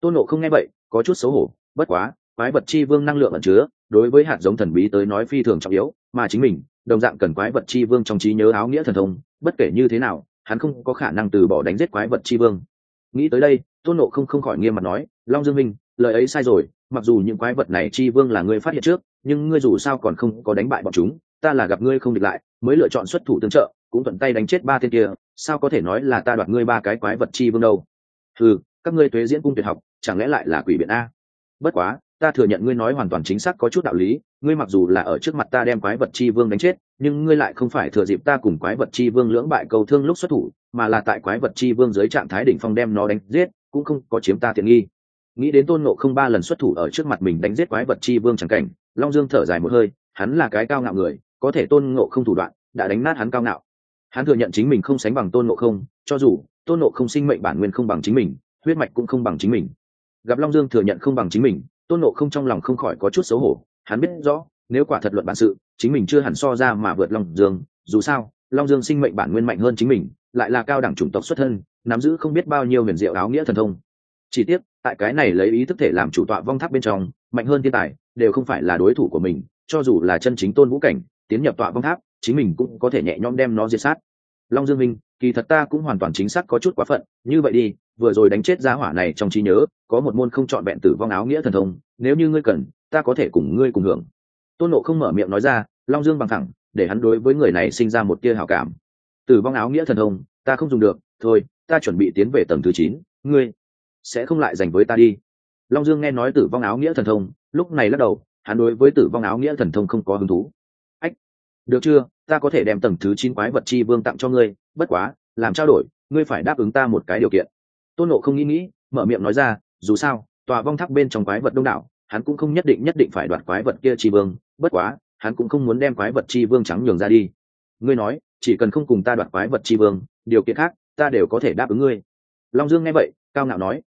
Tôn nộ không nghe vậy có chút xấu hổ, bất quá, quái vật chi vương năng lượng ẩn chứa, đối với hạt giống thần bí tới nói phi thường trọng yếu, mà chính mình, đồng dạng cần quái vật chi vương trong trí nhớ áo nghĩa thần thông, bất kể như thế nào, hắn không có khả năng từ bỏ đánh giết quái vật chi vương. Nghĩ tới đây, tôn nộ không không khỏi nghiêm mặt nói, long dương minh, lời ấy sai rồi, mặc dù những quái vật này chi vương là ngươi phát hiện trước, nhưng ngươi dù sao còn không có đánh bại bọn chúng, ta là gặp ngươi không địch lại, mới lựa chọn xuất thủ tương trợ, cũng thuận tay đánh chết ba tên kia, sao có thể nói là ta đoạt ngươi ba cái quái vật chi vương đâu? Ừ các ngươi tuế diễn cung tuyệt học chẳng lẽ lại là quỷ biện a? Bất quá, ta thừa nhận ngươi nói hoàn toàn chính xác có chút đạo lý, ngươi mặc dù là ở trước mặt ta đem quái vật chi vương đánh chết, nhưng ngươi lại không phải thừa dịp ta cùng quái vật chi vương lưỡng bại cầu thương lúc xuất thủ, mà là tại quái vật chi vương dưới trạng thái đỉnh phong đem nó đánh giết, cũng không có chiếm ta tiện nghi. Nghĩ đến tôn nộ không ba lần xuất thủ ở trước mặt mình đánh giết quái vật chi vương chẳng cảnh, long dương thở dài một hơi, hắn là cái cao ngạo người, có thể tôn ngộ không thủ đoạn, đã đánh nát hắn cao ngạo. Hắn thừa nhận chính mình không sánh bằng tôn ngộ không, cho dù tôn ngộ không sinh mệnh bản nguyên không bằng chính mình, huyết mạch cũng không bằng chính mình gặp long dương thừa nhận không bằng chính mình, tôn nộ không trong lòng không khỏi có chút xấu hổ. Hắn biết rõ, nếu quả thật luận bản sự, chính mình chưa hẳn so ra mà vượt long dương. Dù sao, long dương sinh mệnh bản nguyên mạnh hơn chính mình, lại là cao đẳng chủng tộc xuất thân, nắm giữ không biết bao nhiêu huyền diệu áo nghĩa thần thông. Chỉ tiếc, tại cái này lấy ý thức thể làm chủ tọa vong tháp bên trong, mạnh hơn thiên tài, đều không phải là đối thủ của mình, cho dù là chân chính tôn vũ cảnh, tiến nhập tọa vong tháp, chính mình cũng có thể nhẹ nhõm đem nó diệt sát. Long dương minh, kỳ thật ta cũng hoàn toàn chính xác có chút quá phận, như vậy đi vừa rồi đánh chết giá hỏa này trong trí nhớ, có một môn không chọn vẹn tử vong áo nghĩa thần thông, nếu như ngươi cần, ta có thể cùng ngươi cùng hưởng. Tôn nộ không mở miệng nói ra, long dương bằng thẳng, để hắn đối với người này sinh ra một tia hảo cảm. Tử vong áo nghĩa thần thông, ta không dùng được, thôi, ta chuẩn bị tiến về tầng thứ chín, ngươi sẽ không lại dành với ta đi. Long dương nghe nói tử vong áo nghĩa thần thông, lúc này lắc đầu, hắn đối với tử vong áo nghĩa thần thông không có hứng thú. Ách, được chưa, ta có thể đem tầng thứ chín quái vật chi vương tặng cho ngươi, bất quá, làm trao đổi, ngươi phải đáp ứng ta một cái điều kiện tôn nộ không nghĩ nghĩ, mở miệng nói ra, dù sao, tòa vong tháp bên trong quái vật đông đảo, hắn cũng không nhất định nhất định phải đoạt quái vật kia tri vương, bất quá, hắn cũng không muốn đem quái vật tri vương trắng nhường ra đi. Ngươi nói, chỉ cần không cùng ta đoạt quái vật tri vương, điều kiện khác, ta đều có thể đáp ứng ngươi. Long dương nghe vậy, cao ngạo nói